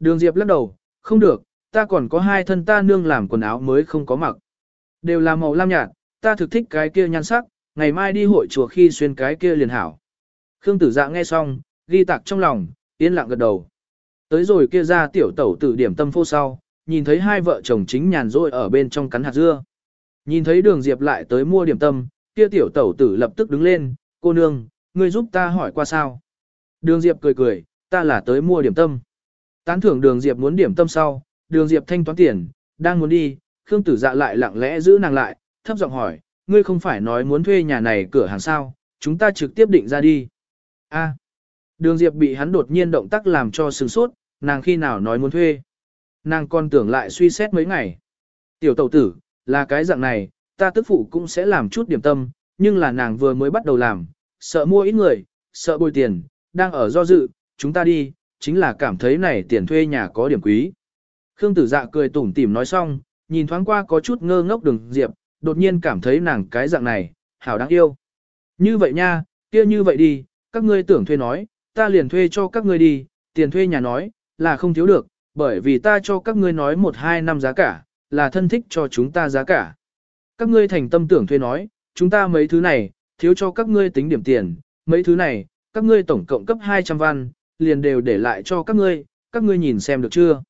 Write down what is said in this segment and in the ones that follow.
Đường Diệp lắc đầu, không được, ta còn có hai thân ta nương làm quần áo mới không có mặc. Đều là màu lam nhạt, ta thực thích cái kia nhan sắc, ngày mai đi hội chùa khi xuyên cái kia liền hảo. Khương tử dạ nghe xong, ghi tạc trong lòng, yên lặng gật đầu. Tới rồi kia ra tiểu tẩu tử điểm tâm phô sau, nhìn thấy hai vợ chồng chính nhàn rỗi ở bên trong cắn hạt dưa. Nhìn thấy đường Diệp lại tới mua điểm tâm, kia tiểu tẩu tử lập tức đứng lên, cô nương, ngươi giúp ta hỏi qua sao. Đường Diệp cười cười, ta là tới mua điểm tâm. Tán thưởng đường Diệp muốn điểm tâm sau, đường Diệp thanh toán tiền, đang muốn đi, Khương tử dạ lại lặng lẽ giữ nàng lại, thấp giọng hỏi, ngươi không phải nói muốn thuê nhà này cửa hàng sao, chúng ta trực tiếp định ra đi. A. Đường Diệp bị hắn đột nhiên động tác làm cho sừng sốt, nàng khi nào nói muốn thuê. Nàng còn tưởng lại suy xét mấy ngày. Tiểu tẩu tử, là cái dạng này, ta tức phụ cũng sẽ làm chút điểm tâm, nhưng là nàng vừa mới bắt đầu làm, sợ mua ít người, sợ bồi tiền, đang ở do dự, chúng ta đi, chính là cảm thấy này tiền thuê nhà có điểm quý. Khương tử dạ cười tủm tỉm nói xong, nhìn thoáng qua có chút ngơ ngốc đường Diệp, đột nhiên cảm thấy nàng cái dạng này, hảo đáng yêu. Như vậy nha, kia như vậy đi, các ngươi tưởng thuê nói, ta liền thuê cho các ngươi đi, tiền thuê nhà nói, là không thiếu được, bởi vì ta cho các ngươi nói một hai năm giá cả, là thân thích cho chúng ta giá cả. Các ngươi thành tâm tưởng thuê nói, chúng ta mấy thứ này, thiếu cho các ngươi tính điểm tiền, mấy thứ này, các ngươi tổng cộng cấp 200 văn, liền đều để lại cho các ngươi, các ngươi nhìn xem được chưa.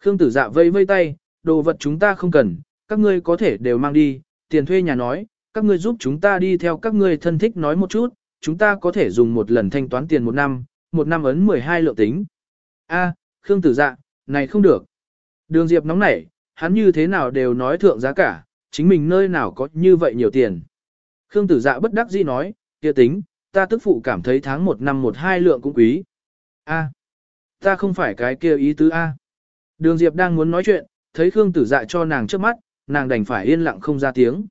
Khương tử dạ vây vây tay, đồ vật chúng ta không cần, các ngươi có thể đều mang đi, tiền thuê nhà nói, các ngươi giúp chúng ta đi theo các ngươi thân thích nói một chút, chúng ta có thể dùng một lần thanh toán tiền một năm, một năm ấn 12 lượng tính. A, Khương tử dạ, này không được. Đường Diệp nóng nảy, hắn như thế nào đều nói thượng giá cả, chính mình nơi nào có như vậy nhiều tiền. Khương tử dạ bất đắc dĩ nói, kia tính, ta tức phụ cảm thấy tháng một năm một hai lượng cũng quý. A, ta không phải cái kia ý tứ A. Đường Diệp đang muốn nói chuyện, thấy Khương tử dạ cho nàng trước mắt, nàng đành phải yên lặng không ra tiếng.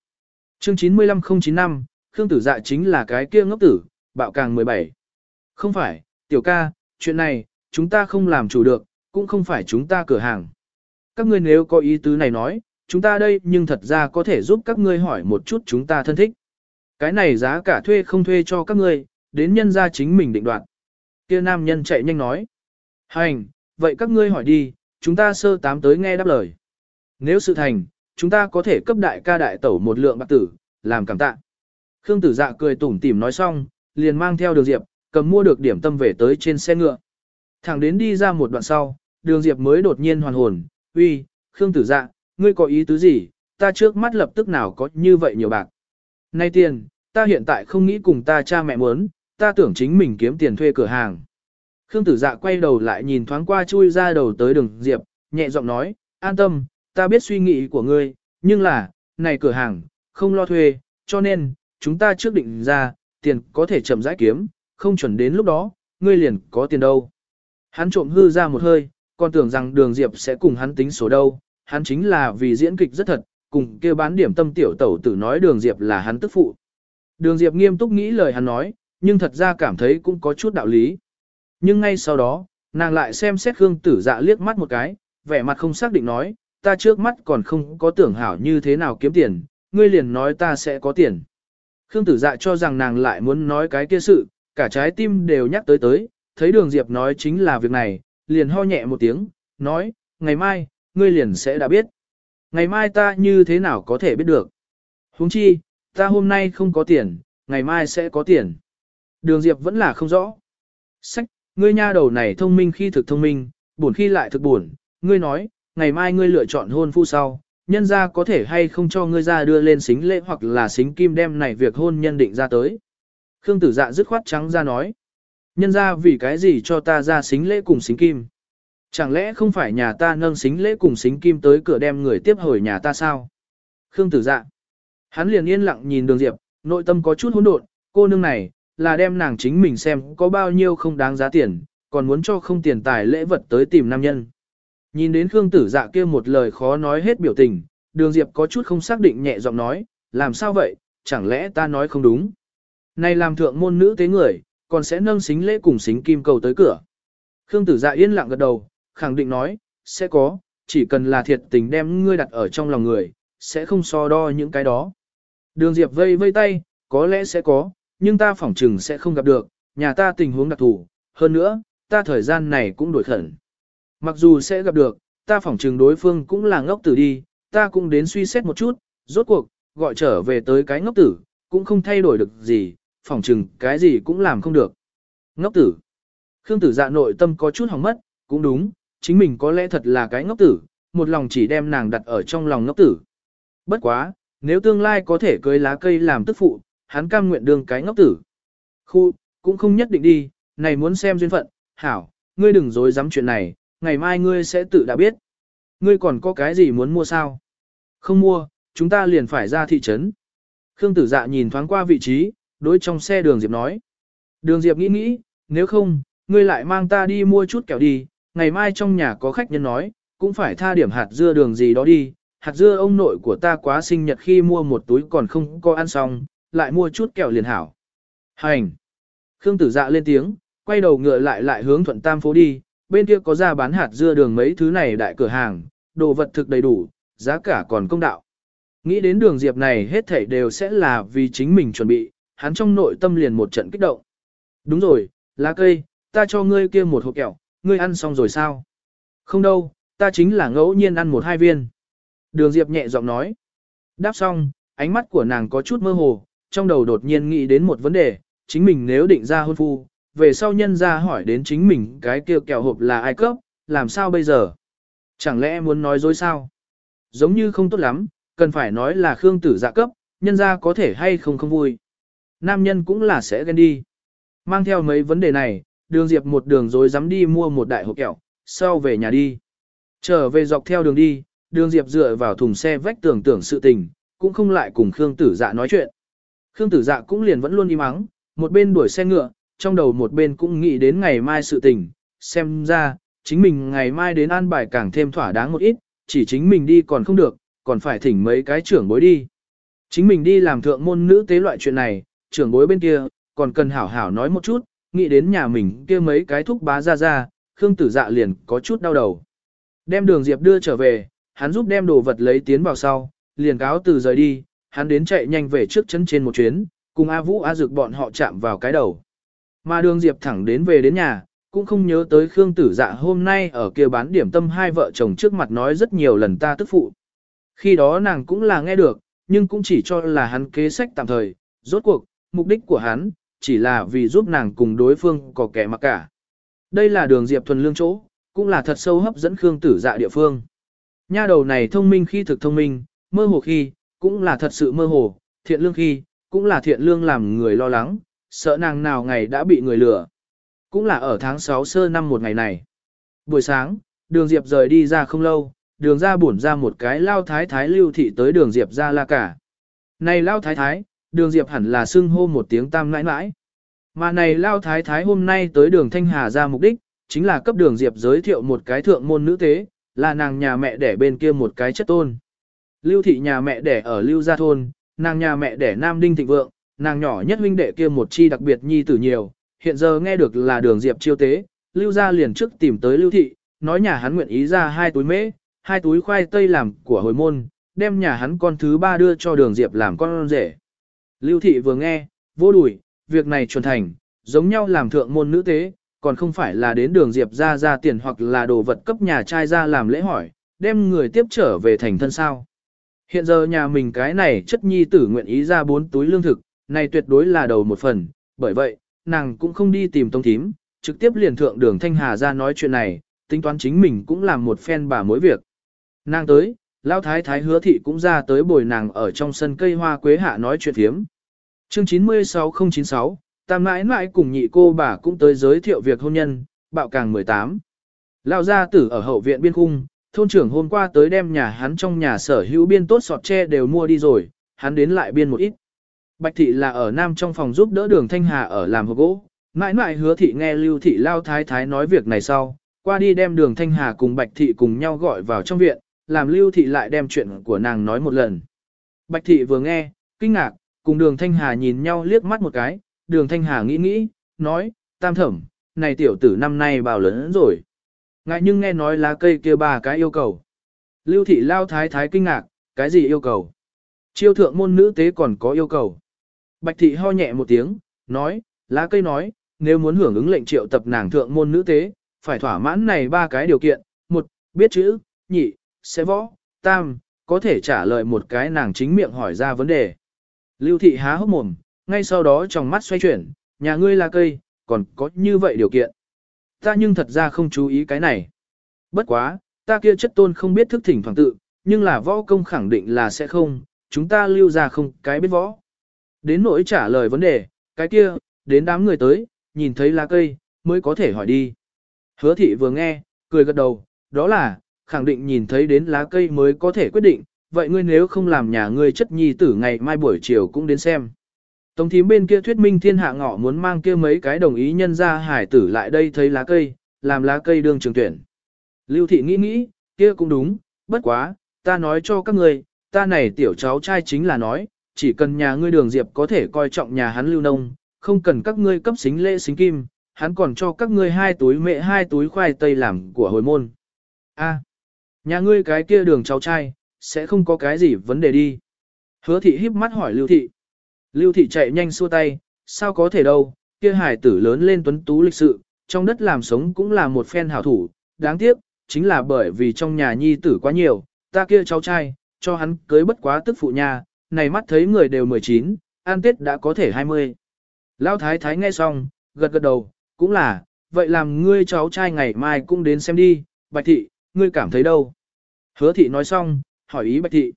Chương 95095, Khương tử dạ chính là cái kia ngốc tử, bạo càng 17. Không phải, tiểu ca, chuyện này, chúng ta không làm chủ được, cũng không phải chúng ta cửa hàng. Các ngươi nếu có ý tứ này nói, chúng ta đây nhưng thật ra có thể giúp các ngươi hỏi một chút chúng ta thân thích. Cái này giá cả thuê không thuê cho các ngươi, đến nhân ra chính mình định đoạt. Kia nam nhân chạy nhanh nói. Hành, vậy các ngươi hỏi đi, chúng ta sơ tám tới nghe đáp lời. Nếu sự thành, chúng ta có thể cấp đại ca đại tẩu một lượng bạc tử, làm cảm tạ. Khương tử dạ cười tủm tỉm nói xong, liền mang theo đường diệp, cầm mua được điểm tâm về tới trên xe ngựa. Thẳng đến đi ra một đoạn sau, đường diệp mới đột nhiên hoàn hồn, uy, Khương tử dạ, ngươi có ý tứ gì, ta trước mắt lập tức nào có như vậy nhiều bạc. Nay tiền, ta hiện tại không nghĩ cùng ta cha mẹ muốn, ta tưởng chính mình kiếm tiền thuê cửa hàng. Khương tử dạ quay đầu lại nhìn thoáng qua chui ra đầu tới đường diệp, nhẹ giọng nói, an tâm, ta biết suy nghĩ của ngươi, nhưng là, này cửa hàng, không lo thuê, cho nên, chúng ta trước định ra, tiền có thể chậm rãi kiếm, không chuẩn đến lúc đó, ngươi liền có tiền đâu. Hắn trộm hư ra một hơi, còn tưởng rằng đường diệp sẽ cùng hắn tính số đâu, hắn chính là vì diễn kịch rất thật, cùng kêu bán điểm tâm tiểu tẩu tử nói đường diệp là hắn tức phụ. Đường diệp nghiêm túc nghĩ lời hắn nói, nhưng thật ra cảm thấy cũng có chút đạo lý. Nhưng ngay sau đó, nàng lại xem xét Khương tử dạ liếc mắt một cái, vẻ mặt không xác định nói, ta trước mắt còn không có tưởng hảo như thế nào kiếm tiền, ngươi liền nói ta sẽ có tiền. Khương tử dạ cho rằng nàng lại muốn nói cái kia sự, cả trái tim đều nhắc tới tới, thấy đường Diệp nói chính là việc này, liền ho nhẹ một tiếng, nói, ngày mai, ngươi liền sẽ đã biết. Ngày mai ta như thế nào có thể biết được. huống chi, ta hôm nay không có tiền, ngày mai sẽ có tiền. Đường Diệp vẫn là không rõ. Sách, ngươi nha đầu này thông minh khi thực thông minh, buồn khi lại thực buồn. Ngươi nói, ngày mai ngươi lựa chọn hôn phu sau, nhân ra có thể hay không cho ngươi ra đưa lên xính lễ hoặc là xính kim đem này việc hôn nhân định ra tới. Khương tử dạ dứt khoát trắng ra nói. Nhân ra vì cái gì cho ta ra xính lễ cùng xính kim? Chẳng lẽ không phải nhà ta nâng xính lễ cùng xính kim tới cửa đem người tiếp hồi nhà ta sao? Khương tử dạ. Hắn liền yên lặng nhìn đường diệp, nội tâm có chút hỗn độn, cô nương này, là đem nàng chính mình xem có bao nhiêu không đáng giá tiền, còn muốn cho không tiền tài lễ vật tới tìm nam nhân. Nhìn đến Khương tử dạ kia một lời khó nói hết biểu tình, đường diệp có chút không xác định nhẹ giọng nói, làm sao vậy, chẳng lẽ ta nói không đúng. Này làm thượng môn nữ tế người, còn sẽ nâng xính lễ cùng xính kim cầu tới cửa. Khương tử dạ yên lặng gật đầu, khẳng định nói, sẽ có, chỉ cần là thiệt tình đem ngươi đặt ở trong lòng người, sẽ không so đo những cái đó. Đường Diệp vây vây tay, có lẽ sẽ có, nhưng ta phỏng chừng sẽ không gặp được, nhà ta tình huống đặc thù, hơn nữa, ta thời gian này cũng đổi khẩn. Mặc dù sẽ gặp được, ta phỏng chừng đối phương cũng là ngốc tử đi, ta cũng đến suy xét một chút, rốt cuộc, gọi trở về tới cái ngốc tử, cũng không thay đổi được gì, phỏng chừng cái gì cũng làm không được. Ngốc tử. Khương tử dạ nội tâm có chút hỏng mất, cũng đúng, chính mình có lẽ thật là cái ngốc tử, một lòng chỉ đem nàng đặt ở trong lòng ngốc tử. Bất quá, nếu tương lai có thể cưới lá cây làm tức phụ, hắn cam nguyện đương cái ngốc tử. Khu, cũng không nhất định đi, này muốn xem duyên phận, hảo, ngươi đừng dối dám chuyện này, ngày mai ngươi sẽ tự đã biết. Ngươi còn có cái gì muốn mua sao? Không mua, chúng ta liền phải ra thị trấn. Khương tử dạ nhìn thoáng qua vị trí, đối trong xe đường Diệp nói. Đường Diệp nghĩ nghĩ, nếu không, ngươi lại mang ta đi mua chút kẹo đi, ngày mai trong nhà có khách nhân nói, cũng phải tha điểm hạt dưa đường gì đó đi. Hạt dưa ông nội của ta quá sinh nhật khi mua một túi còn không có ăn xong, lại mua chút kẹo liền hảo. Hành! Khương tử dạ lên tiếng, quay đầu ngựa lại lại hướng thuận tam phố đi, bên kia có ra bán hạt dưa đường mấy thứ này đại cửa hàng, đồ vật thực đầy đủ, giá cả còn công đạo. Nghĩ đến đường diệp này hết thảy đều sẽ là vì chính mình chuẩn bị, hắn trong nội tâm liền một trận kích động. Đúng rồi, lá cây, ta cho ngươi kia một hộp kẹo, ngươi ăn xong rồi sao? Không đâu, ta chính là ngẫu nhiên ăn một hai viên. Đường diệp nhẹ giọng nói. Đáp xong, ánh mắt của nàng có chút mơ hồ, trong đầu đột nhiên nghĩ đến một vấn đề, chính mình nếu định ra hôn phu, về sau nhân ra hỏi đến chính mình cái kia kẹo hộp là ai cấp, làm sao bây giờ? Chẳng lẽ muốn nói dối sao? Giống như không tốt lắm, cần phải nói là Khương tử dạ cấp, nhân ra có thể hay không không vui. Nam nhân cũng là sẽ ghen đi. Mang theo mấy vấn đề này, đường diệp một đường rồi dám đi mua một đại hộp kẹo, sau về nhà đi. Trở về dọc theo đường đi, đường diệp dựa vào thùng xe vách tưởng tưởng sự tình, cũng không lại cùng Khương tử dạ nói chuyện. Khương tử dạ cũng liền vẫn luôn im mắng, một bên đuổi xe ngựa, trong đầu một bên cũng nghĩ đến ngày mai sự tình, xem ra, chính mình ngày mai đến an bài càng thêm thỏa đáng một ít, chỉ chính mình đi còn không được, còn phải thỉnh mấy cái trưởng bối đi. Chính mình đi làm thượng môn nữ tế loại chuyện này, trưởng bối bên kia, còn cần hảo hảo nói một chút, nghĩ đến nhà mình kia mấy cái thúc bá ra ra, Khương tử dạ liền có chút đau đầu. Đem đường Diệp đưa trở về, hắn giúp đem đồ vật lấy tiến vào sau, liền cáo từ rời đi, hắn đến chạy nhanh về trước chân trên một chuyến, cùng A Vũ A Dược bọn họ chạm vào cái đầu. Mà đường Diệp thẳng đến về đến nhà, cũng không nhớ tới Khương Tử Dạ hôm nay ở kia bán điểm tâm hai vợ chồng trước mặt nói rất nhiều lần ta tức phụ. Khi đó nàng cũng là nghe được, nhưng cũng chỉ cho là hắn kế sách tạm thời, rốt cuộc, mục đích của hắn, chỉ là vì giúp nàng cùng đối phương có kẻ mặc cả. Đây là đường Diệp thuần lương chỗ, cũng là thật sâu hấp dẫn Khương Tử Dạ địa phương. Nha đầu này thông minh khi thực thông minh, mơ hồ khi, cũng là thật sự mơ hồ, thiện lương khi, cũng là thiện lương làm người lo lắng, sợ nàng nào ngày đã bị người lừa. Cũng là ở tháng 6 sơ năm một ngày này. Buổi sáng, đường Diệp rời đi ra không lâu, đường ra bổn ra một cái lao thái thái lưu thị tới đường Diệp ra la cả. Này lao thái thái, đường Diệp hẳn là xưng hô một tiếng tam nãi nãi. Mà này lao thái thái hôm nay tới đường Thanh Hà ra mục đích, chính là cấp đường Diệp giới thiệu một cái thượng môn nữ tế, là nàng nhà mẹ đẻ bên kia một cái chất tôn. Lưu thị nhà mẹ đẻ ở Lưu Gia Thôn, nàng nhà mẹ đẻ Nam Đinh Thịnh Vượng, nàng nhỏ nhất huynh đệ kia một chi đặc biệt nhi tử nhiều, hiện giờ nghe được là đường Diệp chiêu tế, Lưu Gia liền trước tìm tới Lưu thị, nói nhà hắn nguyện ý ra hai túi mễ, hai túi khoai tây làm của hồi môn, đem nhà hắn con thứ ba đưa cho đường Diệp làm con rể. Lưu thị vừa nghe, vô đùi, việc này chuẩn thành, giống nhau làm thượng môn nữ tế, còn không phải là đến đường Diệp ra ra tiền hoặc là đồ vật cấp nhà trai ra làm lễ hỏi, đem người tiếp trở về thành thân sao. Hiện giờ nhà mình cái này chất nhi tử nguyện ý ra bốn túi lương thực, này tuyệt đối là đầu một phần, bởi vậy, nàng cũng không đi tìm tông thím, trực tiếp liền thượng đường Thanh Hà ra nói chuyện này, tính toán chính mình cũng làm một phen bà mối việc. Nàng tới, Lão Thái Thái hứa thị cũng ra tới bồi nàng ở trong sân cây hoa quế hạ nói chuyện thiếm. Chương 96096, tam mãi mãi cùng nhị cô bà cũng tới giới thiệu việc hôn nhân, bạo càng 18. Lão gia tử ở hậu viện biên khung thôn trưởng hôm qua tới đem nhà hắn trong nhà sở hữu biên tốt sọt tre đều mua đi rồi, hắn đến lại biên một ít. Bạch thị là ở nam trong phòng giúp đỡ đường Thanh Hà ở làm hộp gỗ, mãi mãi hứa thị nghe lưu thị lao thái thái nói việc này sau, qua đi đem đường Thanh Hà cùng Bạch thị cùng nhau gọi vào trong viện, làm lưu thị lại đem chuyện của nàng nói một lần. Bạch thị vừa nghe, kinh ngạc, cùng đường Thanh Hà nhìn nhau liếc mắt một cái, đường Thanh Hà nghĩ nghĩ, nói, tam thẩm, này tiểu tử năm nay bao lớn rồi. Ngại nhưng nghe nói lá cây kia ba cái yêu cầu. Lưu thị lao thái thái kinh ngạc, cái gì yêu cầu? Chiêu thượng môn nữ tế còn có yêu cầu. Bạch thị ho nhẹ một tiếng, nói, lá cây nói, nếu muốn hưởng ứng lệnh triệu tập nàng thượng môn nữ tế, phải thỏa mãn này ba cái điều kiện, một, biết chữ, nhị, sẽ võ, tam, có thể trả lời một cái nàng chính miệng hỏi ra vấn đề. Lưu thị há hốc mồm, ngay sau đó trong mắt xoay chuyển, nhà ngươi là cây, còn có như vậy điều kiện. Ta nhưng thật ra không chú ý cái này. Bất quá, ta kia chất tôn không biết thức thỉnh thoảng tự, nhưng là võ công khẳng định là sẽ không, chúng ta lưu ra không cái biết võ. Đến nỗi trả lời vấn đề, cái kia, đến đám người tới, nhìn thấy lá cây, mới có thể hỏi đi. Hứa thị vừa nghe, cười gật đầu, đó là, khẳng định nhìn thấy đến lá cây mới có thể quyết định, vậy ngươi nếu không làm nhà ngươi chất nhi tử ngày mai buổi chiều cũng đến xem. Tống thím bên kia thuyết minh thiên hạ ngọ muốn mang kia mấy cái đồng ý nhân ra hải tử lại đây thấy lá cây, làm lá cây đương trường tuyển. Lưu thị nghĩ nghĩ, kia cũng đúng, bất quá, ta nói cho các ngươi, ta này tiểu cháu trai chính là nói, chỉ cần nhà ngươi đường diệp có thể coi trọng nhà hắn lưu nông, không cần các ngươi cấp xính lễ xính kim, hắn còn cho các ngươi hai túi mẹ hai túi khoai tây làm của hồi môn. A, nhà ngươi cái kia đường cháu trai, sẽ không có cái gì vấn đề đi. Hứa thị híp mắt hỏi Lưu thị. Lưu thị chạy nhanh xua tay, sao có thể đâu, kia hải tử lớn lên tuấn tú lịch sự, trong đất làm sống cũng là một phen hảo thủ, đáng tiếc, chính là bởi vì trong nhà nhi tử quá nhiều, ta kia cháu trai, cho hắn cưới bất quá tức phụ nhà, này mắt thấy người đều 19, an tết đã có thể 20. Lão thái thái nghe xong, gật gật đầu, cũng là, vậy làm ngươi cháu trai ngày mai cũng đến xem đi, bạch thị, ngươi cảm thấy đâu? Hứa thị nói xong, hỏi ý bạch thị.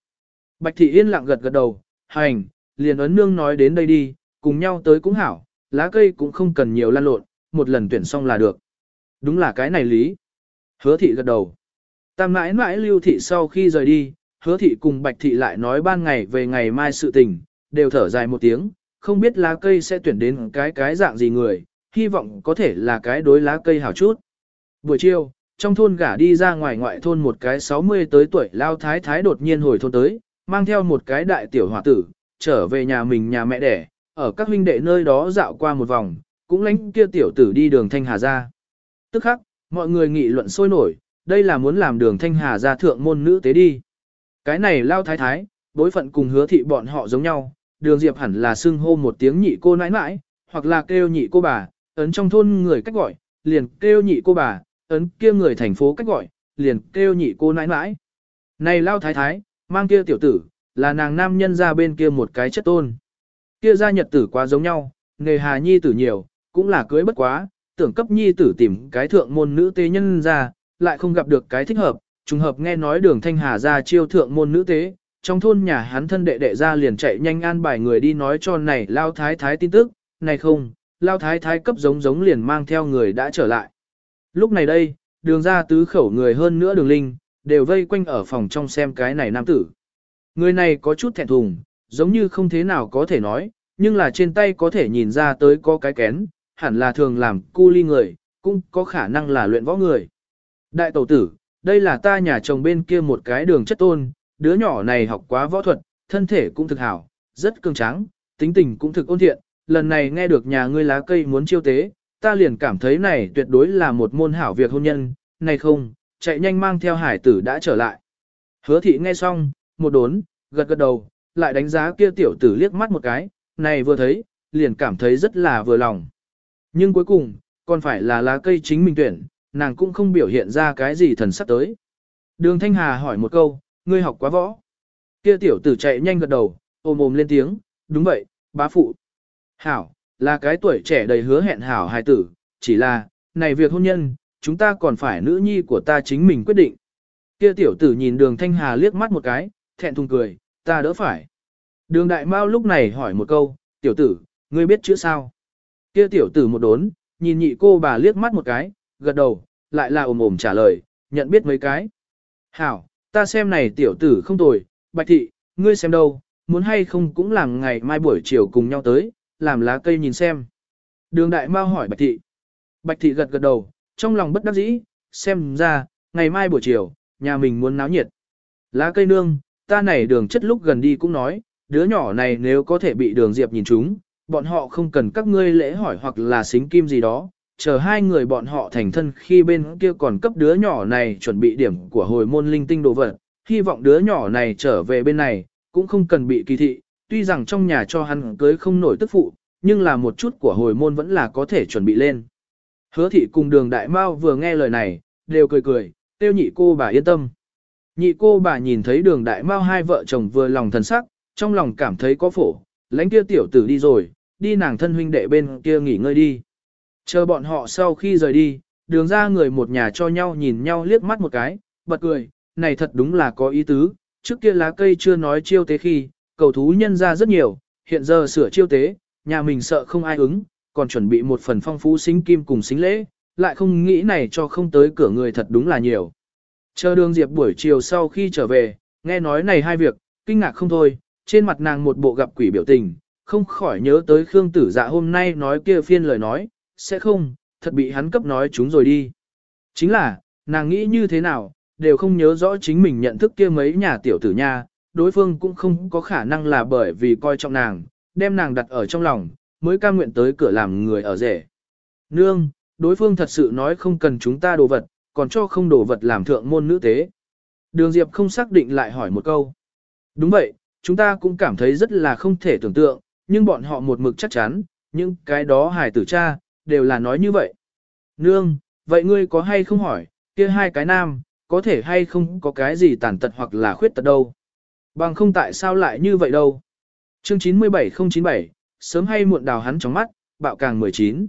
Bạch thị yên lặng gật gật đầu, hành, liền ấn nương nói đến đây đi, cùng nhau tới cũng hảo, lá cây cũng không cần nhiều lan lộn, một lần tuyển xong là được. Đúng là cái này lý. Hứa thị gật đầu. Tam mãi mãi lưu thị sau khi rời đi, hứa thị cùng bạch thị lại nói ban ngày về ngày mai sự tình, đều thở dài một tiếng, không biết lá cây sẽ tuyển đến cái cái dạng gì người, hy vọng có thể là cái đối lá cây hảo chút. Buổi chiều, trong thôn gả đi ra ngoài ngoại thôn một cái 60 tới tuổi lao thái thái đột nhiên hồi thôn tới, mang theo một cái đại tiểu hòa tử, trở về nhà mình nhà mẹ đẻ, ở các huynh đệ nơi đó dạo qua một vòng, cũng lánh kia tiểu tử đi đường Thanh Hà ra. Tức khắc, mọi người nghị luận sôi nổi, đây là muốn làm đường Thanh Hà ra thượng môn nữ tế đi. Cái này lao thái thái, bối phận cùng hứa thị bọn họ giống nhau, đường Diệp hẳn là xưng hô một tiếng nhị cô nãi nãi, hoặc là kêu nhị cô bà, ấn trong thôn người cách gọi, liền kêu nhị cô bà, ấn kia người thành phố cách gọi, liền kêu nhị cô nãi nãi. Này lao thái thái, mang kia tiểu tử, là nàng nam nhân ra bên kia một cái chất tôn. Kia ra nhật tử quá giống nhau, nghề hà nhi tử nhiều, cũng là cưới bất quá, tưởng cấp nhi tử tìm cái thượng môn nữ tế nhân ra, lại không gặp được cái thích hợp, trùng hợp nghe nói đường thanh hà ra chiêu thượng môn nữ tế, trong thôn nhà hắn thân đệ đệ ra liền chạy nhanh an bài người đi nói cho này lao thái thái tin tức, này không, lao thái thái cấp giống giống liền mang theo người đã trở lại. Lúc này đây, đường ra tứ khẩu người hơn nữa đường linh, đều vây quanh ở phòng trong xem cái này nam tử. Người này có chút thẹn thùng, giống như không thế nào có thể nói, nhưng là trên tay có thể nhìn ra tới có cái kén, hẳn là thường làm cu ly người, cũng có khả năng là luyện võ người. Đại tẩu tử, đây là ta nhà chồng bên kia một cái đường chất tôn, đứa nhỏ này học quá võ thuật, thân thể cũng thực hảo, rất cường tráng, tính tình cũng thực ôn thiện, lần này nghe được nhà ngươi lá cây muốn chiêu tế, ta liền cảm thấy này tuyệt đối là một môn hảo việc hôn nhân, này không, chạy nhanh mang theo hải tử đã trở lại. Hứa thị nghe xong, một đốn, gật gật đầu, lại đánh giá kia tiểu tử liếc mắt một cái, này vừa thấy, liền cảm thấy rất là vừa lòng. Nhưng cuối cùng, còn phải là lá cây chính mình tuyển, nàng cũng không biểu hiện ra cái gì thần sắc tới. Đường Thanh Hà hỏi một câu, ngươi học quá võ. Kia tiểu tử chạy nhanh gật đầu, ôm ôm lên tiếng, đúng vậy, bá phụ. Hảo, là cái tuổi trẻ đầy hứa hẹn hảo hài tử, chỉ là, này việc hôn nhân, chúng ta còn phải nữ nhi của ta chính mình quyết định. Kia tiểu tử nhìn đường Thanh Hà liếc mắt một cái, thẹn thùng cười, ta đỡ phải. Đường đại mao lúc này hỏi một câu, tiểu tử, ngươi biết chữ sao? Kia tiểu tử một đốn, nhìn nhị cô bà liếc mắt một cái, gật đầu, lại là ồm ồm trả lời, nhận biết mấy cái. Hảo, ta xem này tiểu tử không tồi, bạch thị, ngươi xem đâu, muốn hay không cũng làm ngày mai buổi chiều cùng nhau tới, làm lá cây nhìn xem. Đường đại mao hỏi bạch thị. Bạch thị gật gật đầu, trong lòng bất đắc dĩ, xem ra, ngày mai buổi chiều, nhà mình muốn náo nhiệt. Lá cây nương, ta này đường chất lúc gần đi cũng nói, đứa nhỏ này nếu có thể bị đường diệp nhìn chúng, bọn họ không cần các ngươi lễ hỏi hoặc là xính kim gì đó, chờ hai người bọn họ thành thân khi bên kia còn cấp đứa nhỏ này chuẩn bị điểm của hồi môn linh tinh đồ vật, hy vọng đứa nhỏ này trở về bên này, cũng không cần bị kỳ thị, tuy rằng trong nhà cho hắn cưới không nổi tức phụ, nhưng là một chút của hồi môn vẫn là có thể chuẩn bị lên. Hứa thị cùng đường đại mao vừa nghe lời này, đều cười cười, tiêu nhị cô bà yên tâm. Nhị cô bà nhìn thấy đường đại mao hai vợ chồng vừa lòng thần sắc, trong lòng cảm thấy có phổ, lãnh kia tiểu tử đi rồi, đi nàng thân huynh đệ bên kia nghỉ ngơi đi. Chờ bọn họ sau khi rời đi, đường ra người một nhà cho nhau nhìn nhau liếc mắt một cái, bật cười, này thật đúng là có ý tứ, trước kia lá cây chưa nói chiêu tế khi, cầu thú nhân ra rất nhiều, hiện giờ sửa chiêu tế, nhà mình sợ không ai ứng, còn chuẩn bị một phần phong phú xính kim cùng xính lễ, lại không nghĩ này cho không tới cửa người thật đúng là nhiều. Chờ đường Diệp buổi chiều sau khi trở về, nghe nói này hai việc, kinh ngạc không thôi, trên mặt nàng một bộ gặp quỷ biểu tình, không khỏi nhớ tới Khương Tử Dạ hôm nay nói kia phiên lời nói, sẽ không, thật bị hắn cấp nói chúng rồi đi. Chính là, nàng nghĩ như thế nào, đều không nhớ rõ chính mình nhận thức kia mấy nhà tiểu tử nha, đối phương cũng không có khả năng là bởi vì coi trọng nàng, đem nàng đặt ở trong lòng, mới cam nguyện tới cửa làm người ở rể. Nương, đối phương thật sự nói không cần chúng ta đồ vật, còn cho không đồ vật làm thượng môn nữ tế. Đường Diệp không xác định lại hỏi một câu. Đúng vậy, chúng ta cũng cảm thấy rất là không thể tưởng tượng, nhưng bọn họ một mực chắc chắn, những cái đó hài tử cha, đều là nói như vậy. Nương, vậy ngươi có hay không hỏi, kia hai cái nam, có thể hay không có cái gì tàn tật hoặc là khuyết tật đâu. Bằng không tại sao lại như vậy đâu. Chương 97097, sớm hay muộn đào hắn trong mắt, bạo càng 19.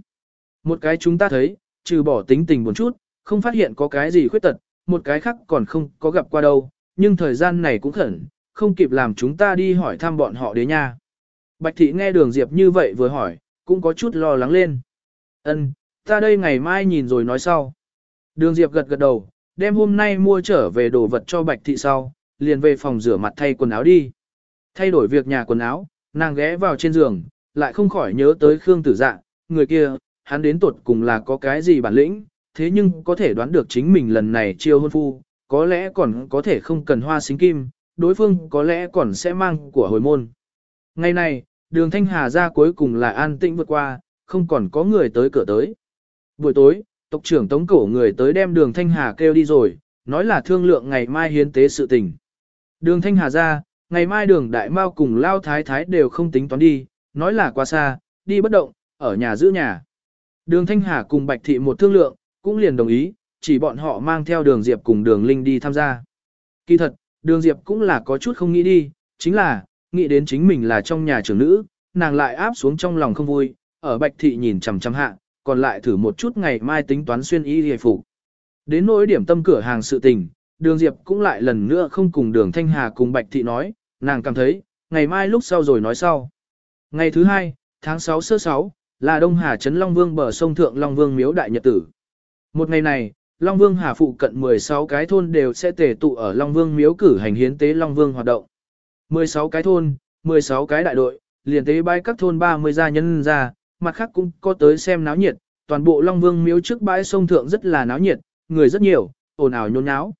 Một cái chúng ta thấy, trừ bỏ tính tình buồn chút, không phát hiện có cái gì khuyết tật, một cái khác còn không có gặp qua đâu, nhưng thời gian này cũng khẩn, không kịp làm chúng ta đi hỏi thăm bọn họ đế nha. Bạch thị nghe đường Diệp như vậy vừa hỏi, cũng có chút lo lắng lên. Ân, ta đây ngày mai nhìn rồi nói sau. Đường Diệp gật gật đầu, đem hôm nay mua trở về đồ vật cho Bạch thị sau, liền về phòng rửa mặt thay quần áo đi. Thay đổi việc nhà quần áo, nàng ghé vào trên giường, lại không khỏi nhớ tới Khương Tử Dạ, người kia, hắn đến tuột cùng là có cái gì bản lĩnh, thế nhưng có thể đoán được chính mình lần này chiêu hôn phu, có lẽ còn có thể không cần hoa xính kim, đối phương có lẽ còn sẽ mang của hồi môn. Ngày này, đường Thanh Hà ra cuối cùng là an tĩnh vượt qua, không còn có người tới cửa tới. Buổi tối, tộc trưởng tống cổ người tới đem đường Thanh Hà kêu đi rồi, nói là thương lượng ngày mai hiến tế sự tình. Đường Thanh Hà ra, ngày mai đường Đại Mao cùng Lao Thái Thái đều không tính toán đi, nói là quá xa, đi bất động, ở nhà giữ nhà. Đường Thanh Hà cùng Bạch Thị một thương lượng, cũng liền đồng ý, chỉ bọn họ mang theo đường Diệp cùng đường Linh đi tham gia. Kỳ thật, đường Diệp cũng là có chút không nghĩ đi, chính là, nghĩ đến chính mình là trong nhà trưởng nữ, nàng lại áp xuống trong lòng không vui, ở Bạch Thị nhìn chằm chằm hạ, còn lại thử một chút ngày mai tính toán xuyên y hề phục. Đến nỗi điểm tâm cửa hàng sự tình, đường Diệp cũng lại lần nữa không cùng đường Thanh Hà cùng Bạch Thị nói, nàng cảm thấy, ngày mai lúc sau rồi nói sau. Ngày thứ hai, tháng 6 sơ 6, là Đông Hà Trấn Long Vương bờ sông Thượng Long Vương miếu đại nhật tử. Một ngày này, Long Vương Hà phụ cận 16 cái thôn đều sẽ tề tụ ở Long Vương miếu cử hành hiến tế Long Vương hoạt động. 16 cái thôn, 16 cái đại đội, liền tế bãi các thôn 30 gia nhân ra, mặt khác cũng có tới xem náo nhiệt, toàn bộ Long Vương miếu trước bãi sông thượng rất là náo nhiệt, người rất nhiều, ồn ào nhôn nháo.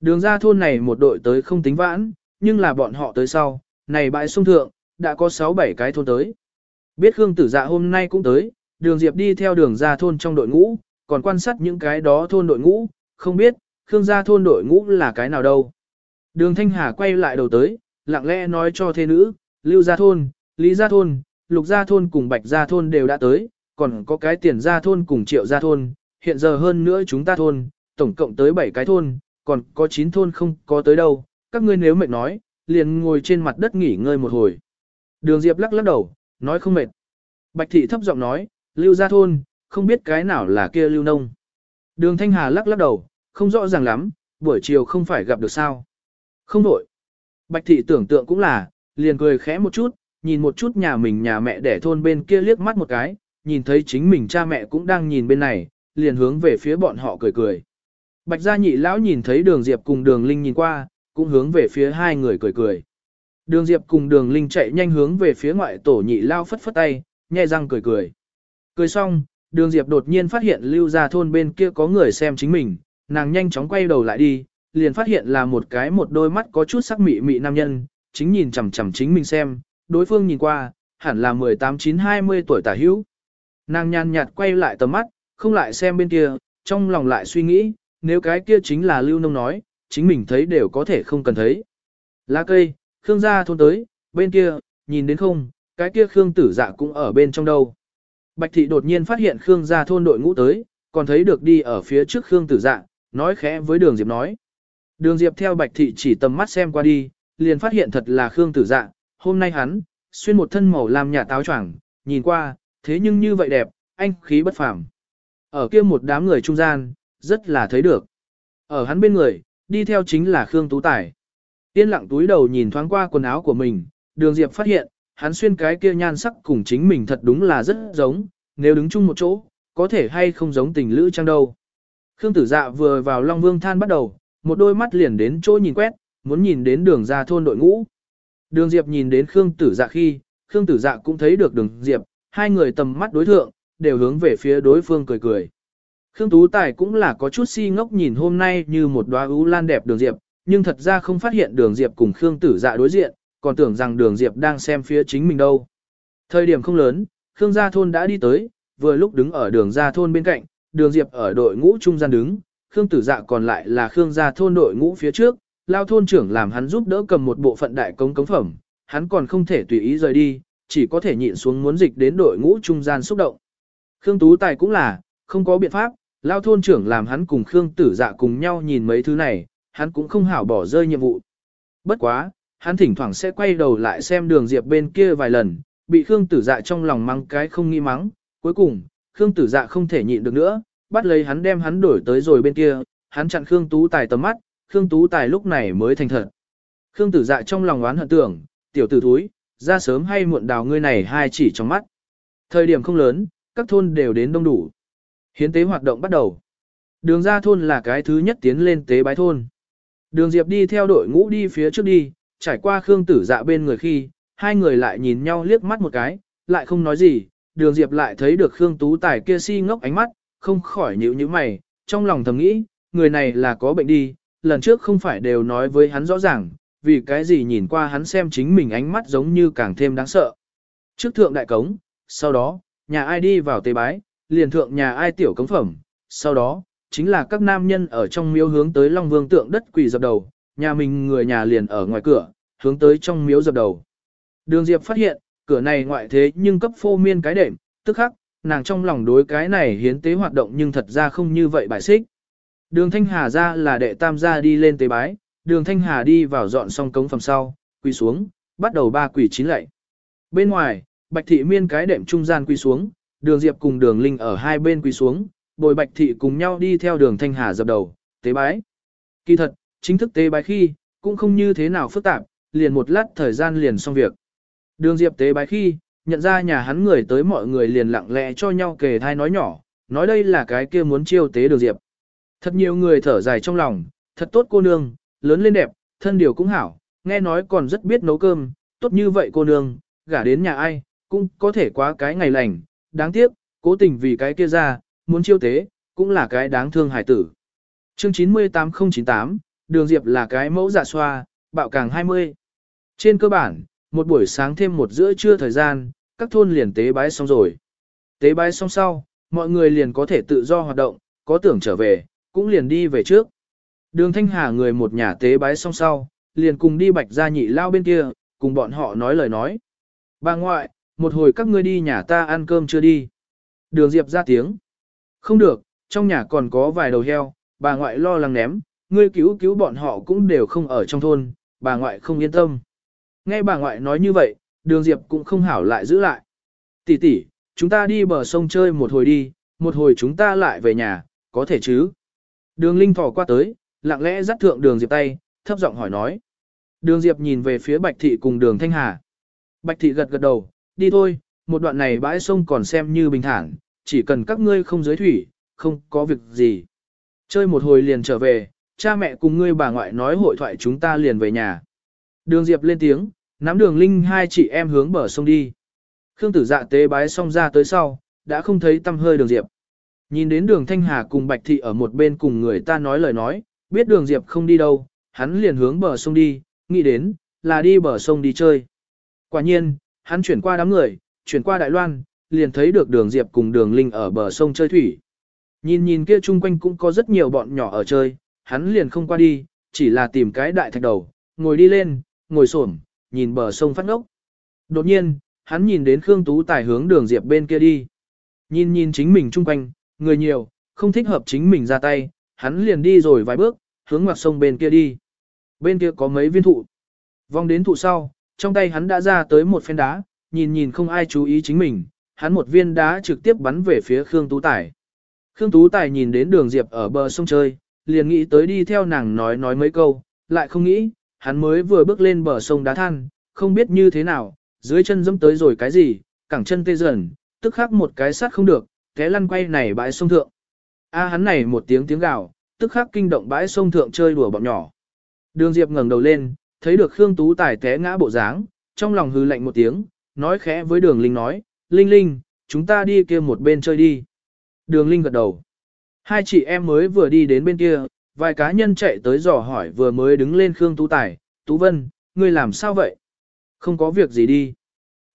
Đường ra thôn này một đội tới không tính vãn, nhưng là bọn họ tới sau, này bãi sông thượng, đã có 6-7 cái thôn tới. Biết Khương Tử Dạ hôm nay cũng tới, đường Diệp đi theo đường ra thôn trong đội ngũ, còn quan sát những cái đó thôn đội ngũ, không biết, Khương gia thôn đội ngũ là cái nào đâu. Đường Thanh Hà quay lại đầu tới, lặng lẽ nói cho thế nữ, Lưu gia thôn, Lý gia thôn, Lục gia thôn cùng Bạch gia thôn đều đã tới, còn có cái tiền gia thôn cùng Triệu gia thôn, hiện giờ hơn nữa chúng ta thôn, tổng cộng tới 7 cái thôn, còn có 9 thôn không có tới đâu, các ngươi nếu mệt nói, liền ngồi trên mặt đất nghỉ ngơi một hồi. Đường Diệp lắc lắc đầu, nói không mệt. Bạch thị thấp giọng nói, Lưu gia thôn, không biết cái nào là kia lưu nông. Đường Thanh Hà lắc lắc đầu, không rõ ràng lắm, buổi chiều không phải gặp được sao. Không đổi. Bạch thị tưởng tượng cũng là, liền cười khẽ một chút, nhìn một chút nhà mình nhà mẹ để thôn bên kia liếc mắt một cái, nhìn thấy chính mình cha mẹ cũng đang nhìn bên này, liền hướng về phía bọn họ cười cười. Bạch gia nhị lão nhìn thấy đường Diệp cùng đường Linh nhìn qua, cũng hướng về phía hai người cười cười. Đường Diệp cùng đường Linh chạy nhanh hướng về phía ngoại tổ nhị lao phất phất tay, nhẹ răng cười cười. Cười xong, đường Diệp đột nhiên phát hiện lưu ra thôn bên kia có người xem chính mình, nàng nhanh chóng quay đầu lại đi, liền phát hiện là một cái một đôi mắt có chút sắc mị mị nam nhân, chính nhìn chằm chằm chính mình xem, đối phương nhìn qua, hẳn là 18-9-20 tuổi tả hữu. Nàng nhàn nhạt quay lại tầm mắt, không lại xem bên kia, trong lòng lại suy nghĩ, nếu cái kia chính là lưu nông nói, chính mình thấy đều có thể không cần thấy. Lá cây, Khương gia thôn tới, bên kia, nhìn đến không, cái kia Khương tử dạ cũng ở bên trong đâu. Bạch thị đột nhiên phát hiện Khương gia thôn đội ngũ tới, còn thấy được đi ở phía trước Khương tử dạ, nói khẽ với đường Diệp nói. Đường Diệp theo Bạch Thị chỉ tầm mắt xem qua đi, liền phát hiện thật là Khương Tử Dạ, hôm nay hắn, xuyên một thân màu làm nhà táo choàng, nhìn qua, thế nhưng như vậy đẹp, anh khí bất phàm. Ở kia một đám người trung gian, rất là thấy được. Ở hắn bên người, đi theo chính là Khương Tú Tài. Tiên lặng túi đầu nhìn thoáng qua quần áo của mình, đường Diệp phát hiện, hắn xuyên cái kia nhan sắc cùng chính mình thật đúng là rất giống, nếu đứng chung một chỗ, có thể hay không giống tình lữ trang đâu. Khương tử dạ vừa vào Long Vương than bắt đầu, một đôi mắt liền đến chỗ nhìn quét, muốn nhìn đến đường ra thôn đội ngũ. Đường Diệp nhìn đến Khương tử dạ khi, Khương tử dạ cũng thấy được đường Diệp, hai người tầm mắt đối thượng, đều hướng về phía đối phương cười cười. Khương Tú Tài cũng là có chút si ngốc nhìn hôm nay như một đóa ưu lan đẹp đường Diệp, nhưng thật ra không phát hiện đường Diệp cùng Khương Tử Dạ đối diện, còn tưởng rằng đường Diệp đang xem phía chính mình đâu. Thời điểm không lớn, Khương Gia Thôn đã đi tới, vừa lúc đứng ở đường Gia Thôn bên cạnh, đường Diệp ở đội ngũ trung gian đứng, Khương Tử Dạ còn lại là Khương Gia Thôn đội ngũ phía trước, lao thôn trưởng làm hắn giúp đỡ cầm một bộ phận đại công cống phẩm, hắn còn không thể tùy ý rời đi, chỉ có thể nhịn xuống muốn dịch đến đội ngũ trung gian xúc động. Khương Tú Tài cũng là, không có biện pháp, lao thôn trưởng làm hắn cùng Khương Tử Dạ cùng nhau nhìn mấy thứ này, hắn cũng không hảo bỏ rơi nhiệm vụ. Bất quá, hắn thỉnh thoảng sẽ quay đầu lại xem đường Diệp bên kia vài lần, bị Khương Tử Dạ trong lòng mắng cái không nghi mắng, cuối cùng, Khương Tử Dạ không thể nhịn được nữa, bắt lấy hắn đem hắn đổi tới rồi bên kia, hắn chặn Khương Tú Tài tầm mắt, Khương Tú Tài lúc này mới thành thật. Khương Tử Dạ trong lòng oán hận tưởng, tiểu tử thúi, ra sớm hay muộn đào ngươi này hai chỉ trong mắt. Thời điểm không lớn, các thôn đều đến đông đủ. Hiến tế hoạt động bắt đầu. Đường ra thôn là cái thứ nhất tiến lên tế bái thôn. Đường Diệp đi theo đội ngũ đi phía trước đi, trải qua Khương Tử Dạ bên người khi, hai người lại nhìn nhau liếc mắt một cái, lại không nói gì, Đường Diệp lại thấy được Khương Tú Tài kia si ngốc ánh mắt, không khỏi nhíu nhíu mày, trong lòng thầm nghĩ, người này là có bệnh đi, lần trước không phải đều nói với hắn rõ ràng, vì cái gì nhìn qua hắn xem chính mình ánh mắt giống như càng thêm đáng sợ. Trước thượng đại cống, sau đó, nhà ai đi vào tế bái, liền thượng nhà ai tiểu cống phẩm, sau đó, chính là các nam nhân ở trong miếu hướng tới Long Vương tượng đất quỳ dập đầu, nhà mình người nhà liền ở ngoài cửa, hướng tới trong miếu dập đầu. Đường Diệp phát hiện, cửa này ngoại thế nhưng cấp phô miên cái đệm, tức khắc, nàng trong lòng đối cái này hiến tế hoạt động nhưng thật ra không như vậy bài xích. Đường Thanh Hà ra là đệ tam gia đi lên tế bái, đường Thanh Hà đi vào dọn xong cống phẩm sau, quỳ xuống, bắt đầu ba quỳ chín lạy. Bên ngoài, Bạch Thị Miên cái đệm trung gian quỳ xuống, đường Diệp cùng đường Linh ở hai bên quỳ xuống, bồi Bạch Thị cùng nhau đi theo đường Thanh Hà dập đầu, tế bái. Kỳ thật, chính thức tế bái khi, cũng không như thế nào phức tạp, liền một lát thời gian liền xong việc. Đường Diệp tế bái khi, nhận ra nhà hắn người tới mọi người liền lặng lẽ cho nhau kề thai nói nhỏ, nói đây là cái kia muốn chiêu tế đường Diệp. Thật nhiều người thở dài trong lòng, thật tốt cô nương, lớn lên đẹp, thân điều cũng hảo, nghe nói còn rất biết nấu cơm, tốt như vậy cô nương, gả đến nhà ai, cũng có thể quá cái ngày lành, đáng tiếc, cố tình vì cái kia ra, muốn chiêu tế, cũng là cái đáng thương hải tử. Chương 98098, Đường Diệp là cái mẫu dạ xoa, bạo càng 20. Trên cơ bản, một buổi sáng thêm một giữa trưa thời gian, các thôn liền tế bái xong rồi. Tế bái xong sau, mọi người liền có thể tự do hoạt động, có tưởng trở về, cũng liền đi về trước. Đường Thanh Hà người một nhà tế bái xong sau, liền cùng đi bạch ra nhị lao bên kia, cùng bọn họ nói lời nói. Bà ngoại, một hồi các ngươi đi nhà ta ăn cơm chưa đi. Đường Diệp ra tiếng. Không được, trong nhà còn có vài đầu heo, bà ngoại lo lắng ném, ngươi cứu cứu bọn họ cũng đều không ở trong thôn, bà ngoại không yên tâm. Nghe bà ngoại nói như vậy, đường Diệp cũng không hảo lại giữ lại. Tỷ tỷ, chúng ta đi bờ sông chơi một hồi đi, một hồi chúng ta lại về nhà, có thể chứ? Đường Linh thỏ qua tới, lặng lẽ dắt thượng đường Diệp tay, thấp giọng hỏi nói. Đường Diệp nhìn về phía Bạch Thị cùng đường Thanh Hà. Bạch Thị gật gật đầu, đi thôi, một đoạn này bãi sông còn xem như bình thản, chỉ cần các ngươi không dưới thủy, không có việc gì. Chơi một hồi liền trở về, cha mẹ cùng ngươi bà ngoại nói hội thoại chúng ta liền về nhà. Đường Diệp lên tiếng, nắm đường Linh hai chị em hướng bờ sông đi. Khương tử dạ tế bái xong ra tới sau, đã không thấy tâm hơi đường Diệp. Nhìn đến đường Thanh Hà cùng Bạch Thị ở một bên cùng người ta nói lời nói, biết đường Diệp không đi đâu, hắn liền hướng bờ sông đi, nghĩ đến, là đi bờ sông đi chơi. Quả nhiên, hắn chuyển qua đám người, chuyển qua Đại Loan, liền thấy được đường Diệp cùng đường Linh ở bờ sông chơi thủy. Nhìn nhìn kia chung quanh cũng có rất nhiều bọn nhỏ ở chơi, hắn liền không qua đi, chỉ là tìm cái đại thạch đầu, ngồi đi lên, ngồi xổm, nhìn bờ sông phát ngốc. Đột nhiên, hắn nhìn đến Khương Tú Tài hướng đường Diệp bên kia đi. Nhìn nhìn chính mình chung quanh, người nhiều, không thích hợp chính mình ra tay, hắn liền đi rồi vài bước, hướng ngoặt sông bên kia đi. Bên kia có mấy viên thụ. Vòng đến thụ sau, trong tay hắn đã ra tới một phen đá, nhìn nhìn không ai chú ý chính mình, hắn một viên đá trực tiếp bắn về phía Khương Tú Tài. Khương Tú Tài nhìn đến đường Diệp ở bờ sông chơi, liền nghĩ tới đi theo nàng nói nói mấy câu, lại không nghĩ, hắn mới vừa bước lên bờ sông đá than, không biết như thế nào, dưới chân dẫm tới rồi cái gì, cẳng chân tê dần, tức khắc một cái sát không được, té lăn quay này bãi sông thượng. A hắn này một tiếng tiếng gào, tức khắc kinh động bãi sông thượng chơi đùa bọn nhỏ. Đường Diệp ngẩng đầu lên, thấy được Khương Tú Tài té ngã bộ dáng, trong lòng hừ lạnh một tiếng, nói khẽ với Đường Linh nói, Linh Linh, chúng ta đi kia một bên chơi đi. Đường Linh gật đầu. Hai chị em mới vừa đi đến bên kia, vài cá nhân chạy tới dò hỏi vừa mới đứng lên Khương Tú Tài, Tú Vân, ngươi làm sao vậy? Không có việc gì đi.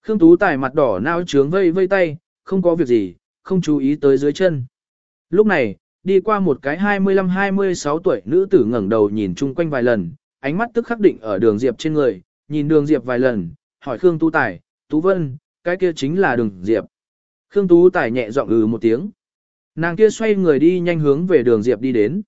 Khương Tú Tài mặt đỏ nao trướng vây vây tay, không có việc gì, không chú ý tới dưới chân. Lúc này, đi qua một cái 25-26 tuổi nữ tử ngẩng đầu nhìn chung quanh vài lần, ánh mắt tức khắc định ở đường Diệp trên người, nhìn đường Diệp vài lần, hỏi Khương Tú Tài, Tú Vân, cái kia chính là đường Diệp. Khương Tú Tài nhẹ giọng ừ một tiếng. Nàng kia xoay người đi nhanh hướng về đường Diệp đi đến.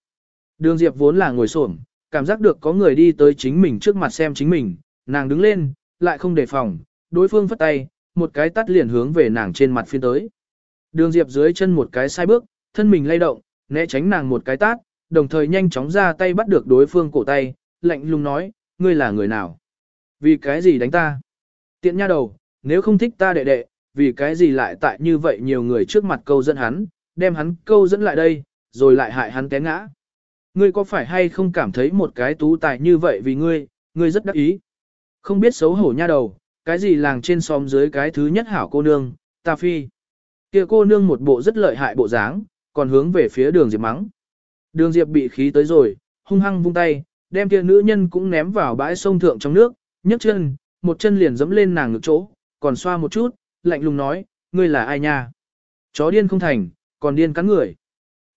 Đường Diệp vốn là ngồi xổm, cảm giác được có người đi tới chính mình trước mặt xem chính mình, nàng đứng lên, lại không đề phòng, đối phương phất tay, một cái tắt liền hướng về nàng trên mặt phiên tới. Đường Diệp dưới chân một cái sai bước, thân mình lay động, né tránh nàng một cái tát, đồng thời nhanh chóng ra tay bắt được đối phương cổ tay, lạnh lùng nói, ngươi là người nào? Vì cái gì đánh ta? Tiện nha đầu, nếu không thích ta đệ đệ, vì cái gì lại tại như vậy nhiều người trước mặt câu dẫn hắn, đem hắn câu dẫn lại đây, rồi lại hại hắn té ngã. Ngươi có phải hay không cảm thấy một cái tú tài như vậy vì ngươi, ngươi rất đắc ý. Không biết xấu hổ nha đầu, cái gì làng trên xóm dưới cái thứ nhất hảo cô nương, ta phi. kia cô nương một bộ rất lợi hại bộ dáng, còn hướng về phía đường Diệp mắng. Đường Diệp bị khí tới rồi, hung hăng vung tay, đem kia nữ nhân cũng ném vào bãi sông thượng trong nước, nhấc chân, một chân liền dẫm lên nàng ngực chỗ, còn xoa một chút, lạnh lùng nói, ngươi là ai nha? Chó điên không thành, còn điên cắn người.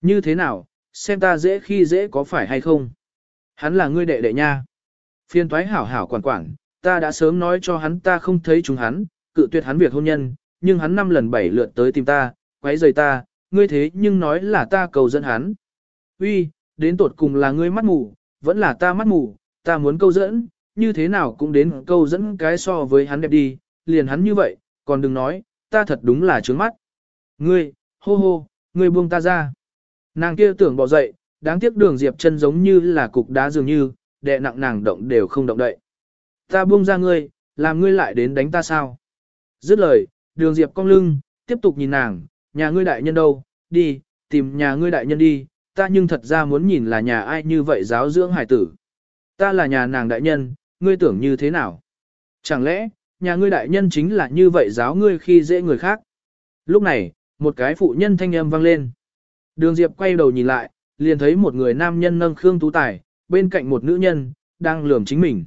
Như thế nào, xem ta dễ khi dễ có phải hay không? Hắn là ngươi đệ đệ nha. Phiên thoái hảo hảo quản quản, ta đã sớm nói cho hắn ta không thấy chúng hắn, cự tuyệt hắn việc hôn nhân, nhưng hắn năm lần bảy lượt tới tìm ta, quấy rầy ta, ngươi thế nhưng nói là ta cầu dẫn hắn. Uy, đến tột cùng là ngươi mắt mù, vẫn là ta mắt mù, ta muốn câu dẫn, như thế nào cũng đến câu dẫn cái so với hắn đẹp đi, liền hắn như vậy, còn đừng nói, ta thật đúng là trướng mắt. Ngươi, hô hô, ngươi buông ta ra. Nàng kia tưởng bỏ dậy, đáng tiếc đường diệp chân giống như là cục đá dường như, đè nặng nàng động đều không động đậy. Ta buông ra ngươi, làm ngươi lại đến đánh ta sao? Dứt lời, đường diệp cong lưng, tiếp tục nhìn nàng, nhà ngươi đại nhân đâu, đi, tìm nhà ngươi đại nhân đi, ta nhưng thật ra muốn nhìn là nhà ai như vậy giáo dưỡng hải tử. Ta là nhà nàng đại nhân, ngươi tưởng như thế nào? Chẳng lẽ, nhà ngươi đại nhân chính là như vậy giáo ngươi khi dễ người khác? Lúc này, một cái phụ nhân thanh âm vang lên. Đường Diệp quay đầu nhìn lại, liền thấy một người nam nhân nâng Khương Tú Tài, bên cạnh một nữ nhân, đang lườm chính mình.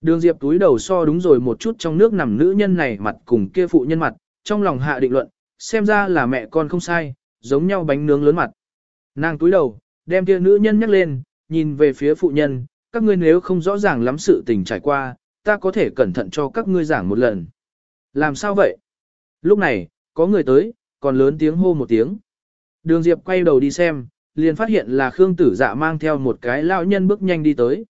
Đường Diệp túi đầu so đúng rồi một chút trong nước nằm nữ nhân này mặt cùng kia phụ nhân mặt, trong lòng hạ định luận, xem ra là mẹ con không sai, giống nhau bánh nướng lớn mặt. Nàng túi đầu, đem kia nữ nhân nhắc lên, nhìn về phía phụ nhân, các ngươi nếu không rõ ràng lắm sự tình trải qua, ta có thể cẩn thận cho các ngươi giảng một lần. Làm sao vậy? Lúc này, có người tới, còn lớn tiếng hô một tiếng. Đường Diệp quay đầu đi xem, liền phát hiện là Khương Tử Dạ mang theo một cái lão nhân bước nhanh đi tới.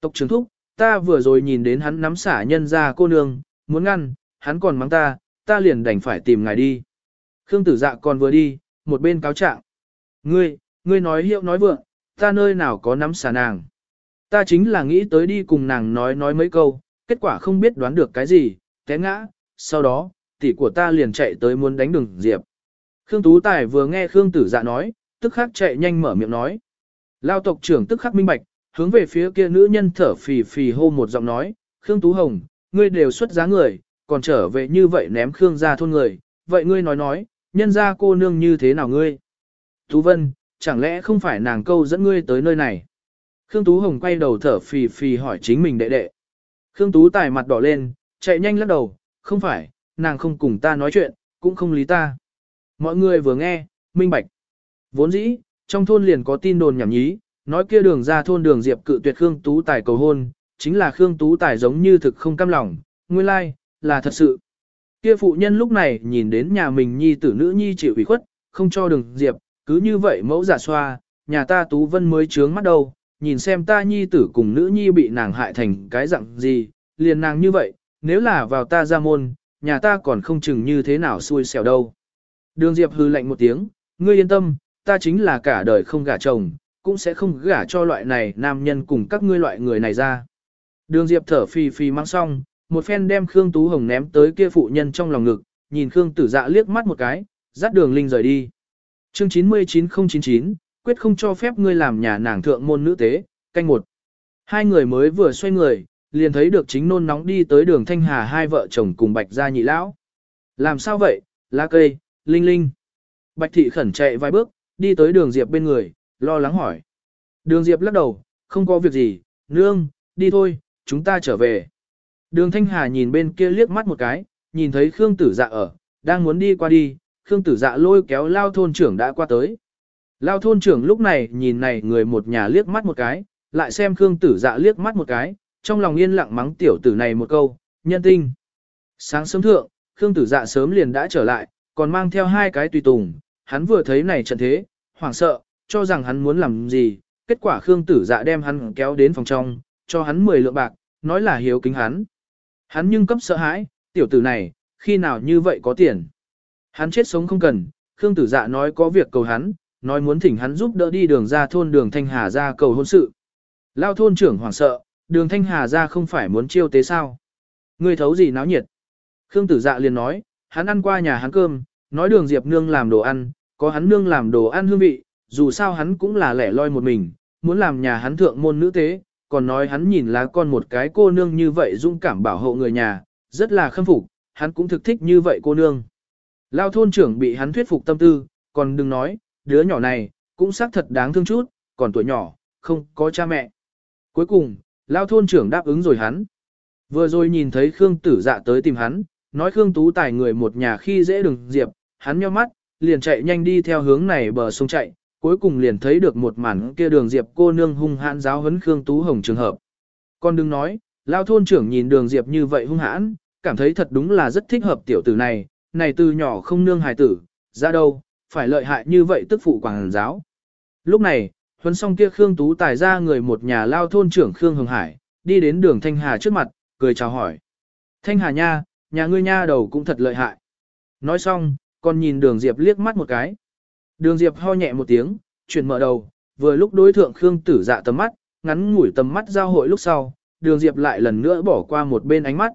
Tộc trưởng thúc, ta vừa rồi nhìn đến hắn nắm xả nhân ra cô nương, muốn ngăn, hắn còn mắng ta, ta liền đành phải tìm ngài đi. Khương Tử Dạ còn vừa đi, một bên cáo trạng. Ngươi, ngươi nói hiệu nói vượng, ta nơi nào có nắm xả nàng. Ta chính là nghĩ tới đi cùng nàng nói nói mấy câu, kết quả không biết đoán được cái gì, té ngã, sau đó, tỷ của ta liền chạy tới muốn đánh đường Diệp. Khương Tú Tài vừa nghe Khương Tử Dạ nói, tức khắc chạy nhanh mở miệng nói. Lao tộc trưởng tức khắc minh bạch, hướng về phía kia nữ nhân thở phì phì hô một giọng nói, Khương Tú Hồng, ngươi đều xuất giá người, còn trở về như vậy ném Khương ra thôn người, vậy ngươi nói nói, nhân ra cô nương như thế nào ngươi? Tú Vân, chẳng lẽ không phải nàng câu dẫn ngươi tới nơi này? Khương Tú Hồng quay đầu thở phì phì hỏi chính mình đệ đệ. Khương Tú Tài mặt đỏ lên, chạy nhanh lắc đầu, không phải, nàng không cùng ta nói chuyện, cũng không lý ta. Mọi người vừa nghe, minh bạch. Vốn dĩ, trong thôn liền có tin đồn nhảm nhí, nói kia đường ra thôn đường Diệp cự tuyệt Khương Tú Tài cầu hôn, chính là Khương Tú Tài giống như thực không cam lòng, nguyên lai, like, là thật sự. Kia phụ nhân lúc này nhìn đến nhà mình nhi tử nữ nhi chịu ủy khuất, không cho đường Diệp, cứ như vậy mẫu giả xoa, nhà ta Tú Vân mới trướng mắt đầu nhìn xem ta nhi tử cùng nữ nhi bị nàng hại thành cái dạng gì, liền nàng như vậy, nếu là vào ta ra môn, nhà ta còn không chừng như thế nào xui xẻo đâu. Đường Diệp hư lạnh một tiếng, ngươi yên tâm, ta chính là cả đời không gả chồng, cũng sẽ không gả cho loại này nam nhân cùng các ngươi loại người này ra. Đường Diệp thở phì phì mang xong, một phen đem Khương Tú Hồng ném tới kia phụ nhân trong lòng ngực, nhìn Khương Tử Dạ liếc mắt một cái, dắt đường linh rời đi. Chương 99099, quyết không cho phép ngươi làm nhà nàng thượng môn nữ tế, canh một. Hai người mới vừa xoay người, liền thấy được chính nôn nóng đi tới đường Thanh Hà hai vợ chồng cùng Bạch Gia nhị lão. Làm sao vậy, lá cây, linh linh. Bạch thị khẩn chạy vài bước, đi tới đường Diệp bên người, lo lắng hỏi. Đường Diệp lắc đầu, không có việc gì, nương, đi thôi, chúng ta trở về. Đường Thanh Hà nhìn bên kia liếc mắt một cái, nhìn thấy Khương Tử Dạ ở, đang muốn đi qua đi, Khương Tử Dạ lôi kéo Lao thôn trưởng đã qua tới. Lao thôn trưởng lúc này nhìn này người một nhà liếc mắt một cái, lại xem Khương Tử Dạ liếc mắt một cái, trong lòng yên lặng mắng tiểu tử này một câu, nhân tinh. Sáng sớm thượng, Khương Tử Dạ sớm liền đã trở lại, còn mang theo hai cái tùy tùng, hắn vừa thấy này trận thế, hoảng sợ, cho rằng hắn muốn làm gì, kết quả Khương Tử Dạ đem hắn kéo đến phòng trong, cho hắn 10 lượng bạc, nói là hiếu kính hắn. Hắn nhưng cấp sợ hãi, tiểu tử này, khi nào như vậy có tiền. Hắn chết sống không cần, Khương Tử Dạ nói có việc cầu hắn, nói muốn thỉnh hắn giúp đỡ đi đường ra thôn đường Thanh Hà ra cầu hôn sự. Lao thôn trưởng hoảng sợ, đường Thanh Hà ra không phải muốn chiêu tế sao. Ngươi thấu gì náo nhiệt. Khương Tử Dạ liền nói, hắn ăn qua nhà hắn cơm, nói đường Diệp Nương làm đồ ăn, có hắn nương làm đồ ăn hương vị, dù sao hắn cũng là lẻ loi một mình, muốn làm nhà hắn thượng môn nữ tế, còn nói hắn nhìn lá con một cái cô nương như vậy dũng cảm bảo hộ người nhà, rất là khâm phục, hắn cũng thực thích như vậy cô nương. Lao thôn trưởng bị hắn thuyết phục tâm tư, còn đừng nói, đứa nhỏ này, cũng xác thật đáng thương chút, còn tuổi nhỏ, không có cha mẹ. Cuối cùng, Lao thôn trưởng đáp ứng rồi hắn. Vừa rồi nhìn thấy Khương tử dạ tới tìm hắn, nói Khương tú tài người một nhà khi dễ đừng diệp, hắn nheo mắt, liền chạy nhanh đi theo hướng này bờ sông chạy, cuối cùng liền thấy được một màn kia đường diệp cô nương hung hãn giáo huấn Khương Tú Hồng trường hợp. Con đừng nói, lao thôn trưởng nhìn đường diệp như vậy hung hãn, cảm thấy thật đúng là rất thích hợp tiểu tử này, này từ nhỏ không nương hài tử, ra đâu, phải lợi hại như vậy tức phụ quảng giáo. Lúc này, huấn xong kia Khương Tú tài ra người một nhà lao thôn trưởng Khương Hồng Hải, đi đến đường Thanh Hà trước mặt, cười chào hỏi. Thanh Hà nha, nhà ngươi nha đầu cũng thật lợi hại. Nói xong, còn nhìn đường Diệp liếc mắt một cái. Đường Diệp ho nhẹ một tiếng, chuyển mở đầu, vừa lúc đối thượng Khương Tử Dạ tầm mắt, ngắn ngủi tầm mắt giao hội lúc sau, Đường Diệp lại lần nữa bỏ qua một bên ánh mắt.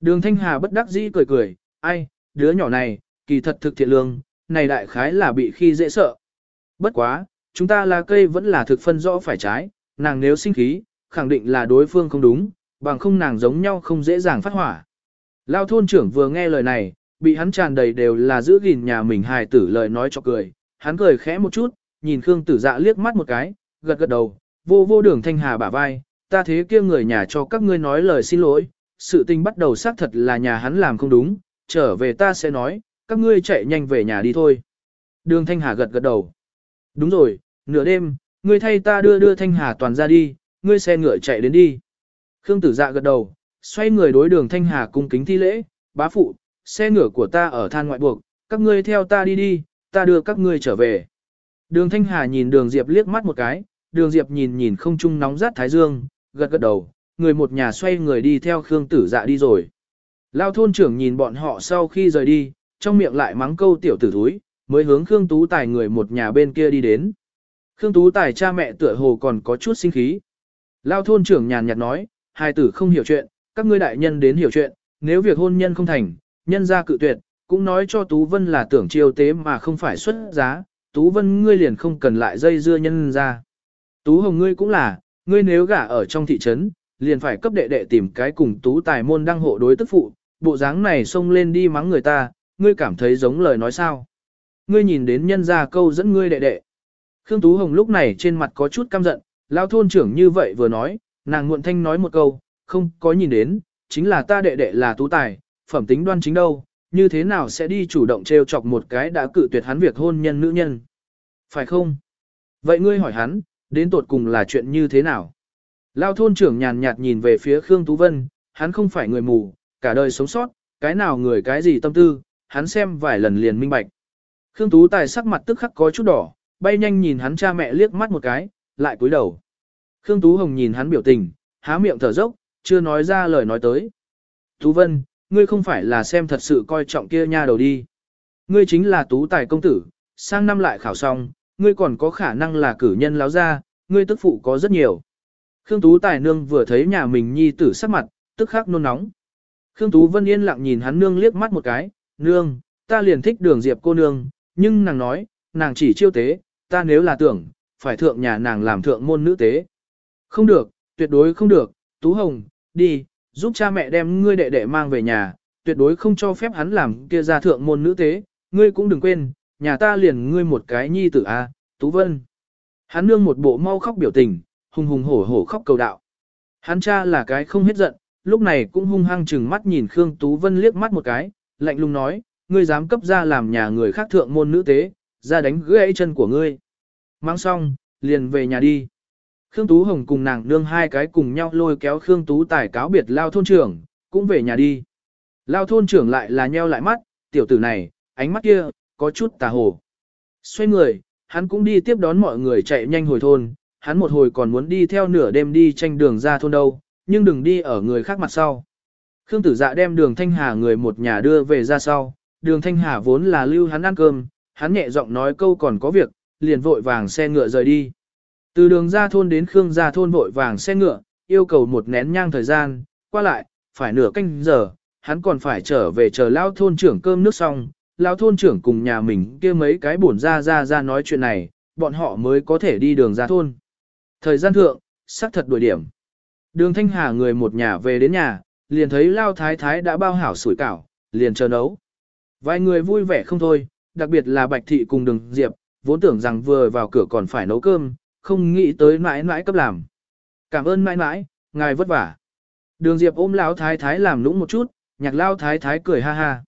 Đường Thanh Hà bất đắc dĩ cười cười, ai, đứa nhỏ này, kỳ thật thực thiện lương, này đại khái là bị khi dễ sợ. Bất quá, chúng ta là cây vẫn là thực phân rõ phải trái, nàng nếu sinh khí, khẳng định là đối phương không đúng, bằng không nàng giống nhau không dễ dàng phát hỏa. Lao thôn trưởng vừa nghe lời này, bị hắn tràn đầy đều là giữ gìn nhà mình hài tử lời nói cho cười, hắn cười khẽ một chút, nhìn Khương Tử Dạ liếc mắt một cái, gật gật đầu, vô vô đường thanh hà bả vai, ta thế kia người nhà cho các ngươi nói lời xin lỗi, sự tình bắt đầu xác thật là nhà hắn làm không đúng, trở về ta sẽ nói, các ngươi chạy nhanh về nhà đi thôi. Đường thanh hà gật gật đầu. Đúng rồi, nửa đêm, ngươi thay ta đưa đưa thanh hà toàn ra đi, ngươi xe ngựa chạy đến đi. Khương Tử Dạ gật đầu, xoay người đối đường thanh hà cung kính thi lễ, bá phụ, xe ngựa của ta ở than ngoại buộc, các ngươi theo ta đi đi, ta đưa các ngươi trở về. Đường Thanh Hà nhìn đường Diệp liếc mắt một cái, đường Diệp nhìn nhìn không trung nóng rát thái dương, gật gật đầu, người một nhà xoay người đi theo Khương Tử Dạ đi rồi. Lao thôn trưởng nhìn bọn họ sau khi rời đi, trong miệng lại mắng câu tiểu tử thúi, mới hướng Khương Tú Tài người một nhà bên kia đi đến. Khương Tú Tài cha mẹ tựa hồ còn có chút sinh khí. Lao thôn trưởng nhàn nhạt nói, hai tử không hiểu chuyện, các ngươi đại nhân đến hiểu chuyện, nếu việc hôn nhân không thành, nhân ra cự tuyệt, cũng nói cho Tú Vân là tưởng chiêu tế mà không phải xuất giá, Tú Vân ngươi liền không cần lại dây dưa nhân ra. Tú Hồng ngươi cũng là, ngươi nếu gả ở trong thị trấn, liền phải cấp đệ đệ tìm cái cùng Tú tài môn đăng hộ đối tức phụ, bộ dáng này xông lên đi mắng người ta, ngươi cảm thấy giống lời nói sao. Ngươi nhìn đến nhân ra câu dẫn ngươi đệ đệ. Khương Tú Hồng lúc này trên mặt có chút căm giận, lao thôn trưởng như vậy vừa nói, nàng muộn thanh nói một câu, không có nhìn đến, chính là ta đệ đệ là Tú tài, phẩm tính đoan chính đâu, như thế nào sẽ đi chủ động trêu chọc một cái đã cự tuyệt hắn việc hôn nhân nữ nhân. Phải không? Vậy ngươi hỏi hắn, đến tột cùng là chuyện như thế nào? Lao thôn trưởng nhàn nhạt nhìn về phía Khương Tú Vân, hắn không phải người mù, cả đời sống sót, cái nào người cái gì tâm tư, hắn xem vài lần liền minh bạch. Khương Tú Tài sắc mặt tức khắc có chút đỏ, bay nhanh nhìn hắn cha mẹ liếc mắt một cái, lại cúi đầu. Khương Tú Hồng nhìn hắn biểu tình, há miệng thở dốc, chưa nói ra lời nói tới. Tú Vân, ngươi không phải là xem thật sự coi trọng kia nha đầu đi. Ngươi chính là tú tài công tử, sang năm lại khảo xong, ngươi còn có khả năng là cử nhân láo ra, ngươi tức phụ có rất nhiều. Khương Tú Tài nương vừa thấy nhà mình nhi tử sắc mặt, tức khắc nôn nóng. Khương Tú Vân yên lặng nhìn hắn nương liếc mắt một cái, nương, ta liền thích đường diệp cô nương, nhưng nàng nói, nàng chỉ chiêu tế, ta nếu là tưởng, phải thượng nhà nàng làm thượng môn nữ tế. Không được, tuyệt đối không được, Tú Hồng, đi, giúp cha mẹ đem ngươi đệ đệ mang về nhà, tuyệt đối không cho phép hắn làm kia ra thượng môn nữ tế, ngươi cũng đừng quên, nhà ta liền ngươi một cái nhi tử a, Tú Vân. Hắn nương một bộ mau khóc biểu tình, hùng hùng hổ hổ khóc cầu đạo. Hắn cha là cái không hết giận, lúc này cũng hung hăng chừng mắt nhìn Khương Tú Vân liếc mắt một cái, lạnh lùng nói, ngươi dám cấp ra làm nhà người khác thượng môn nữ tế, ra đánh gãy chân của ngươi. Mang xong, liền về nhà đi. Khương Tú Hồng cùng nàng nương hai cái cùng nhau lôi kéo Khương Tú Tài cáo biệt lao thôn trưởng, cũng về nhà đi. Lao thôn trưởng lại là nheo lại mắt, tiểu tử này, ánh mắt kia, có chút tà hồ. Xoay người, hắn cũng đi tiếp đón mọi người chạy nhanh hồi thôn, hắn một hồi còn muốn đi theo nửa đêm đi tranh đường ra thôn đâu, nhưng đừng đi ở người khác mặt sau. Khương tử dạ đem đường Thanh Hà người một nhà đưa về ra sau, đường Thanh Hà vốn là lưu hắn ăn cơm, hắn nhẹ giọng nói câu còn có việc, liền vội vàng xe ngựa rời đi. Từ đường ra thôn đến Khương ra thôn vội vàng xe ngựa, yêu cầu một nén nhang thời gian, qua lại, phải nửa canh giờ, hắn còn phải trở về chờ lao thôn trưởng cơm nước xong, lao thôn trưởng cùng nhà mình kia mấy cái bổn ra ra ra nói chuyện này, bọn họ mới có thể đi đường ra thôn. Thời gian thượng, xác thật đuổi điểm. Đường Thanh Hà người một nhà về đến nhà, liền thấy Lao Thái Thái đã bao hảo sủi cảo, liền chờ nấu. Vài người vui vẻ không thôi, đặc biệt là Bạch Thị cùng Đường Diệp, vốn tưởng rằng vừa vào cửa còn phải nấu cơm, không nghĩ tới mãi mãi cấp làm. Cảm ơn mãi mãi, ngài vất vả. Đường Diệp ôm Lão Thái Thái làm nũng một chút, nhạc Lao Thái Thái cười ha ha.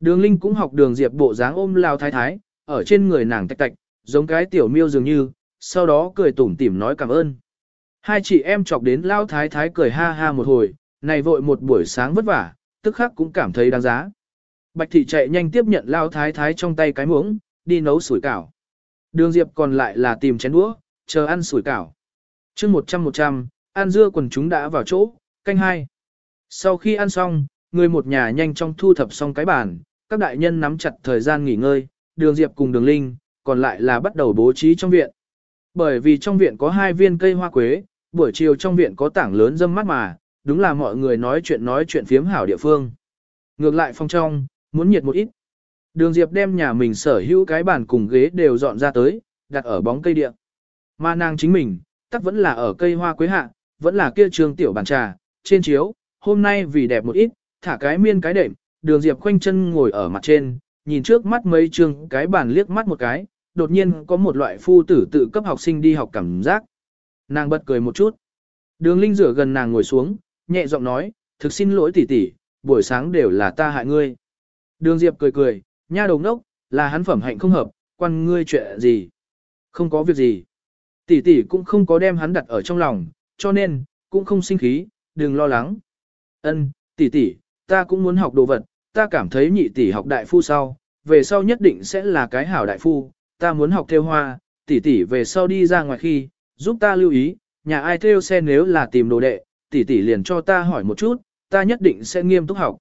Đường Linh cũng học Đường Diệp bộ dáng ôm Lao Thái Thái, ở trên người nàng tạch tạch, giống cái tiểu miêu dường như, sau đó cười tủm tỉm nói cảm ơn. Hai chị em chọc đến Lao Thái Thái cười ha ha một hồi, này vội một buổi sáng vất vả, tức khắc cũng cảm thấy đáng giá. Bạch thị chạy nhanh tiếp nhận Lao Thái Thái trong tay cái muỗng, đi nấu sủi cảo. Đường Diệp còn lại là tìm chén đũa, chờ ăn sủi cảo. chương 100 100, ăn dưa quần chúng đã vào chỗ, canh hai. Sau khi ăn xong, người một nhà nhanh chóng thu thập xong cái bàn, các đại nhân nắm chặt thời gian nghỉ ngơi, đường Diệp cùng đường Linh, còn lại là bắt đầu bố trí trong viện. Bởi vì trong viện có hai viên cây hoa quế, buổi chiều trong viện có tảng lớn dâm mát mà, đúng là mọi người nói chuyện nói chuyện phiếm hảo địa phương. Ngược lại phong trong, muốn nhiệt một ít. Đường Diệp đem nhà mình sở hữu cái bàn cùng ghế đều dọn ra tới, đặt ở bóng cây địa. Mà nàng chính mình, tắc vẫn là ở cây hoa quế hạ, vẫn là kia trường tiểu bàn trà, trên chiếu, hôm nay vì đẹp một ít, thả cái miên cái đệm, đường Diệp khoanh chân ngồi ở mặt trên, nhìn trước mắt mấy trường cái bàn liếc mắt một cái, đột nhiên có một loại phu tử tự cấp học sinh đi học cảm giác. Nàng bật cười một chút. Đường Linh rửa gần nàng ngồi xuống, nhẹ giọng nói, thực xin lỗi tỷ tỷ, buổi sáng đều là ta hại ngươi. Đường Diệp cười cười, nha đồng đốc, là hắn phẩm hạnh không hợp, quan ngươi chuyện gì. Không có việc gì. Tỷ tỷ cũng không có đem hắn đặt ở trong lòng, cho nên, cũng không sinh khí, đừng lo lắng. Ân, tỷ tỷ, ta cũng muốn học đồ vật, ta cảm thấy nhị tỷ học đại phu sau, về sau nhất định sẽ là cái hảo đại phu, ta muốn học theo hoa, tỷ tỷ về sau đi ra ngoài khi, giúp ta lưu ý, nhà ai theo xe nếu là tìm đồ đệ, tỷ tỷ liền cho ta hỏi một chút, ta nhất định sẽ nghiêm túc học.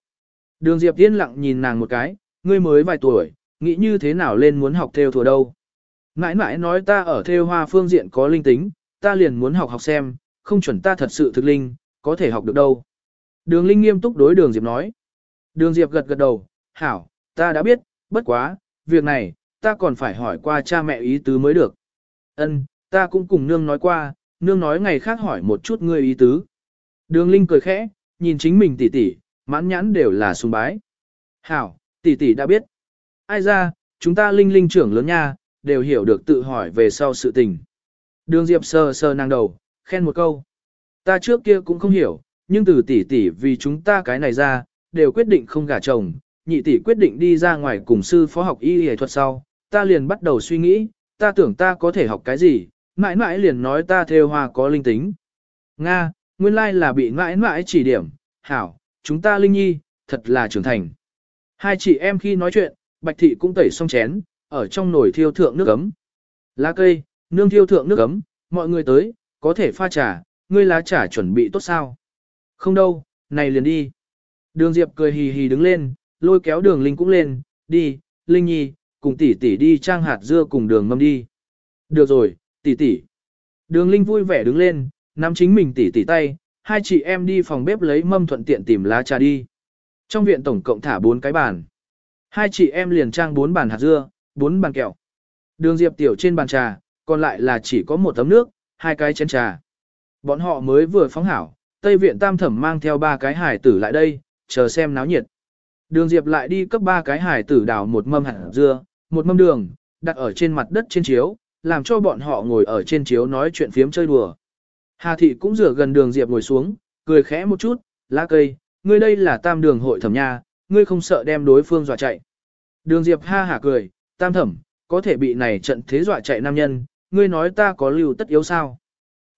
Đường Diệp yên lặng nhìn nàng một cái, ngươi mới vài tuổi, nghĩ như thế nào lên muốn học theo thùa đâu. Mãi mãi nói ta ở theo hoa phương diện có linh tính, ta liền muốn học học xem, không chuẩn ta thật sự thực linh, có thể học được đâu. Đường Linh nghiêm túc đối đường Diệp nói. Đường Diệp gật gật đầu, hảo, ta đã biết, bất quá, việc này, ta còn phải hỏi qua cha mẹ ý tứ mới được. Ân, ta cũng cùng nương nói qua, nương nói ngày khác hỏi một chút ngươi ý tứ. Đường Linh cười khẽ, nhìn chính mình tỉ tỉ mãn nhãn đều là sùng bái. Hảo, tỷ tỷ đã biết. Ai ra, chúng ta Linh Linh trưởng lớn nha, đều hiểu được tự hỏi về sau sự tình. Đường Diệp sờ sờ nàng đầu, khen một câu. Ta trước kia cũng không hiểu, nhưng từ tỷ tỷ vì chúng ta cái này ra, đều quyết định không gả chồng, nhị tỷ quyết định đi ra ngoài cùng sư phó học y y thuật sau, ta liền bắt đầu suy nghĩ, ta tưởng ta có thể học cái gì, mãi mãi liền nói ta theo hoa có linh tính. Nga, nguyên lai là bị mãi mãi chỉ điểm, hảo, chúng ta linh nhi, thật là trưởng thành. Hai chị em khi nói chuyện, Bạch Thị cũng tẩy xong chén, ở trong nồi thiêu thượng nước ấm. Lá cây, nương thiêu thượng nước ấm, mọi người tới, có thể pha trà, ngươi lá trà chuẩn bị tốt sao? Không đâu, này liền đi. Đường Diệp cười hì hì đứng lên, lôi kéo đường Linh cũng lên, đi, Linh Nhi, cùng tỷ tỷ đi trang hạt dưa cùng đường mâm đi. Được rồi, tỷ tỷ. Đường Linh vui vẻ đứng lên, nắm chính mình tỷ tỷ tay, hai chị em đi phòng bếp lấy mâm thuận tiện tìm lá trà đi. Trong viện tổng cộng thả bốn cái bàn. Hai chị em liền trang bốn bàn hạt dưa, bốn bàn kẹo. Đường Diệp tiểu trên bàn trà, còn lại là chỉ có một tấm nước, hai cái chén trà. Bọn họ mới vừa phóng hảo, Tây viện tam thẩm mang theo ba cái hải tử lại đây, chờ xem náo nhiệt. Đường Diệp lại đi cấp ba cái hải tử đào một mâm hạt dưa, một mâm đường, đặt ở trên mặt đất trên chiếu, làm cho bọn họ ngồi ở trên chiếu nói chuyện phiếm chơi đùa. Hà thị cũng rửa gần đường Diệp ngồi xuống, cười khẽ một chút, lá cây, ngươi đây là tam đường hội thẩm nha, ngươi không sợ đem đối phương dọa chạy. Đường Diệp ha hả cười, tam thẩm, có thể bị này trận thế dọa chạy nam nhân, ngươi nói ta có lưu tất yếu sao.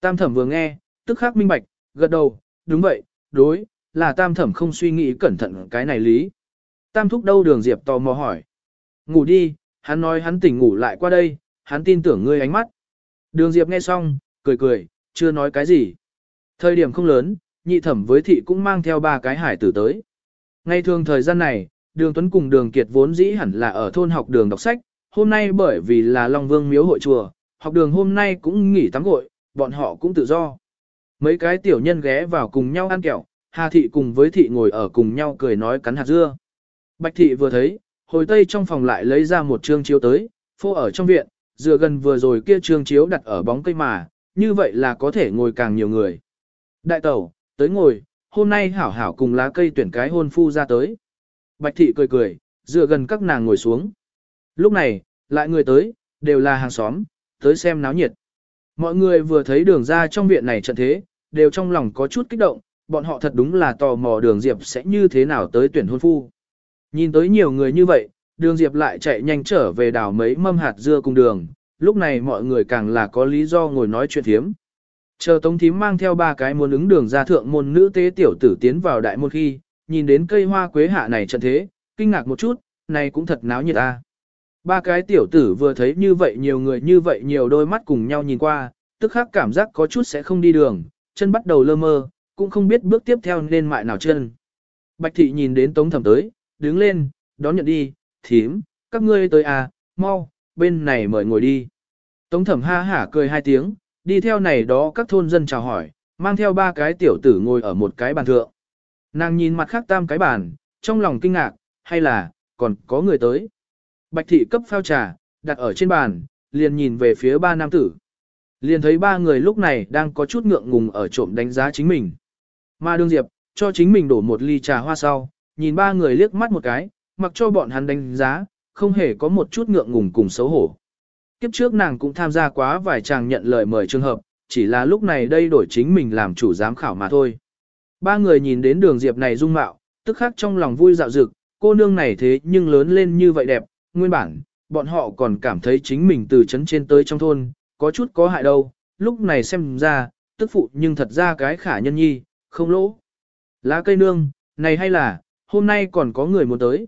Tam thẩm vừa nghe, tức khắc minh bạch, gật đầu, đúng vậy, đối, là tam thẩm không suy nghĩ cẩn thận cái này lý. Tam thúc đâu đường Diệp tò mò hỏi. Ngủ đi, hắn nói hắn tỉnh ngủ lại qua đây, hắn tin tưởng ngươi ánh mắt. Đường Diệp nghe xong, cười cười, chưa nói cái gì. Thời điểm không lớn, nhị thẩm với thị cũng mang theo ba cái hải tử tới. Ngay thường thời gian này, đường Tuấn cùng đường Kiệt vốn dĩ hẳn là ở thôn học đường đọc sách, hôm nay bởi vì là Long Vương miếu hội chùa, học đường hôm nay cũng nghỉ tắm gội, bọn họ cũng tự do. Mấy cái tiểu nhân ghé vào cùng nhau ăn kẹo, Hà Thị cùng với Thị ngồi ở cùng nhau cười nói cắn hạt dưa. Bạch Thị vừa thấy, hồi tây trong phòng lại lấy ra một trương chiếu tới, phô ở trong viện, dựa gần vừa rồi kia trương chiếu đặt ở bóng cây mà, như vậy là có thể ngồi càng nhiều người. Đại tẩu, tới ngồi, hôm nay hảo hảo cùng lá cây tuyển cái hôn phu ra tới. Bạch thị cười cười, dựa gần các nàng ngồi xuống. Lúc này, lại người tới, đều là hàng xóm, tới xem náo nhiệt. Mọi người vừa thấy đường ra trong viện này trận thế, đều trong lòng có chút kích động, bọn họ thật đúng là tò mò đường Diệp sẽ như thế nào tới tuyển hôn phu. Nhìn tới nhiều người như vậy, đường Diệp lại chạy nhanh trở về đảo mấy mâm hạt dưa cùng đường, lúc này mọi người càng là có lý do ngồi nói chuyện thiếm. Chờ Tống Thím mang theo ba cái muốn ứng đường ra thượng môn nữ tế tiểu tử tiến vào đại môn khi, nhìn đến cây hoa quế hạ này trận thế, kinh ngạc một chút, này cũng thật náo nhiệt ta. Ba cái tiểu tử vừa thấy như vậy nhiều người như vậy nhiều đôi mắt cùng nhau nhìn qua, tức khắc cảm giác có chút sẽ không đi đường, chân bắt đầu lơ mơ, cũng không biết bước tiếp theo nên mại nào chân. Bạch thị nhìn đến Tống Thẩm tới, đứng lên, đón nhận đi, thím, các ngươi tới à, mau, bên này mời ngồi đi. Tống thẩm ha hả cười hai tiếng, đi theo này đó các thôn dân chào hỏi, mang theo ba cái tiểu tử ngồi ở một cái bàn thượng. Nàng nhìn mặt khác tam cái bàn, trong lòng kinh ngạc, hay là, còn có người tới. Bạch thị cấp phao trà, đặt ở trên bàn, liền nhìn về phía ba nam tử. Liền thấy ba người lúc này đang có chút ngượng ngùng ở trộm đánh giá chính mình. Mà đương diệp, cho chính mình đổ một ly trà hoa sau, nhìn ba người liếc mắt một cái, mặc cho bọn hắn đánh giá, không hề có một chút ngượng ngùng cùng xấu hổ. Kiếp trước nàng cũng tham gia quá vài chàng nhận lời mời trường hợp, chỉ là lúc này đây đổi chính mình làm chủ giám khảo mà thôi. Ba người nhìn đến đường diệp này dung mạo, tức khắc trong lòng vui dạo dực, cô nương này thế nhưng lớn lên như vậy đẹp, nguyên bản, bọn họ còn cảm thấy chính mình từ chấn trên tới trong thôn, có chút có hại đâu, lúc này xem ra, tức phụ nhưng thật ra cái khả nhân nhi, không lỗ. Lá cây nương, này hay là, hôm nay còn có người muốn tới.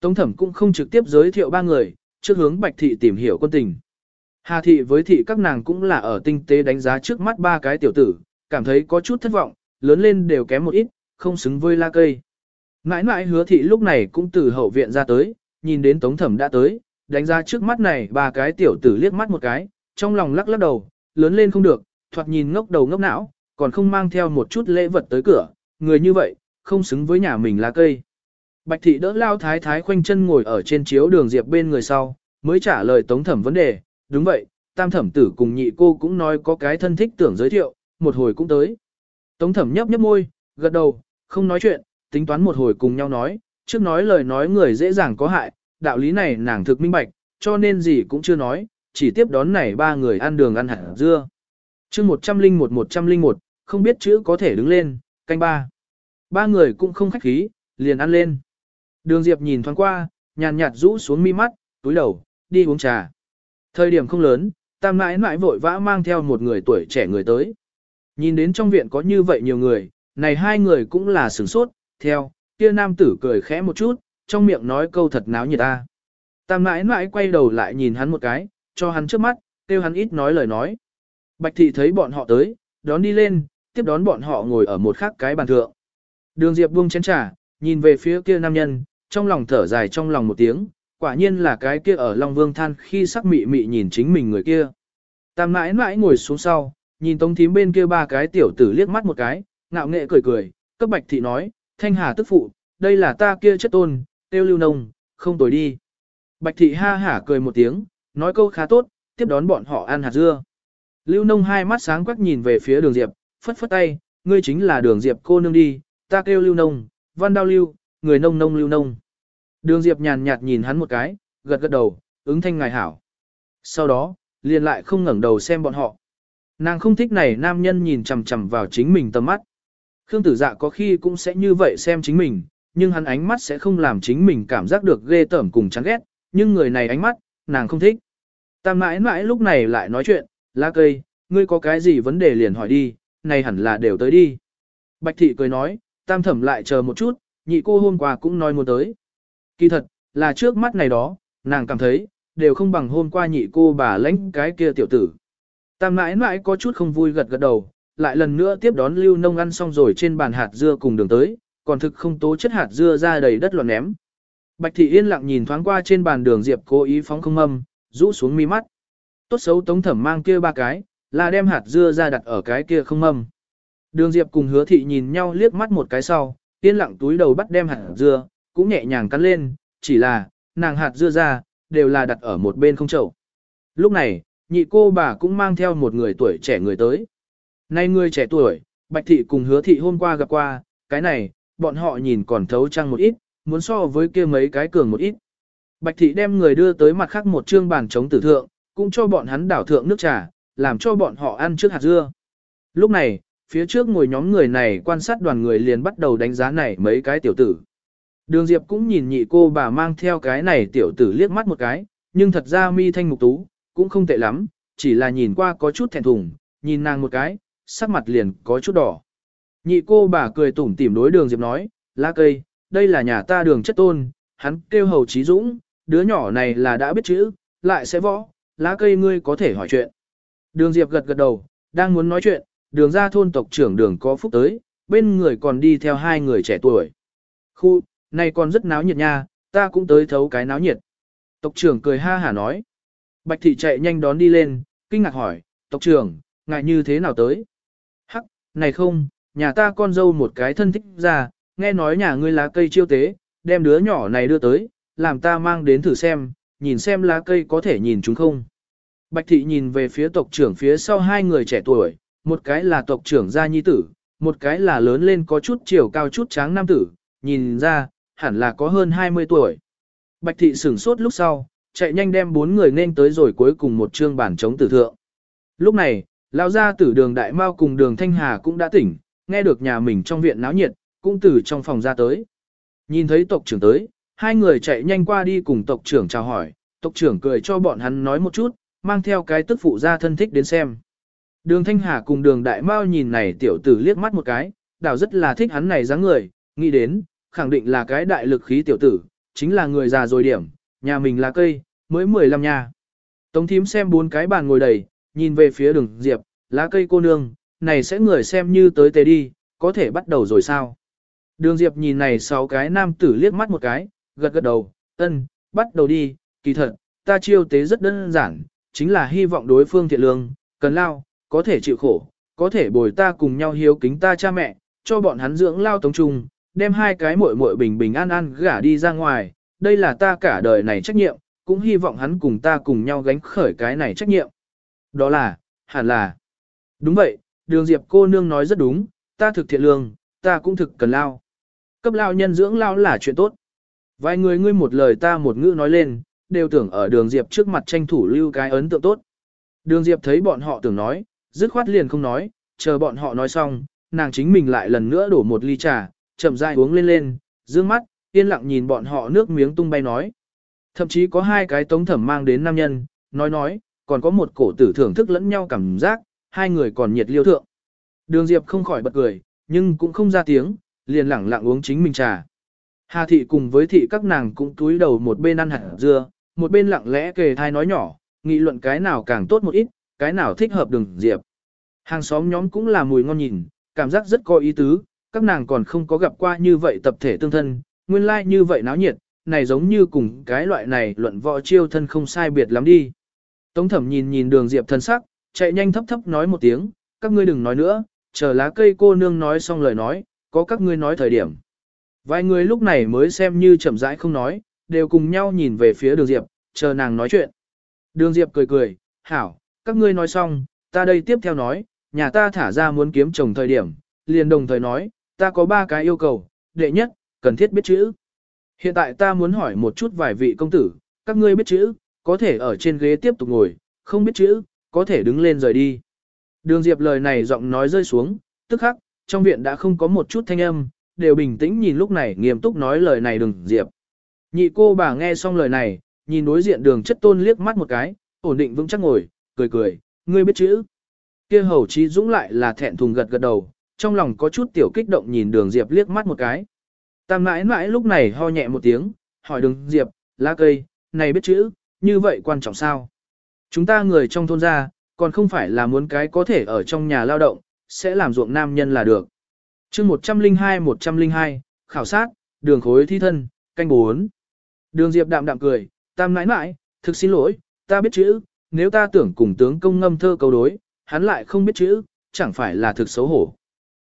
Tống thẩm cũng không trực tiếp giới thiệu ba người, trước hướng bạch thị tìm hiểu quân tình. Hà thị với thị các nàng cũng là ở tinh tế đánh giá trước mắt ba cái tiểu tử, cảm thấy có chút thất vọng, lớn lên đều kém một ít, không xứng với la cây. Nãi nãi hứa thị lúc này cũng từ hậu viện ra tới, nhìn đến tống thẩm đã tới, đánh giá trước mắt này ba cái tiểu tử liếc mắt một cái, trong lòng lắc lắc đầu, lớn lên không được, thoạt nhìn ngốc đầu ngốc não, còn không mang theo một chút lễ vật tới cửa, người như vậy, không xứng với nhà mình là cây. Bạch thị đỡ lao thái thái khoanh chân ngồi ở trên chiếu đường diệp bên người sau, mới trả lời tống thẩm vấn đề, đúng vậy, tam thẩm tử cùng nhị cô cũng nói có cái thân thích tưởng giới thiệu, một hồi cũng tới. Tống thẩm nhấp nhấp môi, gật đầu, không nói chuyện, tính toán một hồi cùng nhau nói, trước nói lời nói người dễ dàng có hại, đạo lý này nàng thực minh bạch, cho nên gì cũng chưa nói, chỉ tiếp đón này ba người ăn đường ăn hạt dưa. chương 101-101, không biết chữ có thể đứng lên, canh ba. Ba người cũng không khách khí, liền ăn lên. Đường Diệp nhìn thoáng qua, nhàn nhạt rũ xuống mi mắt, túi đầu, đi uống trà. Thời điểm không lớn, tam mãi mãi vội vã mang theo một người tuổi trẻ người tới. Nhìn đến trong viện có như vậy nhiều người, này hai người cũng là sửng sốt, theo, kia nam tử cười khẽ một chút, trong miệng nói câu thật náo nhiệt ta. Tam mãi mãi quay đầu lại nhìn hắn một cái, cho hắn trước mắt, kêu hắn ít nói lời nói. Bạch thị thấy bọn họ tới, đón đi lên, tiếp đón bọn họ ngồi ở một khác cái bàn thượng. Đường Diệp buông chén trà, nhìn về phía kia nam nhân, trong lòng thở dài trong lòng một tiếng, quả nhiên là cái kia ở Long Vương than khi sắc mị mị nhìn chính mình người kia. Tam mãi mãi ngồi xuống sau, nhìn tống thím bên kia ba cái tiểu tử liếc mắt một cái, ngạo nghệ cười cười, cấp bạch thị nói, thanh hà tức phụ, đây là ta kia chất tôn, tiêu lưu nông, không tối đi. Bạch thị ha hả cười một tiếng, nói câu khá tốt, tiếp đón bọn họ ăn hạt dưa. Lưu nông hai mắt sáng quắc nhìn về phía đường diệp, phất phất tay, ngươi chính là đường diệp cô nương đi, ta kêu lưu nông, văn đao lưu, người nông nông lưu nông. Đường diệp nhàn nhạt nhìn hắn một cái, gật gật đầu, ứng thanh ngài hảo. Sau đó, liền lại không ngẩng đầu xem bọn họ. Nàng không thích này nam nhân nhìn chằm chằm vào chính mình tầm mắt. Khương tử dạ có khi cũng sẽ như vậy xem chính mình, nhưng hắn ánh mắt sẽ không làm chính mình cảm giác được ghê tởm cùng chán ghét, nhưng người này ánh mắt, nàng không thích. Tam mãi mãi lúc này lại nói chuyện, lá cây, ngươi có cái gì vấn đề liền hỏi đi, này hẳn là đều tới đi. Bạch thị cười nói, tam thẩm lại chờ một chút, nhị cô hôm qua cũng nói muốn tới. Kỳ thật, là trước mắt này đó, nàng cảm thấy, đều không bằng hôm qua nhị cô bà lãnh cái kia tiểu tử. Tam mãi mãi có chút không vui gật gật đầu, lại lần nữa tiếp đón lưu nông ăn xong rồi trên bàn hạt dưa cùng đường tới, còn thực không tố chất hạt dưa ra đầy đất loạn ném. Bạch thị yên lặng nhìn thoáng qua trên bàn đường diệp cố ý phóng không âm, rũ xuống mi mắt. Tốt xấu tống thẩm mang kia ba cái, là đem hạt dưa ra đặt ở cái kia không âm. Đường diệp cùng hứa thị nhìn nhau liếc mắt một cái sau, yên lặng túi đầu bắt đem hạt dưa, cũng nhẹ nhàng cắn lên, chỉ là, nàng hạt dưa ra, đều là đặt ở một bên không chậu. Lúc này, nhị cô bà cũng mang theo một người tuổi trẻ người tới. Nay người trẻ tuổi, Bạch Thị cùng Hứa Thị hôm qua gặp qua, cái này, bọn họ nhìn còn thấu trăng một ít, muốn so với kia mấy cái cường một ít. Bạch Thị đem người đưa tới mặt khác một trương bàn chống tử thượng, cũng cho bọn hắn đảo thượng nước trà, làm cho bọn họ ăn trước hạt dưa. Lúc này, phía trước ngồi nhóm người này quan sát đoàn người liền bắt đầu đánh giá này mấy cái tiểu tử. Đường Diệp cũng nhìn nhị cô bà mang theo cái này tiểu tử liếc mắt một cái, nhưng thật ra mi thanh mục tú, cũng không tệ lắm, chỉ là nhìn qua có chút thẹn thùng, nhìn nàng một cái, sắc mặt liền có chút đỏ. Nhị cô bà cười tủm tỉm đối đường Diệp nói, lá cây, đây là nhà ta đường chất tôn, hắn kêu hầu trí dũng, đứa nhỏ này là đã biết chữ, lại sẽ võ, lá cây ngươi có thể hỏi chuyện. Đường Diệp gật gật đầu, đang muốn nói chuyện, đường ra thôn tộc trưởng đường có phúc tới, bên người còn đi theo hai người trẻ tuổi. Khu, này còn rất náo nhiệt nha, ta cũng tới thấu cái náo nhiệt. Tộc trưởng cười ha hả nói. Bạch thị chạy nhanh đón đi lên, kinh ngạc hỏi, tộc trưởng, ngại như thế nào tới? Hắc, này không, nhà ta con dâu một cái thân thích ra, nghe nói nhà ngươi lá cây chiêu tế, đem đứa nhỏ này đưa tới, làm ta mang đến thử xem, nhìn xem lá cây có thể nhìn chúng không. Bạch thị nhìn về phía tộc trưởng phía sau hai người trẻ tuổi, một cái là tộc trưởng gia nhi tử, một cái là lớn lên có chút chiều cao chút tráng nam tử, nhìn ra, hẳn là có hơn 20 tuổi. Bạch thị sửng sốt lúc sau, chạy nhanh đem bốn người nên tới rồi cuối cùng một chương bản chống tử thượng. Lúc này, lão gia tử đường đại mao cùng đường thanh hà cũng đã tỉnh, nghe được nhà mình trong viện náo nhiệt, cũng từ trong phòng ra tới. Nhìn thấy tộc trưởng tới, hai người chạy nhanh qua đi cùng tộc trưởng chào hỏi, tộc trưởng cười cho bọn hắn nói một chút, mang theo cái tức phụ ra thân thích đến xem. Đường thanh hà cùng đường đại mao nhìn này tiểu tử liếc mắt một cái, đảo rất là thích hắn này dáng người, nghĩ đến, khẳng định là cái đại lực khí tiểu tử, chính là người già rồi điểm, nhà mình là cây, mới 15 nhà. Tống thím xem bốn cái bàn ngồi đầy, nhìn về phía đường diệp, lá cây cô nương, này sẽ người xem như tới tế đi, có thể bắt đầu rồi sao? Đường diệp nhìn này sáu cái nam tử liếc mắt một cái, gật gật đầu, ân, bắt đầu đi, kỳ thật, ta chiêu tế rất đơn giản, chính là hy vọng đối phương thiện lương, cần lao, có thể chịu khổ, có thể bồi ta cùng nhau hiếu kính ta cha mẹ, cho bọn hắn dưỡng lao tống trung, đem hai cái muội muội bình bình an an gả đi ra ngoài, đây là ta cả đời này trách nhiệm, cũng hy vọng hắn cùng ta cùng nhau gánh khởi cái này trách nhiệm. Đó là, hẳn là. Đúng vậy, đường diệp cô nương nói rất đúng, ta thực thiện lương, ta cũng thực cần lao. Cấp lao nhân dưỡng lao là chuyện tốt. Vài người ngươi một lời ta một ngữ nói lên, đều tưởng ở đường diệp trước mặt tranh thủ lưu cái ấn tượng tốt. Đường diệp thấy bọn họ tưởng nói, dứt khoát liền không nói, chờ bọn họ nói xong, nàng chính mình lại lần nữa đổ một ly trà, chậm rãi uống lên lên, dương mắt, yên lặng nhìn bọn họ nước miếng tung bay nói. Thậm chí có hai cái tống thẩm mang đến nam nhân, nói nói, còn có một cổ tử thưởng thức lẫn nhau cảm giác, hai người còn nhiệt liêu thượng. Đường Diệp không khỏi bật cười, nhưng cũng không ra tiếng, liền lẳng lặng uống chính mình trà. Hà thị cùng với thị các nàng cũng túi đầu một bên ăn hạt dưa, một bên lặng lẽ kề thai nói nhỏ, nghị luận cái nào càng tốt một ít, cái nào thích hợp đường diệp. Hàng xóm nhóm cũng là mùi ngon nhìn, cảm giác rất có ý tứ, các nàng còn không có gặp qua như vậy tập thể tương thân, nguyên lai like như vậy náo nhiệt, này giống như cùng cái loại này luận võ chiêu thân không sai biệt lắm đi. Tống thẩm nhìn nhìn đường diệp thân sắc, chạy nhanh thấp thấp nói một tiếng, các ngươi đừng nói nữa, chờ lá cây cô nương nói xong lời nói, có các ngươi nói thời điểm. Vài người lúc này mới xem như chậm rãi không nói, đều cùng nhau nhìn về phía đường diệp, chờ nàng nói chuyện. Đường diệp cười cười, hảo, các ngươi nói xong, ta đây tiếp theo nói, nhà ta thả ra muốn kiếm chồng thời điểm, liền đồng thời nói, ta có ba cái yêu cầu, đệ nhất, cần thiết biết chữ. Hiện tại ta muốn hỏi một chút vài vị công tử, các ngươi biết chữ, có thể ở trên ghế tiếp tục ngồi, không biết chữ, có thể đứng lên rời đi. Đường Diệp lời này giọng nói rơi xuống, tức khắc, trong viện đã không có một chút thanh âm, đều bình tĩnh nhìn lúc này nghiêm túc nói lời này đường Diệp. Nhị cô bà nghe xong lời này, nhìn đối diện đường chất tôn liếc mắt một cái, ổn định vững chắc ngồi, cười cười, ngươi biết chữ. kia hầu trí dũng lại là thẹn thùng gật gật đầu, trong lòng có chút tiểu kích động nhìn đường Diệp liếc mắt một cái. Tam mãi mãi lúc này ho nhẹ một tiếng, hỏi đường Diệp, lá cây, này biết chữ, như vậy quan trọng sao? Chúng ta người trong thôn ra, còn không phải là muốn cái có thể ở trong nhà lao động, sẽ làm ruộng nam nhân là được. chương 102-102, khảo sát, đường khối thi thân, canh bốn. Đường Diệp đạm đạm cười, tam nãi nãi, thực xin lỗi, ta biết chữ, nếu ta tưởng cùng tướng công ngâm thơ câu đối, hắn lại không biết chữ, chẳng phải là thực xấu hổ.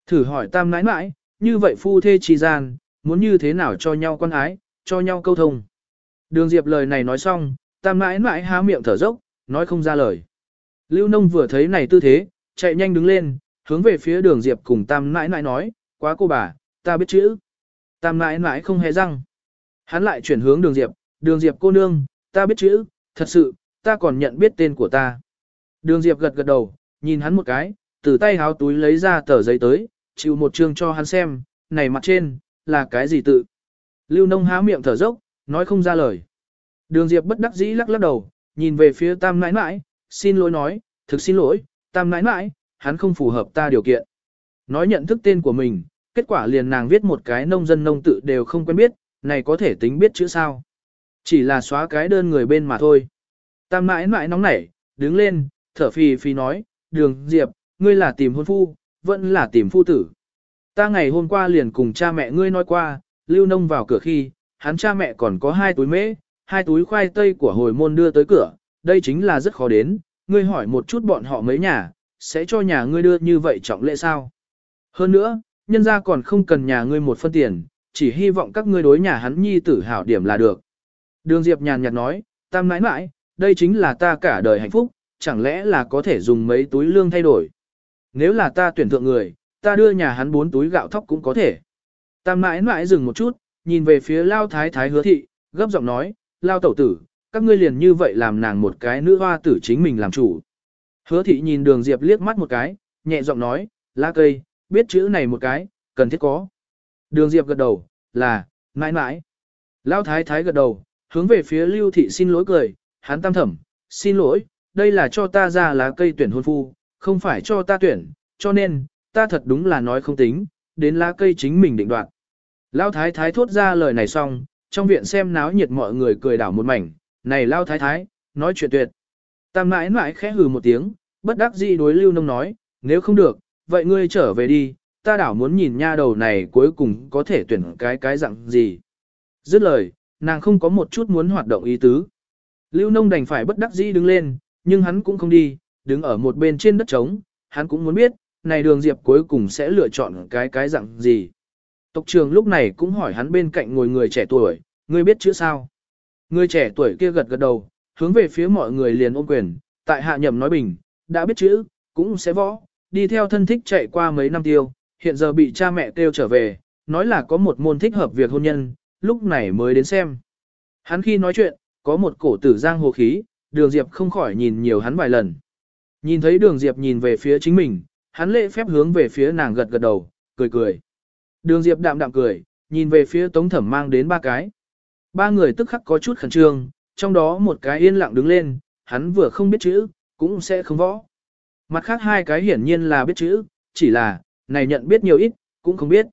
Thử hỏi tam nãi nãi, như vậy phu thê chi gian, muốn như thế nào cho nhau quan ái, cho nhau câu thông. Đường Diệp lời này nói xong, tam nãi nãi há miệng thở dốc, nói không ra lời. Lưu nông vừa thấy này tư thế, chạy nhanh đứng lên, hướng về phía đường Diệp cùng tam nãi nãi nói, quá cô bà, ta biết chữ. Tam nãi nãi không hề răng. Hắn lại chuyển hướng đường Diệp, đường Diệp cô nương, ta biết chữ, thật sự, ta còn nhận biết tên của ta. Đường Diệp gật gật đầu, nhìn hắn một cái, từ tay háo túi lấy ra tờ giấy tới, chịu một chương cho hắn xem, này mặt trên, là cái gì tự. Lưu nông há miệng thở dốc, nói không ra lời. Đường Diệp bất đắc dĩ lắc lắc đầu, nhìn về phía tam nãi nãi, xin lỗi nói, thực xin lỗi, tam nãi nãi, hắn không phù hợp ta điều kiện. Nói nhận thức tên của mình, kết quả liền nàng viết một cái nông dân nông tự đều không quen biết, này có thể tính biết chữ sao. Chỉ là xóa cái đơn người bên mà thôi. Tam nãi nãi nóng nảy, đứng lên, thở phì phì nói, đường diệp, ngươi là tìm hôn phu, vẫn là tìm phu tử. Ta ngày hôm qua liền cùng cha mẹ ngươi nói qua, lưu nông vào cửa khi, hắn cha mẹ còn có hai túi mễ, hai túi khoai tây của hồi môn đưa tới cửa, đây chính là rất khó đến, ngươi hỏi một chút bọn họ mấy nhà, sẽ cho nhà ngươi đưa như vậy trọng lệ sao. Hơn nữa, nhân gia còn không cần nhà ngươi một phân tiền, chỉ hy vọng các ngươi đối nhà hắn nhi tử hảo điểm là được. Đường Diệp nhàn nhạt nói, tam nãi nãi, đây chính là ta cả đời hạnh phúc, chẳng lẽ là có thể dùng mấy túi lương thay đổi. Nếu là ta tuyển thượng người, ta đưa nhà hắn bốn túi gạo thóc cũng có thể. Tam Mãi Mãi dừng một chút, nhìn về phía lao thái thái hứa thị, gấp giọng nói, lao tẩu tử, các ngươi liền như vậy làm nàng một cái nữ hoa tử chính mình làm chủ. Hứa thị nhìn đường Diệp liếc mắt một cái, nhẹ giọng nói, lá cây, biết chữ này một cái, cần thiết có. Đường Diệp gật đầu, là, mãi mãi. Lao thái thái gật đầu, hướng về phía lưu thị xin lỗi cười, hắn tam thẩm, xin lỗi, đây là cho ta ra lá cây tuyển hôn phu, không phải cho ta tuyển, cho nên, ta thật đúng là nói không tính, đến lá cây chính mình định đoạt. Lao thái thái thốt ra lời này xong, trong viện xem náo nhiệt mọi người cười đảo một mảnh, này lao thái thái, nói chuyện tuyệt. Tam mãi mãi khẽ hừ một tiếng, bất đắc dĩ đối lưu nông nói, nếu không được, vậy ngươi trở về đi, ta đảo muốn nhìn nha đầu này cuối cùng có thể tuyển cái cái dạng gì. Dứt lời, nàng không có một chút muốn hoạt động ý tứ. Lưu nông đành phải bất đắc dĩ đứng lên, nhưng hắn cũng không đi, đứng ở một bên trên đất trống, hắn cũng muốn biết, này đường diệp cuối cùng sẽ lựa chọn cái cái dạng gì. Tộc trường lúc này cũng hỏi hắn bên cạnh ngồi người trẻ tuổi, ngươi biết chữ sao? Người trẻ tuổi kia gật gật đầu, hướng về phía mọi người liền ôm quyền, tại hạ nhậm nói bình, đã biết chữ, cũng sẽ võ, đi theo thân thích chạy qua mấy năm tiêu, hiện giờ bị cha mẹ kêu trở về, nói là có một môn thích hợp việc hôn nhân, lúc này mới đến xem. Hắn khi nói chuyện, có một cổ tử giang hồ khí, đường Diệp không khỏi nhìn nhiều hắn vài lần. Nhìn thấy đường Diệp nhìn về phía chính mình, hắn lễ phép hướng về phía nàng gật gật đầu, cười cười. Đường Diệp đạm đạm cười, nhìn về phía tống thẩm mang đến ba cái. Ba người tức khắc có chút khẩn trương, trong đó một cái yên lặng đứng lên, hắn vừa không biết chữ, cũng sẽ không võ. Mặt khác hai cái hiển nhiên là biết chữ, chỉ là, này nhận biết nhiều ít, cũng không biết.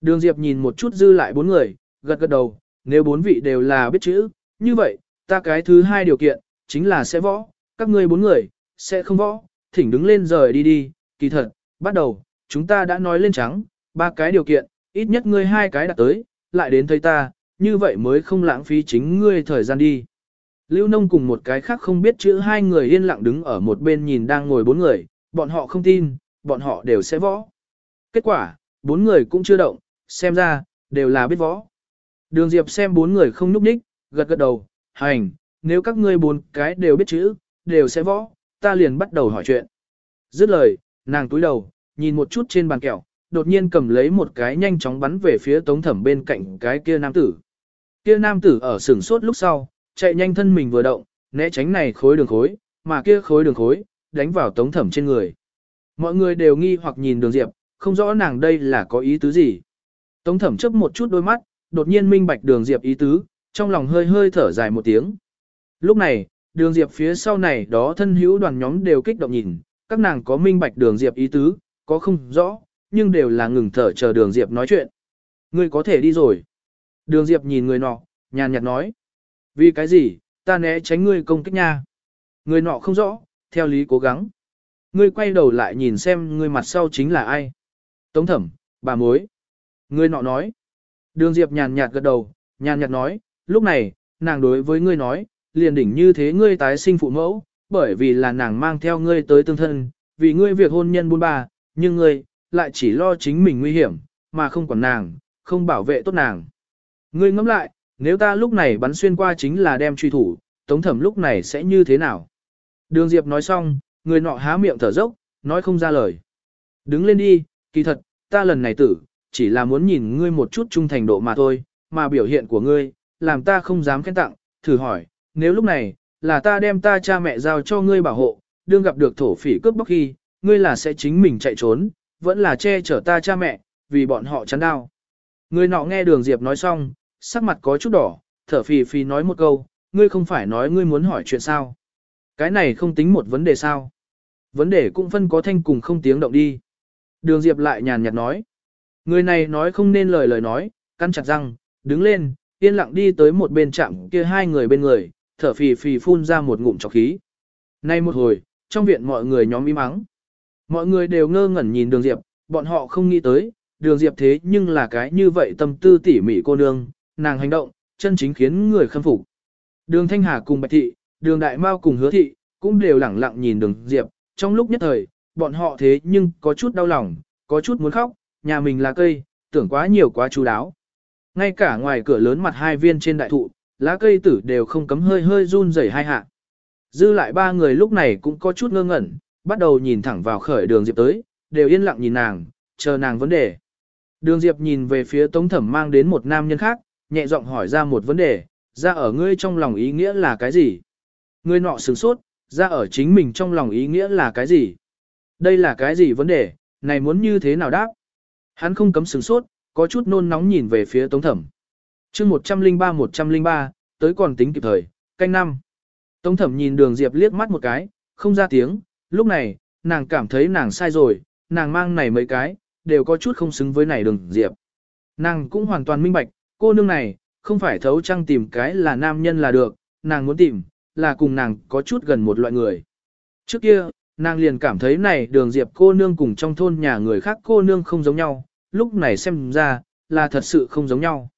Đường Diệp nhìn một chút dư lại bốn người, gật gật đầu, nếu bốn vị đều là biết chữ, như vậy, ta cái thứ hai điều kiện, chính là sẽ võ, các ngươi bốn người, sẽ không võ, thỉnh đứng lên rời đi đi, kỳ thật, bắt đầu, chúng ta đã nói lên trắng, ba cái điều kiện, ít nhất ngươi hai cái đạt tới, lại đến thấy ta, như vậy mới không lãng phí chính ngươi thời gian đi. Lưu nông cùng một cái khác không biết chữ hai người yên lặng đứng ở một bên nhìn đang ngồi bốn người, bọn họ không tin, bọn họ đều sẽ võ. Kết quả, bốn người cũng chưa động, xem ra, đều là biết võ. Đường Diệp xem bốn người không nhúc nhích, gật gật đầu, hành, nếu các ngươi bốn cái đều biết chữ, đều sẽ võ, ta liền bắt đầu hỏi chuyện. Dứt lời, nàng túi đầu, nhìn một chút trên bàn kẹo, đột nhiên cầm lấy một cái nhanh chóng bắn về phía tống thẩm bên cạnh cái kia nam tử. Kia nam tử ở sửng sốt lúc sau, chạy nhanh thân mình vừa động, né tránh này khối đường khối, mà kia khối đường khối, đánh vào tống thẩm trên người. Mọi người đều nghi hoặc nhìn đường diệp, không rõ nàng đây là có ý tứ gì. Tống thẩm chấp một chút đôi mắt, đột nhiên minh bạch đường diệp ý tứ, trong lòng hơi hơi thở dài một tiếng. Lúc này, đường diệp phía sau này đó thân hữu đoàn nhóm đều kích động nhìn, các nàng có minh bạch đường diệp ý tứ, có không rõ, nhưng đều là ngừng thở chờ đường diệp nói chuyện. Ngươi có thể đi rồi. Đường diệp nhìn người nọ, nhàn nhạt nói. Vì cái gì, ta né tránh ngươi công kích nha. Người nọ không rõ, theo lý cố gắng. Ngươi quay đầu lại nhìn xem ngươi mặt sau chính là ai. Tống thẩm, bà mối. Người nọ nói. Đường Diệp nhàn nhạt gật đầu, nhàn nhạt nói, lúc này, nàng đối với ngươi nói, liền đỉnh như thế ngươi tái sinh phụ mẫu, bởi vì là nàng mang theo ngươi tới tương thân, vì ngươi việc hôn nhân buôn ba, nhưng ngươi, lại chỉ lo chính mình nguy hiểm, mà không quản nàng, không bảo vệ tốt nàng. Ngươi ngẫm lại, nếu ta lúc này bắn xuyên qua chính là đem truy thủ, tống thẩm lúc này sẽ như thế nào? Đường Diệp nói xong, người nọ há miệng thở dốc, nói không ra lời. Đứng lên đi, kỳ thật, ta lần này tử, chỉ là muốn nhìn ngươi một chút trung thành độ mà thôi, mà biểu hiện của ngươi, làm ta không dám khen tặng, thử hỏi, nếu lúc này, là ta đem ta cha mẹ giao cho ngươi bảo hộ, đương gặp được thổ phỉ cướp bóc khi, ngươi là sẽ chính mình chạy trốn, vẫn là che chở ta cha mẹ, vì bọn họ chắn đau. Người nọ nghe đường Diệp nói xong, sắc mặt có chút đỏ, thở phì phì nói một câu, ngươi không phải nói ngươi muốn hỏi chuyện sao. Cái này không tính một vấn đề sao. Vấn đề cũng phân có thanh cùng không tiếng động đi. Đường Diệp lại nhàn nhạt nói. Người này nói không nên lời lời nói, căn chặt răng, đứng lên, yên lặng đi tới một bên chạm kia hai người bên người, thở phì phì phun ra một ngụm trọc khí. Nay một hồi, trong viện mọi người nhóm im mắng. Mọi người đều ngơ ngẩn nhìn đường Diệp, bọn họ không nghĩ tới, đường Diệp thế nhưng là cái như vậy tâm tư tỉ mỉ cô nương, nàng hành động, chân chính khiến người khâm phục. Đường Thanh Hà cùng Bạch Thị, đường Đại Mao cùng Hứa Thị, cũng đều lẳng lặng nhìn đường Diệp, trong lúc nhất thời, bọn họ thế nhưng có chút đau lòng, có chút muốn khóc, nhà mình là cây, tưởng quá nhiều quá chú đáo. Ngay cả ngoài cửa lớn mặt hai viên trên đại thụ, lá cây tử đều không cấm hơi hơi run rẩy hai hạ. Dư lại ba người lúc này cũng có chút ngơ ngẩn, bắt đầu nhìn thẳng vào khởi đường Diệp tới, đều yên lặng nhìn nàng, chờ nàng vấn đề. Đường Diệp nhìn về phía Tống Thẩm mang đến một nam nhân khác, nhẹ giọng hỏi ra một vấn đề, ra ở ngươi trong lòng ý nghĩa là cái gì? Ngươi nọ sửng sốt, ra ở chính mình trong lòng ý nghĩa là cái gì? Đây là cái gì vấn đề, này muốn như thế nào đáp? Hắn không cấm sửng sốt, có chút nôn nóng nhìn về phía Tống Thẩm. chương 103-103, tới còn tính kịp thời, canh năm. Tống Thẩm nhìn đường Diệp liếc mắt một cái, không ra tiếng, lúc này, nàng cảm thấy nàng sai rồi, nàng mang này mấy cái, đều có chút không xứng với này đường Diệp. Nàng cũng hoàn toàn minh bạch, cô nương này, không phải thấu trăng tìm cái là nam nhân là được, nàng muốn tìm, là cùng nàng có chút gần một loại người. Trước kia, nàng liền cảm thấy này đường diệp cô nương cùng trong thôn nhà người khác cô nương không giống nhau, lúc này xem ra, là thật sự không giống nhau.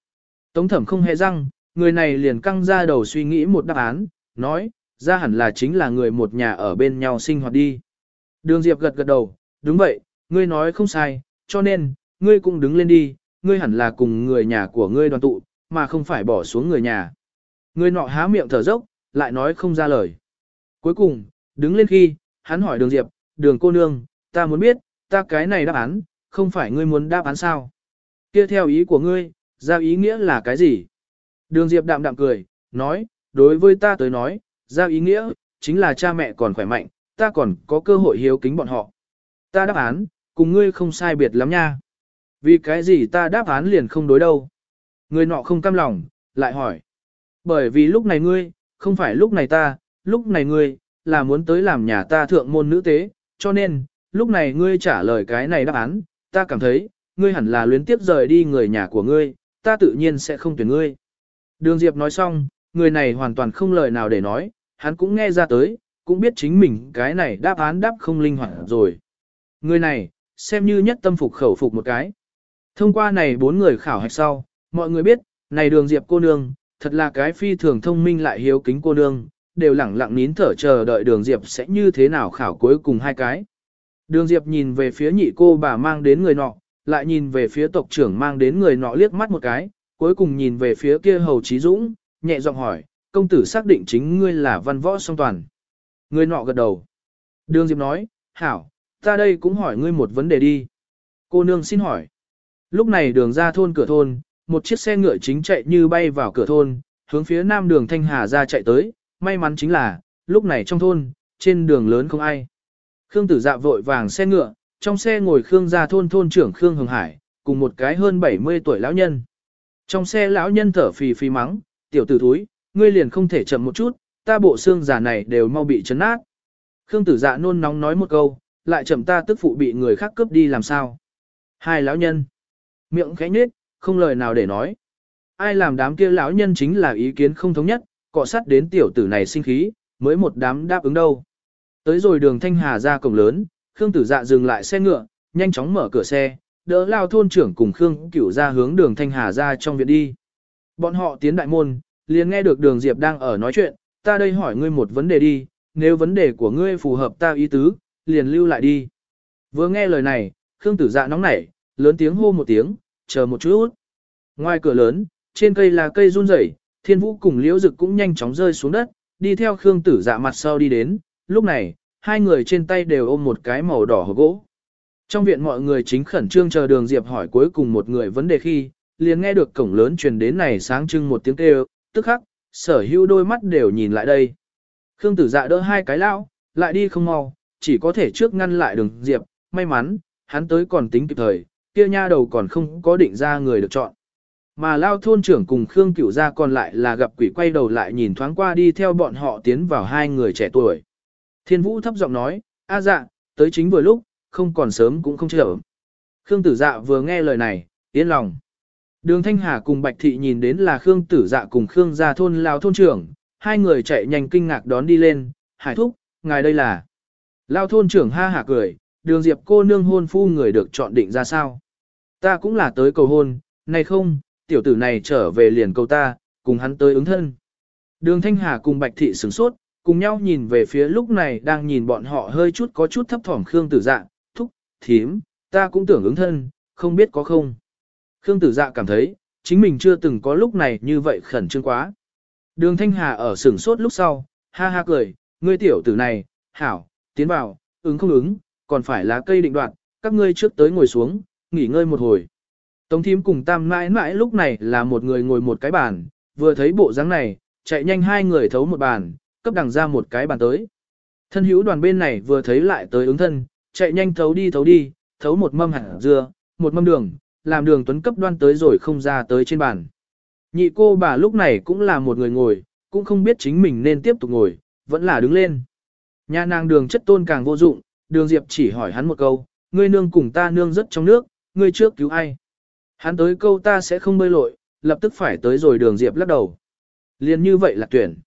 Tống thẩm không hề răng, người này liền căng ra đầu suy nghĩ một đáp án, nói, ra hẳn là chính là người một nhà ở bên nhau sinh hoạt đi. Đường diệp gật gật đầu, đúng vậy, ngươi nói không sai, cho nên, ngươi cũng đứng lên đi, ngươi hẳn là cùng người nhà của ngươi đoàn tụ, mà không phải bỏ xuống người nhà. Người nọ há miệng thở dốc, lại nói không ra lời. Cuối cùng, đứng lên khi, hắn hỏi đường Diệp, đường cô nương, ta muốn biết, ta cái này đáp án, không phải ngươi muốn đáp án sao? Kia theo ý của ngươi, ra ý nghĩa là cái gì? Đường Diệp đạm đạm cười, nói, đối với ta tới nói, ra ý nghĩa, chính là cha mẹ còn khỏe mạnh, ta còn có cơ hội hiếu kính bọn họ. Ta đáp án, cùng ngươi không sai biệt lắm nha. Vì cái gì ta đáp án liền không đối đâu? Người nọ không cam lòng, lại hỏi. Bởi vì lúc này ngươi, không phải lúc này ta, lúc này ngươi, là muốn tới làm nhà ta thượng môn nữ tế, cho nên, lúc này ngươi trả lời cái này đáp án, ta cảm thấy, ngươi hẳn là luyến tiếp rời đi người nhà của ngươi, ta tự nhiên sẽ không tuyển ngươi. Đường Diệp nói xong, người này hoàn toàn không lời nào để nói, hắn cũng nghe ra tới, cũng biết chính mình cái này đáp án đáp không linh hoạt rồi. Người này, xem như nhất tâm phục khẩu phục một cái. Thông qua này bốn người khảo hạch sau, mọi người biết, này đường diệp cô nương, thật là cái phi thường thông minh lại hiếu kính cô nương, đều lẳng lặng nín thở chờ đợi đường diệp sẽ như thế nào khảo cuối cùng hai cái. Đường diệp nhìn về phía nhị cô bà mang đến người nọ, lại nhìn về phía tộc trưởng mang đến người nọ liếc mắt một cái, cuối cùng nhìn về phía kia hầu trí dũng, nhẹ giọng hỏi, công tử xác định chính ngươi là văn võ song toàn. Người nọ gật đầu. Đường diệp nói, hảo, ta đây cũng hỏi ngươi một vấn đề đi. Cô nương xin hỏi. Lúc này đường ra thôn cửa thôn, một chiếc xe ngựa chính chạy như bay vào cửa thôn, hướng phía nam đường Thanh Hà ra chạy tới, may mắn chính là, lúc này trong thôn, trên đường lớn không ai. Khương tử dạ vội vàng xe ngựa, trong xe ngồi Khương gia thôn thôn trưởng Khương Hồng Hải, cùng một cái hơn 70 tuổi lão nhân. Trong xe lão nhân thở phì phì mắng, tiểu tử thúi, ngươi liền không thể chậm một chút, ta bộ xương giả này đều mau bị chấn nát. Khương tử dạ nôn nóng nói một câu, lại chậm ta tức phụ bị người khác cướp đi làm sao. Hai lão nhân, miệng khẽ nhếch, không lời nào để nói. Ai làm đám kia lão nhân chính là ý kiến không thống nhất, cọ sát đến tiểu tử này sinh khí, mới một đám đáp ứng đâu. Tới rồi đường Thanh Hà ra cổng lớn, Khương Tử Dạ dừng lại xe ngựa, nhanh chóng mở cửa xe, đỡ lao thôn trưởng cùng Khương Cửu ra hướng đường Thanh Hà ra trong viện đi. Bọn họ tiến đại môn, liền nghe được đường Diệp đang ở nói chuyện, ta đây hỏi ngươi một vấn đề đi, nếu vấn đề của ngươi phù hợp ta ý tứ, liền lưu lại đi. Vừa nghe lời này, Khương Tử Dạ nóng nảy, lớn tiếng hô một tiếng, chờ một chút. Ngoài cửa lớn, trên cây là cây run rẩy, Thiên Vũ cùng Liễu Dực cũng nhanh chóng rơi xuống đất, đi theo Khương Tử Dạ mặt sau đi đến, lúc này, hai người trên tay đều ôm một cái màu đỏ hộp gỗ. Trong viện mọi người chính khẩn trương chờ đường Diệp hỏi cuối cùng một người vấn đề khi, liền nghe được cổng lớn truyền đến này sáng trưng một tiếng kêu, tức khắc, sở hữu đôi mắt đều nhìn lại đây. Khương tử dạ đỡ hai cái lao, lại đi không mau, chỉ có thể trước ngăn lại đường Diệp, may mắn, hắn tới còn tính kịp thời, kia nha đầu còn không có định ra người được chọn. Mà lao thôn trưởng cùng Khương Cửu gia còn lại là gặp quỷ quay đầu lại nhìn thoáng qua đi theo bọn họ tiến vào hai người trẻ tuổi. Thiên Vũ thấp giọng nói, a dạ, tới chính vừa lúc, không còn sớm cũng không chờ. Khương Tử Dạ vừa nghe lời này, yên lòng. Đường Thanh Hà cùng Bạch Thị nhìn đến là Khương Tử Dạ cùng Khương gia thôn lao thôn trưởng, hai người chạy nhanh kinh ngạc đón đi lên, hải thúc, ngài đây là. Lao thôn trưởng ha hả cười, đường diệp cô nương hôn phu người được chọn định ra sao. Ta cũng là tới cầu hôn, này không, tiểu tử này trở về liền cầu ta, cùng hắn tới ứng thân. Đường Thanh Hà cùng Bạch Thị sửng sốt, cùng nhau nhìn về phía lúc này đang nhìn bọn họ hơi chút có chút thấp thỏm Khương Tử Dạ, thúc, thím, ta cũng tưởng ứng thân, không biết có không. Khương Tử Dạ cảm thấy, chính mình chưa từng có lúc này như vậy khẩn trương quá. Đường Thanh Hà ở sửng sốt lúc sau, ha ha cười, ngươi tiểu tử này, hảo, tiến vào, ứng không ứng, còn phải là cây định đoạn, các ngươi trước tới ngồi xuống, nghỉ ngơi một hồi. Tống thím cùng tam mãi mãi lúc này là một người ngồi một cái bàn, vừa thấy bộ dáng này, chạy nhanh hai người thấu một bàn, cấp đằng ra một cái bàn tới. Thân hữu đoàn bên này vừa thấy lại tới ứng thân, chạy nhanh thấu đi thấu đi, thấu một mâm hạt dưa, một mâm đường, làm đường tuấn cấp đoan tới rồi không ra tới trên bàn. Nhị cô bà lúc này cũng là một người ngồi, cũng không biết chính mình nên tiếp tục ngồi, vẫn là đứng lên. Nhà nàng đường chất tôn càng vô dụng, đường diệp chỉ hỏi hắn một câu, ngươi nương cùng ta nương rất trong nước, ngươi trước cứu ai. Hắn tới câu ta sẽ không bơi lội, lập tức phải tới rồi đường diệp lắc đầu. Liên như vậy là tuyển.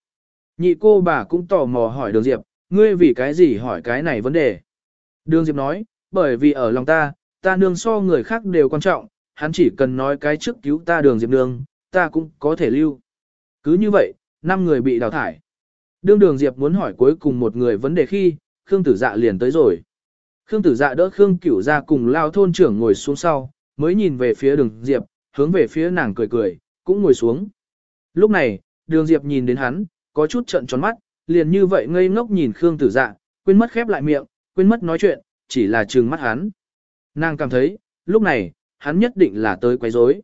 Nhị cô bà cũng tò mò hỏi đường diệp, ngươi vì cái gì hỏi cái này vấn đề. Đường diệp nói, bởi vì ở lòng ta, ta nương so người khác đều quan trọng, hắn chỉ cần nói cái trước cứu ta đường diệp nương, ta cũng có thể lưu. Cứ như vậy, năm người bị đào thải. Đương đường diệp muốn hỏi cuối cùng một người vấn đề khi, Khương tử dạ liền tới rồi. Khương tử dạ đỡ Khương cửu ra cùng lao thôn trưởng ngồi xuống sau, mới nhìn về phía đường diệp, hướng về phía nàng cười cười, cũng ngồi xuống. Lúc này, đường diệp nhìn đến hắn, có chút trợn tròn mắt, liền như vậy ngây ngốc nhìn Khương tử dạ, quên mất khép lại miệng, quên mất nói chuyện, chỉ là trừng mắt hắn. Nàng cảm thấy, lúc này, hắn nhất định là tới quấy rối.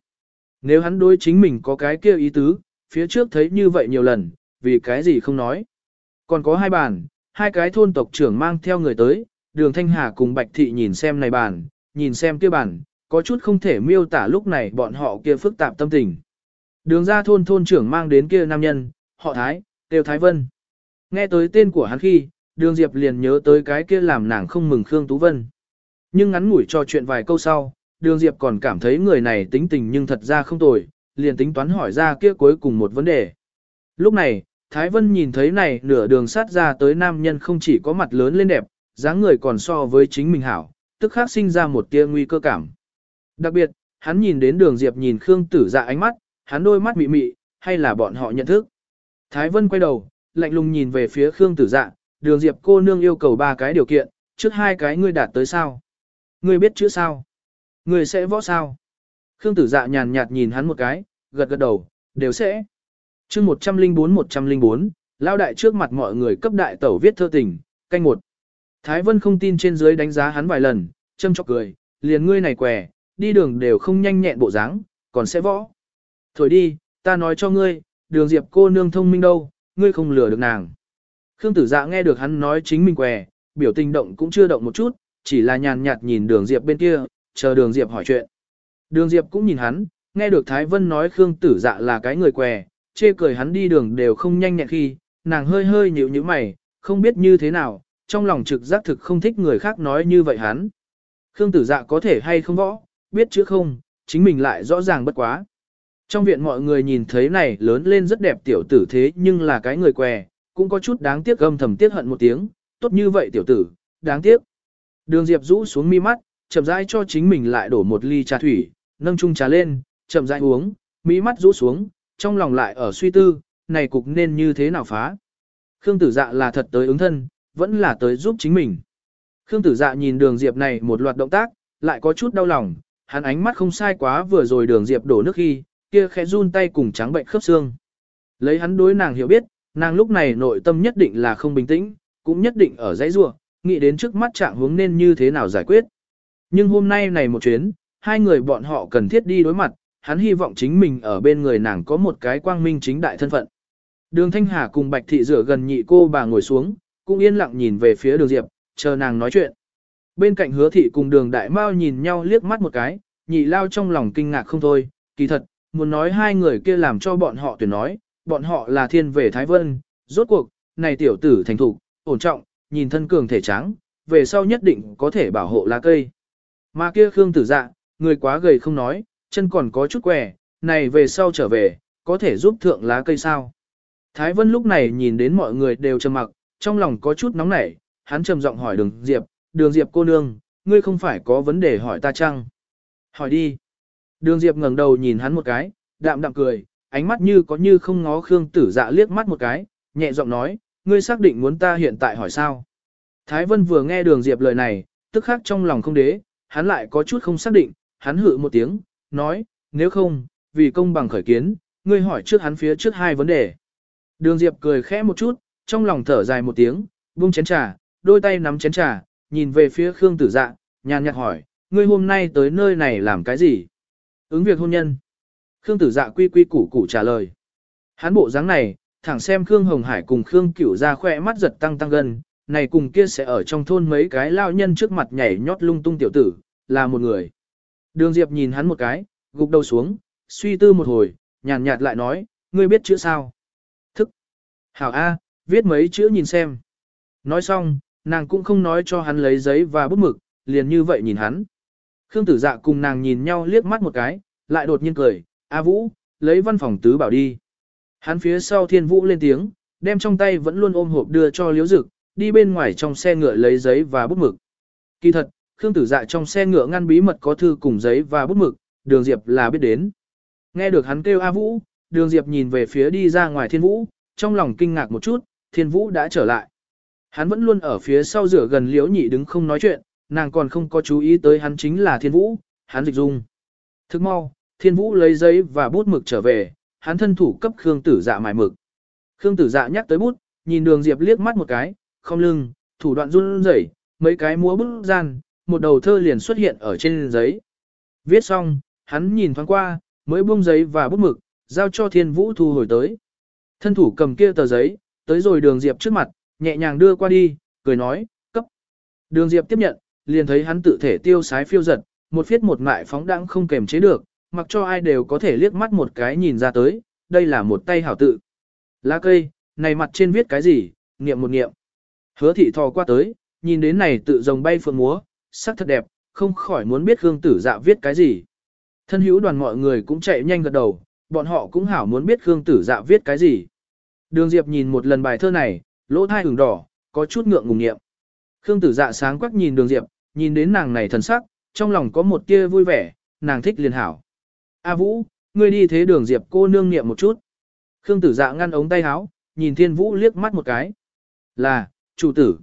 Nếu hắn đối chính mình có cái kia ý tứ, phía trước thấy như vậy nhiều lần, vì cái gì không nói. Còn có hai bàn, hai cái thôn tộc trưởng mang theo người tới, đường Thanh Hà cùng Bạch Thị nhìn xem này bàn, nhìn xem kia bàn, có chút không thể miêu tả lúc này bọn họ kia phức tạp tâm tình. Đường ra thôn thôn trưởng mang đến kia nam nhân, họ Thái, Tiêu Thái Vân. Nghe tới tên của hắn khi, đường Diệp liền nhớ tới cái kia làm nàng không mừng Khương Tú Vân. Nhưng ngắn ngủi trò chuyện vài câu sau, đường Diệp còn cảm thấy người này tính tình nhưng thật ra không tồi, liền tính toán hỏi ra kia cuối cùng một vấn đề. Lúc này, Thái Vân nhìn thấy này nửa đường sát ra tới nam nhân không chỉ có mặt lớn lên đẹp, dáng người còn so với chính mình hảo, tức khắc sinh ra một tia nguy cơ cảm. Đặc biệt, hắn nhìn đến đường Diệp nhìn Khương Tử Dạ ánh mắt, hắn đôi mắt mị mị, hay là bọn họ nhận thức. Thái Vân quay đầu, lạnh lùng nhìn về phía Khương Tử Dạ, đường Diệp cô nương yêu cầu ba cái điều kiện, trước hai cái ngươi đạt tới sao? Ngươi biết chữ sao? Ngươi sẽ võ sao? Khương Tử Dạ nhàn nhạt nhìn hắn một cái, gật gật đầu, đều sẽ. Chương 104-104, lao đại trước mặt mọi người cấp đại tẩu viết thơ tình, canh một. Thái Vân không tin trên dưới đánh giá hắn vài lần, châm chọc cười, liền ngươi này què, đi đường đều không nhanh nhẹn bộ dáng, còn sẽ võ. Thôi đi, ta nói cho ngươi, đường diệp cô nương thông minh đâu, ngươi không lừa được nàng. Khương tử dạ nghe được hắn nói chính mình què, biểu tình động cũng chưa động một chút, chỉ là nhàn nhạt nhìn đường diệp bên kia, chờ đường diệp hỏi chuyện. Đường diệp cũng nhìn hắn, nghe được Thái Vân nói Khương tử dạ là cái người què, chê cười hắn đi đường đều không nhanh nhẹn khi, nàng hơi hơi nhíu nhíu mày, không biết như thế nào, trong lòng trực giác thực không thích người khác nói như vậy hắn. Khương tử dạ có thể hay không võ, biết chứ không, chính mình lại rõ ràng bất quá. Trong viện mọi người nhìn thấy này lớn lên rất đẹp tiểu tử thế nhưng là cái người què, cũng có chút đáng tiếc gâm thầm tiếc hận một tiếng, tốt như vậy tiểu tử, đáng tiếc. Đường Diệp rũ xuống mi mắt, chậm rãi cho chính mình lại đổ một ly trà thủy, nâng chung trà lên, chậm rãi uống, mi mắt rũ xuống, trong lòng lại ở suy tư, này cục nên như thế nào phá. Khương tử dạ là thật tới ứng thân, vẫn là tới giúp chính mình. Khương tử dạ nhìn đường Diệp này một loạt động tác, lại có chút đau lòng, hắn ánh mắt không sai quá vừa rồi đường Diệp đổ nước khi, kia khẽ run tay cùng trắng bệnh khớp xương. Lấy hắn đối nàng hiểu biết, nàng lúc này nội tâm nhất định là không bình tĩnh, cũng nhất định ở dãy rua, nghĩ đến trước mắt trạng hướng nên như thế nào giải quyết. Nhưng hôm nay này một chuyến, hai người bọn họ cần thiết đi đối mặt, hắn hy vọng chính mình ở bên người nàng có một cái quang minh chính đại thân phận. Đường Thanh Hà cùng Bạch Thị rửa gần nhị cô bà ngồi xuống, cũng yên lặng nhìn về phía đường Diệp, chờ nàng nói chuyện. Bên cạnh hứa thị cùng đường đại mao nhìn nhau liếc mắt một cái, nhị lao trong lòng kinh ngạc không thôi, kỳ thật, muốn nói hai người kia làm cho bọn họ tuyển nói, bọn họ là thiên về Thái Vân, rốt cuộc, này tiểu tử thành thục, ổn trọng, nhìn thân cường thể trắng, về sau nhất định có thể bảo hộ lá cây. Mà kia Khương tử dạ, người quá gầy không nói, chân còn có chút quẻ, này về sau trở về, có thể giúp thượng lá cây sao. Thái Vân lúc này nhìn đến mọi người đều trầm mặc, trong lòng có chút nóng nảy, hắn trầm giọng hỏi đường Diệp, đường Diệp cô nương, ngươi không phải có vấn đề hỏi ta chăng? Hỏi đi. Đường Diệp ngẩng đầu nhìn hắn một cái, đạm đạm cười, ánh mắt như có như không ngó Khương tử dạ liếc mắt một cái, nhẹ giọng nói, ngươi xác định muốn ta hiện tại hỏi sao? Thái Vân vừa nghe đường Diệp lời này, tức khắc trong lòng không đế, hắn lại có chút không xác định, hắn hự một tiếng, nói, nếu không, vì công bằng khởi kiến, ngươi hỏi trước hắn phía trước hai vấn đề. Đường Diệp cười khẽ một chút, trong lòng thở dài một tiếng, buông chén trà, đôi tay nắm chén trà, nhìn về phía Khương Tử Dạ, nhàn nhạt hỏi, ngươi hôm nay tới nơi này làm cái gì? Ứng việc hôn nhân. Khương Tử Dạ quy quy củ củ trả lời. Hắn bộ dáng này, thẳng xem Khương Hồng Hải cùng Khương Cửu ra khoe mắt giật tăng tăng gần, này cùng kia sẽ ở trong thôn mấy cái lao nhân trước mặt nhảy nhót lung tung tiểu tử, là một người. Đường Diệp nhìn hắn một cái, gục đầu xuống, suy tư một hồi, nhàn nhạt lại nói, ngươi biết chữ sao? Thức. Hảo A, viết mấy chữ nhìn xem. Nói xong, nàng cũng không nói cho hắn lấy giấy và bút mực, liền như vậy nhìn hắn. Khương tử dạ cùng nàng nhìn nhau liếc mắt một cái, lại đột nhiên cười, A Vũ, lấy văn phòng tứ bảo đi. Hắn phía sau thiên vũ lên tiếng, đem trong tay vẫn luôn ôm hộp đưa cho liễu dực, đi bên ngoài trong xe ngựa lấy giấy và bút mực. Kỳ thật, Khương tử dạ trong xe ngựa ngăn bí mật có thư cùng giấy và bút mực, đường Diệp là biết đến. Nghe được hắn kêu A Vũ, đường Diệp nhìn về phía đi ra ngoài thiên vũ, trong lòng kinh ngạc một chút, thiên vũ đã trở lại. Hắn vẫn luôn ở phía sau rửa gần liễu nhị đứng không nói chuyện, nàng còn không có chú ý tới hắn chính là thiên vũ, hắn dịch dung. Thức mau, thiên vũ lấy giấy và bút mực trở về, hắn thân thủ cấp Khương tử dạ mài mực. Khương tử dạ nhắc tới bút, nhìn đường Diệp liếc mắt một cái, không lưng, thủ đoạn run rẩy, mấy cái múa bút gian, một đầu thơ liền xuất hiện ở trên giấy. Viết xong, hắn nhìn thoáng qua, mới buông giấy và bút mực, giao cho thiên vũ thu hồi tới. Thân thủ cầm kia tờ giấy, tới rồi đường Diệp trước mặt, nhẹ nhàng đưa qua đi, cười nói, cấp. Đường Diệp tiếp nhận, liền thấy hắn tự thể tiêu sái phiêu giật, một phiết một mại phóng đãng không kềm chế được, mặc cho ai đều có thể liếc mắt một cái nhìn ra tới, đây là một tay hảo tự. Lá cây, này mặt trên viết cái gì, niệm một niệm. Hứa thị thò qua tới, nhìn đến này tự rồng bay phượng múa, sắc thật đẹp, không khỏi muốn biết Khương Tử Dạ viết cái gì. Thân hữu đoàn mọi người cũng chạy nhanh gật đầu, bọn họ cũng hảo muốn biết Khương Tử Dạ viết cái gì. Đường Diệp nhìn một lần bài thơ này, lỗ thai ửng đỏ, có chút ngượng ngùng nghiệm. Khương tử dạ sáng quắc nhìn đường Diệp, nhìn đến nàng này thần sắc, trong lòng có một tia vui vẻ, nàng thích liền hảo. A Vũ, ngươi đi thế đường Diệp cô nương niệm một chút. Khương tử dạ ngăn ống tay áo, nhìn Thiên Vũ liếc mắt một cái. Là, chủ tử.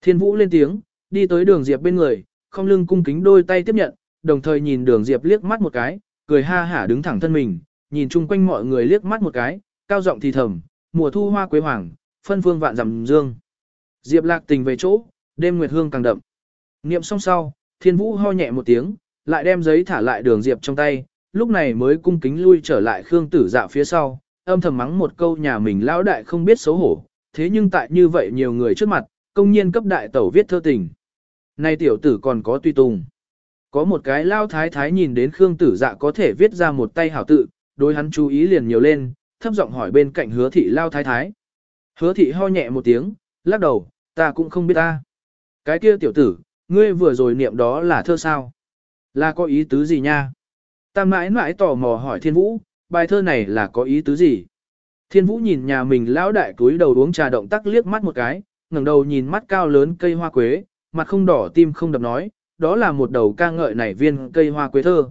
Thiên Vũ lên tiếng, đi tới đường Diệp bên người, không lưng cung kính đôi tay tiếp nhận, đồng thời nhìn đường Diệp liếc mắt một cái, cười ha hả đứng thẳng thân mình, nhìn chung quanh mọi người liếc mắt một cái, cao giọng thì thầm, mùa thu hoa quế hoàng, phân phương vạn dặm dương. Diệp lạc tình về chỗ, đêm nguyệt hương càng đậm. Niệm xong sau, thiên vũ ho nhẹ một tiếng, lại đem giấy thả lại đường Diệp trong tay, lúc này mới cung kính lui trở lại Khương tử dạ phía sau, âm thầm mắng một câu nhà mình lão đại không biết xấu hổ, thế nhưng tại như vậy nhiều người trước mặt, công nhiên cấp đại tẩu viết thơ tình. nay tiểu tử còn có tùy tùng. Có một cái lao thái thái nhìn đến Khương tử dạ có thể viết ra một tay hảo tự, đối hắn chú ý liền nhiều lên, thấp giọng hỏi bên cạnh hứa thị lao thái thái. Hứa thị ho nhẹ một tiếng, lắc đầu, ta cũng không biết ta. Cái kia tiểu tử, ngươi vừa rồi niệm đó là thơ sao? Là có ý tứ gì nha? Tam mãi mãi tò mò hỏi thiên vũ, bài thơ này là có ý tứ gì? Thiên vũ nhìn nhà mình lão đại túi đầu uống trà động tác liếc mắt một cái, ngẩng đầu nhìn mắt cao lớn cây hoa quế, mặt không đỏ tim không đập nói, đó là một đầu ca ngợi nảy viên cây hoa quế thơ.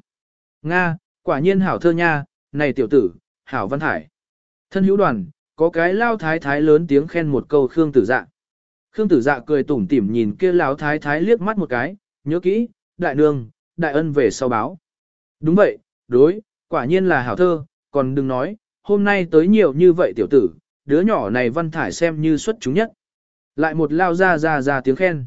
Nga, quả nhiên hảo thơ nha, này tiểu tử, hảo văn hải. Thân hữu đoàn, có cái lao thái thái lớn tiếng khen một câu Khương tử dạ. Khương tử dạ cười tủm tỉm nhìn kia lão thái thái liếc mắt một cái, nhớ kỹ, đại nương, đại ân về sau báo. Đúng vậy, đối, quả nhiên là hảo thơ, còn đừng nói, hôm nay tới nhiều như vậy tiểu tử, đứa nhỏ này văn thải xem như xuất chúng nhất. Lại một lao ra ra ra tiếng khen.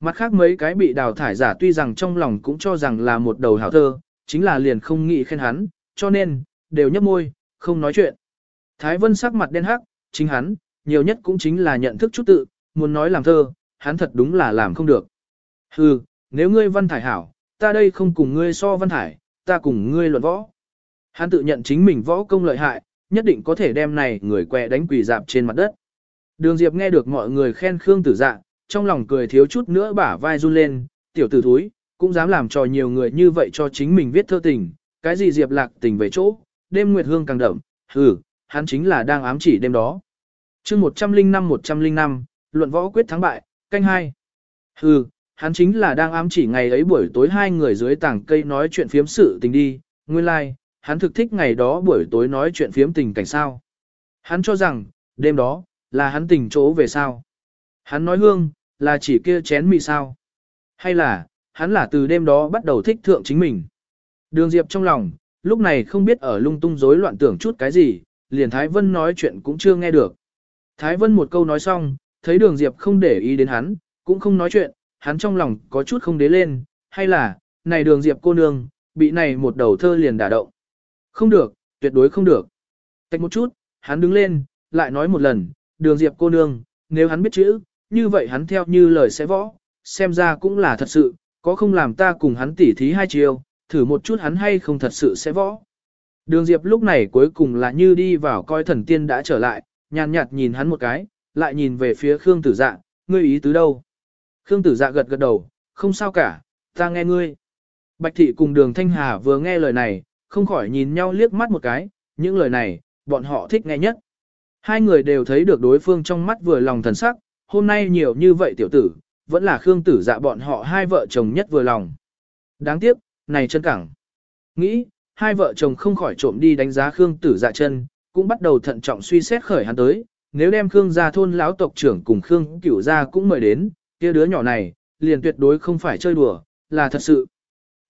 Mặt khác mấy cái bị đào thải giả tuy rằng trong lòng cũng cho rằng là một đầu hảo thơ, chính là liền không nghĩ khen hắn, cho nên, đều nhấp môi, không nói chuyện. Thái Vân sắc mặt đen hắc, chính hắn, nhiều nhất cũng chính là nhận thức chút tự, muốn nói làm thơ, hắn thật đúng là làm không được. Hừ, nếu ngươi văn thải hảo, ta đây không cùng ngươi so văn thải, ta cùng ngươi luận võ. Hắn tự nhận chính mình võ công lợi hại, nhất định có thể đem này người què đánh quỳ dạp trên mặt đất. Đường Diệp nghe được mọi người khen Khương Tử Dạ, trong lòng cười thiếu chút nữa bả vai run lên, tiểu tử thúi, cũng dám làm trò nhiều người như vậy cho chính mình viết thơ tình, cái gì Diệp lạc tình về chỗ, đêm nguyệt hương càng đậm, hừ, hắn chính là đang ám chỉ đêm đó. chương 105-105, luận võ quyết thắng bại, canh hai. Hừ, hắn chính là đang ám chỉ ngày ấy buổi tối hai người dưới tảng cây nói chuyện phiếm sự tình đi, nguyên lai, like, hắn thực thích ngày đó buổi tối nói chuyện phiếm tình cảnh sao. Hắn cho rằng, đêm đó, là hắn tình chỗ về sao. Hắn nói hương, là chỉ kia chén mì sao. Hay là, hắn là từ đêm đó bắt đầu thích thượng chính mình. Đường Diệp trong lòng, lúc này không biết ở lung tung rối loạn tưởng chút cái gì, liền Thái Vân nói chuyện cũng chưa nghe được. Thái Vân một câu nói xong, thấy đường Diệp không để ý đến hắn, cũng không nói chuyện, hắn trong lòng có chút không đế lên, hay là, này đường Diệp cô nương, bị này một đầu thơ liền đả động. Không được, tuyệt đối không được. Tạch một chút, hắn đứng lên, lại nói một lần, đường Diệp cô nương, nếu hắn biết chữ, như vậy hắn theo như lời sẽ võ, xem ra cũng là thật sự, có không làm ta cùng hắn tỉ thí hai chiều, thử một chút hắn hay không thật sự sẽ võ. Đường Diệp lúc này cuối cùng là như đi vào coi thần tiên đã trở lại, nhàn nhạt nhìn hắn một cái, lại nhìn về phía Khương Tử Dạ, ngươi ý tứ đâu? Khương Tử Dạ gật gật đầu, không sao cả, ta nghe ngươi. Bạch Thị cùng Đường Thanh Hà vừa nghe lời này, không khỏi nhìn nhau liếc mắt một cái, những lời này, bọn họ thích nghe nhất. Hai người đều thấy được đối phương trong mắt vừa lòng thần sắc, hôm nay nhiều như vậy tiểu tử, vẫn là Khương Tử Dạ bọn họ hai vợ chồng nhất vừa lòng. Đáng tiếc, này chân cẳng. Nghĩ, hai vợ chồng không khỏi trộm đi đánh giá Khương Tử Dạ chân, cũng bắt đầu thận trọng suy xét khởi hắn tới, nếu đem Khương gia thôn lão tộc trưởng cùng Khương Cửu gia cũng mời đến, kia đứa nhỏ này, liền tuyệt đối không phải chơi đùa, là thật sự.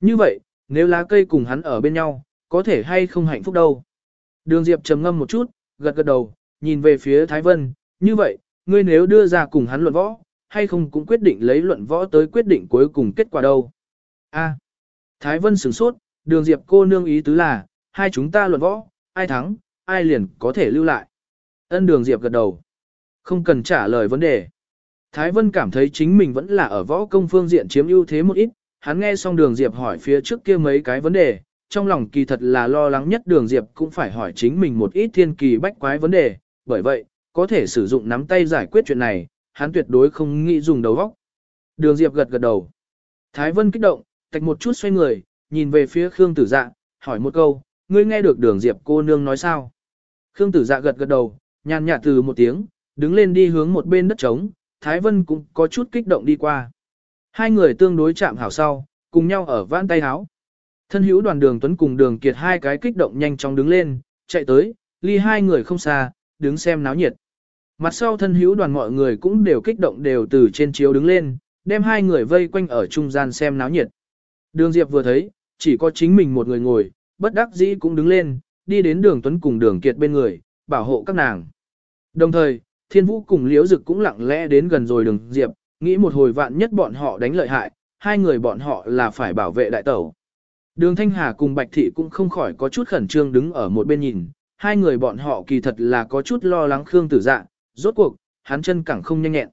Như vậy, nếu lá cây cùng hắn ở bên nhau, có thể hay không hạnh phúc đâu. Đường Diệp trầm ngâm một chút, gật gật đầu, nhìn về phía Thái Vân, như vậy, ngươi nếu đưa ra cùng hắn luận võ, hay không cũng quyết định lấy luận võ tới quyết định cuối cùng kết quả đâu. A. Thái Vân sửng sốt, đường Diệp cô nương ý tứ là, hai chúng ta luận võ, ai thắng, ai liền có thể lưu lại. Ân đường Diệp gật đầu. Không cần trả lời vấn đề. Thái Vân cảm thấy chính mình vẫn là ở võ công phương diện chiếm ưu thế một ít, hắn nghe xong đường Diệp hỏi phía trước kia mấy cái vấn đề, trong lòng kỳ thật là lo lắng nhất đường Diệp cũng phải hỏi chính mình một ít thiên kỳ bách quái vấn đề, bởi vậy, có thể sử dụng nắm tay giải quyết chuyện này, hắn tuyệt đối không nghĩ dùng đầu óc. Đường Diệp gật gật đầu. Thái Vân kích động, tạch một chút xoay người, nhìn về phía Khương Tử Dạ, hỏi một câu, ngươi nghe được đường Diệp cô nương nói sao? Khương Tử Dạ gật gật đầu, nhàn nhạt từ một tiếng, đứng lên đi hướng một bên đất trống, Thái Vân cũng có chút kích động đi qua. Hai người tương đối chạm hảo sau, cùng nhau ở vãn tay háo. Thân hữu đoàn đường Tuấn cùng đường kiệt hai cái kích động nhanh chóng đứng lên, chạy tới, ly hai người không xa, đứng xem náo nhiệt. Mặt sau thân hữu đoàn mọi người cũng đều kích động đều từ trên chiếu đứng lên, đem hai người vây quanh ở trung gian xem náo nhiệt. Đường Diệp vừa thấy, chỉ có chính mình một người ngồi, bất đắc dĩ cũng đứng lên, đi đến đường Tuấn cùng đường Kiệt bên người, bảo hộ các nàng. Đồng thời, Thiên Vũ cùng Liễu Dực cũng lặng lẽ đến gần rồi đường Diệp, nghĩ một hồi vạn nhất bọn họ đánh lợi hại, hai người bọn họ là phải bảo vệ đại tẩu. Đường Thanh Hà cùng Bạch Thị cũng không khỏi có chút khẩn trương đứng ở một bên nhìn, hai người bọn họ kỳ thật là có chút lo lắng Khương Tử Dạ, rốt cuộc, hắn chân cẳng không nhanh nhẹn.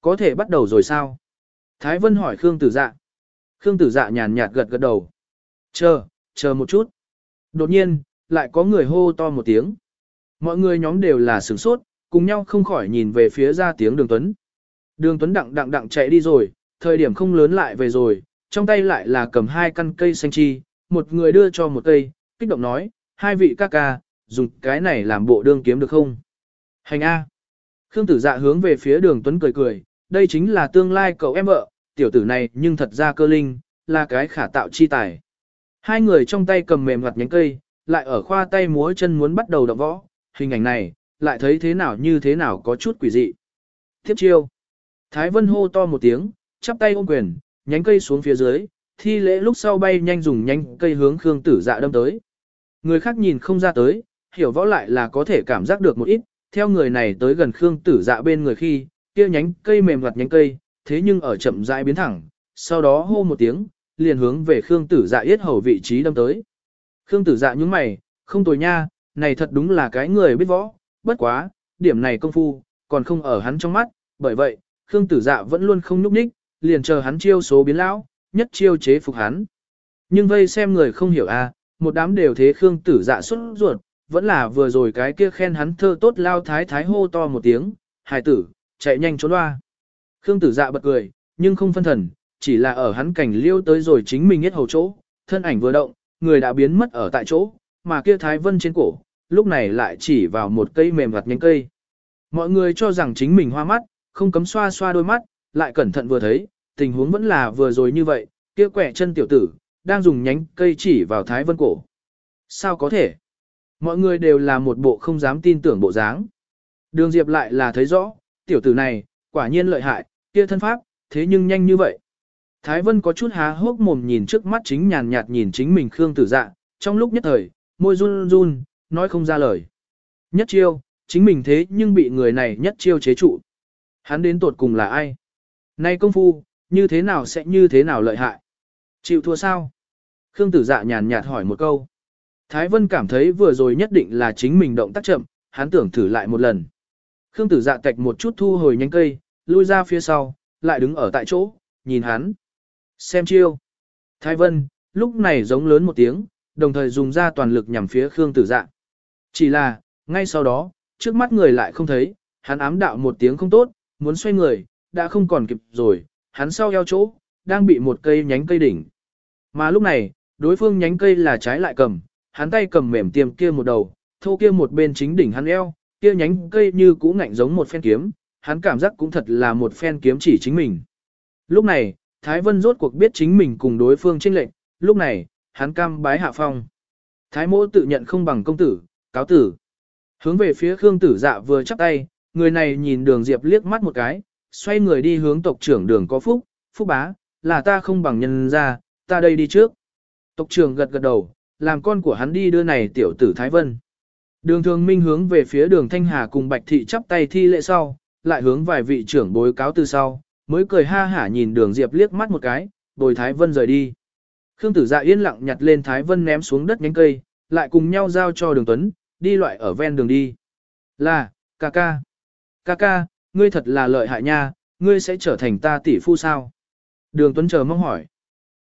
Có thể bắt đầu rồi sao? Thái Vân hỏi Khương Tử Dạ. Khương Tử Dạ nhàn nhạt gật gật đầu. Chờ, chờ một chút. Đột nhiên, lại có người hô to một tiếng. Mọi người nhóm đều là sửng sốt, cùng nhau không khỏi nhìn về phía ra tiếng đường Tuấn. Đường Tuấn đặng đặng đặng chạy đi rồi, thời điểm không lớn lại về rồi, trong tay lại là cầm hai căn cây xanh chi, một người đưa cho một cây, kích động nói, hai vị ca ca, dùng cái này làm bộ đương kiếm được không? Hành A. Khương tử dạ hướng về phía đường Tuấn cười cười, đây chính là tương lai cậu em vợ, tiểu tử này nhưng thật ra cơ linh, là cái khả tạo chi tài. Hai người trong tay cầm mềm mặt nhánh cây, lại ở khoa tay múa chân muốn bắt đầu động võ, hình ảnh này, lại thấy thế nào như thế nào có chút quỷ dị. Tiếp chiêu. Thái Vân hô to một tiếng, chắp tay ôm quyền, nhánh cây xuống phía dưới, thi lễ lúc sau bay nhanh dùng nhánh cây hướng Khương Tử Dạ đâm tới. Người khác nhìn không ra tới, hiểu võ lại là có thể cảm giác được một ít, theo người này tới gần Khương Tử Dạ bên người khi, kia nhánh cây mềm mặt nhánh cây, thế nhưng ở chậm rãi biến thẳng, sau đó hô một tiếng, liền hướng về Khương Tử Dạ yết hầu vị trí đâm tới. Khương Tử Dạ nhướng mày, không tồi nha, này thật đúng là cái người biết võ, bất quá, điểm này công phu, còn không ở hắn trong mắt, bởi vậy, Khương Tử Dạ vẫn luôn không nhúc nhích, liền chờ hắn chiêu số biến lão, nhất chiêu chế phục hắn. Nhưng vây xem người không hiểu a, một đám đều thế Khương Tử Dạ xuất ruột, vẫn là vừa rồi cái kia khen hắn thơ tốt lao thái thái hô to một tiếng, hài tử, chạy nhanh trốn loa. Khương Tử Dạ bật cười, nhưng không phân thần, chỉ là ở hắn cảnh liêu tới rồi chính mình nhất hầu chỗ, thân ảnh vừa động, người đã biến mất ở tại chỗ, mà kia thái vân trên cổ, lúc này lại chỉ vào một cây mềm gặt nhánh cây. Mọi người cho rằng chính mình hoa mắt, không cấm xoa xoa đôi mắt, lại cẩn thận vừa thấy, tình huống vẫn là vừa rồi như vậy, kia quẻ chân tiểu tử, đang dùng nhánh cây chỉ vào thái vân cổ. Sao có thể? Mọi người đều là một bộ không dám tin tưởng bộ dáng. Đường Diệp lại là thấy rõ, tiểu tử này, quả nhiên lợi hại, kia thân pháp, thế nhưng nhanh như vậy. Thái Vân có chút há hốc mồm nhìn trước mắt chính nhàn nhạt nhìn chính mình Khương Tử Dạ, trong lúc nhất thời, môi run run, nói không ra lời. Nhất chiêu, chính mình thế nhưng bị người này nhất chiêu chế trụ. Hắn đến tột cùng là ai? Nay công phu, như thế nào sẽ như thế nào lợi hại? Chịu thua sao? Khương Tử Dạ nhàn nhạt hỏi một câu. Thái Vân cảm thấy vừa rồi nhất định là chính mình động tác chậm, hắn tưởng thử lại một lần. Khương Tử Dạ tạch một chút thu hồi nhánh cây, lui ra phía sau, lại đứng ở tại chỗ, nhìn hắn. Xem chiêu. Thái Vân, lúc này giống lớn một tiếng, đồng thời dùng ra toàn lực nhằm phía Khương Tử Dạ. Chỉ là, ngay sau đó, trước mắt người lại không thấy, hắn ám đạo một tiếng không tốt, muốn xoay người, đã không còn kịp rồi, hắn sau eo chỗ, đang bị một cây nhánh cây đỉnh. Mà lúc này, đối phương nhánh cây là trái lại cầm, hắn tay cầm mềm tiêm kia một đầu, thô kia một bên chính đỉnh hắn eo, kia nhánh cây như cũ ngạnh giống một phen kiếm, hắn cảm giác cũng thật là một phen kiếm chỉ chính mình. Lúc này, Thái Vân rốt cuộc biết chính mình cùng đối phương chênh lệnh, lúc này, hắn cam bái hạ phong. Thái mỗ tự nhận không bằng công tử, cáo tử. Hướng về phía Khương tử dạ vừa chắp tay, người này nhìn đường Diệp liếc mắt một cái, xoay người đi hướng tộc trưởng đường có phúc, phúc bá, là ta không bằng nhân ra, ta đây đi trước. Tộc trưởng gật gật đầu, làm con của hắn đi đưa này tiểu tử Thái Vân. Đường thường minh hướng về phía đường Thanh Hà cùng Bạch Thị chắp tay thi lễ sau, lại hướng vài vị trưởng bối cáo từ sau, mới cười ha hả nhìn đường Diệp liếc mắt một cái, bồi Thái Vân rời đi. Khương tử dạ yên lặng nhặt lên Thái Vân ném xuống đất nhánh cây, lại cùng nhau giao cho đường Tuấn, đi loại ở ven đường đi. Là, ca ca. Ca ca, ngươi thật là lợi hại nha, ngươi sẽ trở thành ta tỷ phu sao? Đường Tuấn chờ mong hỏi.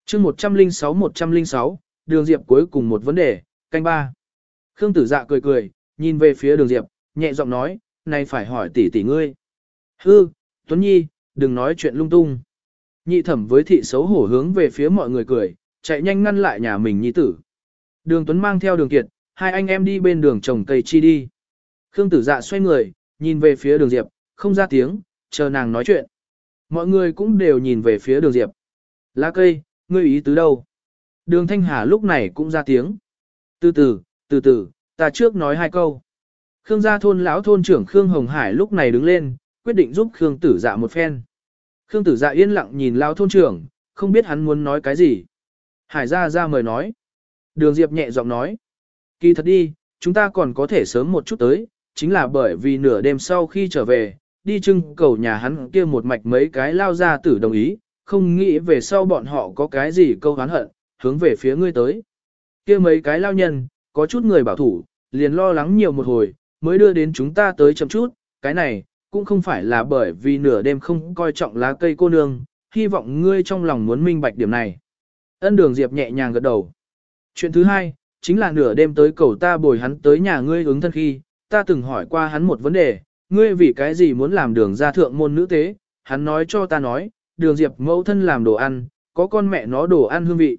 chương 106-106, đường Diệp cuối cùng một vấn đề, canh ba. Khương tử dạ cười cười, nhìn về phía đường Diệp, nhẹ giọng nói, này phải hỏi tỷ tỷ ngươi. Hư, Tuấn Nhi, đừng nói chuyện lung tung. Nhị thẩm với thị xấu hổ hướng về phía mọi người cười, chạy nhanh ngăn lại nhà mình nhi tử. Đường Tuấn mang theo đường kiệt, hai anh em đi bên đường trồng cây chi đi. Khương tử dạ xoay người, nhìn về phía đường Diệp, không ra tiếng, chờ nàng nói chuyện. Mọi người cũng đều nhìn về phía đường Diệp. Lá cây, ngươi ý tứ đâu? Đường Thanh Hà lúc này cũng ra tiếng. Từ từ, từ từ, ta trước nói hai câu. Khương gia thôn lão thôn trưởng Khương Hồng Hải lúc này đứng lên, quyết định giúp Khương tử dạ một phen. Khương tử dạ yên lặng nhìn lão thôn trưởng, không biết hắn muốn nói cái gì. Hải gia ra mời nói. Đường Diệp nhẹ giọng nói. Kỳ thật đi, chúng ta còn có thể sớm một chút tới, chính là bởi vì nửa đêm sau khi trở về, đi trưng cầu nhà hắn kia một mạch mấy cái lao ra tử đồng ý, không nghĩ về sau bọn họ có cái gì câu hán hận, hướng về phía ngươi tới. kia mấy cái lao nhân, có chút người bảo thủ, liền lo lắng nhiều một hồi, mới đưa đến chúng ta tới chậm chút, cái này, cũng không phải là bởi vì nửa đêm không coi trọng lá cây cô nương, hy vọng ngươi trong lòng muốn minh bạch điểm này. Ân đường Diệp nhẹ nhàng gật đầu. Chuyện thứ hai, chính là nửa đêm tới cầu ta bồi hắn tới nhà ngươi ứng thân khi, ta từng hỏi qua hắn một vấn đề, ngươi vì cái gì muốn làm đường ra thượng môn nữ tế, hắn nói cho ta nói, đường Diệp mẫu thân làm đồ ăn, có con mẹ nó đồ ăn hương vị.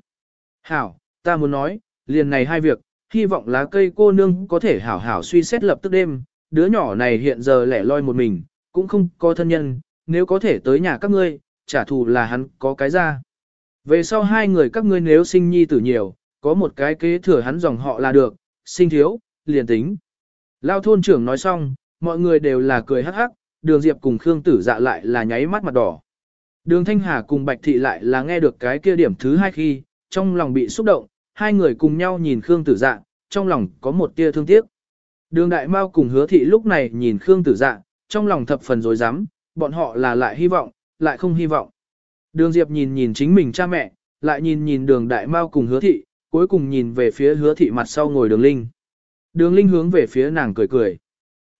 Hảo, ta muốn nói, liền này hai việc, hy vọng lá cây cô nương có thể hảo hảo suy xét lập tức đêm, đứa nhỏ này hiện giờ lẻ loi một mình, cũng không có thân nhân, nếu có thể tới nhà các ngươi, trả thù là hắn có cái ra. Về sau hai người các ngươi nếu sinh nhi tử nhiều, có một cái kế thừa hắn dòng họ là được, sinh thiếu, liền tính. Lao thôn trưởng nói xong, mọi người đều là cười hắc hắc, đường Diệp cùng Khương tử dạ lại là nháy mắt mặt đỏ. Đường Thanh Hà cùng Bạch Thị lại là nghe được cái kia điểm thứ hai khi, trong lòng bị xúc động, hai người cùng nhau nhìn Khương tử dạ, trong lòng có một tia thương tiếc. Đường Đại Mao cùng Hứa Thị lúc này nhìn Khương tử dạ, trong lòng thập phần rối rắm, bọn họ là lại hy vọng, lại không hy vọng. Đường Diệp nhìn nhìn chính mình cha mẹ, lại nhìn nhìn đường Đại Mao cùng Hứa Thị, cuối cùng nhìn về phía Hứa Thị mặt sau ngồi đường Linh. Đường Linh hướng về phía nàng cười cười.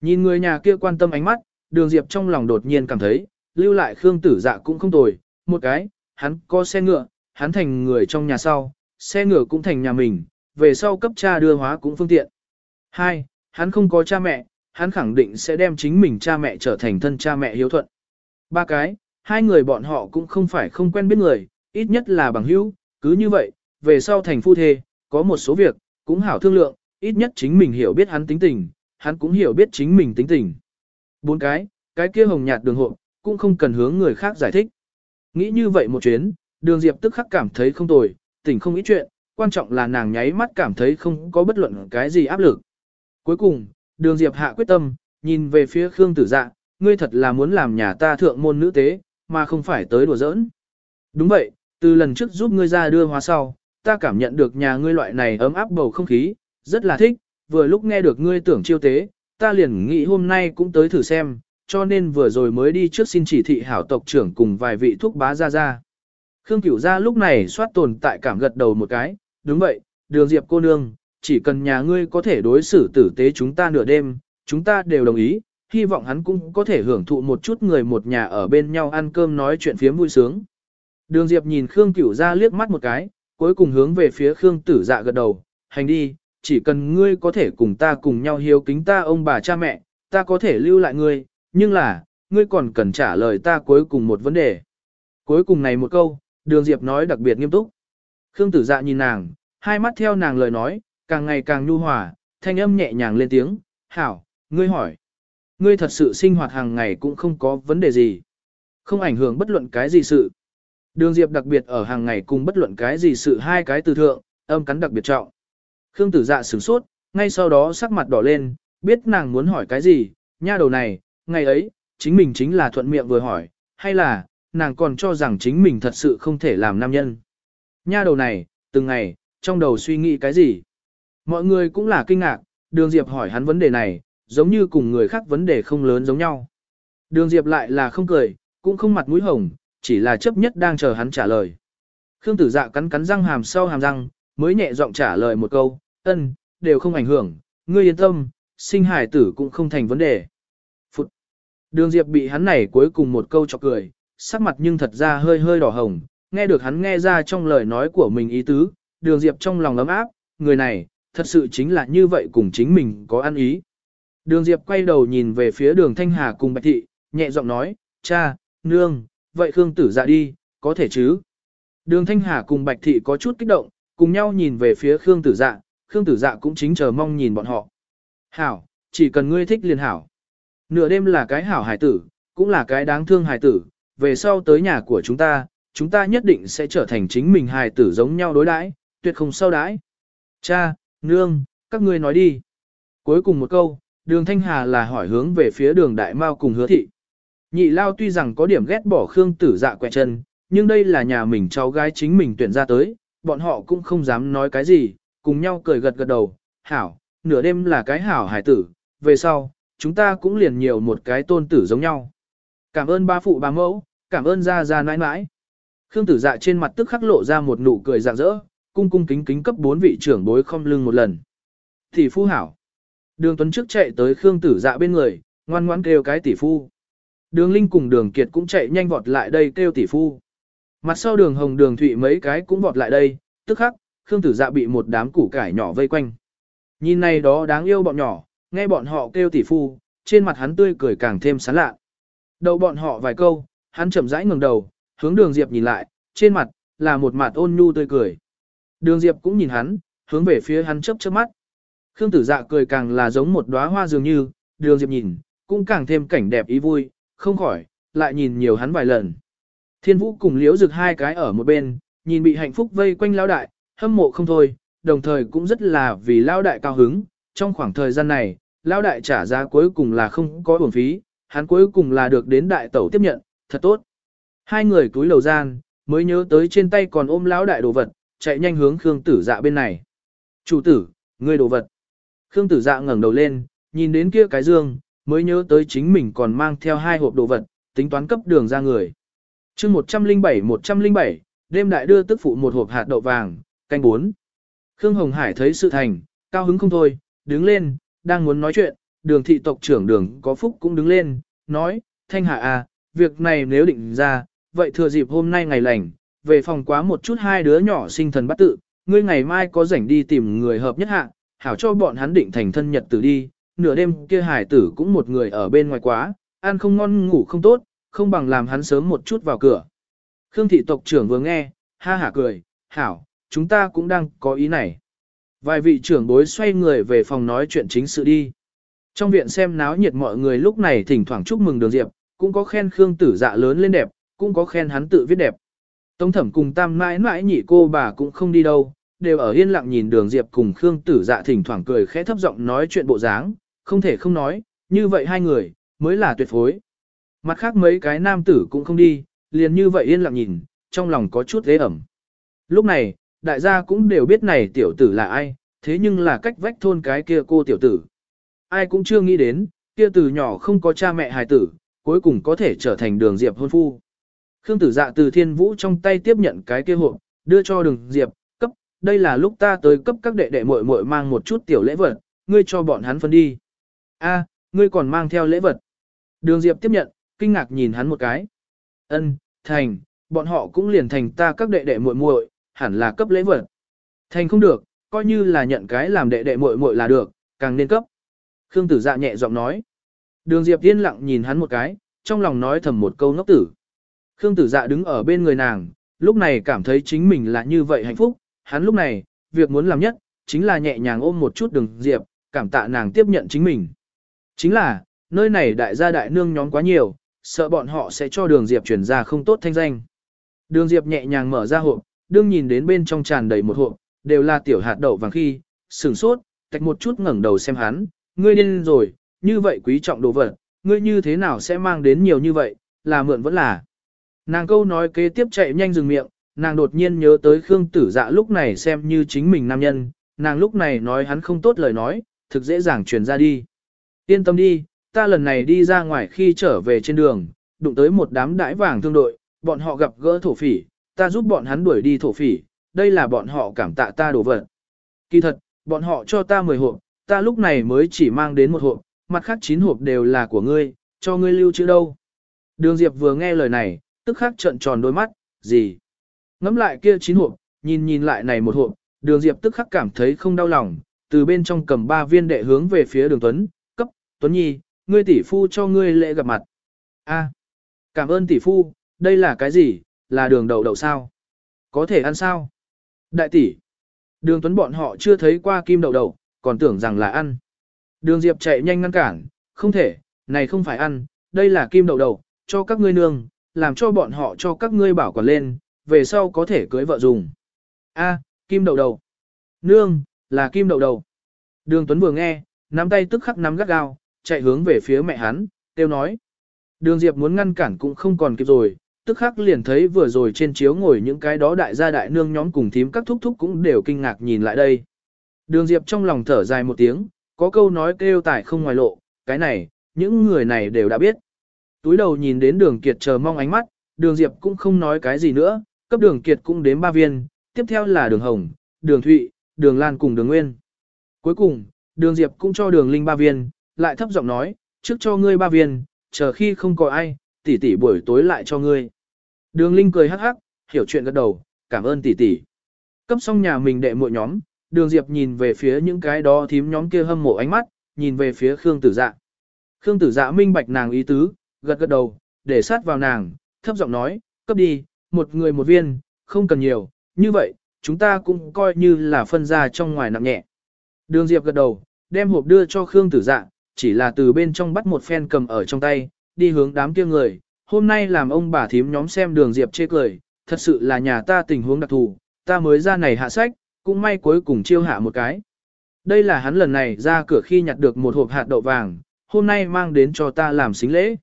Nhìn người nhà kia quan tâm ánh mắt, đường Diệp trong lòng đột nhiên cảm thấy, lưu lại Khương tử dạ cũng không tồi, một cái, hắn có xe ngựa, hắn thành người trong nhà sau, xe ngựa cũng thành nhà mình, về sau cấp cha đưa hóa cũng phương tiện. Hai, hắn không có cha mẹ, hắn khẳng định sẽ đem chính mình cha mẹ trở thành thân cha mẹ hiếu thuận. Ba cái, hai người bọn họ cũng không phải không quen biết người, ít nhất là bằng hữu, cứ như vậy, về sau thành phu thê, có một số việc, cũng hảo thương lượng, ít nhất chính mình hiểu biết hắn tính tình, hắn cũng hiểu biết chính mình tính tình. Bốn cái, cái kia hồng nhạt đường hộ, cũng không cần hướng người khác giải thích. Nghĩ như vậy một chuyến, đường Diệp tức khắc cảm thấy không tồi, tỉnh không ít chuyện, quan trọng là nàng nháy mắt cảm thấy không có bất luận cái gì áp lực. Cuối cùng, đường Diệp hạ quyết tâm, nhìn về phía Khương Tử Dạ, ngươi thật là muốn làm nhà ta thượng môn nữ tế, mà không phải tới đùa giỡn. Đúng vậy, từ lần trước giúp ngươi ra đưa hóa sau, ta cảm nhận được nhà ngươi loại này ấm áp bầu không khí, rất là thích, vừa lúc nghe được ngươi tưởng chiêu tế, ta liền nghĩ hôm nay cũng tới thử xem, cho nên vừa rồi mới đi trước xin chỉ thị hảo tộc trưởng cùng vài vị thuốc bá ra ra. Khương Cửu gia lúc này soát tồn tại cảm gật đầu một cái, đúng vậy, đường diệp cô nương, chỉ cần nhà ngươi có thể đối xử tử tế chúng ta nửa đêm, chúng ta đều đồng ý, hy vọng hắn cũng có thể hưởng thụ một chút người một nhà ở bên nhau ăn cơm nói chuyện phiếm vui sướng. Đường diệp nhìn Khương Cửu gia liếc mắt một cái, cuối cùng hướng về phía Khương tử dạ gật đầu, hành đi, chỉ cần ngươi có thể cùng ta cùng nhau hiếu kính ta ông bà cha mẹ, ta có thể lưu lại ngươi, nhưng là, ngươi còn cần trả lời ta cuối cùng một vấn đề. Cuối cùng này một câu, đường Diệp nói đặc biệt nghiêm túc. Khương tử dạ nhìn nàng, hai mắt theo nàng lời nói, càng ngày càng nhu hòa, thanh âm nhẹ nhàng lên tiếng, hảo, ngươi hỏi. Ngươi thật sự sinh hoạt hàng ngày cũng không có vấn đề gì. Không ảnh hưởng bất luận cái gì sự. Đường Diệp đặc biệt ở hàng ngày cùng bất luận cái gì sự hai cái từ thượng, âm cắn đặc biệt trọng. Khương tử dạ sửng sốt, ngay sau đó sắc mặt đỏ lên, biết nàng muốn hỏi cái gì, nha đầu này, ngày ấy, chính mình chính là thuận miệng vừa hỏi, hay là, nàng còn cho rằng chính mình thật sự không thể làm nam nhân. Nha đầu này, từng ngày, trong đầu suy nghĩ cái gì? Mọi người cũng là kinh ngạc, đường Diệp hỏi hắn vấn đề này, giống như cùng người khác vấn đề không lớn giống nhau. Đường Diệp lại là không cười, cũng không mặt mũi hồng, chỉ là chấp nhất đang chờ hắn trả lời. Khương tử dạ cắn cắn răng hàm sau hàm răng, mới nhẹ giọng trả lời một câu, ân, đều không ảnh hưởng, ngươi yên tâm, sinh hải tử cũng không thành vấn đề. Phụt! Đường Diệp bị hắn này cuối cùng một câu chọc cười, sắc mặt nhưng thật ra hơi hơi đỏ hồng, nghe được hắn nghe ra trong lời nói của mình ý tứ, đường Diệp trong lòng ấm áp, người này, thật sự chính là như vậy cùng chính mình có ăn ý. Đường Diệp quay đầu nhìn về phía đường Thanh Hà cùng Bạch Thị, nhẹ giọng nói, cha, nương, vậy Khương tử dạ đi, có thể chứ? Đường Thanh Hà cùng Bạch Thị có chút kích động, cùng nhau nhìn về phía Khương tử dạ, Khương tử dạ cũng chính chờ mong nhìn bọn họ. Hảo, chỉ cần ngươi thích liền hảo. Nửa đêm là cái hảo hải tử, cũng là cái đáng thương hải tử, về sau tới nhà của chúng ta, chúng ta nhất định sẽ trở thành chính mình hài tử giống nhau đối đãi, tuyệt không sau đãi. Cha, nương, các ngươi nói đi. Cuối cùng một câu, đường Thanh Hà là hỏi hướng về phía đường Đại Mao cùng hứa thị. Nhị Lao tuy rằng có điểm ghét bỏ Khương tử dạ quẹt chân, nhưng đây là nhà mình cháu gái chính mình tuyển ra tới, bọn họ cũng không dám nói cái gì, cùng nhau cười gật gật đầu, hảo, nửa đêm là cái hảo hải tử, về sau, chúng ta cũng liền nhiều một cái tôn tử giống nhau. Cảm ơn ba phụ ba mẫu, cảm ơn gia gia nãi nãi. Khương tử dạ trên mặt tức khắc lộ ra một nụ cười rạng rỡ, cung cung kính kính cấp bốn vị trưởng bối không lưng một lần. Tỷ phu hảo. Đường Tuấn trước chạy tới Khương tử dạ bên người, ngoan ngoãn kêu cái tỷ phu. Đường Linh cùng đường Kiệt cũng chạy nhanh vọt lại đây kêu tỷ phu. Mặt sau đường Hồng đường Thụy mấy cái cũng vọt lại đây, tức khắc, Khương tử dạ bị một đám củ cải nhỏ vây quanh. Nhìn này đó đáng yêu bọn nhỏ, nghe bọn họ kêu tỷ phu, trên mặt hắn tươi cười càng thêm sán lạ. Đầu bọn họ vài câu, hắn chậm rãi ngẩng đầu, hướng đường Diệp nhìn lại, trên mặt, là một mặt ôn nhu tươi cười. Đường Diệp cũng nhìn hắn, hướng về phía hắn chớp chớp mắt. Khương tử dạ cười càng là giống một đóa hoa dường như, đường Diệp nhìn, cũng càng thêm cảnh đẹp ý vui, không khỏi, lại nhìn nhiều hắn vài lần. Thiên vũ cùng liễu rực hai cái ở một bên, nhìn bị hạnh phúc vây quanh lão đại, hâm mộ không thôi, đồng thời cũng rất là vì lão đại cao hứng, trong khoảng thời gian này, lão đại trả giá cuối cùng là không có uổng phí, hắn cuối cùng là được đến đại tẩu tiếp nhận, thật tốt. Hai người túi lầu gian, mới nhớ tới trên tay còn ôm lão đại đồ vật, chạy nhanh hướng Khương tử dạ bên này. Chủ tử, ngươi đồ vật. Khương tử dạ ngẩng đầu lên, nhìn đến kia cái dương, mới nhớ tới chính mình còn mang theo hai hộp đồ vật, tính toán cấp đường ra người. chương 107-107, đêm đại đưa tức phụ một hộp hạt đậu vàng, canh 4. Khương Hồng Hải thấy sự thành, cao hứng không thôi, đứng lên, đang muốn nói chuyện, đường thị tộc trưởng đường có phúc cũng đứng lên, nói, thanh hạ à, việc này nếu định ra, vậy thừa dịp hôm nay ngày lành, về phòng quá một chút hai đứa nhỏ sinh thần bắt tự, ngươi ngày mai có rảnh đi tìm người hợp nhất hạ, hảo cho bọn hắn định thành thân nhật tử đi, nửa đêm kia hải tử cũng một người ở bên ngoài quá, ăn không ngon ngủ không tốt, không bằng làm hắn sớm một chút vào cửa. Khương thị tộc trưởng vừa nghe, ha hả cười, hảo, chúng ta cũng đang có ý này. Vài vị trưởng bối xoay người về phòng nói chuyện chính sự đi. Trong viện xem náo nhiệt mọi người lúc này thỉnh thoảng chúc mừng đường diệp, cũng có khen Khương tử dạ lớn lên đẹp, cũng có khen hắn tự viết đẹp. Tống thẩm cùng tam mãi mãi nhị cô bà cũng không đi đâu, đều ở yên lặng nhìn đường diệp cùng Khương tử dạ thỉnh thoảng cười khẽ thấp giọng nói chuyện bộ dáng, không thể không nói, như vậy hai người, mới là tuyệt phối. Mặt khác mấy cái nam tử cũng không đi, liền như vậy yên lặng nhìn, trong lòng có chút ghế ẩm. Lúc này, đại gia cũng đều biết này tiểu tử là ai, thế nhưng là cách vách thôn cái kia cô tiểu tử. Ai cũng chưa nghĩ đến, kia từ nhỏ không có cha mẹ hài tử, cuối cùng có thể trở thành đường diệp hôn phu. Khương tử dạ từ thiên vũ trong tay tiếp nhận cái kia hộp, đưa cho đường diệp, cấp, đây là lúc ta tới cấp các đệ đệ muội muội mang một chút tiểu lễ vật, ngươi cho bọn hắn phân đi. A, ngươi còn mang theo lễ vật. Đường diệp tiếp nhận, kinh ngạc nhìn hắn một cái. Ân, thành, bọn họ cũng liền thành ta các đệ đệ muội muội, hẳn là cấp lễ vật. Thành không được, coi như là nhận cái làm đệ đệ muội muội là được, càng nên cấp. Khương tử dạ nhẹ giọng nói. Đường Diệp yên lặng nhìn hắn một cái, trong lòng nói thầm một câu ngốc tử. Khương tử dạ đứng ở bên người nàng, lúc này cảm thấy chính mình là như vậy hạnh phúc, hắn lúc này, việc muốn làm nhất, chính là nhẹ nhàng ôm một chút đường Diệp, cảm tạ nàng tiếp nhận chính mình. Chính là, nơi này đại gia đại nương nhóm quá nhiều, sợ bọn họ sẽ cho đường Diệp chuyển ra không tốt thanh danh. Đường Diệp nhẹ nhàng mở ra hộp, đương nhìn đến bên trong tràn đầy một hộp, đều là tiểu hạt đậu vàng khi, sửng sốt, tạch một chút ngẩng đầu xem hắn, ngươi điên rồi, như vậy quý trọng đồ vật, ngươi như thế nào sẽ mang đến nhiều như vậy, là mượn vẫn là. Nàng câu nói kế tiếp chạy nhanh dừng miệng, nàng đột nhiên nhớ tới Khương Tử Dạ lúc này xem như chính mình nam nhân, nàng lúc này nói hắn không tốt lời nói, thực dễ dàng truyền ra đi. Yên tâm đi, ta lần này đi ra ngoài khi trở về trên đường, đụng tới một đám đãi vàng thương đội, bọn họ gặp gỡ thổ phỉ, ta giúp bọn hắn đuổi đi thổ phỉ, đây là bọn họ cảm tạ ta đổ vật. Kỳ thật, bọn họ cho ta 10 hộp, ta lúc này mới chỉ mang đến một hộp, mặt khác 9 hộp đều là của ngươi, cho ngươi lưu trữ đâu. Đường Diệp vừa nghe lời này, tức khắc trợn tròn đôi mắt, gì? Ngắm lại kia 9 hộp, nhìn nhìn lại này một hộp, đường Diệp tức khắc cảm thấy không đau lòng, từ bên trong cầm ba viên đệ hướng về phía đường Tuấn, Tuấn Nhi, ngươi tỷ phu cho ngươi lễ gặp mặt. A, cảm ơn tỷ phu, đây là cái gì, là đường đậu đậu sao? Có thể ăn sao? Đại tỷ, đường Tuấn bọn họ chưa thấy qua kim đậu đậu, còn tưởng rằng là ăn. Đường Diệp chạy nhanh ngăn cản, không thể, này không phải ăn, đây là kim đậu đậu. cho các ngươi nương, làm cho bọn họ cho các ngươi bảo quản lên, về sau có thể cưới vợ dùng. A, kim đậu đậu. Nương, là kim đậu đậu. Đường Tuấn vừa nghe, nắm tay tức khắc nắm gắt gao, chạy hướng về phía mẹ hắn, tiêu nói. Đường Diệp muốn ngăn cản cũng không còn kịp rồi, tức khắc liền thấy vừa rồi trên chiếu ngồi những cái đó đại gia đại nương nhóm cùng thím các thúc thúc cũng đều kinh ngạc nhìn lại đây. Đường Diệp trong lòng thở dài một tiếng, có câu nói kêu tải không ngoài lộ, cái này, những người này đều đã biết. Túi đầu nhìn đến đường kiệt chờ mong ánh mắt, đường Diệp cũng không nói cái gì nữa, cấp đường kiệt cũng đến ba viên, tiếp theo là đường hồng, đường thụy, đường lan cùng đường nguyên. Cuối cùng, đường Diệp cũng cho đường linh ba viên, lại thấp giọng nói, trước cho ngươi ba viên, chờ khi không có ai, tỷ tỷ buổi tối lại cho ngươi. Đường linh cười hắc hắc, hiểu chuyện gật đầu, cảm ơn tỷ tỷ. Cấp xong nhà mình đệ muội nhóm, đường Diệp nhìn về phía những cái đó thím nhóm kia hâm mộ ánh mắt, nhìn về phía Khương Tử Dạ. Khương Tử Dạ minh bạch nàng ý tứ, gật gật đầu, để sát vào nàng, thấp giọng nói, cấp đi, một người một viên, không cần nhiều, như vậy, chúng ta cũng coi như là phân ra trong ngoài nặng nhẹ. Đường Diệp gật đầu, đem hộp đưa cho Khương Tử Dạ, chỉ là từ bên trong bắt một phen cầm ở trong tay, đi hướng đám kia người. Hôm nay làm ông bà thím nhóm xem đường Diệp chê cười, thật sự là nhà ta tình huống đặc thù, ta mới ra này hạ sách, cũng may cuối cùng chiêu hạ một cái. Đây là hắn lần này ra cửa khi nhặt được một hộp hạt đậu vàng, hôm nay mang đến cho ta làm xính lễ.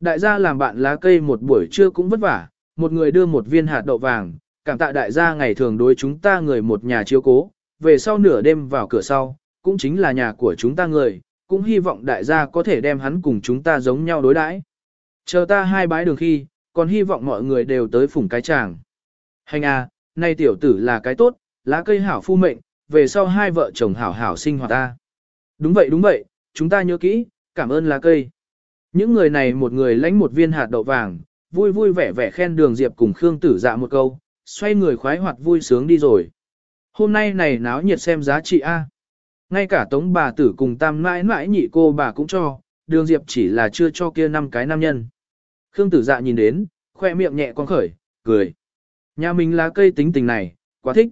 Đại gia làm bạn lá cây một buổi trưa cũng vất vả, một người đưa một viên hạt đậu vàng, cảm tạ đại gia ngày thường đối chúng ta người một nhà chiếu cố, về sau nửa đêm vào cửa sau, cũng chính là nhà của chúng ta người, cũng hy vọng đại gia có thể đem hắn cùng chúng ta giống nhau đối đãi. Chờ ta hai bái đường khi, còn hy vọng mọi người đều tới phủng cái chàng. Hành à, nay tiểu tử là cái tốt, lá cây hảo phu mệnh, về sau hai vợ chồng hảo hảo sinh hoạt ta. Đúng vậy đúng vậy, chúng ta nhớ kỹ, cảm ơn lá cây. Những người này một người lãnh một viên hạt đậu vàng, vui vui vẻ vẻ khen đường Diệp cùng Khương Tử dạ một câu, xoay người khoái hoạt vui sướng đi rồi. Hôm nay này náo nhiệt xem giá trị A. Ngay cả tống bà tử cùng tam mãi mãi nhị cô bà cũng cho, đường Diệp chỉ là chưa cho kia năm cái nam nhân. Khương Tử dạ nhìn đến, khoe miệng nhẹ quang khởi, cười. Nhà mình là cây tính tình này, quá thích.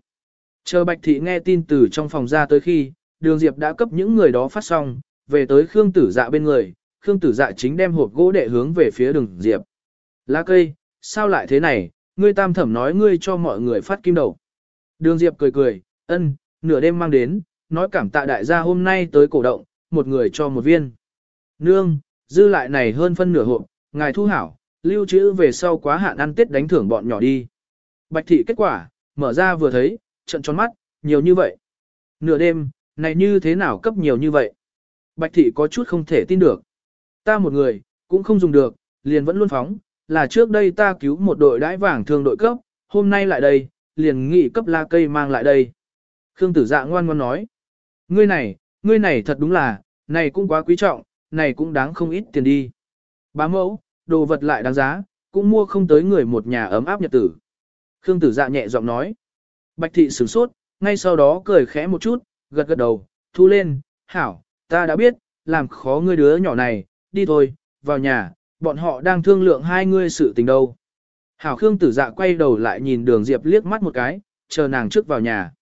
Chờ Bạch Thị nghe tin từ trong phòng ra tới khi, đường Diệp đã cấp những người đó phát xong, về tới Khương Tử dạ bên người, Khương Tử dạ chính đem hộp gỗ đệ hướng về phía đường Diệp. Lá cây, sao lại thế này, ngươi tam thẩm nói ngươi cho mọi người phát kim đầu. Đường Diệp cười cười, ân, nửa đêm mang đến, nói cảm tạ đại gia hôm nay tới cổ động, một người cho một viên. Nương, dư lại này hơn phân nửa hộp, ngài thu hảo, lưu trữ về sau quá hạn ăn tết đánh thưởng bọn nhỏ đi. Bạch thị kết quả, mở ra vừa thấy, trận tròn mắt, nhiều như vậy. Nửa đêm, này như thế nào cấp nhiều như vậy? Bạch thị có chút không thể tin được. Ta một người, cũng không dùng được, liền vẫn luôn phóng, là trước đây ta cứu một đội đãi vàng thương đội cấp, hôm nay lại đây, liền nghị cấp la cây mang lại đây. Khương tử dạ ngoan ngoan nói. Ngươi này, ngươi này thật đúng là, này cũng quá quý trọng, này cũng đáng không ít tiền đi. Bá mẫu, đồ vật lại đáng giá, cũng mua không tới người một nhà ấm áp nhật tử. Khương tử dạ nhẹ giọng nói. Bạch thị sửng sốt, ngay sau đó cười khẽ một chút, gật gật đầu, thu lên, hảo, ta đã biết, làm khó ngươi đứa nhỏ này, đi thôi, vào nhà, bọn họ đang thương lượng hai ngươi sự tình đâu. Hảo Khương tử dạ quay đầu lại nhìn đường Diệp liếc mắt một cái, chờ nàng trước vào nhà.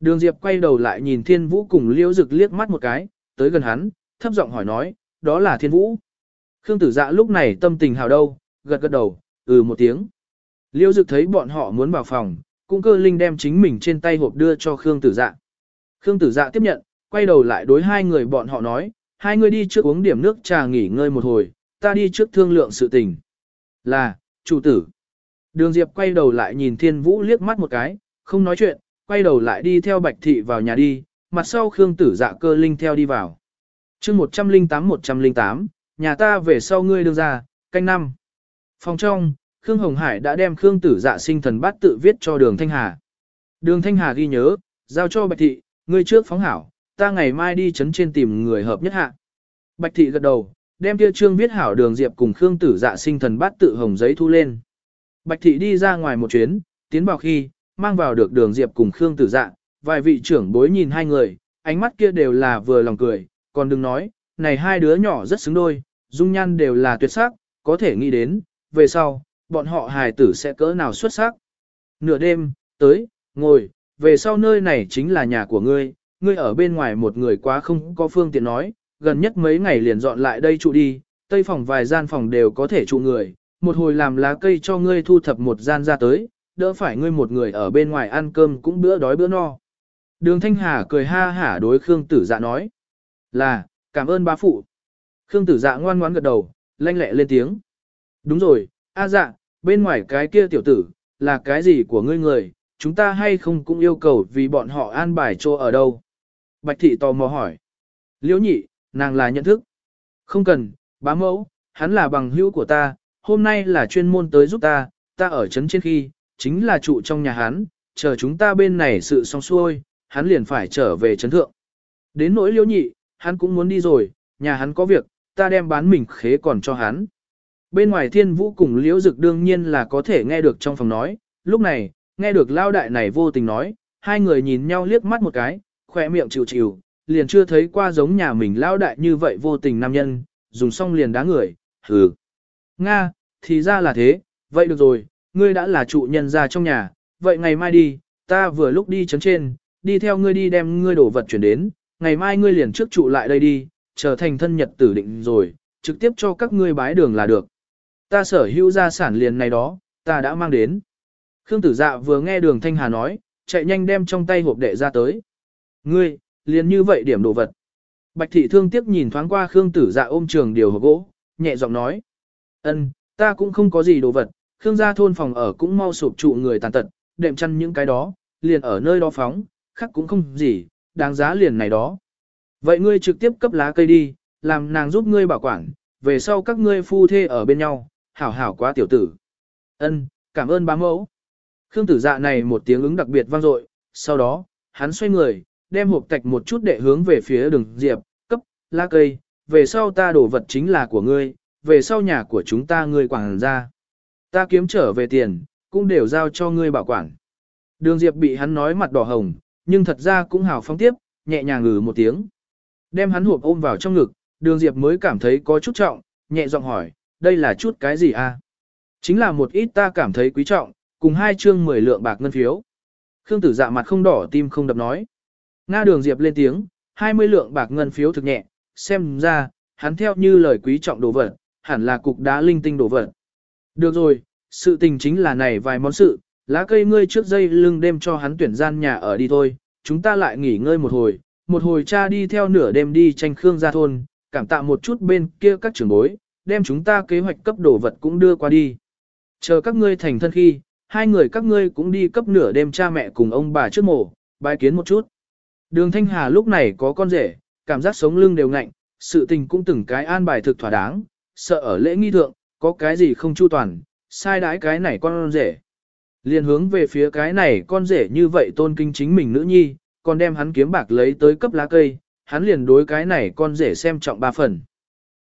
Đường Diệp quay đầu lại nhìn Thiên Vũ cùng Liễu Dực liếc mắt một cái, tới gần hắn, thấp giọng hỏi nói, đó là Thiên Vũ. Khương Tử Dạ lúc này tâm tình hào đâu, gật gật đầu, ừ một tiếng. Liễu Dực thấy bọn họ muốn vào phòng, cũng cơ linh đem chính mình trên tay hộp đưa cho Khương Tử Dạ. Khương Tử Dạ tiếp nhận, quay đầu lại đối hai người bọn họ nói, hai người đi trước uống điểm nước trà nghỉ ngơi một hồi, ta đi trước thương lượng sự tình. Là, chủ tử. Đường Diệp quay đầu lại nhìn Thiên Vũ liếc mắt một cái, không nói chuyện, quay đầu lại đi theo Bạch Thị vào nhà đi, mặt sau Khương Tử Dạ cơ linh theo đi vào. chương 108-108, nhà ta về sau ngươi đưa ra, canh năm. Phòng trong, Khương Hồng Hải đã đem Khương Tử Dạ sinh thần bát tự viết cho Đường Thanh Hà. Đường Thanh Hà ghi nhớ, giao cho Bạch Thị, ngươi trước phóng hảo, ta ngày mai đi chấn trên tìm người hợp nhất hạ. Bạch Thị gật đầu, đem kia trương viết hảo Đường Diệp cùng Khương Tử Dạ sinh thần bát tự hồng giấy thu lên. Bạch Thị đi ra ngoài một chuyến, tiến vào khi, mang vào được đường Diệp cùng Khương Tử Dạ, vài vị trưởng bối nhìn hai người, ánh mắt kia đều là vừa lòng cười, còn đừng nói, này hai đứa nhỏ rất xứng đôi, dung nhan đều là tuyệt sắc, có thể nghĩ đến, về sau, bọn họ hài tử sẽ cỡ nào xuất sắc. Nửa đêm, tới, ngồi, về sau nơi này chính là nhà của ngươi, ngươi ở bên ngoài một người quá không có phương tiện nói, gần nhất mấy ngày liền dọn lại đây trụ đi, tây phòng vài gian phòng đều có thể trụ người, một hồi làm lá cây cho ngươi thu thập một gian ra tới, đỡ phải ngươi một người ở bên ngoài ăn cơm cũng bữa đói bữa no. Đường Thanh Hà cười ha hả đối Khương Tử Dạ nói, là, cảm ơn bá phụ. Khương Tử Dạ ngoan ngoãn gật đầu, lanh lẹ lên tiếng. Đúng rồi, a dạ, bên ngoài cái kia tiểu tử, là cái gì của ngươi người, chúng ta hay không cũng yêu cầu vì bọn họ an bài chỗ ở đâu. Bạch thị tò mò hỏi. Liễu nhị, nàng là nhận thức. Không cần, bá mẫu, hắn là bằng hữu của ta, hôm nay là chuyên môn tới giúp ta, ta ở trấn trên khi, chính là trụ trong nhà hắn, chờ chúng ta bên này sự xong xuôi, hắn liền phải trở về trấn thượng. Đến nỗi liễu nhị, hắn cũng muốn đi rồi, nhà hắn có việc, ta đem bán mình khế còn cho hắn. Bên ngoài thiên vũ cùng liễu dực đương nhiên là có thể nghe được trong phòng nói, lúc này, nghe được lao đại này vô tình nói, hai người nhìn nhau liếc mắt một cái, khỏe miệng chịu chịu, liền chưa thấy qua giống nhà mình lao đại như vậy vô tình nam nhân, dùng xong liền đá người, hừ. Nga, thì ra là thế, vậy được rồi, ngươi đã là trụ nhân ra trong nhà, vậy ngày mai đi, ta vừa lúc đi chấn trên, đi theo ngươi đi đem ngươi đổ vật chuyển đến, ngày mai ngươi liền trước trụ lại đây đi, trở thành thân nhật tử định rồi, trực tiếp cho các ngươi bái đường là được. Ta sở hữu gia sản liền này đó, ta đã mang đến. Khương tử dạ vừa nghe đường thanh hà nói, chạy nhanh đem trong tay hộp đệ ra tới. Ngươi, liền như vậy điểm đồ vật. Bạch thị thương tiếc nhìn thoáng qua Khương tử dạ ôm trường điều hộp gỗ, nhẹ giọng nói. ân, ta cũng không có gì đồ vật, Khương gia thôn phòng ở cũng mau sụp trụ người tàn tật, đệm chăn những cái đó, liền ở nơi đó phóng, khác cũng không gì, đáng giá liền này đó. Vậy ngươi trực tiếp cấp lá cây đi, làm nàng giúp ngươi bảo quản, về sau các ngươi phu thê ở bên nhau, hảo hảo quá tiểu tử. Ân, cảm ơn bá mẫu. Khương tử dạ này một tiếng ứng đặc biệt vang dội, sau đó, hắn xoay người, đem hộp tạch một chút để hướng về phía đường diệp, cấp, lá cây, về sau ta đổ vật chính là của ngươi, về sau nhà của chúng ta ngươi quản ra. Ta kiếm trở về tiền, cũng đều giao cho ngươi bảo quản. Đường diệp bị hắn nói mặt đỏ hồng, nhưng thật ra cũng hào phóng tiếp, nhẹ nhàng ngừ một tiếng. Đem hắn hộp ôm vào trong ngực, đường diệp mới cảm thấy có chút trọng, nhẹ giọng hỏi, đây là chút cái gì a? À? Chính là một ít ta cảm thấy quý trọng, cùng hai chương 10 lượng bạc ngân phiếu. Khương tử dạ mặt không đỏ tim không đập nói. Nga đường diệp lên tiếng, 20 lượng bạc ngân phiếu thực nhẹ, xem ra, hắn theo như lời quý trọng đồ vật, hẳn là cục đá linh tinh đồ vật. Được rồi, sự tình chính là này vài món sự, lá cây ngươi trước dây lưng đêm cho hắn tuyển gian nhà ở đi thôi, chúng ta lại nghỉ ngơi một hồi, một hồi cha đi theo nửa đêm đi tranh Khương ra thôn, cảm tạ một chút bên kia các trưởng bối, đem chúng ta kế hoạch cấp đồ vật cũng đưa qua đi. Chờ các ngươi thành thân khi, hai người các ngươi cũng đi cấp nửa đêm cha mẹ cùng ông bà trước mổ, bài kiến một chút. Đường Thanh Hà lúc này có con rể, cảm giác sống lưng đều ngạnh, sự tình cũng từng cái an bài thực thỏa đáng, sợ ở lễ nghi thượng, có cái gì không chu toàn, sai đái cái này con rể. Liên hướng về phía cái này con rể như vậy tôn kinh chính mình nữ nhi, còn đem hắn kiếm bạc lấy tới cấp lá cây, hắn liền đối cái này con rể xem trọng ba phần.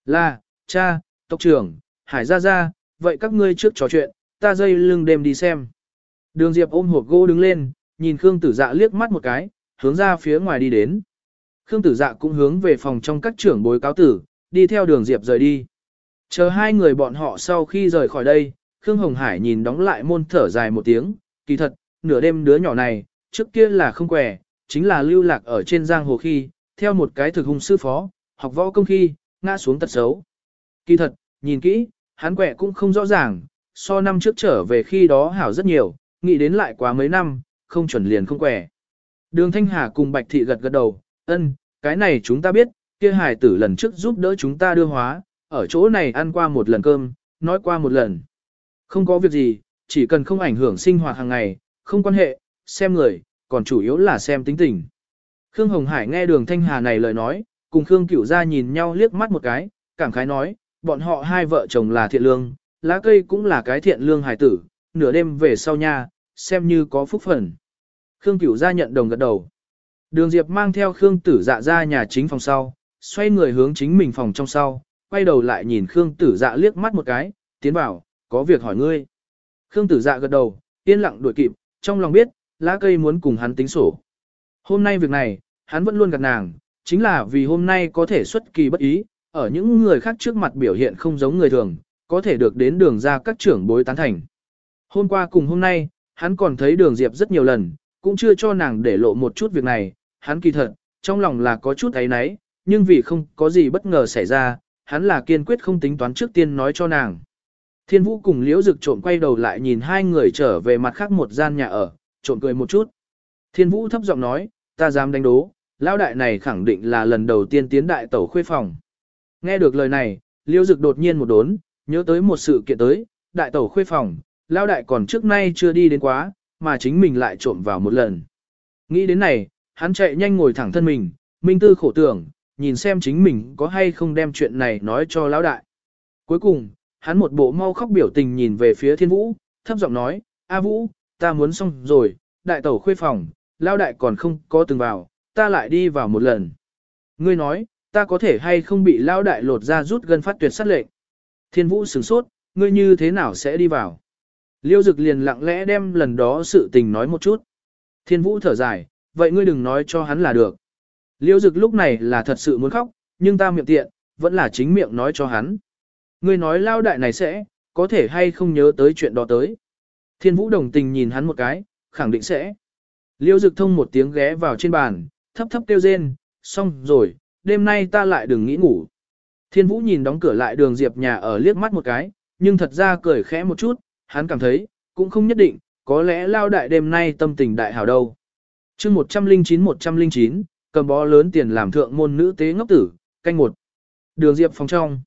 Là, cha, tộc trưởng, hải ra ra, vậy các ngươi trước trò chuyện, ta dây lưng đêm đi xem. Đường Diệp ôm hộp gỗ đứng lên, nhìn Khương Tử Dạ liếc mắt một cái, hướng ra phía ngoài đi đến. Khương Tử Dạ cũng hướng về phòng trong các trưởng bối cáo tử, đi theo đường Diệp rời đi. Chờ hai người bọn họ sau khi rời khỏi đây, Khương Hồng Hải nhìn đóng lại môn thở dài một tiếng, kỳ thật, nửa đêm đứa nhỏ này, trước kia là không quẻ, chính là lưu lạc ở trên giang hồ khi, theo một cái thực hung sư phó, học võ công khi, ngã xuống tật xấu. Kỳ thật, nhìn kỹ, hắn quẻ cũng không rõ ràng, so năm trước trở về khi đó hảo rất nhiều, nghĩ đến lại quá mấy năm, không chuẩn liền không quẻ. Đường Thanh Hà cùng Bạch Thị gật gật đầu, ân, cái này chúng ta biết, kia hải tử lần trước giúp đỡ chúng ta đưa hóa, ở chỗ này ăn qua một lần cơm, nói qua một lần. Không có việc gì, chỉ cần không ảnh hưởng sinh hoạt hàng ngày, không quan hệ, xem người, còn chủ yếu là xem tính tình. Khương Hồng Hải nghe đường Thanh Hà này lời nói, cùng Khương Cửu Gia nhìn nhau liếc mắt một cái, cảm khái nói, bọn họ hai vợ chồng là thiện lương, lá cây cũng là cái thiện lương hải tử, nửa đêm về sau nha, xem như có phúc phần. Khương Cửu Gia nhận đồng gật đầu. Đường Diệp mang theo Khương Tử Dạ ra nhà chính phòng sau, xoay người hướng chính mình phòng trong sau, quay đầu lại nhìn Khương Tử Dạ liếc mắt một cái, tiến vào, có việc hỏi ngươi. Khương Tử Dạ gật đầu, yên lặng đuổi kịp, trong lòng biết, lá cây muốn cùng hắn tính sổ. Hôm nay việc này, hắn vẫn luôn gạt nàng, chính là vì hôm nay có thể xuất kỳ bất ý, ở những người khác trước mặt biểu hiện không giống người thường, có thể được đến đường ra các trưởng bối tán thành. Hôm qua cùng hôm nay, hắn còn thấy đường Diệp rất nhiều lần, cũng chưa cho nàng để lộ một chút việc này, hắn kỳ thật, trong lòng là có chút ấy náy, nhưng vì không có gì bất ngờ xảy ra, hắn là kiên quyết không tính toán trước tiên nói cho nàng. Thiên vũ cùng liễu dực trộm quay đầu lại nhìn hai người trở về mặt khác một gian nhà ở, trộm cười một chút. Thiên vũ thấp giọng nói, ta dám đánh đố, lão đại này khẳng định là lần đầu tiên tiến đại tẩu khuê phòng. Nghe được lời này, liễu dực đột nhiên một đốn, nhớ tới một sự kiện tới, đại tẩu khuê phòng, lão đại còn trước nay chưa đi đến quá, mà chính mình lại trộm vào một lần. Nghĩ đến này, hắn chạy nhanh ngồi thẳng thân mình, minh tư khổ tưởng, nhìn xem chính mình có hay không đem chuyện này nói cho lão đại. Cuối cùng, hắn một bộ mau khóc biểu tình nhìn về phía thiên vũ, thấp giọng nói, A vũ, ta muốn xong rồi, đại tẩu khuê phòng, lão đại còn không có từng vào, ta lại đi vào một lần. Ngươi nói, ta có thể hay không bị lão đại lột ra rút gân phát tuyệt sát lệnh. Thiên vũ sửng sốt, ngươi như thế nào sẽ đi vào? Liêu dực liền lặng lẽ đem lần đó sự tình nói một chút. Thiên vũ thở dài, vậy ngươi đừng nói cho hắn là được. Liễu dực lúc này là thật sự muốn khóc, nhưng ta miệng tiện, vẫn là chính miệng nói cho hắn. Ngươi nói lao đại này sẽ, có thể hay không nhớ tới chuyện đó tới. Thiên vũ đồng tình nhìn hắn một cái, khẳng định sẽ. Liễu dực thông một tiếng ghé vào trên bàn, thấp thấp kêu rên, xong rồi, đêm nay ta lại đừng nghĩ ngủ. Thiên vũ nhìn đóng cửa lại đường diệp nhà ở liếc mắt một cái, nhưng thật ra cười khẽ một chút, hắn cảm thấy, cũng không nhất định, có lẽ lao đại đêm nay tâm tình đại hảo đâu. chương 109-109, cầm bó lớn tiền làm thượng môn nữ tế ngốc tử, canh một. Đường Diệp phòng trong.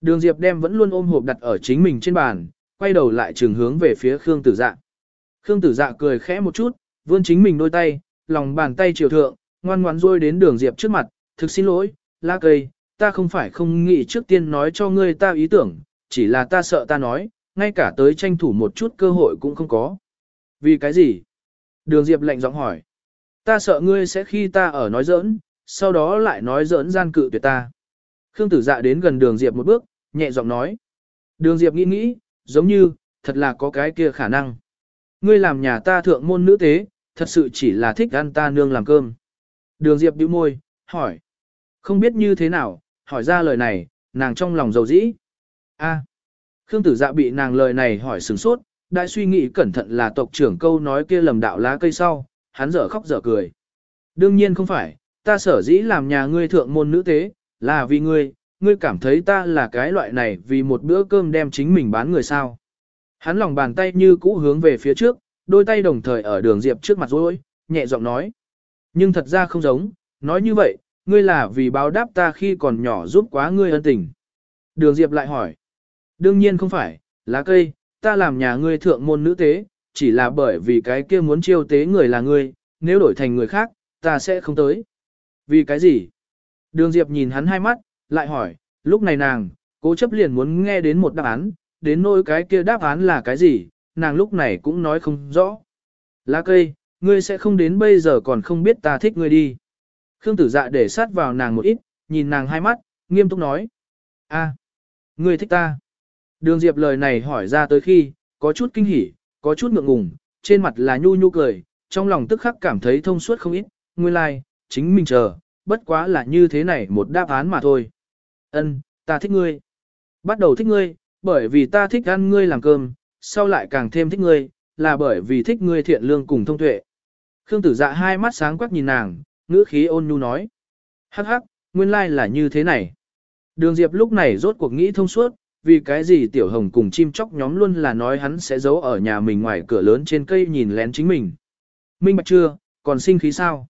Đường Diệp đem vẫn luôn ôm hộp đặt ở chính mình trên bàn, quay đầu lại trường hướng về phía Khương Tử Dạ. Khương Tử Dạ cười khẽ một chút, vươn chính mình đôi tay, lòng bàn tay chiều thượng, ngoan ngoãn rôi đến Đường Diệp trước mặt, thực xin lỗi, la cây, ta không phải không nghĩ trước tiên nói cho ngươi ta ý tưởng, chỉ là ta sợ ta nói, ngay cả tới tranh thủ một chút cơ hội cũng không có. Vì cái gì? Đường Diệp lạnh giọng hỏi. Ta sợ ngươi sẽ khi ta ở nói giỡn, sau đó lại nói giỡn gian cự tuyệt ta. Khương tử dạ đến gần đường Diệp một bước, nhẹ giọng nói. Đường Diệp nghĩ nghĩ, giống như, thật là có cái kia khả năng. Ngươi làm nhà ta thượng môn nữ tế, thật sự chỉ là thích ăn ta nương làm cơm. Đường Diệp bĩu môi, hỏi. Không biết như thế nào, hỏi ra lời này, nàng trong lòng dầu dĩ. A. Khương tử dạ bị nàng lời này hỏi sừng sốt, đại suy nghĩ cẩn thận là tộc trưởng câu nói kia lầm đạo lá cây sau, hắn dở khóc dở cười. Đương nhiên không phải, ta sở dĩ làm nhà ngươi thượng môn nữ tế, là vì ngươi, ngươi cảm thấy ta là cái loại này vì một bữa cơm đem chính mình bán người sao. Hắn lòng bàn tay như cũ hướng về phía trước, đôi tay đồng thời ở đường Diệp trước mặt rối, nhẹ giọng nói. Nhưng thật ra không giống, nói như vậy, ngươi là vì báo đáp ta khi còn nhỏ giúp quá ngươi ân tình. Đường Diệp lại hỏi. Đương nhiên không phải, lá cây, ta làm nhà ngươi thượng môn nữ tế, chỉ là bởi vì cái kia muốn chiêu tế người là ngươi, nếu đổi thành người khác, ta sẽ không tới. Vì cái gì? Đường Diệp nhìn hắn hai mắt, lại hỏi, lúc này nàng, cố chấp liền muốn nghe đến một đáp án, đến nỗi cái kia đáp án là cái gì, nàng lúc này cũng nói không rõ. Lá cây, ngươi sẽ không đến bây giờ còn không biết ta thích ngươi đi. Khương tử dạ để sát vào nàng một ít, nhìn nàng hai mắt, nghiêm túc nói. a, ngươi thích ta. Đường Diệp lời này hỏi ra tới khi, có chút kinh hỉ, có chút ngượng ngùng, trên mặt là nhu nhu cười, trong lòng tức khắc cảm thấy thông suốt không ít, nguyên lai, like, chính mình chờ, bất quá là như thế này một đáp án mà thôi. Ân, ta thích ngươi. Bắt đầu thích ngươi, bởi vì ta thích ăn ngươi làm cơm, sau lại càng thêm thích ngươi, là bởi vì thích ngươi thiện lương cùng thông tuệ. Khương tử dạ hai mắt sáng quắc nhìn nàng, ngữ khí ôn nhu nói. Hắc hắc, nguyên lai like là như thế này. Đường Diệp lúc này rốt cuộc nghĩ thông suốt, vì cái gì tiểu hồng cùng chim chóc nhóm luôn là nói hắn sẽ giấu ở nhà mình ngoài cửa lớn trên cây nhìn lén chính mình. Minh bạch chưa, còn sinh khí sao?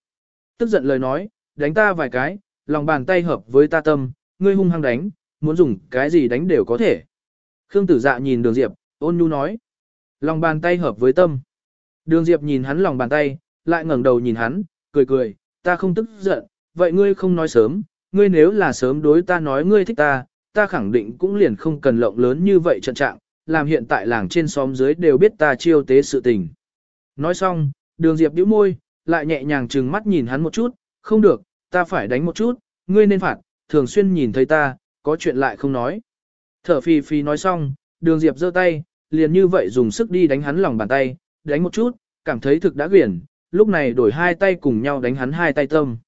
Tức giận lời nói, đánh ta vài cái, lòng bàn tay hợp với ta tâm, ngươi hung hăng đánh, muốn dùng cái gì đánh đều có thể. Khương tử dạ nhìn đường diệp, ôn nhu nói. Lòng bàn tay hợp với tâm. Đường diệp nhìn hắn lòng bàn tay, lại ngẩng đầu nhìn hắn, cười cười, ta không tức giận, vậy ngươi không nói sớm, ngươi nếu là sớm đối ta nói ngươi thích ta, ta khẳng định cũng liền không cần lộng lớn như vậy trận trạng, làm hiện tại làng trên xóm dưới đều biết ta chiêu tế sự tình. Nói xong, đường diệp bĩu môi, lại nhẹ nhàng trừng mắt nhìn hắn một chút, không được, ta phải đánh một chút, ngươi nên phạt, thường xuyên nhìn thấy ta, có chuyện lại không nói. Thở phì phì nói xong, đường diệp giơ tay, liền như vậy dùng sức đi đánh hắn lòng bàn tay, đánh một chút, cảm thấy thực đã quyển, lúc này đổi hai tay cùng nhau đánh hắn hai tay tâm.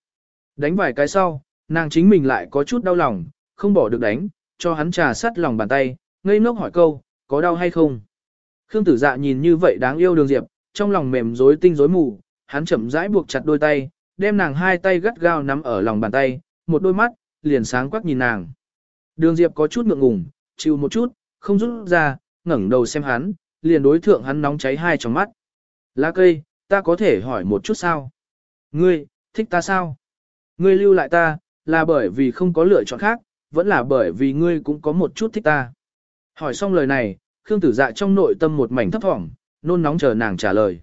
Đánh vài cái sau, nàng chính mình lại có chút đau lòng, không bỏ được đánh, cho hắn trà sắt lòng bàn tay, ngây ngốc hỏi câu, có đau hay không? Khương tử dạ nhìn như vậy đáng yêu đường diệp, trong lòng mềm rối tinh rối mù, hắn chậm rãi buộc chặt đôi tay, đem nàng hai tay gắt gao nắm ở lòng bàn tay, một đôi mắt, liền sáng quắc nhìn nàng. Đường Diệp có chút ngượng ngùng, chịu một chút, không rút ra, ngẩng đầu xem hắn, liền đối thượng hắn nóng cháy hai trong mắt. Lá cây, ta có thể hỏi một chút sao? Ngươi, thích ta sao? Ngươi lưu lại ta, là bởi vì không có lựa chọn khác, vẫn là bởi vì ngươi cũng có một chút thích ta. Hỏi xong lời này, Khương Tử Dạ trong nội tâm một mảnh thấp thỏm, nôn nóng chờ nàng trả lời.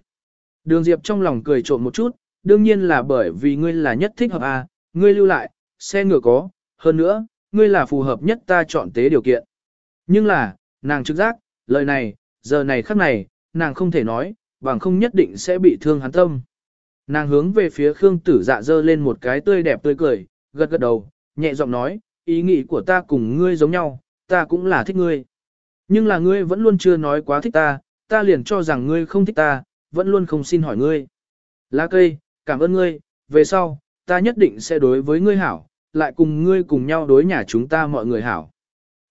Đường Diệp trong lòng cười trộm một chút, đương nhiên là bởi vì ngươi là nhất thích hợp à, ngươi lưu lại, xe ngựa có, hơn nữa, ngươi là phù hợp nhất ta chọn tế điều kiện. Nhưng là, nàng trực giác, lời này, giờ này khắc này, nàng không thể nói, bằng không nhất định sẽ bị thương hắn tâm. Nàng hướng về phía Khương Tử Dạ dơ lên một cái tươi đẹp tươi cười, gật gật đầu, nhẹ giọng nói, ý nghĩ của ta cùng ngươi giống nhau, ta cũng là thích ngươi. Nhưng là ngươi vẫn luôn chưa nói quá thích ta, ta liền cho rằng ngươi không thích ta, vẫn luôn không xin hỏi ngươi. Lá cây, cảm ơn ngươi, về sau, ta nhất định sẽ đối với ngươi hảo, lại cùng ngươi cùng nhau đối nhà chúng ta mọi người hảo.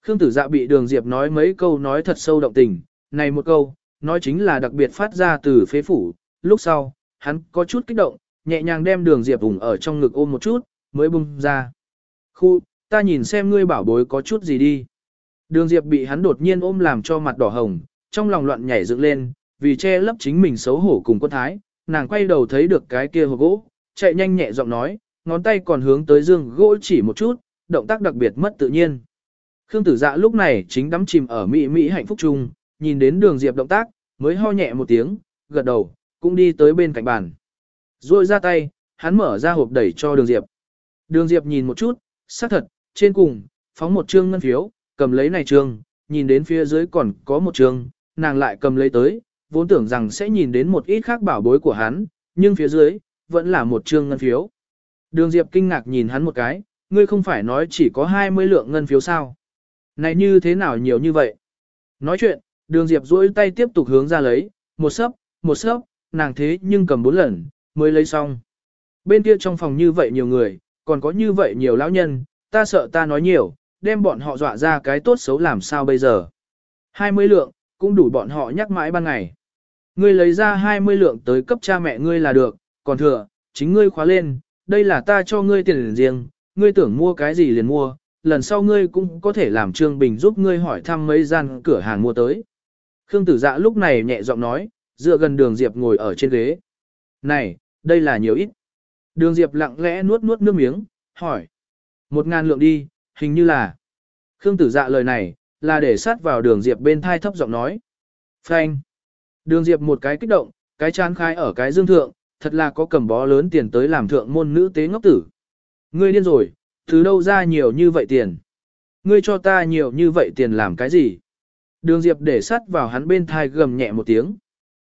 Khương tử dạ bị đường diệp nói mấy câu nói thật sâu động tình, này một câu, nói chính là đặc biệt phát ra từ phế phủ, lúc sau, hắn có chút kích động, nhẹ nhàng đem đường diệp vùng ở trong ngực ôm một chút, mới bung ra. Khu, ta nhìn xem ngươi bảo bối có chút gì đi. Đường diệp bị hắn đột nhiên ôm làm cho mặt đỏ hồng, trong lòng loạn nhảy dựng lên, vì che lấp chính mình xấu hổ cùng quân thái, nàng quay đầu thấy được cái kia hộp gỗ, chạy nhanh nhẹ giọng nói, ngón tay còn hướng tới dương gỗ chỉ một chút, động tác đặc biệt mất tự nhiên. Khương tử dạ lúc này chính đắm chìm ở mỹ mỹ hạnh phúc chung, nhìn đến đường diệp động tác, mới ho nhẹ một tiếng, gật đầu, cũng đi tới bên cạnh bàn. Rồi ra tay, hắn mở ra hộp đẩy cho đường diệp. Đường diệp nhìn một chút, xác thật, trên cùng, phóng một trương ngân phiếu, cầm lấy này trương, nhìn đến phía dưới còn có một trương, nàng lại cầm lấy tới, vốn tưởng rằng sẽ nhìn đến một ít khác bảo bối của hắn, nhưng phía dưới, vẫn là một trương ngân phiếu. Đường Diệp kinh ngạc nhìn hắn một cái, ngươi không phải nói chỉ có 20 lượng ngân phiếu sao? Này như thế nào nhiều như vậy? Nói chuyện, đường Diệp duỗi tay tiếp tục hướng ra lấy, một sấp, một sấp, nàng thế nhưng cầm bốn lần, mới lấy xong. Bên kia trong phòng như vậy nhiều người, còn có như vậy nhiều lão nhân, ta sợ ta nói nhiều, đem bọn họ dọa ra cái tốt xấu làm sao bây giờ. 20 lượng, cũng đủ bọn họ nhắc mãi ban ngày. Ngươi lấy ra 20 lượng tới cấp cha mẹ ngươi là được, còn thừa, chính ngươi khóa lên, đây là ta cho ngươi tiền riêng, ngươi tưởng mua cái gì liền mua, lần sau ngươi cũng có thể làm Trương Bình giúp ngươi hỏi thăm mấy gian cửa hàng mua tới. Khương tử dạ lúc này nhẹ giọng nói, dựa gần đường Diệp ngồi ở trên ghế. Này, đây là nhiều ít. Đường Diệp lặng lẽ nuốt nuốt nước miếng, hỏi. Một ngàn lượng đi, hình như là. Khương tử dạ lời này, là để sát vào đường Diệp bên thai thấp giọng nói. Phanh. Đường Diệp một cái kích động, cái chán khai ở cái dương thượng, thật là có cầm bó lớn tiền tới làm thượng môn nữ tế ngốc tử. Ngươi điên rồi, từ đâu ra nhiều như vậy tiền? Ngươi cho ta nhiều như vậy tiền làm cái gì? Đường Diệp để sát vào hắn bên thai gầm nhẹ một tiếng.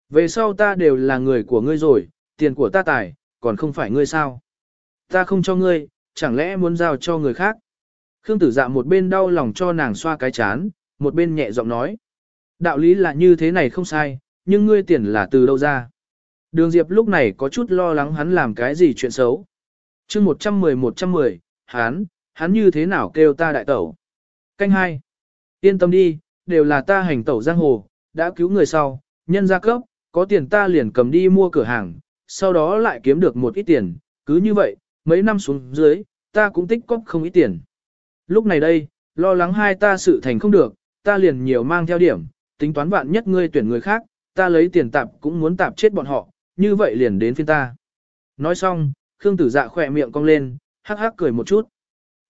Về sau ta đều là người của ngươi rồi, tiền của ta tài, còn không phải ngươi sao? Ta không cho ngươi, chẳng lẽ muốn giao cho người khác? Khương tử dạ một bên đau lòng cho nàng xoa cái chán, một bên nhẹ giọng nói. Đạo lý là như thế này không sai, nhưng ngươi tiền là từ đâu ra? Đường Diệp lúc này có chút lo lắng hắn làm cái gì chuyện xấu. chương 110-110, hắn, hắn như thế nào kêu ta đại tẩu. Canh hai, Yên tâm đi, đều là ta hành tẩu giang hồ, đã cứu người sau, nhân gia cấp, có tiền ta liền cầm đi mua cửa hàng, sau đó lại kiếm được một ít tiền, cứ như vậy, mấy năm xuống dưới, ta cũng tích cóp không ít tiền. Lúc này đây, lo lắng hai ta sự thành không được, ta liền nhiều mang theo điểm, tính toán vạn nhất ngươi tuyển người khác, ta lấy tiền tạp cũng muốn tạp chết bọn họ, như vậy liền đến phiên ta. Nói xong, Khương Tử Dạ khỏe miệng cong lên, hắc hắc cười một chút.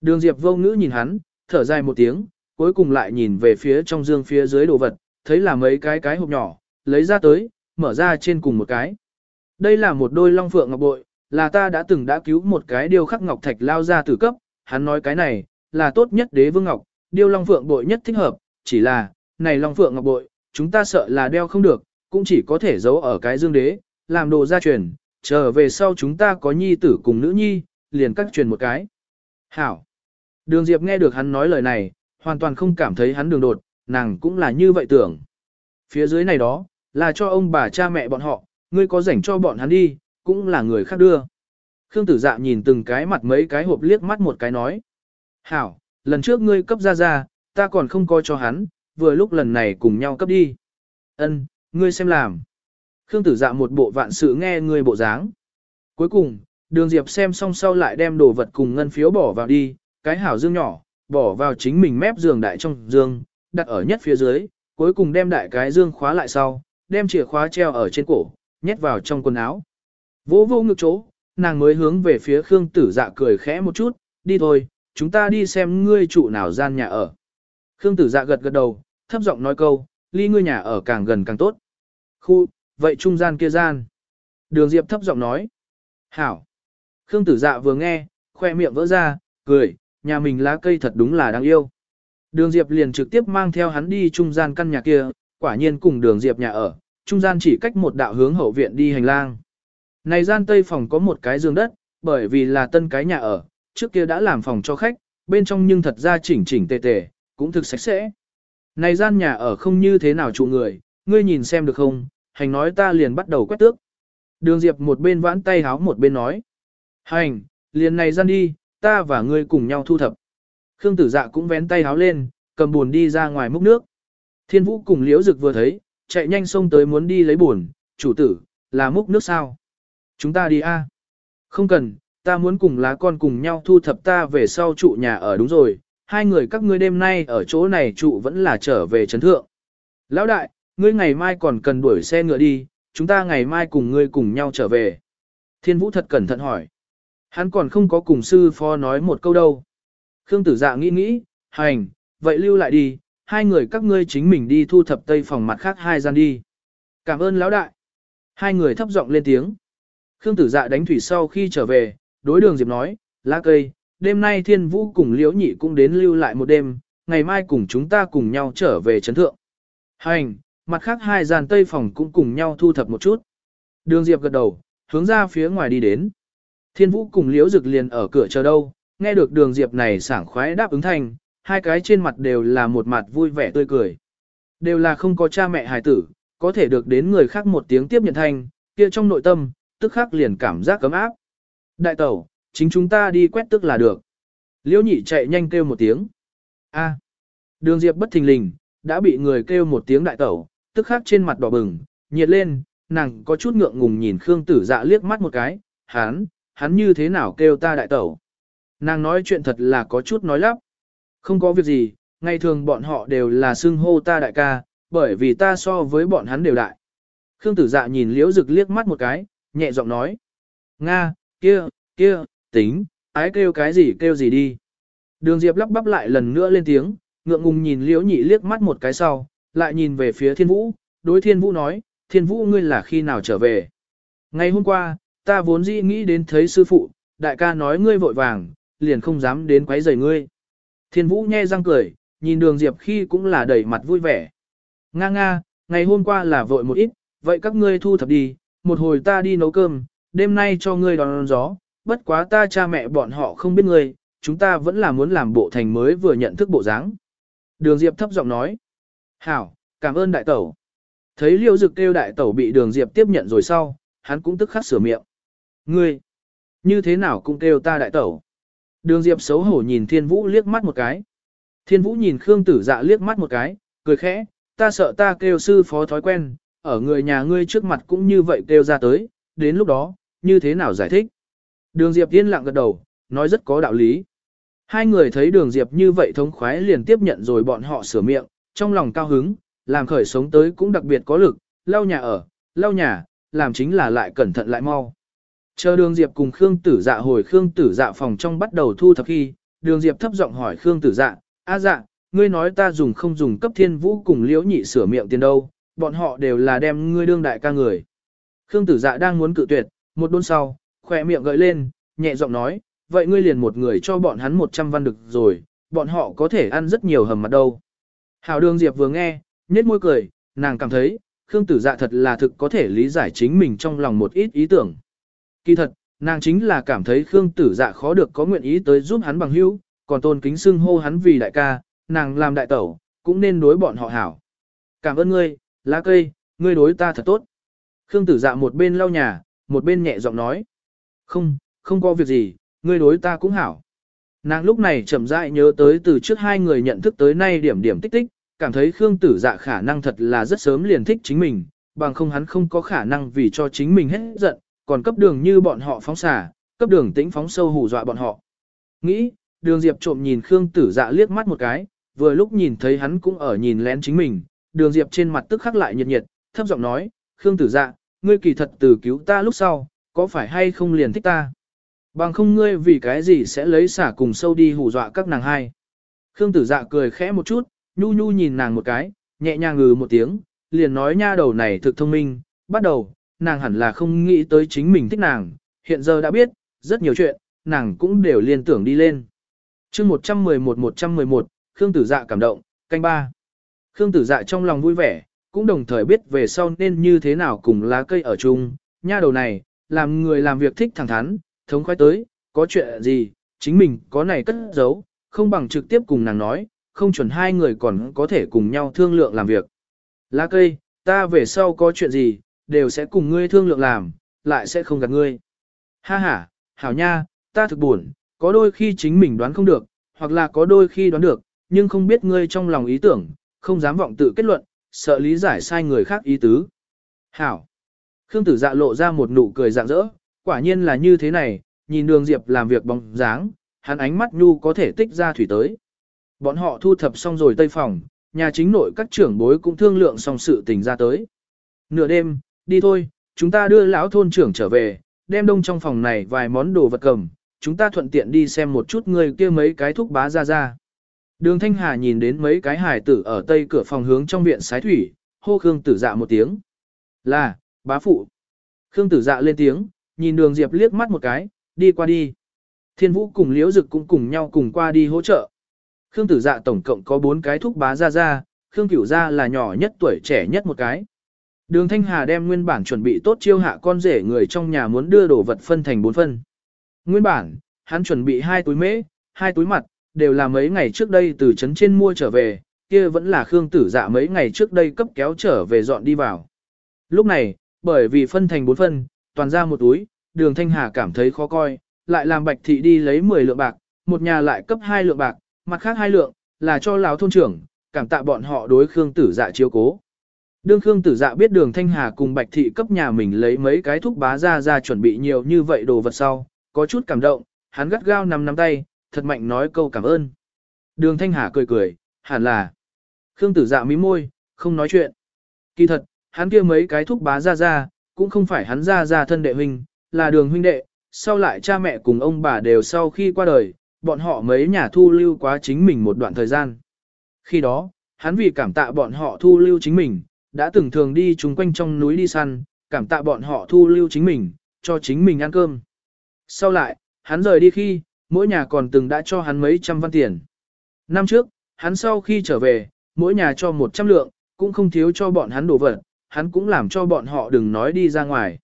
Đường Diệp vô ngữ nhìn hắn, thở dài một tiếng, cuối cùng lại nhìn về phía trong dương phía dưới đồ vật, thấy là mấy cái cái hộp nhỏ, lấy ra tới, mở ra trên cùng một cái. Đây là một đôi long phượng ngọc bội, là ta đã từng đã cứu một cái điêu khắc ngọc thạch lao ra từ cấp, hắn nói cái này, là tốt nhất đế vương ngọc, điêu long phượng bội nhất thích hợp, chỉ là, này long phượng ngọc bội, chúng ta sợ là đeo không được, cũng chỉ có thể giấu ở cái dương đế, làm đồ gia truyền, chờ về sau chúng ta có nhi tử cùng nữ nhi, liền cắt truyền một cái. Hảo. Đường Diệp nghe được hắn nói lời này, hoàn toàn không cảm thấy hắn đường đột, nàng cũng là như vậy tưởng. Phía dưới này đó, là cho ông bà cha mẹ bọn họ, ngươi có rảnh cho bọn hắn đi, cũng là người khác đưa. Khương tử dạ nhìn từng cái mặt mấy cái hộp liếc mắt một cái nói. Hảo, lần trước ngươi cấp ra ra, ta còn không coi cho hắn, vừa lúc lần này cùng nhau cấp đi. Ân, ngươi xem làm. Khương tử dạ một bộ vạn sự nghe người bộ dáng. Cuối cùng, Đường Diệp xem xong sau lại đem đồ vật cùng ngân phiếu bỏ vào đi, cái hảo dương nhỏ, bỏ vào chính mình mép giường đại trong giường, đặt ở nhất phía dưới, cuối cùng đem đại cái dương khóa lại sau, đem chìa khóa treo ở trên cổ, nhét vào trong quần áo. Vô vô ngực chỗ, nàng mới hướng về phía Khương Tử Dạ cười khẽ một chút, đi thôi, chúng ta đi xem ngươi trụ nào gian nhà ở. Khương Tử Dạ gật gật đầu, thấp giọng nói câu, ly ngươi nhà ở càng gần càng tốt. Khu, vậy trung gian kia gian. Đường Diệp thấp giọng nói. Hảo. Khương Tử Dạ vừa nghe, khoe miệng vỡ ra, cười, nhà mình lá cây thật đúng là đáng yêu. Đường Diệp liền trực tiếp mang theo hắn đi trung gian căn nhà kia, quả nhiên cùng đường Diệp nhà ở, trung gian chỉ cách một đạo hướng hậu viện đi hành lang. Này gian tây phòng có một cái giường đất, bởi vì là tân cái nhà ở, trước kia đã làm phòng cho khách, bên trong nhưng thật ra chỉnh chỉnh tề tề, cũng thực sạch sẽ. Này gian nhà ở không như thế nào trụ người, ngươi nhìn xem được không, hành nói ta liền bắt đầu quét tước. Đường Diệp một bên vãn tay háo một bên nói. Hành, liền này gian đi, ta và ngươi cùng nhau thu thập. Khương tử dạ cũng vén tay háo lên, cầm buồn đi ra ngoài múc nước. Thiên vũ cùng liễu dực vừa thấy, chạy nhanh xông tới muốn đi lấy buồn, chủ tử, là múc nước sao? Chúng ta đi a. Không cần, ta muốn cùng lá con cùng nhau thu thập ta về sau trụ nhà ở đúng rồi, hai người các ngươi đêm nay ở chỗ này trụ vẫn là trở về trấn thượng. Lão đại, ngươi ngày mai còn cần đuổi xe ngựa đi, chúng ta ngày mai cùng ngươi cùng nhau trở về. Thiên vũ thật cẩn thận hỏi. Hắn còn không có cùng sư phó nói một câu đâu. Khương tử dạ nghĩ nghĩ, hành, vậy lưu lại đi, hai người các ngươi chính mình đi thu thập tây phòng mặt khác hai gian đi. Cảm ơn lão đại. Hai người thấp giọng lên tiếng. Khương tử dạ đánh thủy sau khi trở về, đối đường Diệp nói, lá cây, đêm nay thiên vũ cùng liễu nhị cũng đến lưu lại một đêm, ngày mai cùng chúng ta cùng nhau trở về trấn thượng. Hành, mặt khác hai gian tây phòng cũng cùng nhau thu thập một chút. Đường Diệp gật đầu, hướng ra phía ngoài đi đến. Thiên vũ cùng liễu dực liền ở cửa chờ đâu, nghe được đường Diệp này sảng khoái đáp ứng thành, hai cái trên mặt đều là một mặt vui vẻ tươi cười. Đều là không có cha mẹ hài tử, có thể được đến người khác một tiếng tiếp nhận thành, kia trong nội tâm, tức khắc liền cảm giác cấm áp. Đại tẩu, chính chúng ta đi quét tức là được. Liễu nhị chạy nhanh kêu một tiếng. A. Đường Diệp bất thình lình, đã bị người kêu một tiếng đại tẩu, tức khắc trên mặt đỏ bừng, nhiệt lên, nàng có chút ngượng ngùng nhìn Khương Tử Dạ liếc mắt một cái, hắn, hắn như thế nào kêu ta đại tẩu. Nàng nói chuyện thật là có chút nói lắp. Không có việc gì, ngày thường bọn họ đều là xưng hô ta đại ca, bởi vì ta so với bọn hắn đều đại. Khương Tử Dạ nhìn Liễu Dực liếc mắt một cái, nhẹ giọng nói. Nga, kia, kia, tính, ái kêu cái gì kêu gì đi. Đường Diệp lắp bắp lại lần nữa lên tiếng, ngượng ngùng nhìn Liễu Nhị liếc mắt một cái sau, lại nhìn về phía Thiên Vũ, đối Thiên Vũ nói, Thiên Vũ ngươi là khi nào trở về. Ngày hôm qua, ta vốn dĩ nghĩ đến thấy sư phụ, đại ca nói ngươi vội vàng, liền không dám đến quấy rầy ngươi. Thiên Vũ nhe răng cười, nhìn đường Diệp khi cũng là đầy mặt vui vẻ. Nga nga, ngày hôm qua là vội một ít, vậy các ngươi thu thập đi, một hồi ta đi nấu cơm, đêm nay cho ngươi đón gió, bất quá ta cha mẹ bọn họ không biết ngươi, chúng ta vẫn là muốn làm bộ thành mới vừa nhận thức bộ dáng. Đường Diệp thấp giọng nói. Hảo, cảm ơn đại tẩu. Thấy liêu dực kêu đại tẩu bị đường Diệp tiếp nhận rồi sau, hắn cũng tức khắc sửa miệng. Ngươi, như thế nào cũng kêu ta đại tẩu. Đường Diệp xấu hổ nhìn Thiên Vũ liếc mắt một cái. Thiên Vũ nhìn Khương Tử Dạ liếc mắt một cái, cười khẽ, ta sợ ta kêu sư phó thói quen, ở người nhà ngươi trước mặt cũng như vậy kêu ra tới, đến lúc đó, như thế nào giải thích. Đường Diệp yên lặng gật đầu, nói rất có đạo lý. Hai người thấy đường Diệp như vậy thống khoái liền tiếp nhận rồi bọn họ sửa miệng, trong lòng cao hứng, làm khởi sống tới cũng đặc biệt có lực, lau nhà ở, lau nhà, làm chính là lại cẩn thận lại mau. Chờ đường Diệp cùng Khương Tử Dạ hồi Khương Tử Dạ phòng trong bắt đầu thu thập khi, đường Diệp thấp giọng hỏi Khương Tử Dạ, a dạ, ngươi nói ta dùng không dùng cấp thiên vũ cùng liễu nhị sửa miệng tiền đâu, bọn họ đều là đem ngươi đương đại ca người. Khương Tử Dạ đang muốn cự tuyệt, một đôn sau, khỏe miệng gợi lên, nhẹ giọng nói, vậy ngươi liền một người cho bọn hắn 100 văn được rồi, bọn họ có thể ăn rất nhiều hầm mặt đâu. Hảo đường Diệp vừa nghe, nhếch môi cười, nàng cảm thấy, Khương Tử Dạ thật là thực có thể lý giải chính mình trong lòng một ít ý tưởng. Kỳ thật, nàng chính là cảm thấy Khương Tử Dạ khó được có nguyện ý tới giúp hắn bằng hữu, còn tôn kính xưng hô hắn vì đại ca, nàng làm đại tẩu, cũng nên đối bọn họ hảo. Cảm ơn ngươi, lá cây, ngươi đối ta thật tốt. Khương Tử Dạ một bên lau nhà, một bên nhẹ giọng nói. Không, không có việc gì, ngươi đối ta cũng hảo. Nàng lúc này chậm rãi nhớ tới từ trước hai người nhận thức tới nay điểm điểm tích tích, cảm thấy Khương Tử Dạ khả năng thật là rất sớm liền thích chính mình, bằng không hắn không có khả năng vì cho chính mình hết giận, còn cấp đường như bọn họ phóng xả, cấp đường tĩnh phóng sâu hù dọa bọn họ. Nghĩ, đường Diệp trộm nhìn Khương tử dạ liếc mắt một cái, vừa lúc nhìn thấy hắn cũng ở nhìn lén chính mình, đường Diệp trên mặt tức khắc lại nhiệt nhiệt, thấp giọng nói, Khương tử dạ, ngươi kỳ thật từ cứu ta lúc sau, có phải hay không liền thích ta? Bằng không ngươi vì cái gì sẽ lấy xả cùng sâu đi hù dọa các nàng hai. Khương tử dạ cười khẽ một chút, nhu nhu nhìn nàng một cái, nhẹ nhàng ngừ một tiếng, liền nói nha đầu này thực thông minh, bắt đầu, nàng hẳn là không nghĩ tới chính mình thích nàng, hiện giờ đã biết, rất nhiều chuyện, nàng cũng đều liên tưởng đi lên. chương 111-111, Khương tử dạ cảm động, canh ba. Khương tử dạ trong lòng vui vẻ, cũng đồng thời biết về sau nên như thế nào cùng lá cây ở chung, nha đầu này, làm người làm việc thích thẳng thắn, thống khoái tới, có chuyện gì, chính mình có này cất giấu, không bằng trực tiếp cùng nàng nói, không chuẩn hai người còn có thể cùng nhau thương lượng làm việc. Lá cây, ta về sau có chuyện gì, đều sẽ cùng ngươi thương lượng làm, lại sẽ không gạt ngươi. Ha ha, hảo nha, ta thực buồn, có đôi khi chính mình đoán không được, hoặc là có đôi khi đoán được, nhưng không biết ngươi trong lòng ý tưởng, không dám vọng tự kết luận, sợ lý giải sai người khác ý tứ. Hảo. Khương tử dạ lộ ra một nụ cười rạng rỡ, quả nhiên là như thế này, nhìn đường Diệp làm việc bóng dáng, hắn ánh mắt nhu có thể tích ra thủy tới. Bọn họ thu thập xong rồi tây phòng, nhà chính nội các trưởng bối cũng thương lượng xong sự tình ra tới. Nửa đêm, đi thôi, chúng ta đưa lão thôn trưởng trở về, đem đông trong phòng này vài món đồ vật cầm, chúng ta thuận tiện đi xem một chút người kia mấy cái thúc bá ra ra. Đường Thanh Hà nhìn đến mấy cái hài tử ở tây cửa phòng hướng trong viện sái thủy, hô Khương tử dạ một tiếng. Là, bá phụ. Khương tử dạ lên tiếng, nhìn đường Diệp liếc mắt một cái, đi qua đi. Thiên vũ cùng liễu dực cũng cùng nhau cùng qua đi hỗ trợ. Khương tử dạ tổng cộng có 4 cái thúc bá ra ra, Khương cửu Gia là nhỏ nhất tuổi trẻ nhất một cái. Đường Thanh Hà đem nguyên bản chuẩn bị tốt chiêu hạ con rể người trong nhà muốn đưa đồ vật phân thành 4 phân. Nguyên bản, hắn chuẩn bị hai túi mễ, hai túi mặt, đều là mấy ngày trước đây từ trấn trên mua trở về, kia vẫn là Khương tử dạ mấy ngày trước đây cấp kéo trở về dọn đi vào. Lúc này, bởi vì phân thành 4 phân, toàn ra một túi, đường Thanh Hà cảm thấy khó coi, lại làm bạch thị đi lấy 10 lượng bạc, một nhà lại cấp 2 lượng bạc, mặt khác hai lượng, là cho lão thôn trưởng, cảm tạ bọn họ đối Khương tử dạ chiếu cố. Đương Khương tử dạ biết đường Thanh Hà cùng bạch thị cấp nhà mình lấy mấy cái thuốc bá ra ra chuẩn bị nhiều như vậy đồ vật sau, có chút cảm động, hắn gắt gao nắm nắm tay, thật mạnh nói câu cảm ơn. Đường Thanh Hà cười cười, hẳn là. Khương tử dạ mí môi, không nói chuyện. Kỳ thật, hắn kia mấy cái thúc bá ra ra, cũng không phải hắn ra ra thân đệ huynh, là đường huynh đệ, sau lại cha mẹ cùng ông bà đều sau khi qua đời, bọn họ mấy nhà thu lưu quá chính mình một đoạn thời gian. Khi đó, hắn vì cảm tạ bọn họ thu lưu chính mình, đã từng thường đi chung quanh trong núi đi săn, cảm tạ bọn họ thu lưu chính mình, cho chính mình ăn cơm. Sau lại, hắn rời đi khi, mỗi nhà còn từng đã cho hắn mấy trăm văn tiền. Năm trước, hắn sau khi trở về, mỗi nhà cho một trăm lượng, cũng không thiếu cho bọn hắn đồ vật, hắn cũng làm cho bọn họ đừng nói đi ra ngoài.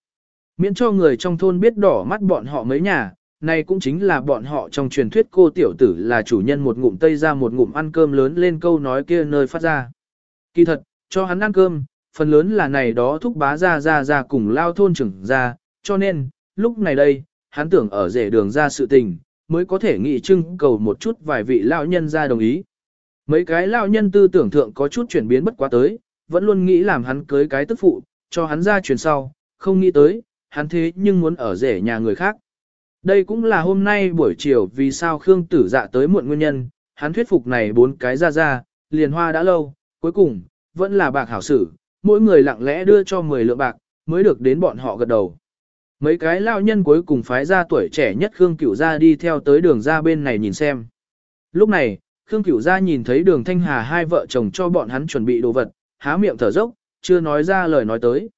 Miễn cho người trong thôn biết đỏ mắt bọn họ mấy nhà, này cũng chính là bọn họ trong truyền thuyết cô tiểu tử là chủ nhân một ngụm tây ra một ngụm ăn cơm lớn lên câu nói kia nơi phát ra. Kỳ thật, cho hắn ăn cơm, phần lớn là này đó thúc bá ra ra ra cùng lao thôn trưởng ra, cho nên, lúc này đây, hắn tưởng ở rể đường ra sự tình, mới có thể nghị trưng cầu một chút vài vị lao nhân ra đồng ý. Mấy cái lao nhân tư tưởng thượng có chút chuyển biến bất quá tới, vẫn luôn nghĩ làm hắn cưới cái tức phụ, cho hắn ra chuyển sau, không nghĩ tới, hắn thế nhưng muốn ở rể nhà người khác. Đây cũng là hôm nay buổi chiều vì sao Khương Tử Dạ tới muộn nguyên nhân, hắn thuyết phục này bốn cái ra ra, liền hoa đã lâu, cuối cùng, vẫn là bạc hảo sử, mỗi người lặng lẽ đưa cho 10 lượng bạc, mới được đến bọn họ gật đầu. Mấy cái lao nhân cuối cùng phái ra tuổi trẻ nhất Khương Cửu Gia đi theo tới đường ra bên này nhìn xem. Lúc này, Khương Cửu Gia nhìn thấy đường Thanh Hà hai vợ chồng cho bọn hắn chuẩn bị đồ vật, há miệng thở dốc, chưa nói ra lời nói tới.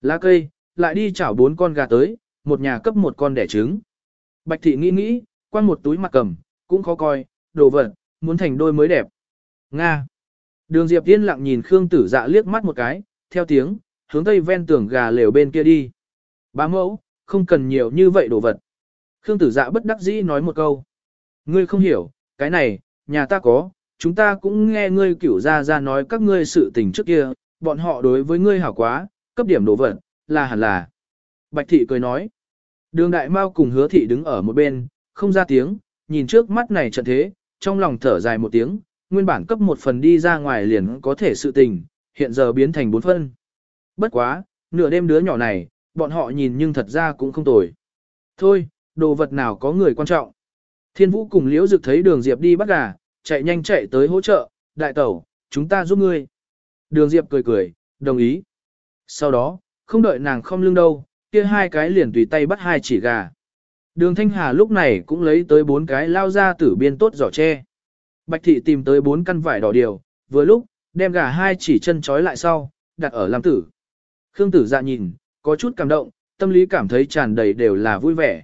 Lá cây, lại đi chảo bốn con gà tới, một nhà cấp một con đẻ trứng. Bạch thị nghĩ nghĩ, quan một túi mặt cầm, cũng khó coi, đồ vật, muốn thành đôi mới đẹp. Nga. Đường Diệp tiên lặng nhìn Khương Tử Dạ liếc mắt một cái, theo tiếng, hướng tây ven tường gà lều bên kia đi. Bá mẫu, không cần nhiều như vậy đồ vật. Khương Tử Dạ bất đắc dĩ nói một câu. Ngươi không hiểu, cái này, nhà ta có, chúng ta cũng nghe ngươi cửu ra ra nói các ngươi sự tình trước kia, bọn họ đối với ngươi hảo quá, cấp điểm đồ vật, là hẳn là. Bạch thị cười nói. Đường đại mau cùng hứa thị đứng ở một bên, không ra tiếng, nhìn trước mắt này trận thế, trong lòng thở dài một tiếng, nguyên bản cấp một phần đi ra ngoài liền có thể sự tình, hiện giờ biến thành bốn phân. Bất quá, nửa đêm đứa nhỏ này, bọn họ nhìn nhưng thật ra cũng không tồi. Thôi, đồ vật nào có người quan trọng. Thiên vũ cùng liễu dực thấy đường Diệp đi bắt gà, chạy nhanh chạy tới hỗ trợ, đại tẩu, chúng ta giúp ngươi. Đường Diệp cười cười, đồng ý. Sau đó, không đợi nàng không lưng đâu, kia hai cái liền tùy tay bắt hai chỉ gà. Đường Thanh Hà lúc này cũng lấy tới bốn cái lao ra tử biên tốt giỏ tre. Bạch thị tìm tới bốn căn vải đỏ điều, vừa lúc, đem gà hai chỉ chân trói lại sau, đặt ở làm tử. Khương tử dạ nhìn, có chút cảm động, tâm lý cảm thấy tràn đầy đều là vui vẻ.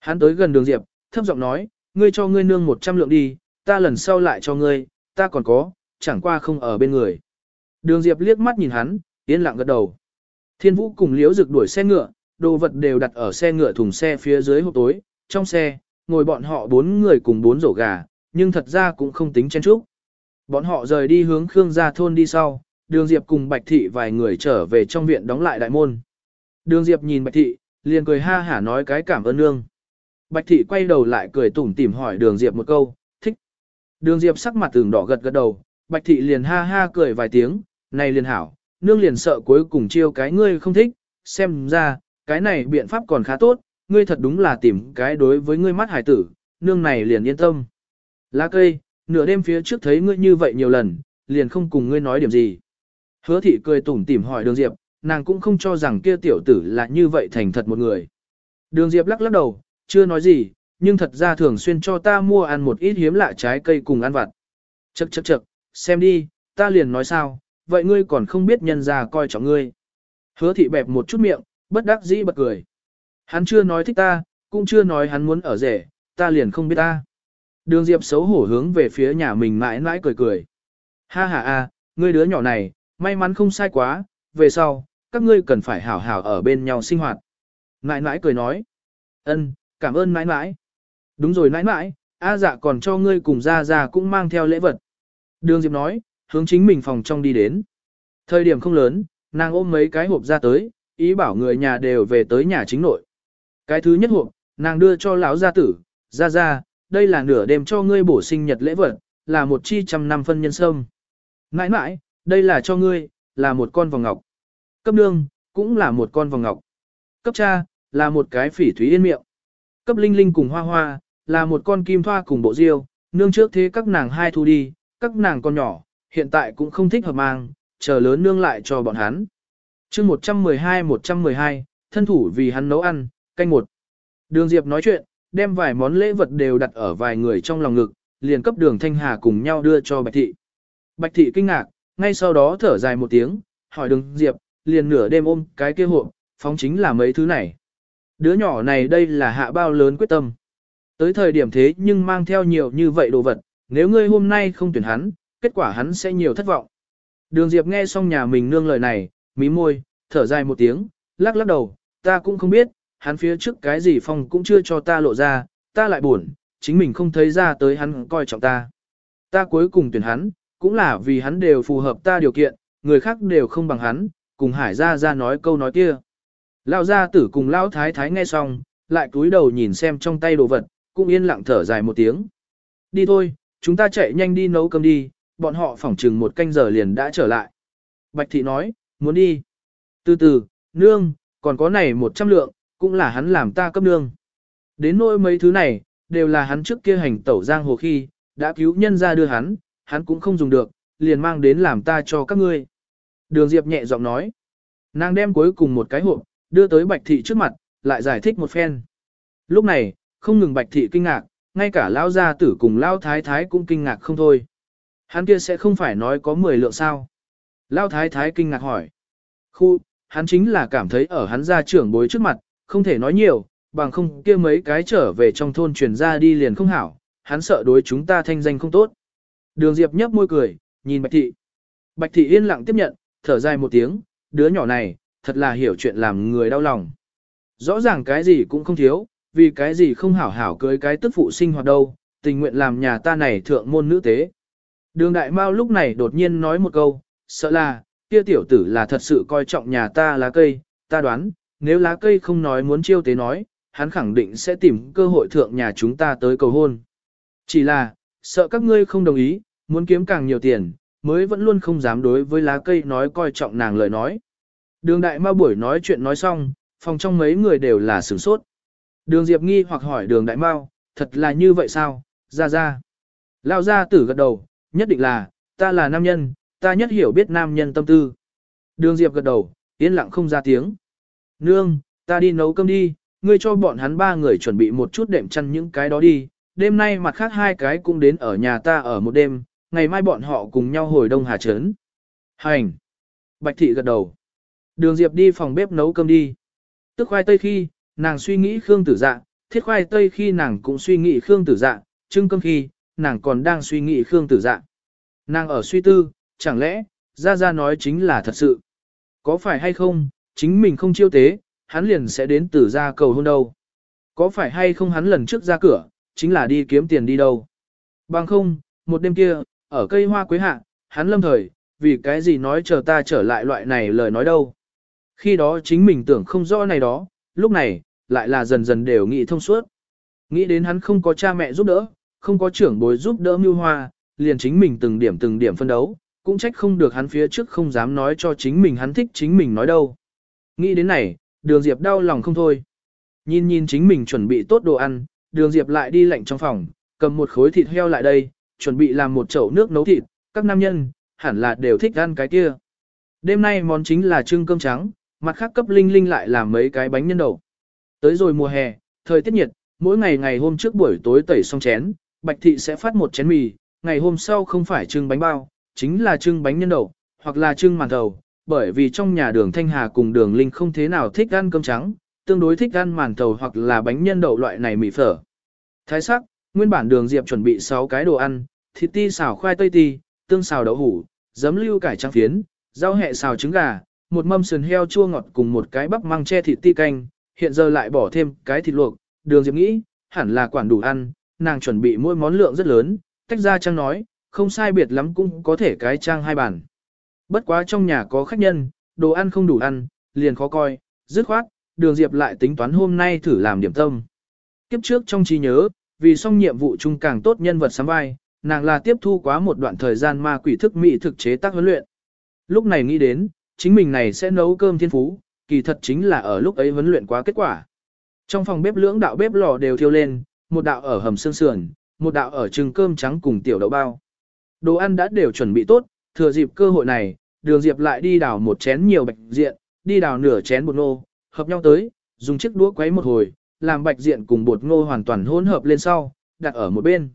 Hắn tới gần đường Diệp, thấp giọng nói, ngươi cho ngươi nương một trăm lượng đi, ta lần sau lại cho ngươi, ta còn có, chẳng qua không ở bên người. Đường Diệp liếc mắt nhìn hắn, yên lặng gật đầu. Thiên Vũ cùng Liễu Dực đuổi xe ngựa, đồ vật đều đặt ở xe ngựa thùng xe phía dưới hộp tối, trong xe, ngồi bọn họ bốn người cùng bốn rổ gà, nhưng thật ra cũng không tính chen chúc. Bọn họ rời đi hướng Khương gia thôn đi sau, Đường Diệp cùng Bạch Thị vài người trở về trong viện đóng lại đại môn. Đường Diệp nhìn Bạch Thị, liền cười ha hả nói cái cảm ơn nương. Bạch Thị quay đầu lại cười tủm tỉm hỏi Đường Diệp một câu, thích. Đường Diệp sắc mặt tưởng đỏ gật gật đầu, Bạch Thị liền ha ha cười vài tiếng, này liền hảo, nương liền sợ cuối cùng chiêu cái ngươi không thích, xem ra, cái này biện pháp còn khá tốt, ngươi thật đúng là tìm cái đối với ngươi mắt hải tử, nương này liền yên tâm. Lá cây, nửa đêm phía trước thấy ngươi như vậy nhiều lần, liền không cùng ngươi nói điểm gì. Hứa thị cười tủm tỉm hỏi đường Diệp, nàng cũng không cho rằng kia tiểu tử là như vậy thành thật một người. Đường Diệp lắc lắc đầu, chưa nói gì, nhưng thật ra thường xuyên cho ta mua ăn một ít hiếm lạ trái cây cùng ăn vặt. Chậc chậc chậc, xem đi, ta liền nói sao, vậy ngươi còn không biết nhân ra coi trọng ngươi. Hứa thị bẹp một chút miệng, bất đắc dĩ bật cười. Hắn chưa nói thích ta, cũng chưa nói hắn muốn ở rể, ta liền không biết ta. Đường Diệp xấu hổ hướng về phía nhà mình mãi mãi cười cười. Ha ha a, ngươi đứa nhỏ này, may mắn không sai quá, về sau, các ngươi cần phải hảo hảo ở bên nhau sinh hoạt. nãi nãi cười nói. ân, cảm ơn nãi nãi. Đúng rồi nãi nãi, A dạ còn cho ngươi cùng ra ra cũng mang theo lễ vật. Đường Diệp nói, hướng chính mình phòng trong đi đến. Thời điểm không lớn, nàng ôm mấy cái hộp ra tới, ý bảo người nhà đều về tới nhà chính nội. Cái thứ nhất hộp, nàng đưa cho lão gia tử, ra ra, đây là nửa đêm cho ngươi bổ sinh nhật lễ vật, là một chi trăm năm phân nhân sâm. nãi nãi, đây là cho ngươi, là một con vòng ngọc. Cấp nương, cũng là một con vòng ngọc. Cấp cha, là một cái phỉ thúy yên miệng. Cấp linh linh cùng hoa hoa, là một con kim thoa cùng bộ diêu, nương trước thế các nàng hai thu đi, các nàng con nhỏ, hiện tại cũng không thích hợp mang, chờ lớn nương lại cho bọn hắn. chương 112-112, thân thủ vì hắn nấu ăn, canh một. Đường Diệp nói chuyện, đem vài món lễ vật đều đặt ở vài người trong lòng ngực, liền cấp đường Thanh Hà cùng nhau đưa cho Bạch Thị. Bạch Thị kinh ngạc, ngay sau đó thở dài một tiếng, hỏi đường Diệp, liền nửa đêm ôm cái kia hộp, phóng chính là mấy thứ này. Đứa nhỏ này đây là hạ bao lớn quyết tâm. Tới thời điểm thế nhưng mang theo nhiều như vậy đồ vật, nếu ngươi hôm nay không tuyển hắn, kết quả hắn sẽ nhiều thất vọng. Đường Diệp nghe xong nhà mình nương lời này, mí môi, thở dài một tiếng, lắc lắc đầu, ta cũng không biết, hắn phía trước cái gì phong cũng chưa cho ta lộ ra, ta lại buồn, chính mình không thấy ra tới hắn coi trọng ta. Ta cuối cùng tuyển hắn, cũng là vì hắn đều phù hợp ta điều kiện, người khác đều không bằng hắn, cùng hải gia ra nói câu nói kia. Lão gia tử cùng lão thái thái nghe xong, lại cúi đầu nhìn xem trong tay đồ vật, cũng yên lặng thở dài một tiếng. Đi thôi, chúng ta chạy nhanh đi nấu cơm đi, bọn họ phỏng chừng một canh giờ liền đã trở lại. Bạch thị nói, muốn đi. Từ từ, nương, còn có này một trăm lượng, cũng là hắn làm ta cấp nương. Đến nỗi mấy thứ này, đều là hắn trước kia hành tẩu giang hồ khi, đã cứu nhân ra đưa hắn, hắn cũng không dùng được, liền mang đến làm ta cho các ngươi. Đường Diệp nhẹ giọng nói. Nàng đem cuối cùng một cái hộp, đưa tới Bạch Thị trước mặt, lại giải thích một phen. Lúc này, không ngừng Bạch Thị kinh ngạc, ngay cả Lão Gia Tử cùng Lão Thái Thái cũng kinh ngạc không thôi. Hắn kia sẽ không phải nói có 10 lượng sao. Lão Thái Thái kinh ngạc hỏi. Khu, hắn chính là cảm thấy ở hắn gia trưởng bối trước mặt, không thể nói nhiều, bằng không kia mấy cái trở về trong thôn truyền ra đi liền không hảo, hắn sợ đối chúng ta thanh danh không tốt. Đường Diệp nhấp môi cười, nhìn Bạch Thị. Bạch Thị yên lặng tiếp nhận, thở dài một tiếng, đứa nhỏ này, thật là hiểu chuyện làm người đau lòng. Rõ ràng cái gì cũng không thiếu, vì cái gì không hảo hảo cưới cái tức phụ sinh hoạt đâu, tình nguyện làm nhà ta này thượng môn nữ tế. Đường Đại Mao lúc này đột nhiên nói một câu, sợ là, kia tiểu tử là thật sự coi trọng nhà ta lá cây, ta đoán, nếu lá cây không nói muốn chiêu tế nói, hắn khẳng định sẽ tìm cơ hội thượng nhà chúng ta tới cầu hôn. Chỉ là, sợ các ngươi không đồng ý, muốn kiếm càng nhiều tiền, mới vẫn luôn không dám đối với lá cây nói coi trọng nàng lời nói. Đường đại ma buổi nói chuyện nói xong, phòng trong mấy người đều là sửng sốt. Đường Diệp nghi hoặc hỏi đường đại mao, thật là như vậy sao, ra ra. Lao ra tử gật đầu, nhất định là, ta là nam nhân, ta nhất hiểu biết nam nhân tâm tư. Đường Diệp gật đầu, yên lặng không ra tiếng. Nương, ta đi nấu cơm đi, ngươi cho bọn hắn ba người chuẩn bị một chút đệm chăn những cái đó đi. Đêm nay mặt khác hai cái cũng đến ở nhà ta ở một đêm, ngày mai bọn họ cùng nhau hồi Đông Hà Trấn. Hành! Bạch thị gật đầu. Đường Diệp đi phòng bếp nấu cơm đi. Tức khoai tây khi, nàng suy nghĩ Khương Tử Dạ, thiết khoai tây khi nàng cũng suy nghĩ Khương Tử Dạ, trưng cơm khi, nàng còn đang suy nghĩ Khương Tử Dạ. Nàng ở suy tư, chẳng lẽ, Gia Gia nói chính là thật sự. Có phải hay không, chính mình không chiêu tế, hắn liền sẽ đến Tử Gia cầu hôn đâu. Có phải hay không hắn lần trước ra cửa, chính là đi kiếm tiền đi đâu. Bằng không, một đêm kia, ở cây hoa quế hạ, hắn lâm thời, vì cái gì nói chờ ta trở lại loại này lời nói đâu. Khi đó chính mình tưởng không rõ này đó, lúc này, lại là dần dần đều nghĩ thông suốt. Nghĩ đến hắn không có cha mẹ giúp đỡ, không có trưởng bối giúp đỡ mưu hoa, liền chính mình từng điểm từng điểm phân đấu, cũng trách không được hắn phía trước không dám nói cho chính mình hắn thích chính mình nói đâu. Nghĩ đến này, đường Diệp đau lòng không thôi. Nhìn nhìn chính mình chuẩn bị tốt đồ ăn, đường Diệp lại đi lạnh trong phòng, cầm một khối thịt heo lại đây, chuẩn bị làm một chậu nước nấu thịt, các nam nhân, hẳn là đều thích ăn cái kia. Đêm nay món chính là trưng cơm trắng, mặt khác cấp linh linh lại làm mấy cái bánh nhân đậu. Tới rồi mùa hè, thời tiết nhiệt, mỗi ngày ngày hôm trước buổi tối tẩy xong chén, Bạch Thị sẽ phát một chén mì, ngày hôm sau không phải trưng bánh bao, chính là trưng bánh nhân đậu, hoặc là trưng màn thầu, bởi vì trong nhà đường Thanh Hà cùng đường Linh không thế nào thích ăn cơm trắng, tương đối thích ăn màn thầu hoặc là bánh nhân đậu loại này mì phở. Thái sắc, nguyên bản đường Diệp chuẩn bị 6 cái đồ ăn, thịt ti xào khoai tây ti, tương xào đậu hủ, giấm lưu cải trắng phiến, rau hẹ xào trứng gà, một mâm sườn heo chua ngọt cùng một cái bắp măng che thịt ti canh, hiện giờ lại bỏ thêm cái thịt luộc, đường Diệp nghĩ, hẳn là quản đủ ăn, nàng chuẩn bị mỗi món lượng rất lớn, tách ra trang nói, không sai biệt lắm cũng có thể cái trang hai bàn. Bất quá trong nhà có khách nhân, đồ ăn không đủ ăn, liền khó coi, dứt khoát, đường Diệp lại tính toán hôm nay thử làm điểm tâm. Kiếp trước trong trí nhớ, vì xong nhiệm vụ chung càng tốt nhân vật sắm vai, nàng là tiếp thu quá một đoạn thời gian ma quỷ thức mỹ thực chế tác huấn luyện. Lúc này nghĩ đến, chính mình này sẽ nấu cơm thiên phú, kỳ thật chính là ở lúc ấy huấn luyện quá kết quả. Trong phòng bếp lưỡng đạo bếp lò đều thiêu lên, một đạo ở hầm xương sườn, một đạo ở trừng cơm trắng cùng tiểu đậu bao. Đồ ăn đã đều chuẩn bị tốt, thừa dịp cơ hội này, đường diệp lại đi đào một chén nhiều bạch diện, đi đào nửa chén bột nô hợp nhau tới, dùng chiếc đũa quấy một hồi, làm bạch diện cùng bột ngô hoàn toàn hỗn hợp lên sau, đặt ở một bên.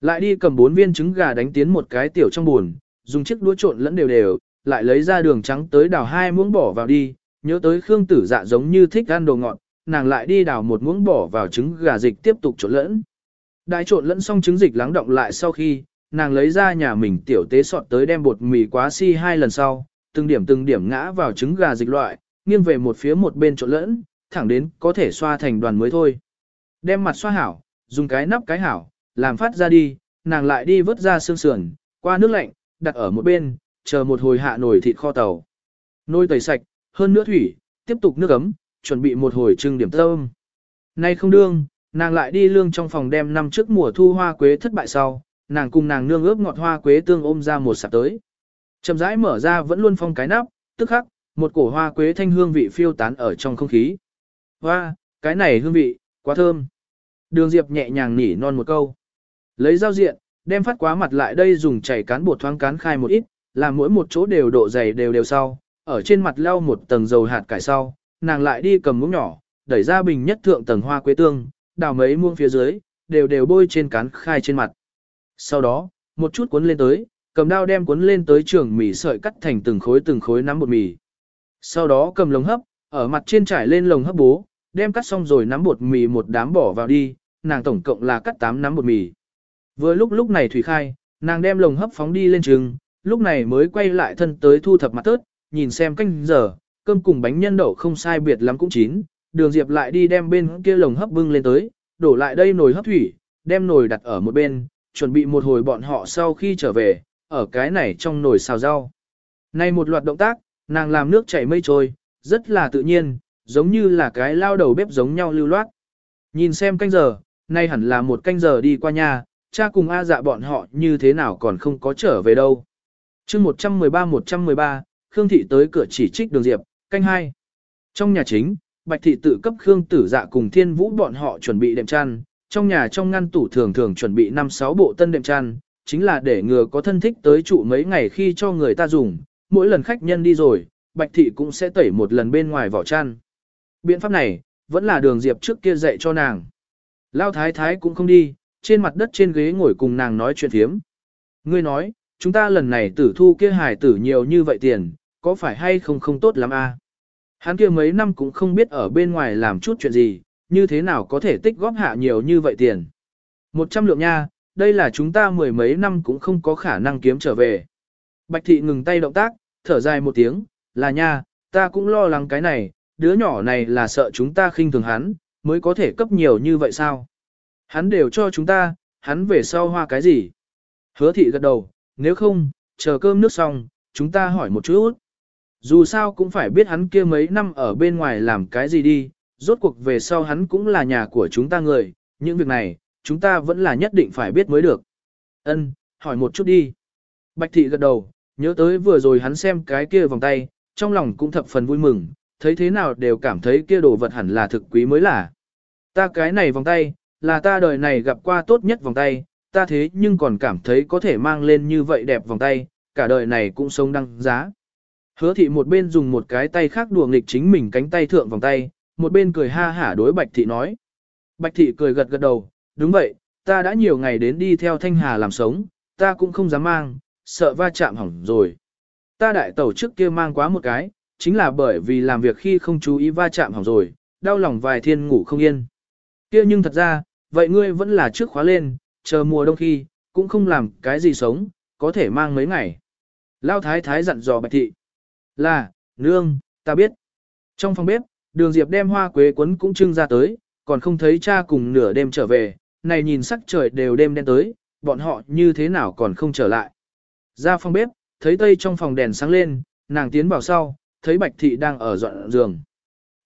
Lại đi cầm bốn viên trứng gà đánh tiến một cái tiểu trong buồn, dùng chiếc đũa trộn lẫn đều đều, lại lấy ra đường trắng tới đào hai muỗng bỏ vào đi, nhớ tới Khương Tử Dạ giống như thích ăn đồ ngọt, nàng lại đi đào một muỗng bỏ vào trứng gà dịch tiếp tục trộn lẫn. Đại trộn lẫn xong trứng dịch lắng động lại sau khi, nàng lấy ra nhà mình tiểu tế sọt tới đem bột mì quá si hai lần sau, từng điểm từng điểm ngã vào trứng gà dịch loại, nghiêng về một phía một bên trộn lẫn, thẳng đến có thể xoa thành đoàn mới thôi. Đem mặt xoa hảo, dùng cái nắp cái hảo, làm phát ra đi, nàng lại đi vớt ra xương sườn, qua nước lạnh, đặt ở một bên, chờ một hồi hạ nồi thịt kho tàu. Nồi tẩy sạch, hơn nữa thủy, tiếp tục nước ấm, chuẩn bị một hồi trưng điểm tâm. Nay không đương, nàng lại đi lương trong phòng đem năm trước mùa thu hoa quế thất bại sau, nàng cùng nàng nương ướp ngọt hoa quế tương ôm ra một sạp tới. Chậm rãi mở ra vẫn luôn phong cái nắp, tức khắc, một cổ hoa quế thanh hương vị phiêu tán ở trong không khí. Hoa, cái này hương vị, quá thơm. Đường Diệp nhẹ nhàng nỉ non một câu. Lấy dao diện, đem phát quá mặt lại đây dùng chảy cán bột thoáng cán khai một ít, làm mỗi một chỗ đều độ dày đều đều sau, ở trên mặt lau một tầng dầu hạt cải sau, nàng lại đi cầm muỗng nhỏ, đẩy ra bình nhất thượng tầng hoa quế tương, đào mấy muông phía dưới, đều đều bôi trên cán khai trên mặt. Sau đó, một chút cuốn lên tới, cầm dao đem cuốn lên tới trường mì sợi cắt thành từng khối từng khối nắm bột mì. Sau đó cầm lồng hấp, ở mặt trên trải lên lồng hấp bố, đem cắt xong rồi nắm bột mì một đám bỏ vào đi, nàng tổng cộng là cắt 8 nắm bột mì. Vừa lúc lúc này thủy khai, nàng đem lồng hấp phóng đi lên trường, lúc này mới quay lại thân tới thu thập mặt tớt, nhìn xem canh giờ, cơm cùng bánh nhân đậu không sai biệt lắm cũng chín, đường diệp lại đi đem bên kia lồng hấp bưng lên tới, đổ lại đây nồi hấp thủy, đem nồi đặt ở một bên, chuẩn bị một hồi bọn họ sau khi trở về, ở cái này trong nồi xào rau. Này một loạt động tác, nàng làm nước chảy mây trôi, rất là tự nhiên, giống như là cái lao đầu bếp giống nhau lưu loát. Nhìn xem canh giờ, nay hẳn là một canh giờ đi qua nhà, cha cùng A dạ bọn họ như thế nào còn không có trở về đâu. chương 113-113, Khương Thị tới cửa chỉ trích đường Diệp, canh hai. Trong nhà chính, Bạch thị tự cấp Khương Tử Dạ cùng Thiên Vũ bọn họ chuẩn bị đệm chăn, trong nhà trong ngăn tủ thường thường chuẩn bị 5-6 bộ tân đệm chăn, chính là để ngừa có thân thích tới trụ mấy ngày khi cho người ta dùng, mỗi lần khách nhân đi rồi, Bạch thị cũng sẽ tẩy một lần bên ngoài vỏ chăn. Biện pháp này, vẫn là đường Diệp trước kia dạy cho nàng. Lao thái thái cũng không đi, trên mặt đất trên ghế ngồi cùng nàng nói chuyện thiếm. Ngươi nói, chúng ta lần này tử thu kia hài tử nhiều như vậy tiền, có phải hay không không tốt lắm a? À? Hắn kia mấy năm cũng không biết ở bên ngoài làm chút chuyện gì, như thế nào có thể tích góp hạ nhiều như vậy tiền. Một trăm lượng nha, đây là chúng ta mười mấy năm cũng không có khả năng kiếm trở về. Bạch thị ngừng tay động tác, thở dài một tiếng, là nha, ta cũng lo lắng cái này, đứa nhỏ này là sợ chúng ta khinh thường hắn, mới có thể cấp nhiều như vậy sao? Hắn đều cho chúng ta, hắn về sau hoa cái gì? Hứa thị gật đầu, nếu không, chờ cơm nước xong, chúng ta hỏi một chút. Dù sao cũng phải biết hắn kia mấy năm ở bên ngoài làm cái gì đi, rốt cuộc về sau hắn cũng là nhà của chúng ta người, những việc này, chúng ta vẫn là nhất định phải biết mới được. Ân, hỏi một chút đi. Bạch thị gật đầu, nhớ tới vừa rồi hắn xem cái kia vòng tay, trong lòng cũng thập phần vui mừng, thấy thế nào đều cảm thấy kia đồ vật hẳn là thực quý mới là. Ta cái này vòng tay, là ta đời này gặp qua tốt nhất vòng tay, ta thế nhưng còn cảm thấy có thể mang lên như vậy đẹp vòng tay, cả đời này cũng sống đăng giá. Hứa thị một bên dùng một cái tay khác đùa nghịch chính mình cánh tay thượng vòng tay, một bên cười ha hả đối Bạch thị nói. Bạch thị cười gật gật đầu, đúng vậy, ta đã nhiều ngày đến đi theo Thanh Hà làm sống, ta cũng không dám mang, sợ va chạm hỏng rồi. Ta đại tẩu trước kia mang quá một cái, chính là bởi vì làm việc khi không chú ý va chạm hỏng rồi, đau lòng vài thiên ngủ không yên. Kia nhưng thật ra, vậy ngươi vẫn là trước khóa lên, chờ mùa đông khi, cũng không làm cái gì sống, có thể mang mấy ngày. Lao thái thái dặn dò bạch thị. Là, nương, ta biết. Trong phòng bếp, đường diệp đem hoa quế quấn cũng trưng ra tới, còn không thấy cha cùng nửa đêm trở về, này nhìn sắc trời đều đêm đen tới, bọn họ như thế nào còn không trở lại. Ra phòng bếp, thấy tây trong phòng đèn sáng lên, nàng tiến vào sau, thấy bạch thị đang ở dọn giường.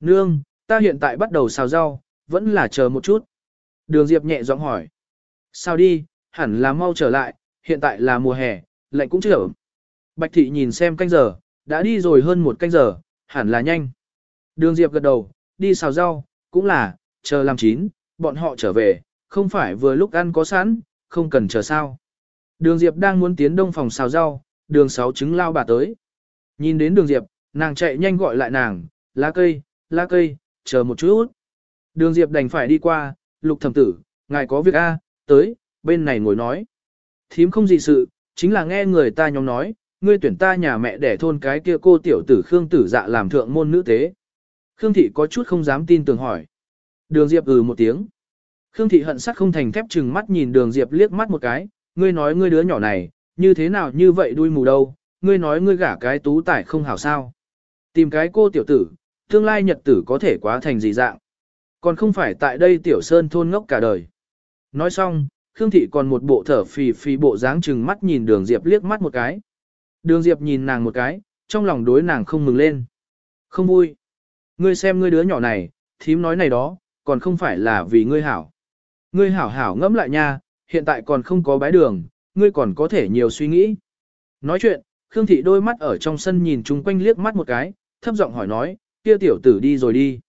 Nương, ta hiện tại bắt đầu xào rau, vẫn là chờ một chút. Đường Diệp nhẹ giọng hỏi. Sao đi, hẳn là mau trở lại, hiện tại là mùa hè, lạnh cũng chưa Bạch thị nhìn xem canh giờ, đã đi rồi hơn một canh giờ, hẳn là nhanh. Đường Diệp gật đầu, đi xào rau, cũng là, chờ làm chín, bọn họ trở về, không phải vừa lúc ăn có sẵn, không cần chờ sao. Đường Diệp đang muốn tiến đông phòng xào rau, đường sáu trứng lao bà tới. Nhìn đến đường Diệp, nàng chạy nhanh gọi lại nàng, lá cây, lá cây, chờ một chút. Đường Diệp đành phải đi qua, lục thẩm tử, ngài có việc A, tới, bên này ngồi nói. Thím không gì sự, chính là nghe người ta nhóm nói, ngươi tuyển ta nhà mẹ để thôn cái kia cô tiểu tử Khương tử dạ làm thượng môn nữ tế. Khương thị có chút không dám tin tưởng hỏi. Đường Diệp ừ một tiếng. Khương thị hận sắc không thành thép chừng mắt nhìn đường Diệp liếc mắt một cái, ngươi nói ngươi đứa nhỏ này, như thế nào như vậy đuôi mù đâu, ngươi nói ngươi gả cái tú tải không hảo sao. Tìm cái cô tiểu tử, tương lai nhật tử có thể quá thành gì dạng. Còn không phải tại đây tiểu sơn thôn ngốc cả đời. Nói xong, Khương Thị còn một bộ thở phì phì bộ dáng chừng mắt nhìn đường Diệp liếc mắt một cái. Đường Diệp nhìn nàng một cái, trong lòng đối nàng không mừng lên. Không vui. Ngươi xem ngươi đứa nhỏ này, thím nói này đó, còn không phải là vì ngươi hảo. Ngươi hảo hảo ngẫm lại nha, hiện tại còn không có bái đường, ngươi còn có thể nhiều suy nghĩ. Nói chuyện, Khương Thị đôi mắt ở trong sân nhìn chung quanh liếc mắt một cái, thấp giọng hỏi nói, kia tiểu tử đi rồi đi.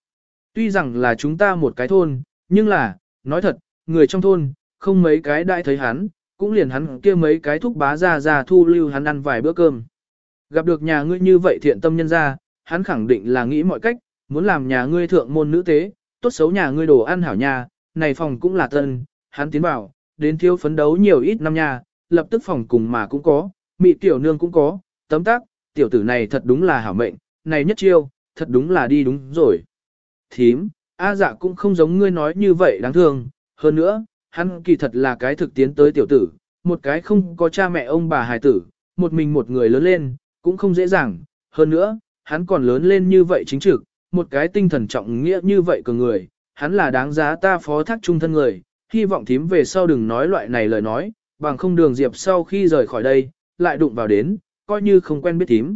Tuy rằng là chúng ta một cái thôn, nhưng là, nói thật, người trong thôn, không mấy cái đại thấy hắn, cũng liền hắn kia mấy cái thúc bá ra ra thu lưu hắn ăn vài bữa cơm. Gặp được nhà ngươi như vậy thiện tâm nhân ra, hắn khẳng định là nghĩ mọi cách, muốn làm nhà ngươi thượng môn nữ tế, tốt xấu nhà ngươi đồ ăn hảo nhà, này phòng cũng là tân, hắn tiến vào, đến thiếu phấn đấu nhiều ít năm nhà, lập tức phòng cùng mà cũng có, mị tiểu nương cũng có, tấm tác, tiểu tử này thật đúng là hảo mệnh, này nhất chiêu, thật đúng là đi đúng rồi. Thím, A dạ cũng không giống ngươi nói như vậy đáng thương, hơn nữa, hắn kỳ thật là cái thực tiến tới tiểu tử, một cái không có cha mẹ ông bà hài tử, một mình một người lớn lên, cũng không dễ dàng, hơn nữa, hắn còn lớn lên như vậy chính trực, một cái tinh thần trọng nghĩa như vậy của người, hắn là đáng giá ta phó thác trung thân người, hy vọng thím về sau đừng nói loại này lời nói, bằng không đường Diệp sau khi rời khỏi đây, lại đụng vào đến, coi như không quen biết thím.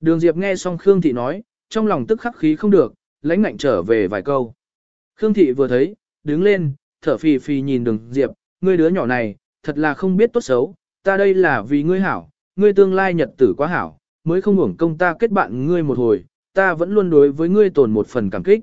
Đường Diệp nghe xong Khương Thị nói, trong lòng tức khắc khí không được, lãnh ngạnh trở về vài câu. Khương Thị vừa thấy, đứng lên, thở phì phì nhìn đường Diệp, ngươi đứa nhỏ này, thật là không biết tốt xấu, ta đây là vì ngươi hảo, ngươi tương lai nhật tử quá hảo, mới không hưởng công ta kết bạn ngươi một hồi, ta vẫn luôn đối với ngươi tồn một phần cảm kích,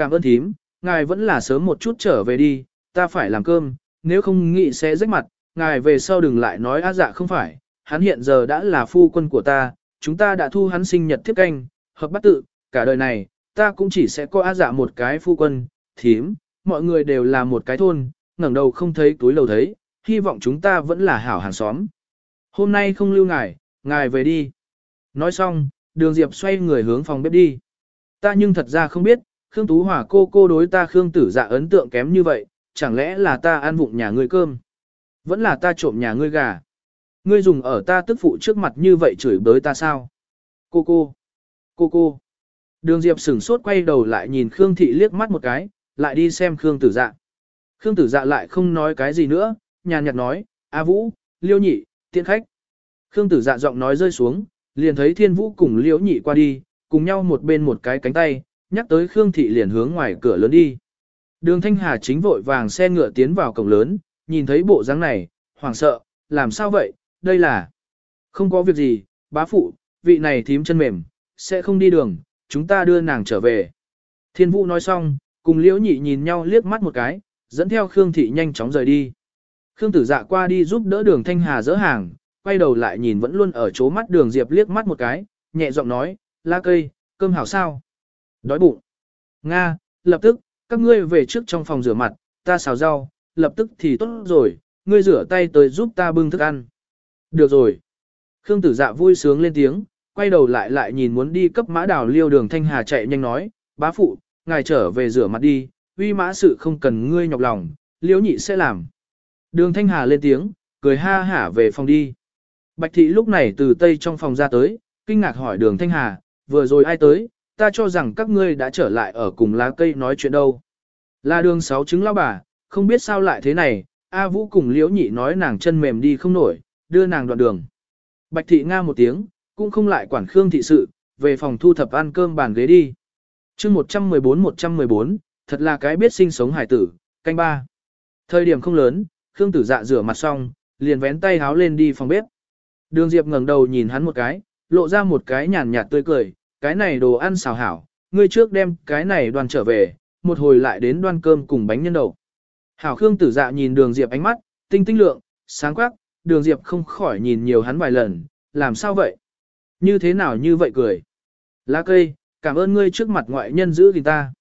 Cảm ơn thím, ngài vẫn là sớm một chút trở về đi, ta phải làm cơm, nếu không nghĩ sẽ rách mặt, ngài về sau đừng lại nói á dạ không phải, hắn hiện giờ đã là phu quân của ta, chúng ta đã thu hắn sinh nhật thiết canh, hợp bắt tự, cả đời này, ta cũng chỉ sẽ có á dạ một cái phu quân, thím, mọi người đều là một cái thôn, ngẩng đầu không thấy túi lầu thấy, hy vọng chúng ta vẫn là hảo hàng xóm. Hôm nay không lưu ngài, ngài về đi. Nói xong, đường Diệp xoay người hướng phòng bếp đi. Ta nhưng thật ra không biết, Khương Tú Hòa cô cô đối ta Khương Tử Dạ ấn tượng kém như vậy, chẳng lẽ là ta ăn vụng nhà người cơm? Vẫn là ta trộm nhà ngươi gà. Ngươi dùng ở ta tức phụ trước mặt như vậy chửi bới ta sao? Cô cô, cô cô. Đường Diệp sửng sốt quay đầu lại nhìn Khương Thị liếc mắt một cái, lại đi xem Khương Tử Dạ. Khương Tử Dạ lại không nói cái gì nữa, nhàn nhạt nói, A Vũ, Liêu Nhị, tiện khách. Khương Tử Dạ giọng nói rơi xuống, liền thấy Thiên Vũ cùng Liễu Nhị qua đi, cùng nhau một bên một cái cánh tay, nhắc tới Khương Thị liền hướng ngoài cửa lớn đi. Đường Thanh Hà chính vội vàng xe ngựa tiến vào cổng lớn, nhìn thấy bộ dáng này, hoảng sợ, làm sao vậy, đây là... Không có việc gì, bá phụ, vị này thím chân mềm, sẽ không đi đường, chúng ta đưa nàng trở về. Thiên Vũ nói xong, cùng Liễu Nhị nhìn nhau liếc mắt một cái, dẫn theo Khương Thị nhanh chóng rời đi. Khương Tử Dạ qua đi giúp đỡ đường Thanh Hà dỡ hàng, quay đầu lại nhìn vẫn luôn ở chỗ mắt đường Diệp liếc mắt một cái, nhẹ giọng nói, la cây, cơm hảo sao? Đói bụng. Nga, lập tức, các ngươi về trước trong phòng rửa mặt, ta xào rau, lập tức thì tốt rồi, ngươi rửa tay tới giúp ta bưng thức ăn. Được rồi. Khương tử dạ vui sướng lên tiếng, quay đầu lại lại nhìn muốn đi cấp mã đào liêu đường thanh hà chạy nhanh nói, bá phụ, ngài trở về rửa mặt đi, uy mã sự không cần ngươi nhọc lòng, liễu nhị sẽ làm. Đường thanh hà lên tiếng, cười ha hả về phòng đi. Bạch thị lúc này từ tây trong phòng ra tới, kinh ngạc hỏi đường thanh hà, vừa rồi ai tới, ta cho rằng các ngươi đã trở lại ở cùng lá cây nói chuyện đâu. Là đường sáu trứng lao bà, không biết sao lại thế này, A Vũ cùng Liễu Nhị nói nàng chân mềm đi không nổi, đưa nàng đoạn đường. Bạch thị nga một tiếng, cũng không lại quản Khương thị sự, về phòng thu thập ăn cơm bàn ghế đi. chương 114-114, thật là cái biết sinh sống hải tử, canh ba. Thời điểm không lớn, Khương tử dạ rửa mặt xong, liền vén tay háo lên đi phòng bếp. Đường Diệp ngẩng đầu nhìn hắn một cái, lộ ra một cái nhàn nhạt tươi cười, cái này đồ ăn xào hảo, ngươi trước đem cái này đoàn trở về, một hồi lại đến đoan cơm cùng bánh nhân đậu. Hảo Khương tử dạ nhìn đường Diệp ánh mắt, tinh tinh lượng, sáng quắc, đường Diệp không khỏi nhìn nhiều hắn vài lần, làm sao vậy? Như thế nào như vậy cười? Lá cây, cảm ơn ngươi trước mặt ngoại nhân giữ gìn ta.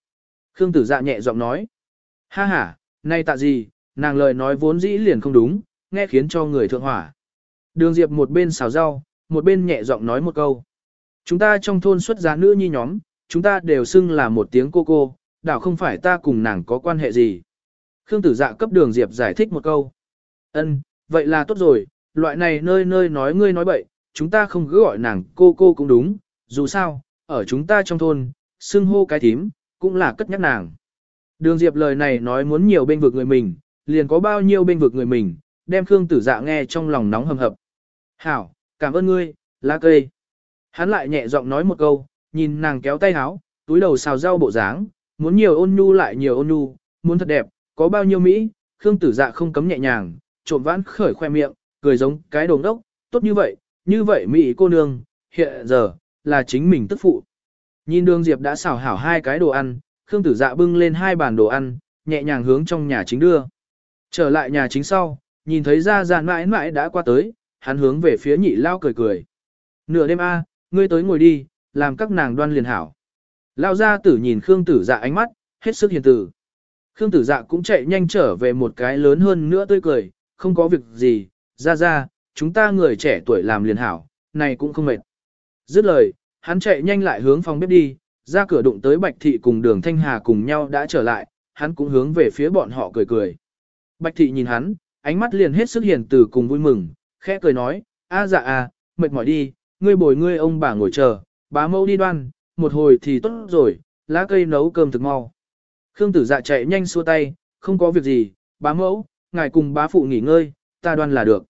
Khương tử dạ nhẹ giọng nói. Ha ha, nay tạ gì, nàng lời nói vốn dĩ liền không đúng, nghe khiến cho người thượng hỏa. Đường Diệp một bên xào rau, một bên nhẹ giọng nói một câu. Chúng ta trong thôn xuất giá nữ nhi nhóm, chúng ta đều xưng là một tiếng cô cô, đảo không phải ta cùng nàng có quan hệ gì. Khương tử dạ cấp đường Diệp giải thích một câu. Ân, vậy là tốt rồi, loại này nơi nơi nói ngươi nói bậy, chúng ta không cứ gọi nàng cô cô cũng đúng, dù sao, ở chúng ta trong thôn, xưng hô cái thím, cũng là cất nhắc nàng. Đường Diệp lời này nói muốn nhiều bên vực người mình, liền có bao nhiêu bên vực người mình, đem Khương tử dạ nghe trong lòng nóng hầm hập. Hảo, cảm ơn ngươi, lá cây. Hắn lại nhẹ giọng nói một câu, nhìn nàng kéo tay háo, túi đầu xào rau bộ dáng, muốn nhiều ôn nhu lại nhiều ôn nhu, muốn thật đẹp, có bao nhiêu Mỹ, Khương tử dạ không cấm nhẹ nhàng, trộm vãn khởi khoe miệng, cười giống cái đồng đốc, tốt như vậy, như vậy Mỹ cô nương, hiện giờ, là chính mình tức phụ. Nhìn đường Diệp đã xào hảo hai cái đồ ăn, Khương tử dạ bưng lên hai bàn đồ ăn, nhẹ nhàng hướng trong nhà chính đưa. Trở lại nhà chính sau, nhìn thấy ra ra mãi mãi đã qua tới, hắn hướng về phía nhị lao cười cười. Nửa đêm a, ngươi tới ngồi đi, làm các nàng đoan liền hảo. Lao ra tử nhìn Khương tử dạ ánh mắt, hết sức hiền tử. Khương tử dạ cũng chạy nhanh trở về một cái lớn hơn nữa tươi cười, không có việc gì, ra ra, chúng ta người trẻ tuổi làm liền hảo, này cũng không mệt. Dứt lời, hắn chạy nhanh lại hướng phòng bếp đi, ra cửa đụng tới Bạch Thị cùng đường Thanh Hà cùng nhau đã trở lại, hắn cũng hướng về phía bọn họ cười cười. Bạch Thị nhìn hắn, ánh mắt liền hết sức hiền từ cùng vui mừng, khẽ cười nói, a dạ à, mệt mỏi đi, ngươi bồi ngươi ông bà ngồi chờ, bá mẫu đi đoan, một hồi thì tốt rồi, lá cây nấu cơm thực mau. Khương tử dạ chạy nhanh xua tay, không có việc gì, bá mẫu, ngài cùng bá phụ nghỉ ngơi, ta đoan là được.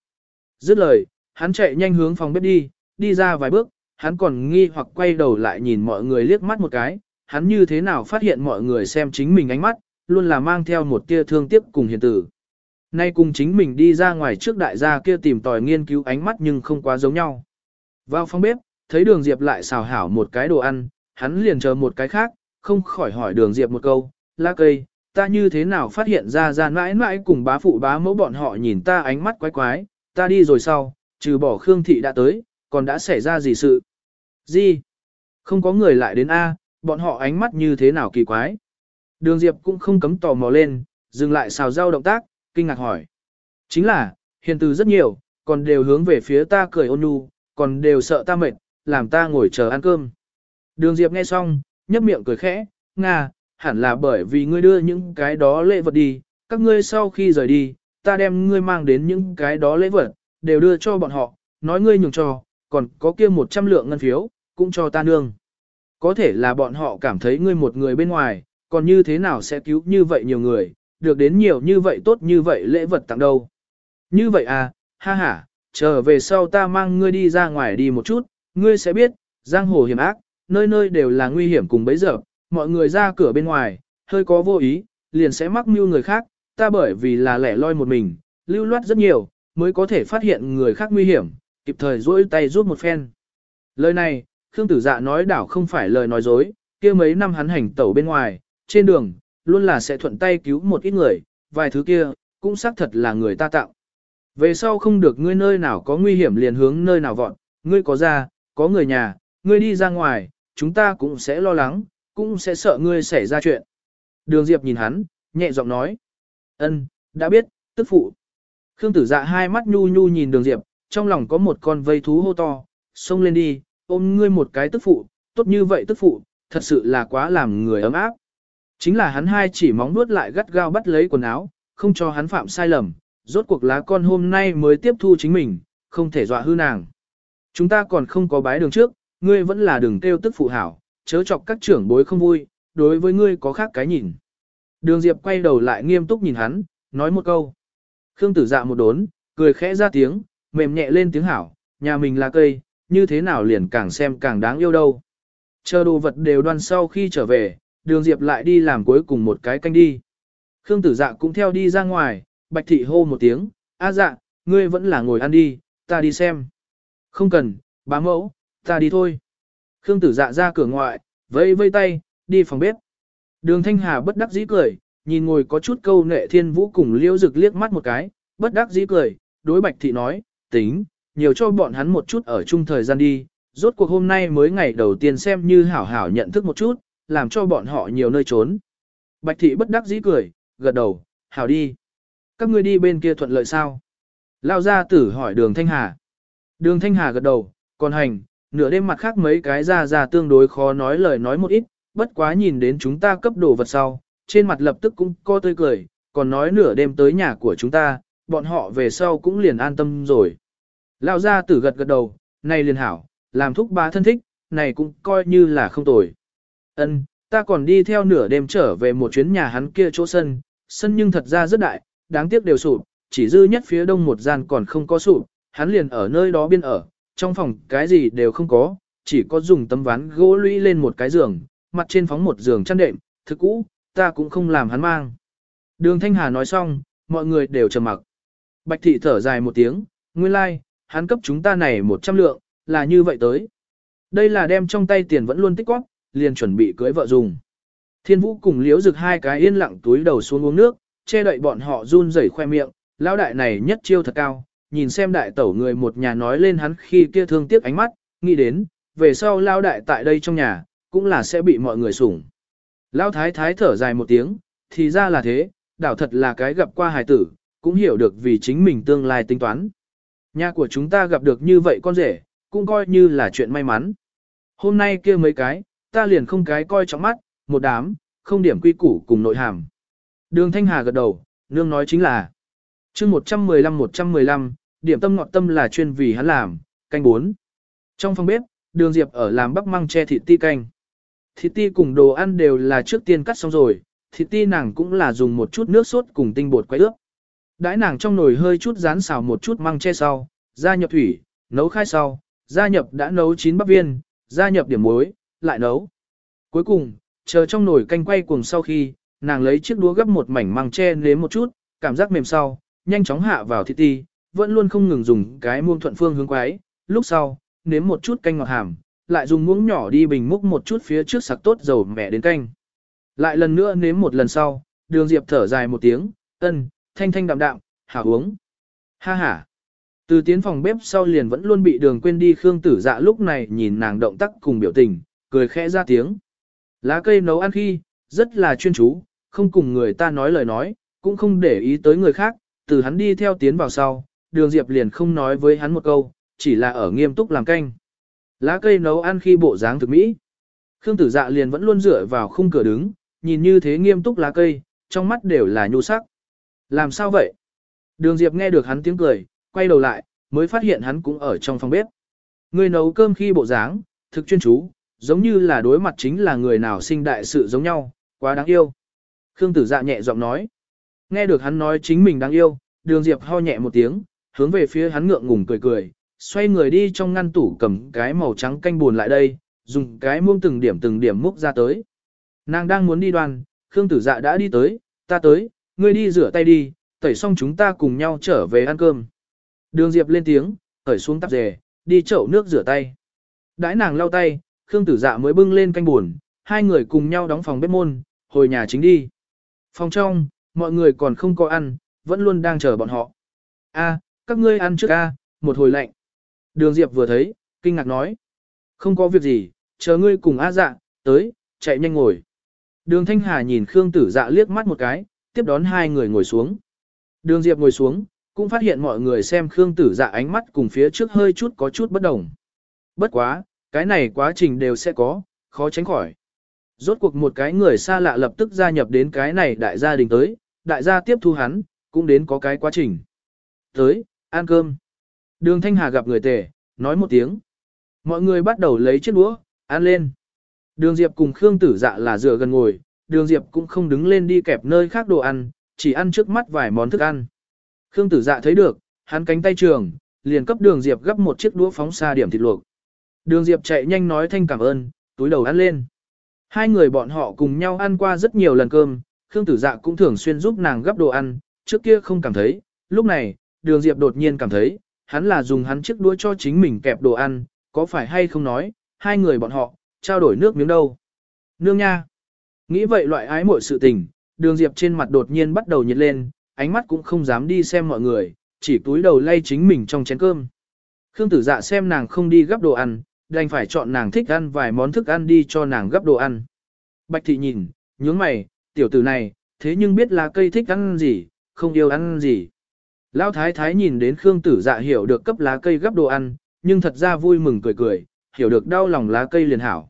Dứt lời, hắn chạy nhanh hướng phòng bếp đi, đi ra vài bước, hắn còn nghi hoặc quay đầu lại nhìn mọi người liếc mắt một cái, hắn như thế nào phát hiện mọi người xem chính mình ánh mắt, luôn là mang theo một tia thương tiếc cùng hiền tử. Nay cùng chính mình đi ra ngoài trước đại gia kia tìm tòi nghiên cứu ánh mắt nhưng không quá giống nhau. Vào phòng bếp, thấy đường Diệp lại xào hảo một cái đồ ăn, hắn liền chờ một cái khác, không khỏi hỏi đường Diệp một câu, la cây, ta như thế nào phát hiện ra ra mãi mãi cùng bá phụ bá mẫu bọn họ nhìn ta ánh mắt quái quái, ta đi rồi sau, trừ bỏ Khương Thị đã tới, còn đã xảy ra gì sự? Gì? Không có người lại đến A, bọn họ ánh mắt như thế nào kỳ quái? Đường Diệp cũng không cấm tò mò lên, dừng lại xào rau động tác, kinh ngạc hỏi. Chính là, hiền từ rất nhiều, còn đều hướng về phía ta cười ôn nhu, còn đều sợ ta mệt, làm ta ngồi chờ ăn cơm. Đường Diệp nghe xong, nhấp miệng cười khẽ, Nga, hẳn là bởi vì ngươi đưa những cái đó lễ vật đi, các ngươi sau khi rời đi, ta đem ngươi mang đến những cái đó lễ vật, đều đưa cho bọn họ, nói ngươi nhường cho, còn có kia một trăm lượng ngân phiếu, cũng cho ta nương. Có thể là bọn họ cảm thấy ngươi một người bên ngoài, còn như thế nào sẽ cứu như vậy nhiều người, được đến nhiều như vậy tốt như vậy lễ vật tặng đâu. Như vậy à, ha ha, trở về sau ta mang ngươi đi ra ngoài đi một chút, ngươi sẽ biết, giang hồ hiểm ác, nơi nơi đều là nguy hiểm cùng bấy giờ, mọi người ra cửa bên ngoài, hơi có vô ý, liền sẽ mắc mưu người khác, ta bởi vì là lẻ loi một mình, lưu loát rất nhiều, mới có thể phát hiện người khác nguy hiểm, kịp thời duỗi tay giúp một phen. Lời này, Khương Tử Dạ nói đảo không phải lời nói dối, kia mấy năm hắn hành tẩu bên ngoài, trên đường, luôn là sẽ thuận tay cứu một ít người, vài thứ kia, cũng xác thật là người ta tạo. Về sau không được ngươi nơi nào có nguy hiểm liền hướng nơi nào vọn, ngươi có ra, có người nhà, ngươi đi ra ngoài, chúng ta cũng sẽ lo lắng, cũng sẽ sợ ngươi xảy ra chuyện. Đường Diệp nhìn hắn, nhẹ giọng nói. ân, đã biết, tức phụ. Khương tử dạ hai mắt nhu nhu nhìn đường Diệp, trong lòng có một con vây thú hô to, xông lên đi, ôm ngươi một cái tức phụ, tốt như vậy tức phụ, thật sự là quá làm người ấm áp. Chính là hắn hai chỉ móng nuốt lại gắt gao bắt lấy quần áo, không cho hắn phạm sai lầm, rốt cuộc lá con hôm nay mới tiếp thu chính mình, không thể dọa hư nàng. Chúng ta còn không có bái đường trước, ngươi vẫn là đường kêu tức phụ hảo, chớ chọc các trưởng bối không vui, đối với ngươi có khác cái nhìn. Đường Diệp quay đầu lại nghiêm túc nhìn hắn, nói một câu. Khương tử dạ một đốn, cười khẽ ra tiếng, mềm nhẹ lên tiếng hảo, nhà mình là cây, như thế nào liền càng xem càng đáng yêu đâu. Chờ đồ vật đều đoan sau khi trở về, đường Diệp lại đi làm cuối cùng một cái canh đi. Khương tử dạ cũng theo đi ra ngoài, bạch thị hô một tiếng, a dạ, ngươi vẫn là ngồi ăn đi, ta đi xem. Không cần, bá mẫu, ta đi thôi. Khương tử dạ ra cửa ngoại, vây vây tay, đi phòng bếp. Đường Thanh Hà bất đắc dĩ cười, nhìn ngồi có chút câu nệ thiên vũ cùng Liễu rực liếc mắt một cái, bất đắc dĩ cười, đối bạch thị nói, tính, nhiều cho bọn hắn một chút ở chung thời gian đi, rốt cuộc hôm nay mới ngày đầu tiên xem như hảo hảo nhận thức một chút, làm cho bọn họ nhiều nơi trốn. Bạch thị bất đắc dĩ cười, gật đầu, hảo đi. Các ngươi đi bên kia thuận lợi sao? Lao ra tử hỏi đường Thanh Hà. Đường Thanh Hà gật đầu, còn hành, nửa đêm mặt khác mấy cái ra ra tương đối khó nói lời nói một ít, bất quá nhìn đến chúng ta cấp đồ vật sau, trên mặt lập tức cũng co tươi cười, còn nói nửa đêm tới nhà của chúng ta, bọn họ về sau cũng liền an tâm rồi. Lao ra tử gật gật đầu, này liền hảo, làm thúc ba thân thích, này cũng coi như là không tồi. Ân, ta còn đi theo nửa đêm trở về một chuyến nhà hắn kia chỗ sân, sân nhưng thật ra rất đại, đáng tiếc đều sụp, chỉ dư nhất phía đông một gian còn không có sụp, hắn liền ở nơi đó biên ở, trong phòng cái gì đều không có, chỉ có dùng tấm ván gỗ lũy lên một cái giường, mặt trên phóng một giường chăn đệm, thực cũ, ta cũng không làm hắn mang. Đường Thanh Hà nói xong, mọi người đều trầm mặc. Bạch thị thở dài một tiếng, nguyên lai, like, hắn cấp chúng ta này 100 lượng, là như vậy tới. Đây là đem trong tay tiền vẫn luôn tích góp, liền chuẩn bị cưới vợ dùng. Thiên Vũ cùng Liễu Dực hai cái yên lặng túi đầu xuống uống nước, che đậy bọn họ run rẩy khoe miệng, lão đại này nhất chiêu thật cao, nhìn xem đại tẩu người một nhà nói lên hắn khi kia thương tiếc ánh mắt, nghĩ đến, về sau lao đại tại đây trong nhà, cũng là sẽ bị mọi người sủng. lao thái thái thở dài một tiếng, thì ra là thế, đảo thật là cái gặp qua hài tử, cũng hiểu được vì chính mình tương lai tính toán. Nhà của chúng ta gặp được như vậy con rể, cũng coi như là chuyện may mắn. Hôm nay kia mấy cái, ta liền không cái coi trọng mắt, một đám, không điểm quy củ cùng nội hàm. Đường Thanh Hà gật đầu, nương nói chính là chương 115-115, điểm tâm ngọt tâm là chuyên vì hắn làm, canh bốn. Trong phòng bếp, đường Diệp ở làm bắp măng che thịt ti canh. Thịt ti cùng đồ ăn đều là trước tiên cắt xong rồi, thịt ti nàng cũng là dùng một chút nước sốt cùng tinh bột quay ướp. Đãi nàng trong nồi hơi chút rán xào một chút măng che sau, gia nhập thủy, nấu khai sau, gia nhập đã nấu chín bắp viên, gia nhập điểm muối, lại nấu. Cuối cùng, chờ trong nồi canh quay cùng sau khi, nàng lấy chiếc đũa gấp một mảnh măng che nếm một chút, cảm giác mềm sau, nhanh chóng hạ vào thịt ti, vẫn luôn không ngừng dùng cái muông thuận phương hướng quái, lúc sau, nếm một chút canh ngọt hàm, lại dùng muỗng nhỏ đi bình múc một chút phía trước sặc tốt dầu mẹ đến canh. Lại lần nữa nếm một lần sau, đường Diệp thở dài một tiếng, ân, thanh thanh đạm đạm, hảo uống. Ha ha. Từ tiến phòng bếp sau liền vẫn luôn bị đường quên đi Khương tử dạ lúc này nhìn nàng động tác cùng biểu tình, cười khẽ ra tiếng. Lá cây nấu ăn khi, rất là chuyên chú, không cùng người ta nói lời nói, cũng không để ý tới người khác, từ hắn đi theo tiến vào sau, đường Diệp liền không nói với hắn một câu, chỉ là ở nghiêm túc làm canh. Lá cây nấu ăn khi bộ dáng thực mỹ. Khương tử dạ liền vẫn luôn dựa vào khung cửa đứng, nhìn như thế nghiêm túc lá cây, trong mắt đều là nhu sắc. Làm sao vậy? Đường Diệp nghe được hắn tiếng cười, quay đầu lại, mới phát hiện hắn cũng ở trong phòng bếp. Người nấu cơm khi bộ dáng, thực chuyên chú, giống như là đối mặt chính là người nào sinh đại sự giống nhau, quá đáng yêu. Khương tử dạ nhẹ giọng nói. Nghe được hắn nói chính mình đáng yêu, đường Diệp ho nhẹ một tiếng, hướng về phía hắn ngượng ngùng cười cười, xoay người đi trong ngăn tủ cầm cái màu trắng canh buồn lại đây, dùng cái muông từng điểm từng điểm múc ra tới. Nàng đang muốn đi đoàn, Khương tử dạ đã đi tới, ta tới, ngươi đi rửa tay đi, tẩy xong chúng ta cùng nhau trở về ăn cơm. Đường Diệp lên tiếng, tẩy xuống tắp rề, đi chậu nước rửa tay. Đãi nàng lau tay, Khương tử dạ mới bưng lên canh buồn, hai người cùng nhau đóng phòng bếp môn, hồi nhà chính đi. Phòng trong, mọi người còn không có ăn, vẫn luôn đang chờ bọn họ. A, các ngươi ăn trước a, một hồi lạnh. Đường Diệp vừa thấy, kinh ngạc nói. Không có việc gì, chờ ngươi cùng A dạ, tới, chạy nhanh ngồi. Đường Thanh Hà nhìn Khương Tử Dạ liếc mắt một cái, tiếp đón hai người ngồi xuống. Đường Diệp ngồi xuống, cũng phát hiện mọi người xem Khương Tử Dạ ánh mắt cùng phía trước hơi chút có chút bất đồng. Bất quá, cái này quá trình đều sẽ có, khó tránh khỏi. Rốt cuộc một cái người xa lạ lập tức gia nhập đến cái này đại gia đình tới, đại gia tiếp thu hắn, cũng đến có cái quá trình. Tới, ăn cơm. Đường Thanh Hà gặp người tề, nói một tiếng. Mọi người bắt đầu lấy chiếc đũa, ăn lên. Đường Diệp cùng Khương Tử Dạ là dựa gần ngồi, Đường Diệp cũng không đứng lên đi kẹp nơi khác đồ ăn, chỉ ăn trước mắt vài món thức ăn. Khương Tử Dạ thấy được, hắn cánh tay trường, liền cấp Đường Diệp gấp một chiếc đũa phóng xa điểm thịt luộc. Đường Diệp chạy nhanh nói thanh cảm ơn, túi đầu ăn lên. Hai người bọn họ cùng nhau ăn qua rất nhiều lần cơm, Khương Tử Dạ cũng thường xuyên giúp nàng gấp đồ ăn, trước kia không cảm thấy, lúc này, Đường Diệp đột nhiên cảm thấy, hắn là dùng hắn chiếc đũa cho chính mình kẹp đồ ăn, có phải hay không nói, hai người bọn họ, trao đổi nước miếng đâu. Nương nha. Nghĩ vậy loại ái muội sự tình, đường diệp trên mặt đột nhiên bắt đầu nhiệt lên, ánh mắt cũng không dám đi xem mọi người, chỉ túi đầu lay chính mình trong chén cơm. Khương tử dạ xem nàng không đi gấp đồ ăn, đành phải chọn nàng thích ăn vài món thức ăn đi cho nàng gấp đồ ăn. Bạch thị nhìn, nhướng mày, tiểu tử này, thế nhưng biết là cây thích ăn gì, không yêu ăn gì. Lão thái thái nhìn đến Khương tử dạ hiểu được cấp lá cây gấp đồ ăn, nhưng thật ra vui mừng cười cười, hiểu được đau lòng lá cây liền hảo.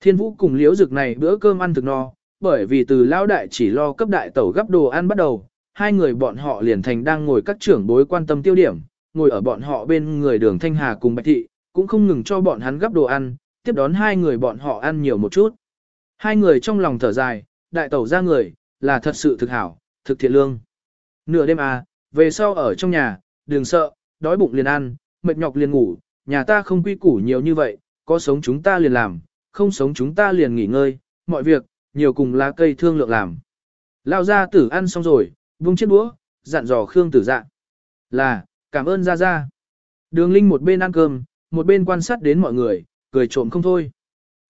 Thiên vũ cùng liễu dực này bữa cơm ăn thực no, bởi vì từ lão đại chỉ lo cấp đại tẩu gấp đồ ăn bắt đầu, hai người bọn họ liền thành đang ngồi các trưởng bối quan tâm tiêu điểm, ngồi ở bọn họ bên người đường Thanh Hà cùng Bạch Thị, cũng không ngừng cho bọn hắn gấp đồ ăn, tiếp đón hai người bọn họ ăn nhiều một chút. Hai người trong lòng thở dài, đại tẩu ra người, là thật sự thực hảo, thực thiện lương. Nửa đêm à, về sau ở trong nhà, đừng sợ, đói bụng liền ăn, mệt nhọc liền ngủ, nhà ta không quy củ nhiều như vậy, có sống chúng ta liền làm, không sống chúng ta liền nghỉ ngơi, mọi việc, nhiều cùng lá cây thương lượng làm. Lao ra tử ăn xong rồi, vung chiếc đũa, dặn dò Khương tử dạ. Là, cảm ơn ra ra. Đường Linh một bên ăn cơm, một bên quan sát đến mọi người, cười trộm không thôi.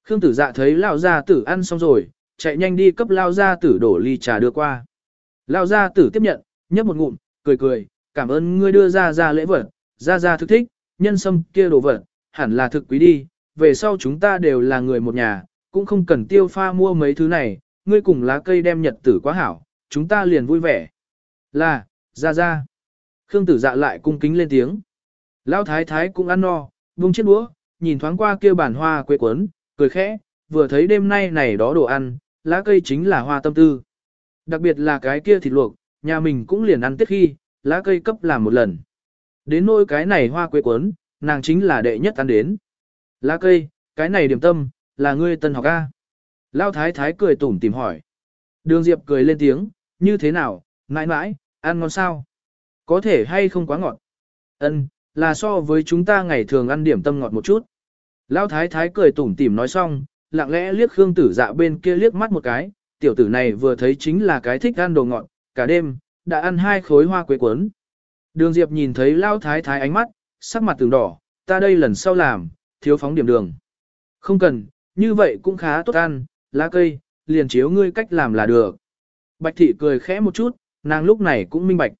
Khương tử dạ thấy Lao gia tử ăn xong rồi, chạy nhanh đi cấp Lao gia tử đổ ly trà đưa qua. Lao gia tử tiếp nhận, nhấp một ngụm, cười cười, cảm ơn ngươi đưa ra ra lễ vật, ra ra thực thích, nhân sâm kia đồ vật, hẳn là thực quý đi, về sau chúng ta đều là người một nhà, cũng không cần tiêu pha mua mấy thứ này, ngươi cùng lá cây đem nhật tử quá hảo, chúng ta liền vui vẻ. Là, ra ra. Khương tử dạ lại cung kính lên tiếng. Lão thái thái cũng ăn no, vung chiếc đũa, nhìn thoáng qua kia bản hoa quê quấn, cười khẽ, vừa thấy đêm nay này đó đồ ăn, lá cây chính là hoa tâm tư. Đặc biệt là cái kia thịt luộc, nhà mình cũng liền ăn tiết khi, lá cây cấp làm một lần. Đến nỗi cái này hoa quế quấn, nàng chính là đệ nhất ăn đến. Lá cây, cái này điểm tâm, là ngươi tân học A. Lao thái thái cười tủm tìm hỏi. Đường Diệp cười lên tiếng, như thế nào, mãi mãi, ăn ngon sao? Có thể hay không quá ngọt? Ân, là so với chúng ta ngày thường ăn điểm tâm ngọt một chút. Lao thái thái cười tủm tỉm nói xong, lặng lẽ liếc Khương tử dạ bên kia liếc mắt một cái, tiểu tử này vừa thấy chính là cái thích ăn đồ ngọt, cả đêm, đã ăn hai khối hoa quế cuốn. Đường Diệp nhìn thấy Lao thái thái ánh mắt, sắc mặt từng đỏ, ta đây lần sau làm, thiếu phóng điểm đường. Không cần, như vậy cũng khá tốt ăn, lá cây, liền chiếu ngươi cách làm là được. Bạch thị cười khẽ một chút, nàng lúc này cũng minh bạch.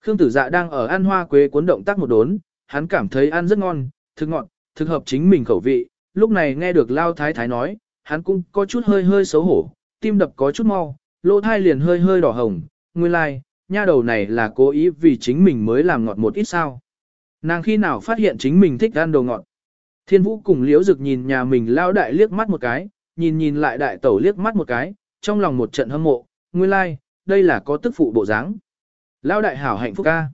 Khương tử dạ đang ở ăn hoa quế cuốn động tác một đốn, hắn cảm thấy ăn rất ngon, thực ngọt, thực hợp chính mình khẩu vị. Lúc này nghe được Lao Thái Thái nói, hắn cũng có chút hơi hơi xấu hổ, tim đập có chút mau, lỗ thai liền hơi hơi đỏ hồng, nguyên lai, like, nha đầu này là cố ý vì chính mình mới làm ngọt một ít sao. Nàng khi nào phát hiện chính mình thích ăn đồ ngọt. Thiên vũ cùng liễu dực nhìn nhà mình lao đại liếc mắt một cái, nhìn nhìn lại đại tẩu liếc mắt một cái, trong lòng một trận hâm mộ, nguyên lai, like, đây là có tức phụ bộ dáng. Lao đại hảo hạnh phúc ca.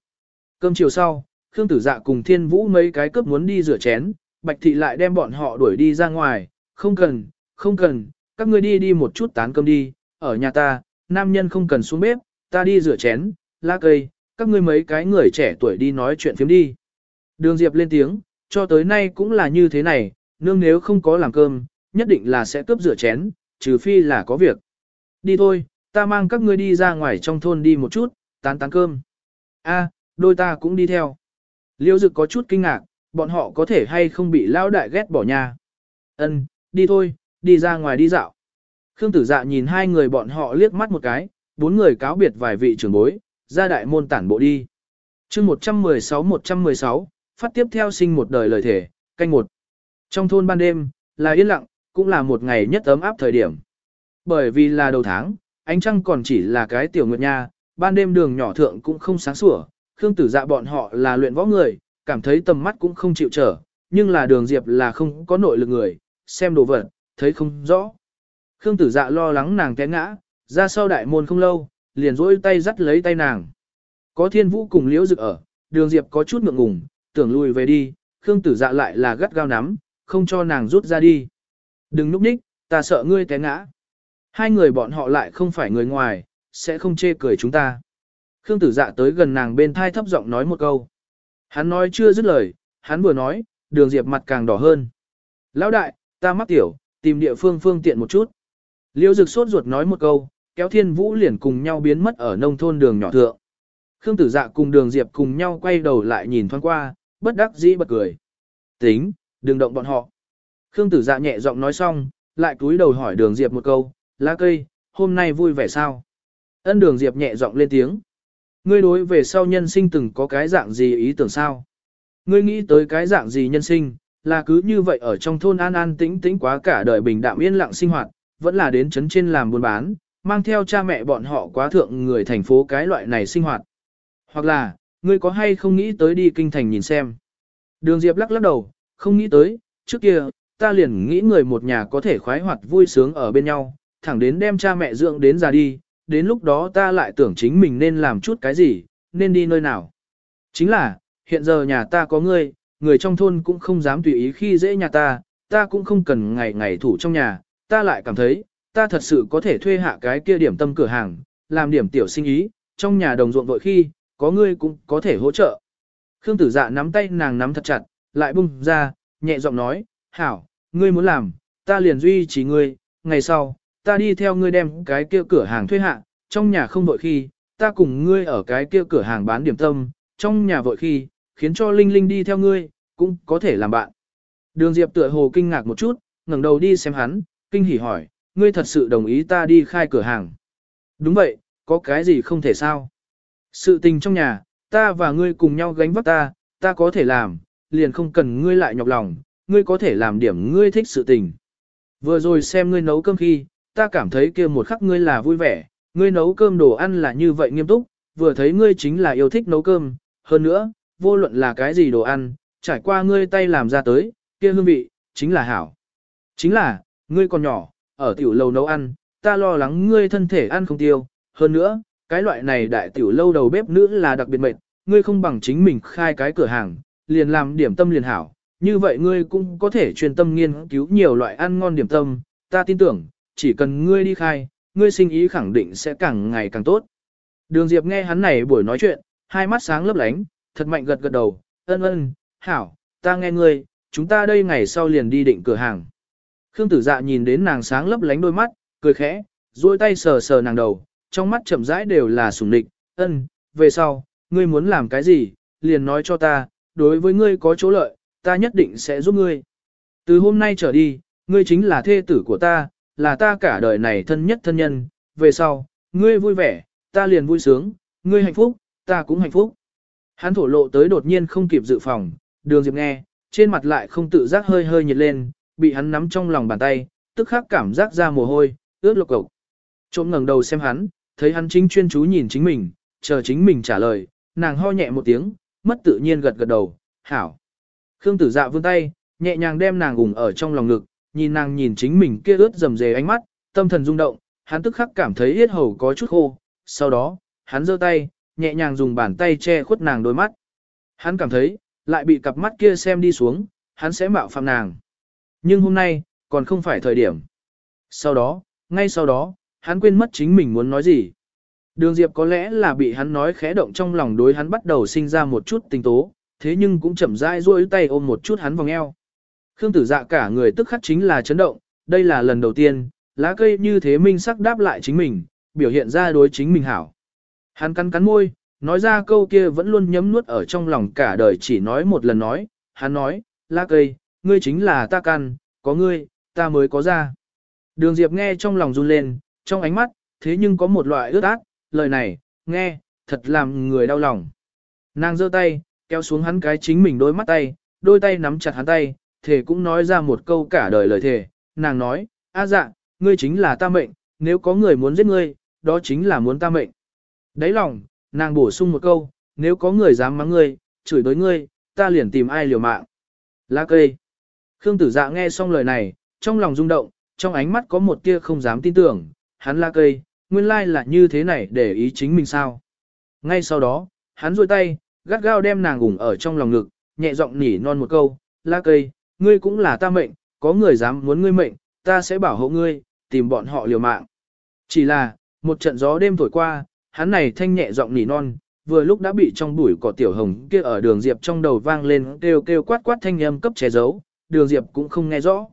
Cơm chiều sau, Khương Tử Dạ cùng Thiên Vũ mấy cái cướp muốn đi rửa chén, Bạch Thị lại đem bọn họ đuổi đi ra ngoài, không cần, không cần, các ngươi đi đi một chút tán cơm đi, ở nhà ta, nam nhân không cần xuống bếp, ta đi rửa chén, lá cây, các ngươi mấy cái người trẻ tuổi đi nói chuyện phiếm đi. Đường Diệp lên tiếng, cho tới nay cũng là như thế này, nương nếu không có làm cơm, nhất định là sẽ cướp rửa chén, trừ phi là có việc. Đi thôi, ta mang các ngươi đi ra ngoài trong thôn đi một chút, tán tán cơm. A, đôi ta cũng đi theo. Liêu dực có chút kinh ngạc, bọn họ có thể hay không bị lão đại ghét bỏ nhà. Ân, đi thôi, đi ra ngoài đi dạo. Khương tử dạ nhìn hai người bọn họ liếc mắt một cái, bốn người cáo biệt vài vị trưởng bối, ra đại môn tản bộ đi. chương 116-116, phát tiếp theo sinh một đời lời thể, canh một. Trong thôn ban đêm, là yên lặng, cũng là một ngày nhất ấm áp thời điểm. Bởi vì là đầu tháng, ánh trăng còn chỉ là cái tiểu nguyệt nha, ban đêm đường nhỏ thượng cũng không sáng sủa, Khương tử dạ bọn họ là luyện võ người, cảm thấy tầm mắt cũng không chịu trở, nhưng là đường diệp là không có nội lực người, xem đồ vật, thấy không rõ. Khương tử dạ lo lắng nàng té ngã, ra sau đại môn không lâu, liền rỗi tay dắt lấy tay nàng. Có thiên vũ cùng liễu dực ở, đường diệp có chút ngượng ngùng, tưởng lùi về đi, Khương tử dạ lại là gắt gao nắm, không cho nàng rút ra đi. Đừng núp ních, ta sợ ngươi té ngã. Hai người bọn họ lại không phải người ngoài, sẽ không chê cười chúng ta. Khương tử dạ tới gần nàng bên thai thấp giọng nói một câu. Hắn nói chưa dứt lời, hắn vừa nói, đường diệp mặt càng đỏ hơn. Lão đại, ta mắc tiểu, tìm địa phương phương tiện một chút. Liêu dực sốt ruột nói một câu, kéo thiên vũ liền cùng nhau biến mất ở nông thôn đường nhỏ thượng. Khương tử dạ cùng đường diệp cùng nhau quay đầu lại nhìn thoáng qua, bất đắc dĩ bật cười. Tính, đừng động bọn họ. Khương tử dạ nhẹ giọng nói xong, lại cúi đầu hỏi đường diệp một câu, lá cây, hôm nay vui vẻ sao? Ân đường diệp nhẹ giọng lên tiếng. Ngươi đối về sau nhân sinh từng có cái dạng gì ý tưởng sao? Ngươi nghĩ tới cái dạng gì nhân sinh, là cứ như vậy ở trong thôn an an tĩnh tĩnh quá cả đời bình đạm yên lặng sinh hoạt, vẫn là đến chấn trên làm buôn bán, mang theo cha mẹ bọn họ quá thượng người thành phố cái loại này sinh hoạt. Hoặc là, ngươi có hay không nghĩ tới đi kinh thành nhìn xem. Đường Diệp lắc lắc đầu, không nghĩ tới, trước kia, ta liền nghĩ người một nhà có thể khoái hoạt vui sướng ở bên nhau, thẳng đến đem cha mẹ dưỡng đến già đi, đến lúc đó ta lại tưởng chính mình nên làm chút cái gì, nên đi nơi nào. Chính là, hiện giờ nhà ta có ngươi, người trong thôn cũng không dám tùy ý khi dễ nhà ta, ta cũng không cần ngày ngày thủ trong nhà, ta lại cảm thấy, ta thật sự có thể thuê hạ cái kia điểm tâm cửa hàng, làm điểm tiểu sinh ý, trong nhà đồng ruộng vội khi, có ngươi cũng có thể hỗ trợ. Khương tử dạ nắm tay nàng nắm thật chặt, lại bung ra, nhẹ giọng nói, hảo, ngươi muốn làm, ta liền duy trì ngươi, ngày sau, ta đi theo ngươi đem cái kia cửa hàng thuê hạ, trong nhà không vội khi, ta cùng ngươi ở cái kia cửa hàng bán điểm tâm, trong nhà vội khi, khiến cho Linh Linh đi theo ngươi, cũng có thể làm bạn. Đường Diệp tựa hồ kinh ngạc một chút, ngẩng đầu đi xem hắn, kinh hỉ hỏi, ngươi thật sự đồng ý ta đi khai cửa hàng. Đúng vậy, có cái gì không thể sao. Sự tình trong nhà, ta và ngươi cùng nhau gánh vác ta, ta có thể làm, liền không cần ngươi lại nhọc lòng, ngươi có thể làm điểm ngươi thích sự tình. Vừa rồi xem ngươi nấu cơm khi, ta cảm thấy kia một khắc ngươi là vui vẻ, ngươi nấu cơm đồ ăn là như vậy nghiêm túc, vừa thấy ngươi chính là yêu thích nấu cơm, hơn nữa, vô luận là cái gì đồ ăn, trải qua ngươi tay làm ra tới, kia hương vị, chính là hảo. Chính là, ngươi còn nhỏ, ở tiểu lâu nấu ăn, ta lo lắng ngươi thân thể ăn không tiêu, hơn nữa, cái loại này đại tiểu lâu đầu bếp nữ là đặc biệt mệt, ngươi không bằng chính mình khai cái cửa hàng, liền làm điểm tâm liền hảo, như vậy ngươi cũng có thể truyền tâm nghiên cứu nhiều loại ăn ngon điểm tâm, ta tin tưởng, chỉ cần ngươi đi khai, ngươi sinh ý khẳng định sẽ càng ngày càng tốt. Đường Diệp nghe hắn này buổi nói chuyện, hai mắt sáng lấp lánh, thật mạnh gật gật đầu, ân ân, hảo, ta nghe ngươi, chúng ta đây ngày sau liền đi định cửa hàng. Khương tử dạ nhìn đến nàng sáng lấp lánh đôi mắt, cười khẽ, duỗi tay sờ sờ nàng đầu, trong mắt chậm rãi đều là sùng nịch, ân, về sau, ngươi muốn làm cái gì, liền nói cho ta, đối với ngươi có chỗ lợi, ta nhất định sẽ giúp ngươi. Từ hôm nay trở đi, ngươi chính là thê tử của ta, là ta cả đời này thân nhất thân nhân, về sau, ngươi vui vẻ, ta liền vui sướng, ngươi hạnh phúc, ta cũng hạnh phúc. Hắn thổ lộ tới đột nhiên không kịp dự phòng, đường Diệp nghe, trên mặt lại không tự giác hơi hơi nhiệt lên, bị hắn nắm trong lòng bàn tay, tức khắc cảm giác ra mồ hôi, ướt lục cộc. Trộm ngẩng đầu xem hắn, thấy hắn chính chuyên chú nhìn chính mình, chờ chính mình trả lời, nàng ho nhẹ một tiếng, mất tự nhiên gật gật đầu, hảo. Khương tử dạ vươn tay, nhẹ nhàng đem nàng ủng ở trong lòng ngực, nhìn nàng nhìn chính mình kia ướt rầm rề ánh mắt, tâm thần rung động, hắn tức khắc cảm thấy yết hầu có chút khô, sau đó, hắn giơ tay, nhẹ nhàng dùng bàn tay che khuất nàng đôi mắt. Hắn cảm thấy, lại bị cặp mắt kia xem đi xuống, hắn sẽ mạo phạm nàng. Nhưng hôm nay, còn không phải thời điểm. Sau đó, ngay sau đó, hắn quên mất chính mình muốn nói gì. Đường Diệp có lẽ là bị hắn nói khẽ động trong lòng đối hắn bắt đầu sinh ra một chút tình tố, thế nhưng cũng chậm rãi duỗi tay ôm một chút hắn vòng eo. Khương tử dạ cả người tức khắc chính là chấn động, đây là lần đầu tiên, lá cây như thế minh sắc đáp lại chính mình, biểu hiện ra đối chính mình hảo. Hắn cắn cắn môi, nói ra câu kia vẫn luôn nhấm nuốt ở trong lòng cả đời chỉ nói một lần nói, hắn nói, lá cây, ngươi chính là ta căn, có ngươi, ta mới có ra. Đường Diệp nghe trong lòng run lên, trong ánh mắt, thế nhưng có một loại ướt ác, lời này, nghe, thật làm người đau lòng. Nàng giơ tay, kéo xuống hắn cái chính mình đôi mắt tay, đôi tay nắm chặt hắn tay, thể cũng nói ra một câu cả đời lời thề. Nàng nói, a dạ, ngươi chính là ta mệnh, nếu có người muốn giết ngươi, đó chính là muốn ta mệnh. Đấy lòng, nàng bổ sung một câu, nếu có người dám mắng ngươi, chửi đối ngươi, ta liền tìm ai liều mạng. Lá cây. Khương tử dạ nghe xong lời này, trong lòng rung động, trong ánh mắt có một tia không dám tin tưởng, hắn la cây, nguyên lai là như thế này để ý chính mình sao. Ngay sau đó, hắn rôi tay, gắt gao đem nàng ủng ở trong lòng ngực, nhẹ giọng nỉ non một câu, la cây, ngươi cũng là ta mệnh, có người dám muốn ngươi mệnh, ta sẽ bảo hộ ngươi, tìm bọn họ liều mạng. Chỉ là, một trận gió đêm thổi qua, hắn này thanh nhẹ giọng nỉ non, vừa lúc đã bị trong bụi cỏ tiểu hồng kia ở đường diệp trong đầu vang lên kêu kêu quát quát thanh âm cấp che giấu, đường diệp cũng không nghe rõ.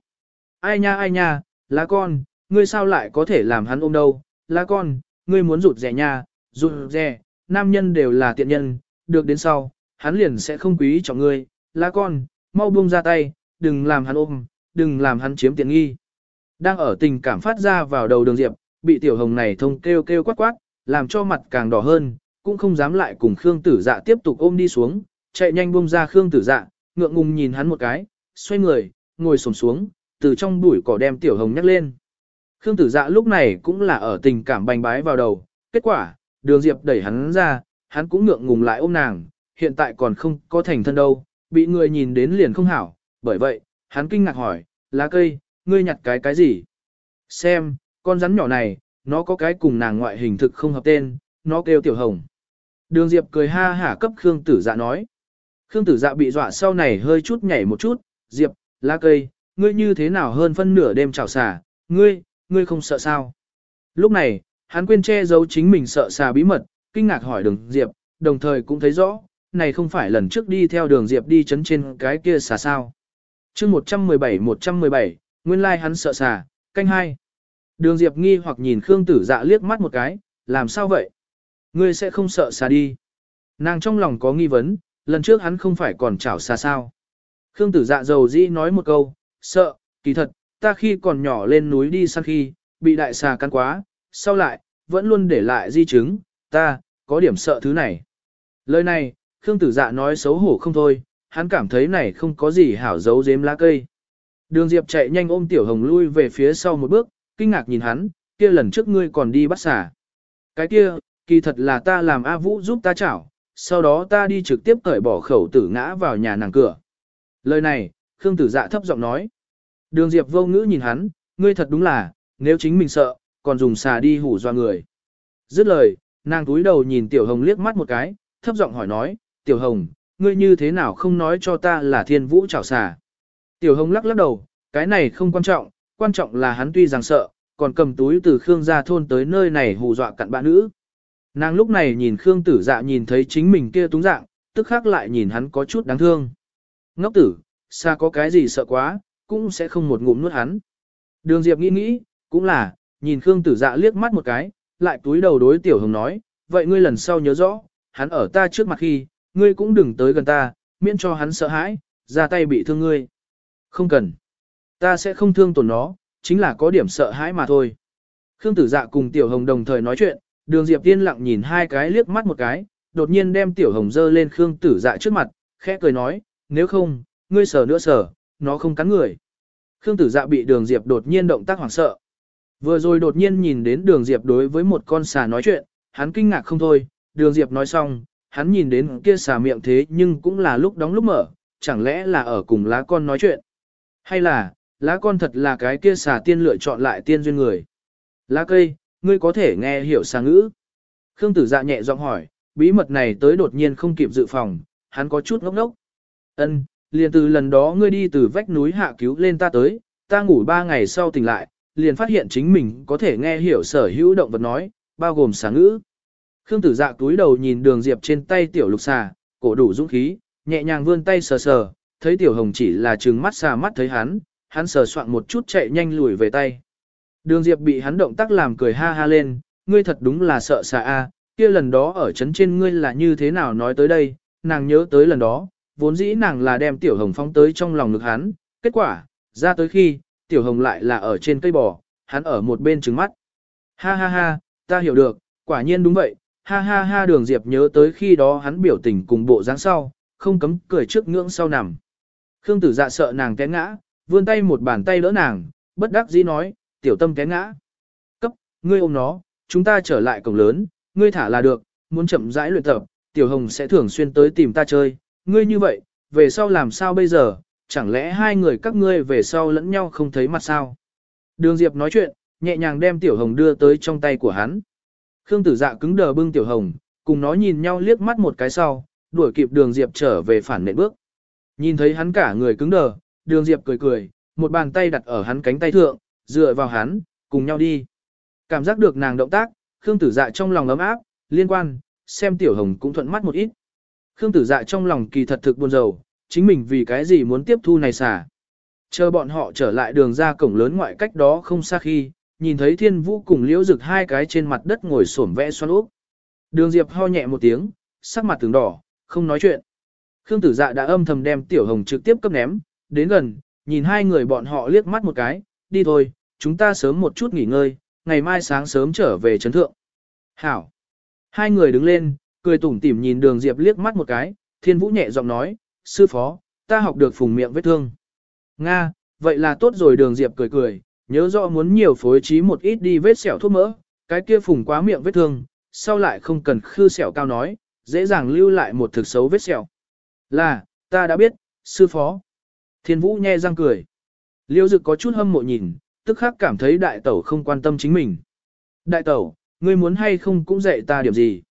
Ai nha ai nha, lá con, ngươi sao lại có thể làm hắn ôm đâu, lá con, ngươi muốn rụt rẻ nha, rụt rẻ, nam nhân đều là tiện nhân, được đến sau, hắn liền sẽ không quý trọng ngươi, lá con, mau buông ra tay, đừng làm hắn ôm, đừng làm hắn chiếm tiện nghi. Đang ở tình cảm phát ra vào đầu đường diệp, bị tiểu hồng này thông kêu kêu quát quát, làm cho mặt càng đỏ hơn, cũng không dám lại cùng Khương tử dạ tiếp tục ôm đi xuống, chạy nhanh buông ra Khương tử dạ, ngượng ngùng nhìn hắn một cái, xoay người, ngồi xổm xuống, từ trong bụi cỏ đem tiểu hồng nhắc lên. Khương tử dạ lúc này cũng là ở tình cảm bành bái vào đầu, kết quả, đường diệp đẩy hắn ra, hắn cũng ngượng ngùng lại ôm nàng, hiện tại còn không có thành thân đâu, bị người nhìn đến liền không hảo, bởi vậy, hắn kinh ngạc hỏi, lá cây, ngươi nhặt cái cái gì? Xem, con rắn nhỏ này, nó có cái cùng nàng ngoại hình thực không hợp tên, nó kêu tiểu hồng. Đường Diệp cười ha hả cấp Khương tử dạ nói. Khương tử dạ bị dọa sau này hơi chút nhảy một chút, Diệp, lá cây, ngươi như thế nào hơn phân nửa đêm chảo xả, ngươi, ngươi không sợ sao? Lúc này, hắn quên che giấu chính mình sợ xà bí mật, kinh ngạc hỏi đường Diệp, đồng thời cũng thấy rõ, này không phải lần trước đi theo đường Diệp đi chấn trên cái kia xà sao. chương 117-117, nguyên lai like hắn sợ xà, canh hai. Đường Diệp nghi hoặc nhìn Khương tử dạ liếc mắt một cái, làm sao vậy? Ngươi sẽ không sợ xà đi. Nàng trong lòng có nghi vấn, lần trước hắn không phải còn chảo xà sao. Khương tử dạ dầu dĩ nói một câu, sợ, kỳ thật, ta khi còn nhỏ lên núi đi săn khi, bị đại xà cắn quá, sau lại, vẫn luôn để lại di chứng, ta, có điểm sợ thứ này. Lời này, Khương tử dạ nói xấu hổ không thôi, hắn cảm thấy này không có gì hảo giấu giếm lá cây. Đường Diệp chạy nhanh ôm Tiểu Hồng lui về phía sau một bước, kinh ngạc nhìn hắn, kia lần trước ngươi còn đi bắt xà. Cái kia, kỳ thật là ta làm A Vũ giúp ta chảo, sau đó ta đi trực tiếp cởi bỏ khẩu tử ngã vào nhà nàng cửa. Lời này, Khương tử dạ thấp giọng nói. Đường Diệp vô ngữ nhìn hắn, ngươi thật đúng là, nếu chính mình sợ, còn dùng xà đi hủ doa người. Dứt lời, nàng túi đầu nhìn Tiểu Hồng liếc mắt một cái, thấp giọng hỏi nói, Tiểu Hồng, ngươi như thế nào không nói cho ta là thiên vũ chảo xà. Tiểu Hồng lắc lắc đầu, cái này không quan trọng, quan trọng là hắn tuy rằng sợ, còn cầm túi từ Khương gia thôn tới nơi này hù dọa cặn bạn nữ. Nàng lúc này nhìn Khương tử dạ nhìn thấy chính mình kia túng dạng, tức khắc lại nhìn hắn có chút đáng thương. Ngốc tử, xa có cái gì sợ quá, cũng sẽ không một ngụm nuốt hắn. Đường Diệp nghĩ nghĩ, cũng là, nhìn Khương tử dạ liếc mắt một cái, lại túi đầu đối Tiểu Hồng nói, vậy ngươi lần sau nhớ rõ, hắn ở ta trước mặt khi, ngươi cũng đừng tới gần ta, miễn cho hắn sợ hãi, ra tay bị thương ngươi. Không cần. Ta sẽ không thương tổn nó, chính là có điểm sợ hãi mà thôi. Khương tử dạ cùng tiểu hồng đồng thời nói chuyện, đường diệp tiên lặng nhìn hai cái liếc mắt một cái, đột nhiên đem tiểu hồng dơ lên Khương tử dạ trước mặt, khẽ cười nói, nếu không, ngươi sờ nữa sờ, nó không cắn người. Khương tử dạ bị đường diệp đột nhiên động tác hoảng sợ. Vừa rồi đột nhiên nhìn đến đường diệp đối với một con xà nói chuyện, hắn kinh ngạc không thôi, đường diệp nói xong, hắn nhìn đến kia xà miệng thế nhưng cũng là lúc đóng lúc mở, chẳng lẽ là ở cùng lá con nói chuyện. Hay là, lá con thật là cái kia xà tiên lựa chọn lại tiên duyên người. Lá cây, ngươi có thể nghe hiểu xà ngữ. Khương tử dạ nhẹ giọng hỏi, bí mật này tới đột nhiên không kịp dự phòng, hắn có chút ngốc ngốc. Ân, liền từ lần đó ngươi đi từ vách núi hạ cứu lên ta tới, ta ngủ ba ngày sau tỉnh lại, liền phát hiện chính mình có thể nghe hiểu sở hữu động vật nói, bao gồm xà ngữ. Khương tử dạ túi đầu nhìn đường diệp trên tay tiểu lục xà, cổ đủ dũng khí, nhẹ nhàng vươn tay sờ sờ, thấy tiểu hồng chỉ là trừng mắt xà mắt thấy hắn, hắn sờ soạn một chút chạy nhanh lùi về tay. Đường diệp bị hắn động tác làm cười ha ha lên, ngươi thật đúng là sợ xà a, kia lần đó ở trấn trên ngươi là như thế nào nói tới đây, nàng nhớ tới lần đó, vốn dĩ nàng là đem tiểu hồng phóng tới trong lòng ngực hắn, kết quả, ra tới khi, tiểu hồng lại là ở trên cây bò, hắn ở một bên trứng mắt. Ha ha ha, ta hiểu được, quả nhiên đúng vậy, ha ha ha đường diệp nhớ tới khi đó hắn biểu tình cùng bộ dáng sau, không cấm cười trước ngưỡng sau nằm. Khương tử dạ sợ nàng té ngã, vươn tay một bàn tay đỡ nàng, bất đắc dĩ nói, tiểu tâm té ngã. Cấp, ngươi ôm nó, chúng ta trở lại cổng lớn, ngươi thả là được, muốn chậm rãi luyện tập, tiểu hồng sẽ thường xuyên tới tìm ta chơi, ngươi như vậy, về sau làm sao bây giờ, chẳng lẽ hai người các ngươi về sau lẫn nhau không thấy mặt sao? Đường Diệp nói chuyện, nhẹ nhàng đem tiểu hồng đưa tới trong tay của hắn. Khương tử dạ cứng đờ bưng tiểu hồng, cùng nó nhìn nhau liếc mắt một cái sau, đuổi kịp đường Diệp trở về phản nện bước. Nhìn thấy hắn cả người cứng đờ, đường Diệp cười cười, một bàn tay đặt ở hắn cánh tay thượng, dựa vào hắn, cùng nhau đi. Cảm giác được nàng động tác, Khương tử dạ trong lòng ấm áp, liên quan, xem tiểu hồng cũng thuận mắt một ít. Khương tử dạ trong lòng kỳ thật thực buồn rầu, chính mình vì cái gì muốn tiếp thu này xả. Chờ bọn họ trở lại đường ra cổng lớn ngoại cách đó không xa khi, nhìn thấy thiên vũ cùng liễu rực hai cái trên mặt đất ngồi xổm vẽ xoắn úp. Đường Diệp ho nhẹ một tiếng, sắc mặt tường đỏ, không nói chuyện. Khương tử dạ đã âm thầm đem tiểu hồng trực tiếp cấp ném, đến gần, nhìn hai người bọn họ liếc mắt một cái, đi thôi, chúng ta sớm một chút nghỉ ngơi, ngày mai sáng sớm trở về trấn thượng. Hảo. Hai người đứng lên, cười tủm tỉm nhìn đường Diệp liếc mắt một cái, thiên vũ nhẹ giọng nói, sư phó, ta học được phùng miệng vết thương. Nga, vậy là tốt rồi đường Diệp cười cười, nhớ rõ muốn nhiều phối trí một ít đi vết sẹo thuốc mỡ, cái kia phùng quá miệng vết thương, sau lại không cần khư sẹo cao nói, dễ dàng lưu lại một thực xấu vết sẹo. Là, ta đã biết, sư phó. Thiên vũ nhe răng cười. Liêu dực có chút hâm mộ nhìn, tức khắc cảm thấy đại tẩu không quan tâm chính mình. Đại tẩu, ngươi muốn hay không cũng dạy ta điểm gì.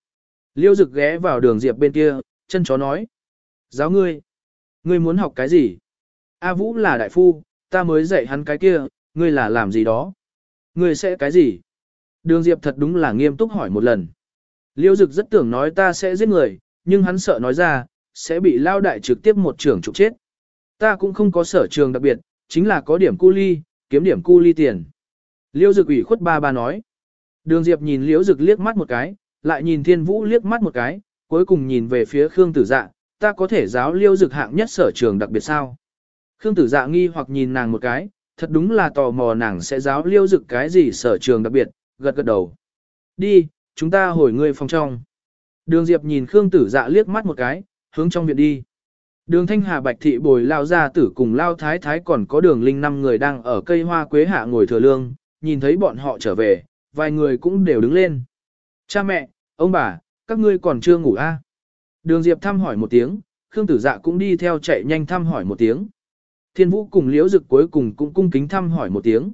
Liêu dực ghé vào đường diệp bên kia, chân chó nói. Giáo ngươi, ngươi muốn học cái gì? A Vũ là đại phu, ta mới dạy hắn cái kia, ngươi là làm gì đó? Ngươi sẽ cái gì? Đường diệp thật đúng là nghiêm túc hỏi một lần. Liêu dực rất tưởng nói ta sẽ giết người, nhưng hắn sợ nói ra, sẽ bị lao đại trực tiếp một trường trục chết. Ta cũng không có sở trường đặc biệt, chính là có điểm cu ly, kiếm điểm cu ly tiền. Liêu dực ủy khuất ba ba nói. Đường Diệp nhìn Liễu Dực liếc mắt một cái, lại nhìn Thiên Vũ liếc mắt một cái, cuối cùng nhìn về phía Khương Tử Dạ, ta có thể giáo liêu Dực hạng nhất sở trường đặc biệt sao? Khương Tử Dạ nghi hoặc nhìn nàng một cái, thật đúng là tò mò nàng sẽ giáo liêu Dực cái gì sở trường đặc biệt, gật gật đầu. Đi, chúng ta hồi ngươi phòng trong. Đường Diệp nhìn Khương Tử Dạ liếc mắt một cái, hướng trong viện đi. Đường Thanh Hà Bạch Thị bồi lao ra tử cùng lao thái thái còn có đường linh năm người đang ở cây hoa quế hạ ngồi thừa lương, nhìn thấy bọn họ trở về, vài người cũng đều đứng lên. Cha mẹ, ông bà, các ngươi còn chưa ngủ a? À? Đường Diệp thăm hỏi một tiếng, Khương Tử Dạ cũng đi theo chạy nhanh thăm hỏi một tiếng. Thiên Vũ cùng Liễu Dực cuối cùng cũng cung kính thăm hỏi một tiếng.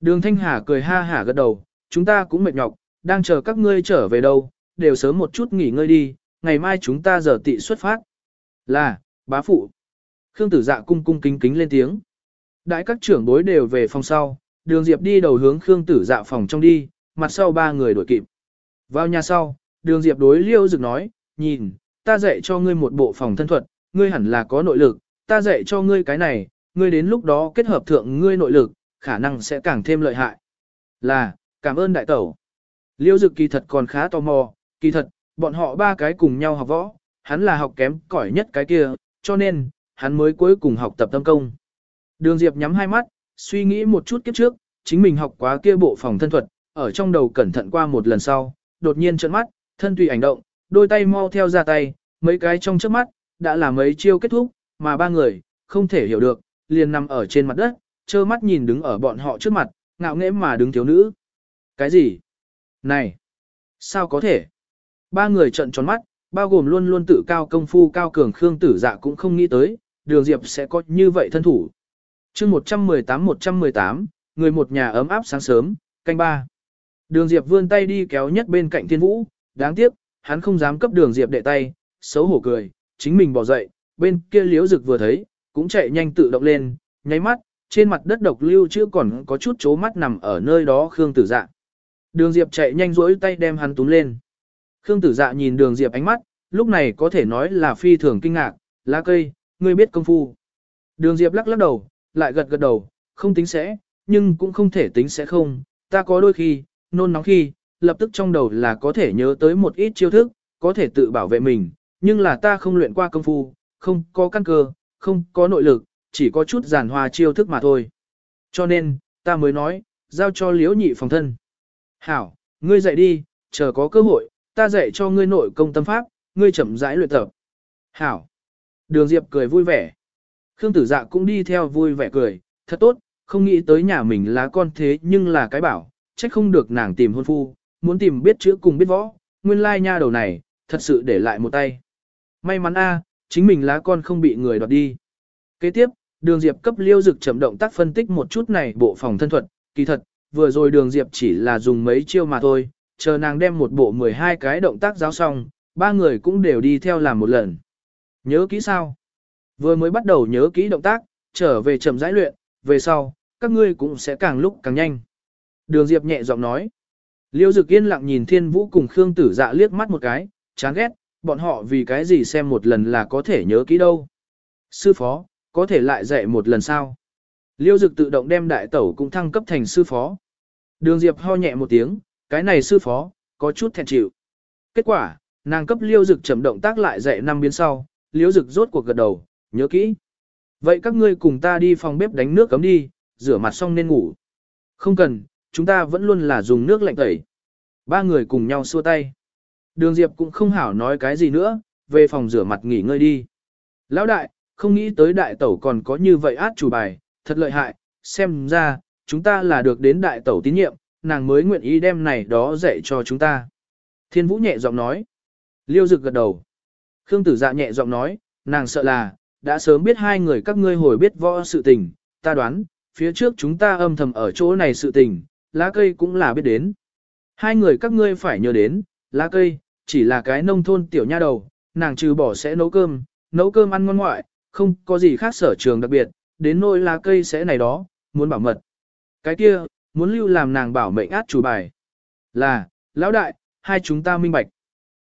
Đường Thanh Hà cười ha hả gật đầu, chúng ta cũng mệt nhọc, đang chờ các ngươi trở về đâu, đều sớm một chút nghỉ ngơi đi, ngày mai chúng ta giờ tị xuất phát. Là, bá phụ. Khương Tử Dạ cung cung kính kính lên tiếng. Đãi các trưởng bối đều về phòng sau, đường Diệp đi đầu hướng Khương Tử Dạ phòng trong đi, mặt sau ba người đuổi kịp. Vào nhà sau, đường Diệp đối Liêu Dực nói, nhìn, ta dạy cho ngươi một bộ phòng thân thuật, ngươi hẳn là có nội lực, ta dạy cho ngươi cái này, ngươi đến lúc đó kết hợp thượng ngươi nội lực, khả năng sẽ càng thêm lợi hại. Là, cảm ơn đại tẩu. Liêu Dực kỳ thật còn khá tò mò, kỳ thật, bọn họ ba cái cùng nhau học võ, hắn là học kém cỏi nhất cái kia, cho nên, hắn mới cuối cùng học tập tâm công. Đường Diệp nhắm hai mắt, suy nghĩ một chút kiếp trước, chính mình học quá kia bộ phòng thân thuật, ở trong đầu cẩn thận qua một lần sau, đột nhiên trợn mắt, thân tùy ảnh động, đôi tay mau theo ra tay, mấy cái trong trước mắt, đã là mấy chiêu kết thúc, mà ba người, không thể hiểu được, liền nằm ở trên mặt đất, trơ mắt nhìn đứng ở bọn họ trước mặt, ngạo nghễ mà đứng thiếu nữ. Cái gì? Này! Sao có thể? Ba người trận tròn mắt, bao gồm luôn luôn tự cao công phu cao cường Khương Tử Dạ cũng không nghĩ tới, Đường Diệp sẽ có như vậy thân thủ. chương 118-118, người một nhà ấm áp sáng sớm, canh ba. Đường Diệp vươn tay đi kéo nhất bên cạnh Thiên Vũ, đáng tiếc, hắn không dám cấp Đường Diệp đệ tay, xấu hổ cười, chính mình bỏ dậy, bên kia liễu dực vừa thấy, cũng chạy nhanh tự động lên, nháy mắt, trên mặt đất độc lưu chưa còn có chút chố mắt nằm ở nơi đó Khương Tử Dạ. Đường Diệp chạy nhanh duỗi tay đem hắn túm lên. Khương Tử Dạ nhìn Đường Diệp ánh mắt, lúc này có thể nói là phi thường kinh ngạc, lá cây, ngươi biết công phu. Đường Diệp lắc lắc đầu, lại gật gật đầu, không tính sẽ, nhưng cũng không thể tính sẽ không, ta có đôi khi, nôn nóng khi, lập tức trong đầu là có thể nhớ tới một ít chiêu thức, có thể tự bảo vệ mình, nhưng là ta không luyện qua công phu, không có căn cơ, không có nội lực, chỉ có chút giản hòa chiêu thức mà thôi. Cho nên, ta mới nói, giao cho liễu nhị phòng thân. Hảo, ngươi dậy đi, chờ có cơ hội, ta dạy cho ngươi nội công tâm pháp, ngươi chậm rãi luyện tập. Hảo. Đường Diệp cười vui vẻ. Khương tử dạ cũng đi theo vui vẻ cười, thật tốt, không nghĩ tới nhà mình là con thế nhưng là cái bảo, trách không được nàng tìm hôn phu, muốn tìm biết chữ cùng biết võ, nguyên lai nha đầu này, thật sự để lại một tay. May mắn a, chính mình lá con không bị người đoạt đi. Kế tiếp, đường Diệp cấp liêu dực chậm động tác phân tích một chút này bộ phòng thân thuật, kỳ thật, vừa rồi đường Diệp chỉ là dùng mấy chiêu mà thôi, chờ nàng đem một bộ 12 cái động tác giáo xong, ba người cũng đều đi theo làm một lần. Nhớ kỹ sao? Vừa mới bắt đầu nhớ kỹ động tác, trở về chậm rãi luyện, về sau, các ngươi cũng sẽ càng lúc càng nhanh. Đường Diệp nhẹ giọng nói. Liêu Dực yên lặng nhìn Thiên Vũ cùng Khương Tử Dạ liếc mắt một cái, chán ghét, bọn họ vì cái gì xem một lần là có thể nhớ kỹ đâu. Sư phó, có thể lại dạy một lần sao? Liêu Dực tự động đem đại tẩu cũng thăng cấp thành sư phó. Đường Diệp ho nhẹ một tiếng, cái này sư phó, có chút thẹn chịu. Kết quả, nàng cấp Liêu Dực chậm động tác lại dạy năm biến sau, Liêu Dực rốt cuộc gật đầu, nhớ kỹ. Vậy các ngươi cùng ta đi phòng bếp đánh nước cấm đi, rửa mặt xong nên ngủ. Không cần, chúng ta vẫn luôn là dùng nước lạnh tẩy. Ba người cùng nhau xua tay. Đường Diệp cũng không hảo nói cái gì nữa, về phòng rửa mặt nghỉ ngơi đi. Lão đại, không nghĩ tới đại tẩu còn có như vậy át chủ bài, thật lợi hại, xem ra, chúng ta là được đến đại tẩu tín nhiệm, nàng mới nguyện ý đem này đó dạy cho chúng ta. Thiên Vũ nhẹ giọng nói. Liêu Dực gật đầu. Khương Tử Dạ nhẹ giọng nói, nàng sợ là, đã sớm biết hai người các ngươi hồi biết võ sự tình, ta đoán, phía trước chúng ta âm thầm ở chỗ này sự tình, lá cây cũng là biết đến. Hai người các ngươi phải nhớ đến, lá cây, chỉ là cái nông thôn tiểu nha đầu, nàng trừ bỏ sẽ nấu cơm, nấu cơm ăn ngon ngoại, không có gì khác sở trường đặc biệt, đến nỗi lá cây sẽ này đó, muốn bảo mật. Cái kia, muốn lưu làm nàng bảo mệnh át chủ bài. Là, lão đại, hai chúng ta minh bạch.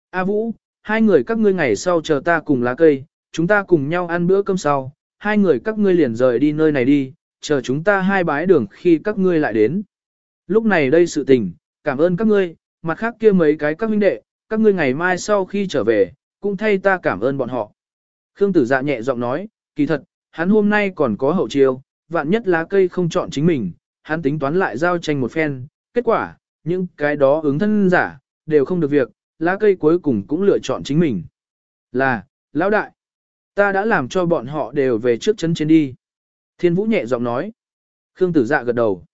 A Vũ, hai người các ngươi ngày sau chờ ta cùng lá cây, chúng ta cùng nhau ăn bữa cơm sau, hai người các ngươi liền rời đi nơi này đi, chờ chúng ta hai bái đường khi các ngươi lại đến. Lúc này đây sự tình, cảm ơn các ngươi, mặt khác kia mấy cái các huynh đệ, các ngươi ngày mai sau khi trở về, cũng thay ta cảm ơn bọn họ. Khương tử dạ nhẹ giọng nói, kỳ thật, hắn hôm nay còn có hậu chiêu, vạn nhất lá cây không chọn chính mình, hắn tính toán lại giao tranh một phen, kết quả, những cái đó ứng thân giả, đều không được việc, lá cây cuối cùng cũng lựa chọn chính mình. Là, lão đại, ta đã làm cho bọn họ đều về trước chân trên đi. Thiên Vũ nhẹ giọng nói. Khương tử dạ gật đầu.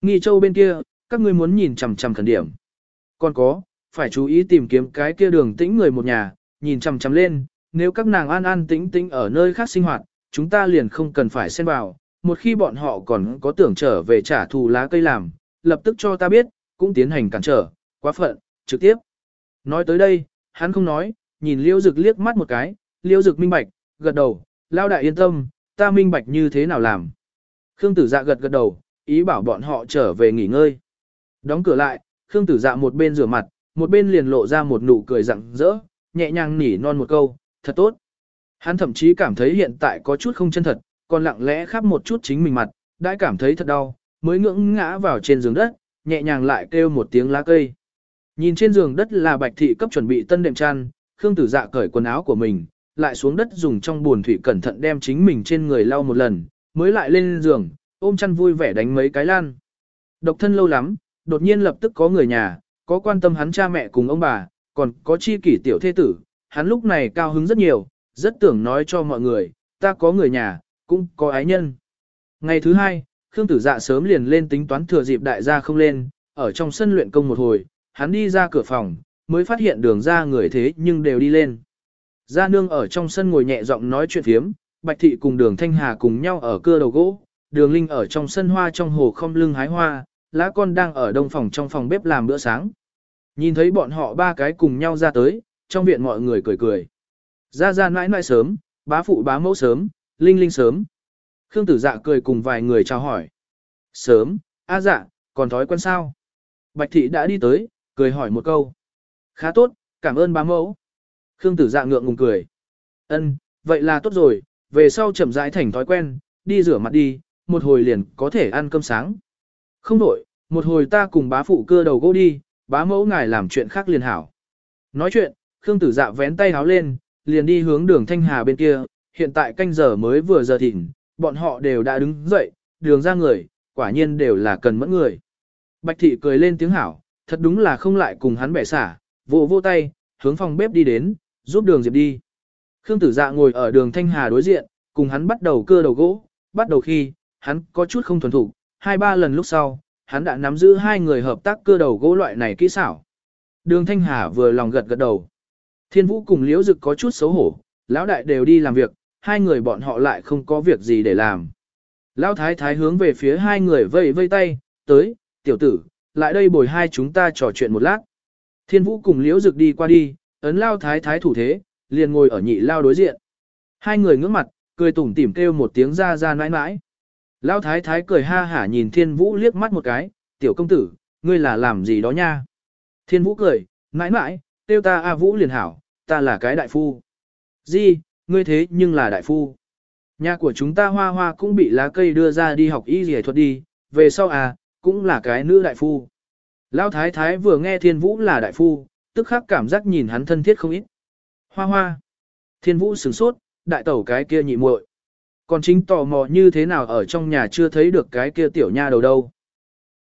Nghi châu bên kia, các ngươi muốn nhìn chằm chằm khẩn điểm. Còn có, phải chú ý tìm kiếm cái kia đường tĩnh người một nhà, nhìn chằm chằm lên, nếu các nàng an an tĩnh tĩnh ở nơi khác sinh hoạt, chúng ta liền không cần phải xen vào, một khi bọn họ còn có tưởng trở về trả thù lá cây làm, lập tức cho ta biết, cũng tiến hành cản trở, quá phận, trực tiếp. Nói tới đây, hắn không nói, nhìn liêu dực liếc mắt một cái, liêu dực minh bạch, gật đầu, lao đại yên tâm, ta minh bạch như thế nào làm. Khương tử dạ gật gật đầu, ý bảo bọn họ trở về nghỉ ngơi. Đóng cửa lại, Khương tử dạ một bên rửa mặt, một bên liền lộ ra một nụ cười rạng rỡ, nhẹ nhàng nỉ non một câu, thật tốt. Hắn thậm chí cảm thấy hiện tại có chút không chân thật, còn lặng lẽ khắp một chút chính mình mặt, đã cảm thấy thật đau, mới ngưỡng ngã vào trên giường đất, nhẹ nhàng lại kêu một tiếng lá cây. Nhìn trên giường đất là bạch thị cấp chuẩn bị tân đệm chăn, Khương tử dạ cởi quần áo của mình, lại xuống đất dùng trong buồn thủy cẩn thận đem chính mình trên người lau một lần, mới lại lên giường, ôm chăn vui vẻ đánh mấy cái lan. Độc thân lâu lắm, đột nhiên lập tức có người nhà, có quan tâm hắn cha mẹ cùng ông bà, còn có chi kỷ tiểu thế tử, hắn lúc này cao hứng rất nhiều, rất tưởng nói cho mọi người, ta có người nhà, cũng có ái nhân. Ngày thứ hai, Khương Tử Dạ sớm liền lên tính toán thừa dịp đại gia không lên, ở trong sân luyện công một hồi, hắn đi ra cửa phòng, mới phát hiện đường ra người thế nhưng đều đi lên. Gia nương ở trong sân ngồi nhẹ giọng nói chuyện phiếm, Bạch Thị cùng đường Thanh Hà cùng nhau ở cưa đầu gỗ, đường Linh ở trong sân hoa trong hồ không lưng hái hoa, lá con đang ở đông phòng trong phòng bếp làm bữa sáng. Nhìn thấy bọn họ ba cái cùng nhau ra tới, trong viện mọi người cười cười. Ra ra nãi nãi sớm, bá phụ bá mẫu sớm, Linh Linh sớm. Khương tử dạ cười cùng vài người chào hỏi. Sớm, a dạ, còn thói quen sao? Bạch thị đã đi tới, cười hỏi một câu. Khá tốt, cảm ơn bá mẫu. Khương tử dạ ngượng ngùng cười. Ân, vậy là tốt rồi, về sau chậm rãi thành thói quen, đi rửa mặt đi, một hồi liền có thể ăn cơm sáng. Không đổi, một hồi ta cùng bá phụ cưa đầu gỗ đi, bá mẫu ngài làm chuyện khác liền hảo. Nói chuyện, Khương tử dạ vén tay háo lên, liền đi hướng đường Thanh Hà bên kia, hiện tại canh giờ mới vừa giờ thịnh, bọn họ đều đã đứng dậy, đường ra người, quả nhiên đều là cần mẫn người. Bạch thị cười lên tiếng hảo, thật đúng là không lại cùng hắn bẻ xả, vỗ vô tay, hướng phòng bếp đi đến, giúp đường Diệp đi. Khương tử dạ ngồi ở đường Thanh Hà đối diện, cùng hắn bắt đầu cưa đầu gỗ, bắt đầu khi, hắn có chút không thuần thủ, hai ba lần lúc sau, hắn đã nắm giữ hai người hợp tác cưa đầu gỗ loại này kỹ xảo. Đường Thanh Hà vừa lòng gật gật đầu. Thiên Vũ cùng Liễu Dực có chút xấu hổ, lão đại đều đi làm việc, hai người bọn họ lại không có việc gì để làm. Lão thái thái hướng về phía hai người vây vây tay, tới, tiểu tử, lại đây bồi hai chúng ta trò chuyện một lát. Thiên vũ cùng liễu dực đi qua đi, ấn lao thái thái thủ thế, liền ngồi ở nhị lao đối diện. Hai người ngước mặt, cười tủm tỉm kêu một tiếng ra ra nãi nãi. Lão thái thái cười ha hả nhìn thiên vũ liếc mắt một cái, tiểu công tử, ngươi là làm gì đó nha. Thiên vũ cười, mãi mãi, tiêu ta A vũ liền hảo, ta là cái đại phu. Di, ngươi thế nhưng là đại phu. Nhà của chúng ta hoa hoa cũng bị lá cây đưa ra đi học y dì thuật đi, về sau à, cũng là cái nữ đại phu. Lão thái thái vừa nghe thiên vũ là đại phu, tức khắc cảm giác nhìn hắn thân thiết không ít. Hoa hoa. Thiên vũ sửng sốt, đại tẩu cái kia nhị muội. Còn chính tò mò như thế nào ở trong nhà chưa thấy được cái kia tiểu nha đầu đâu.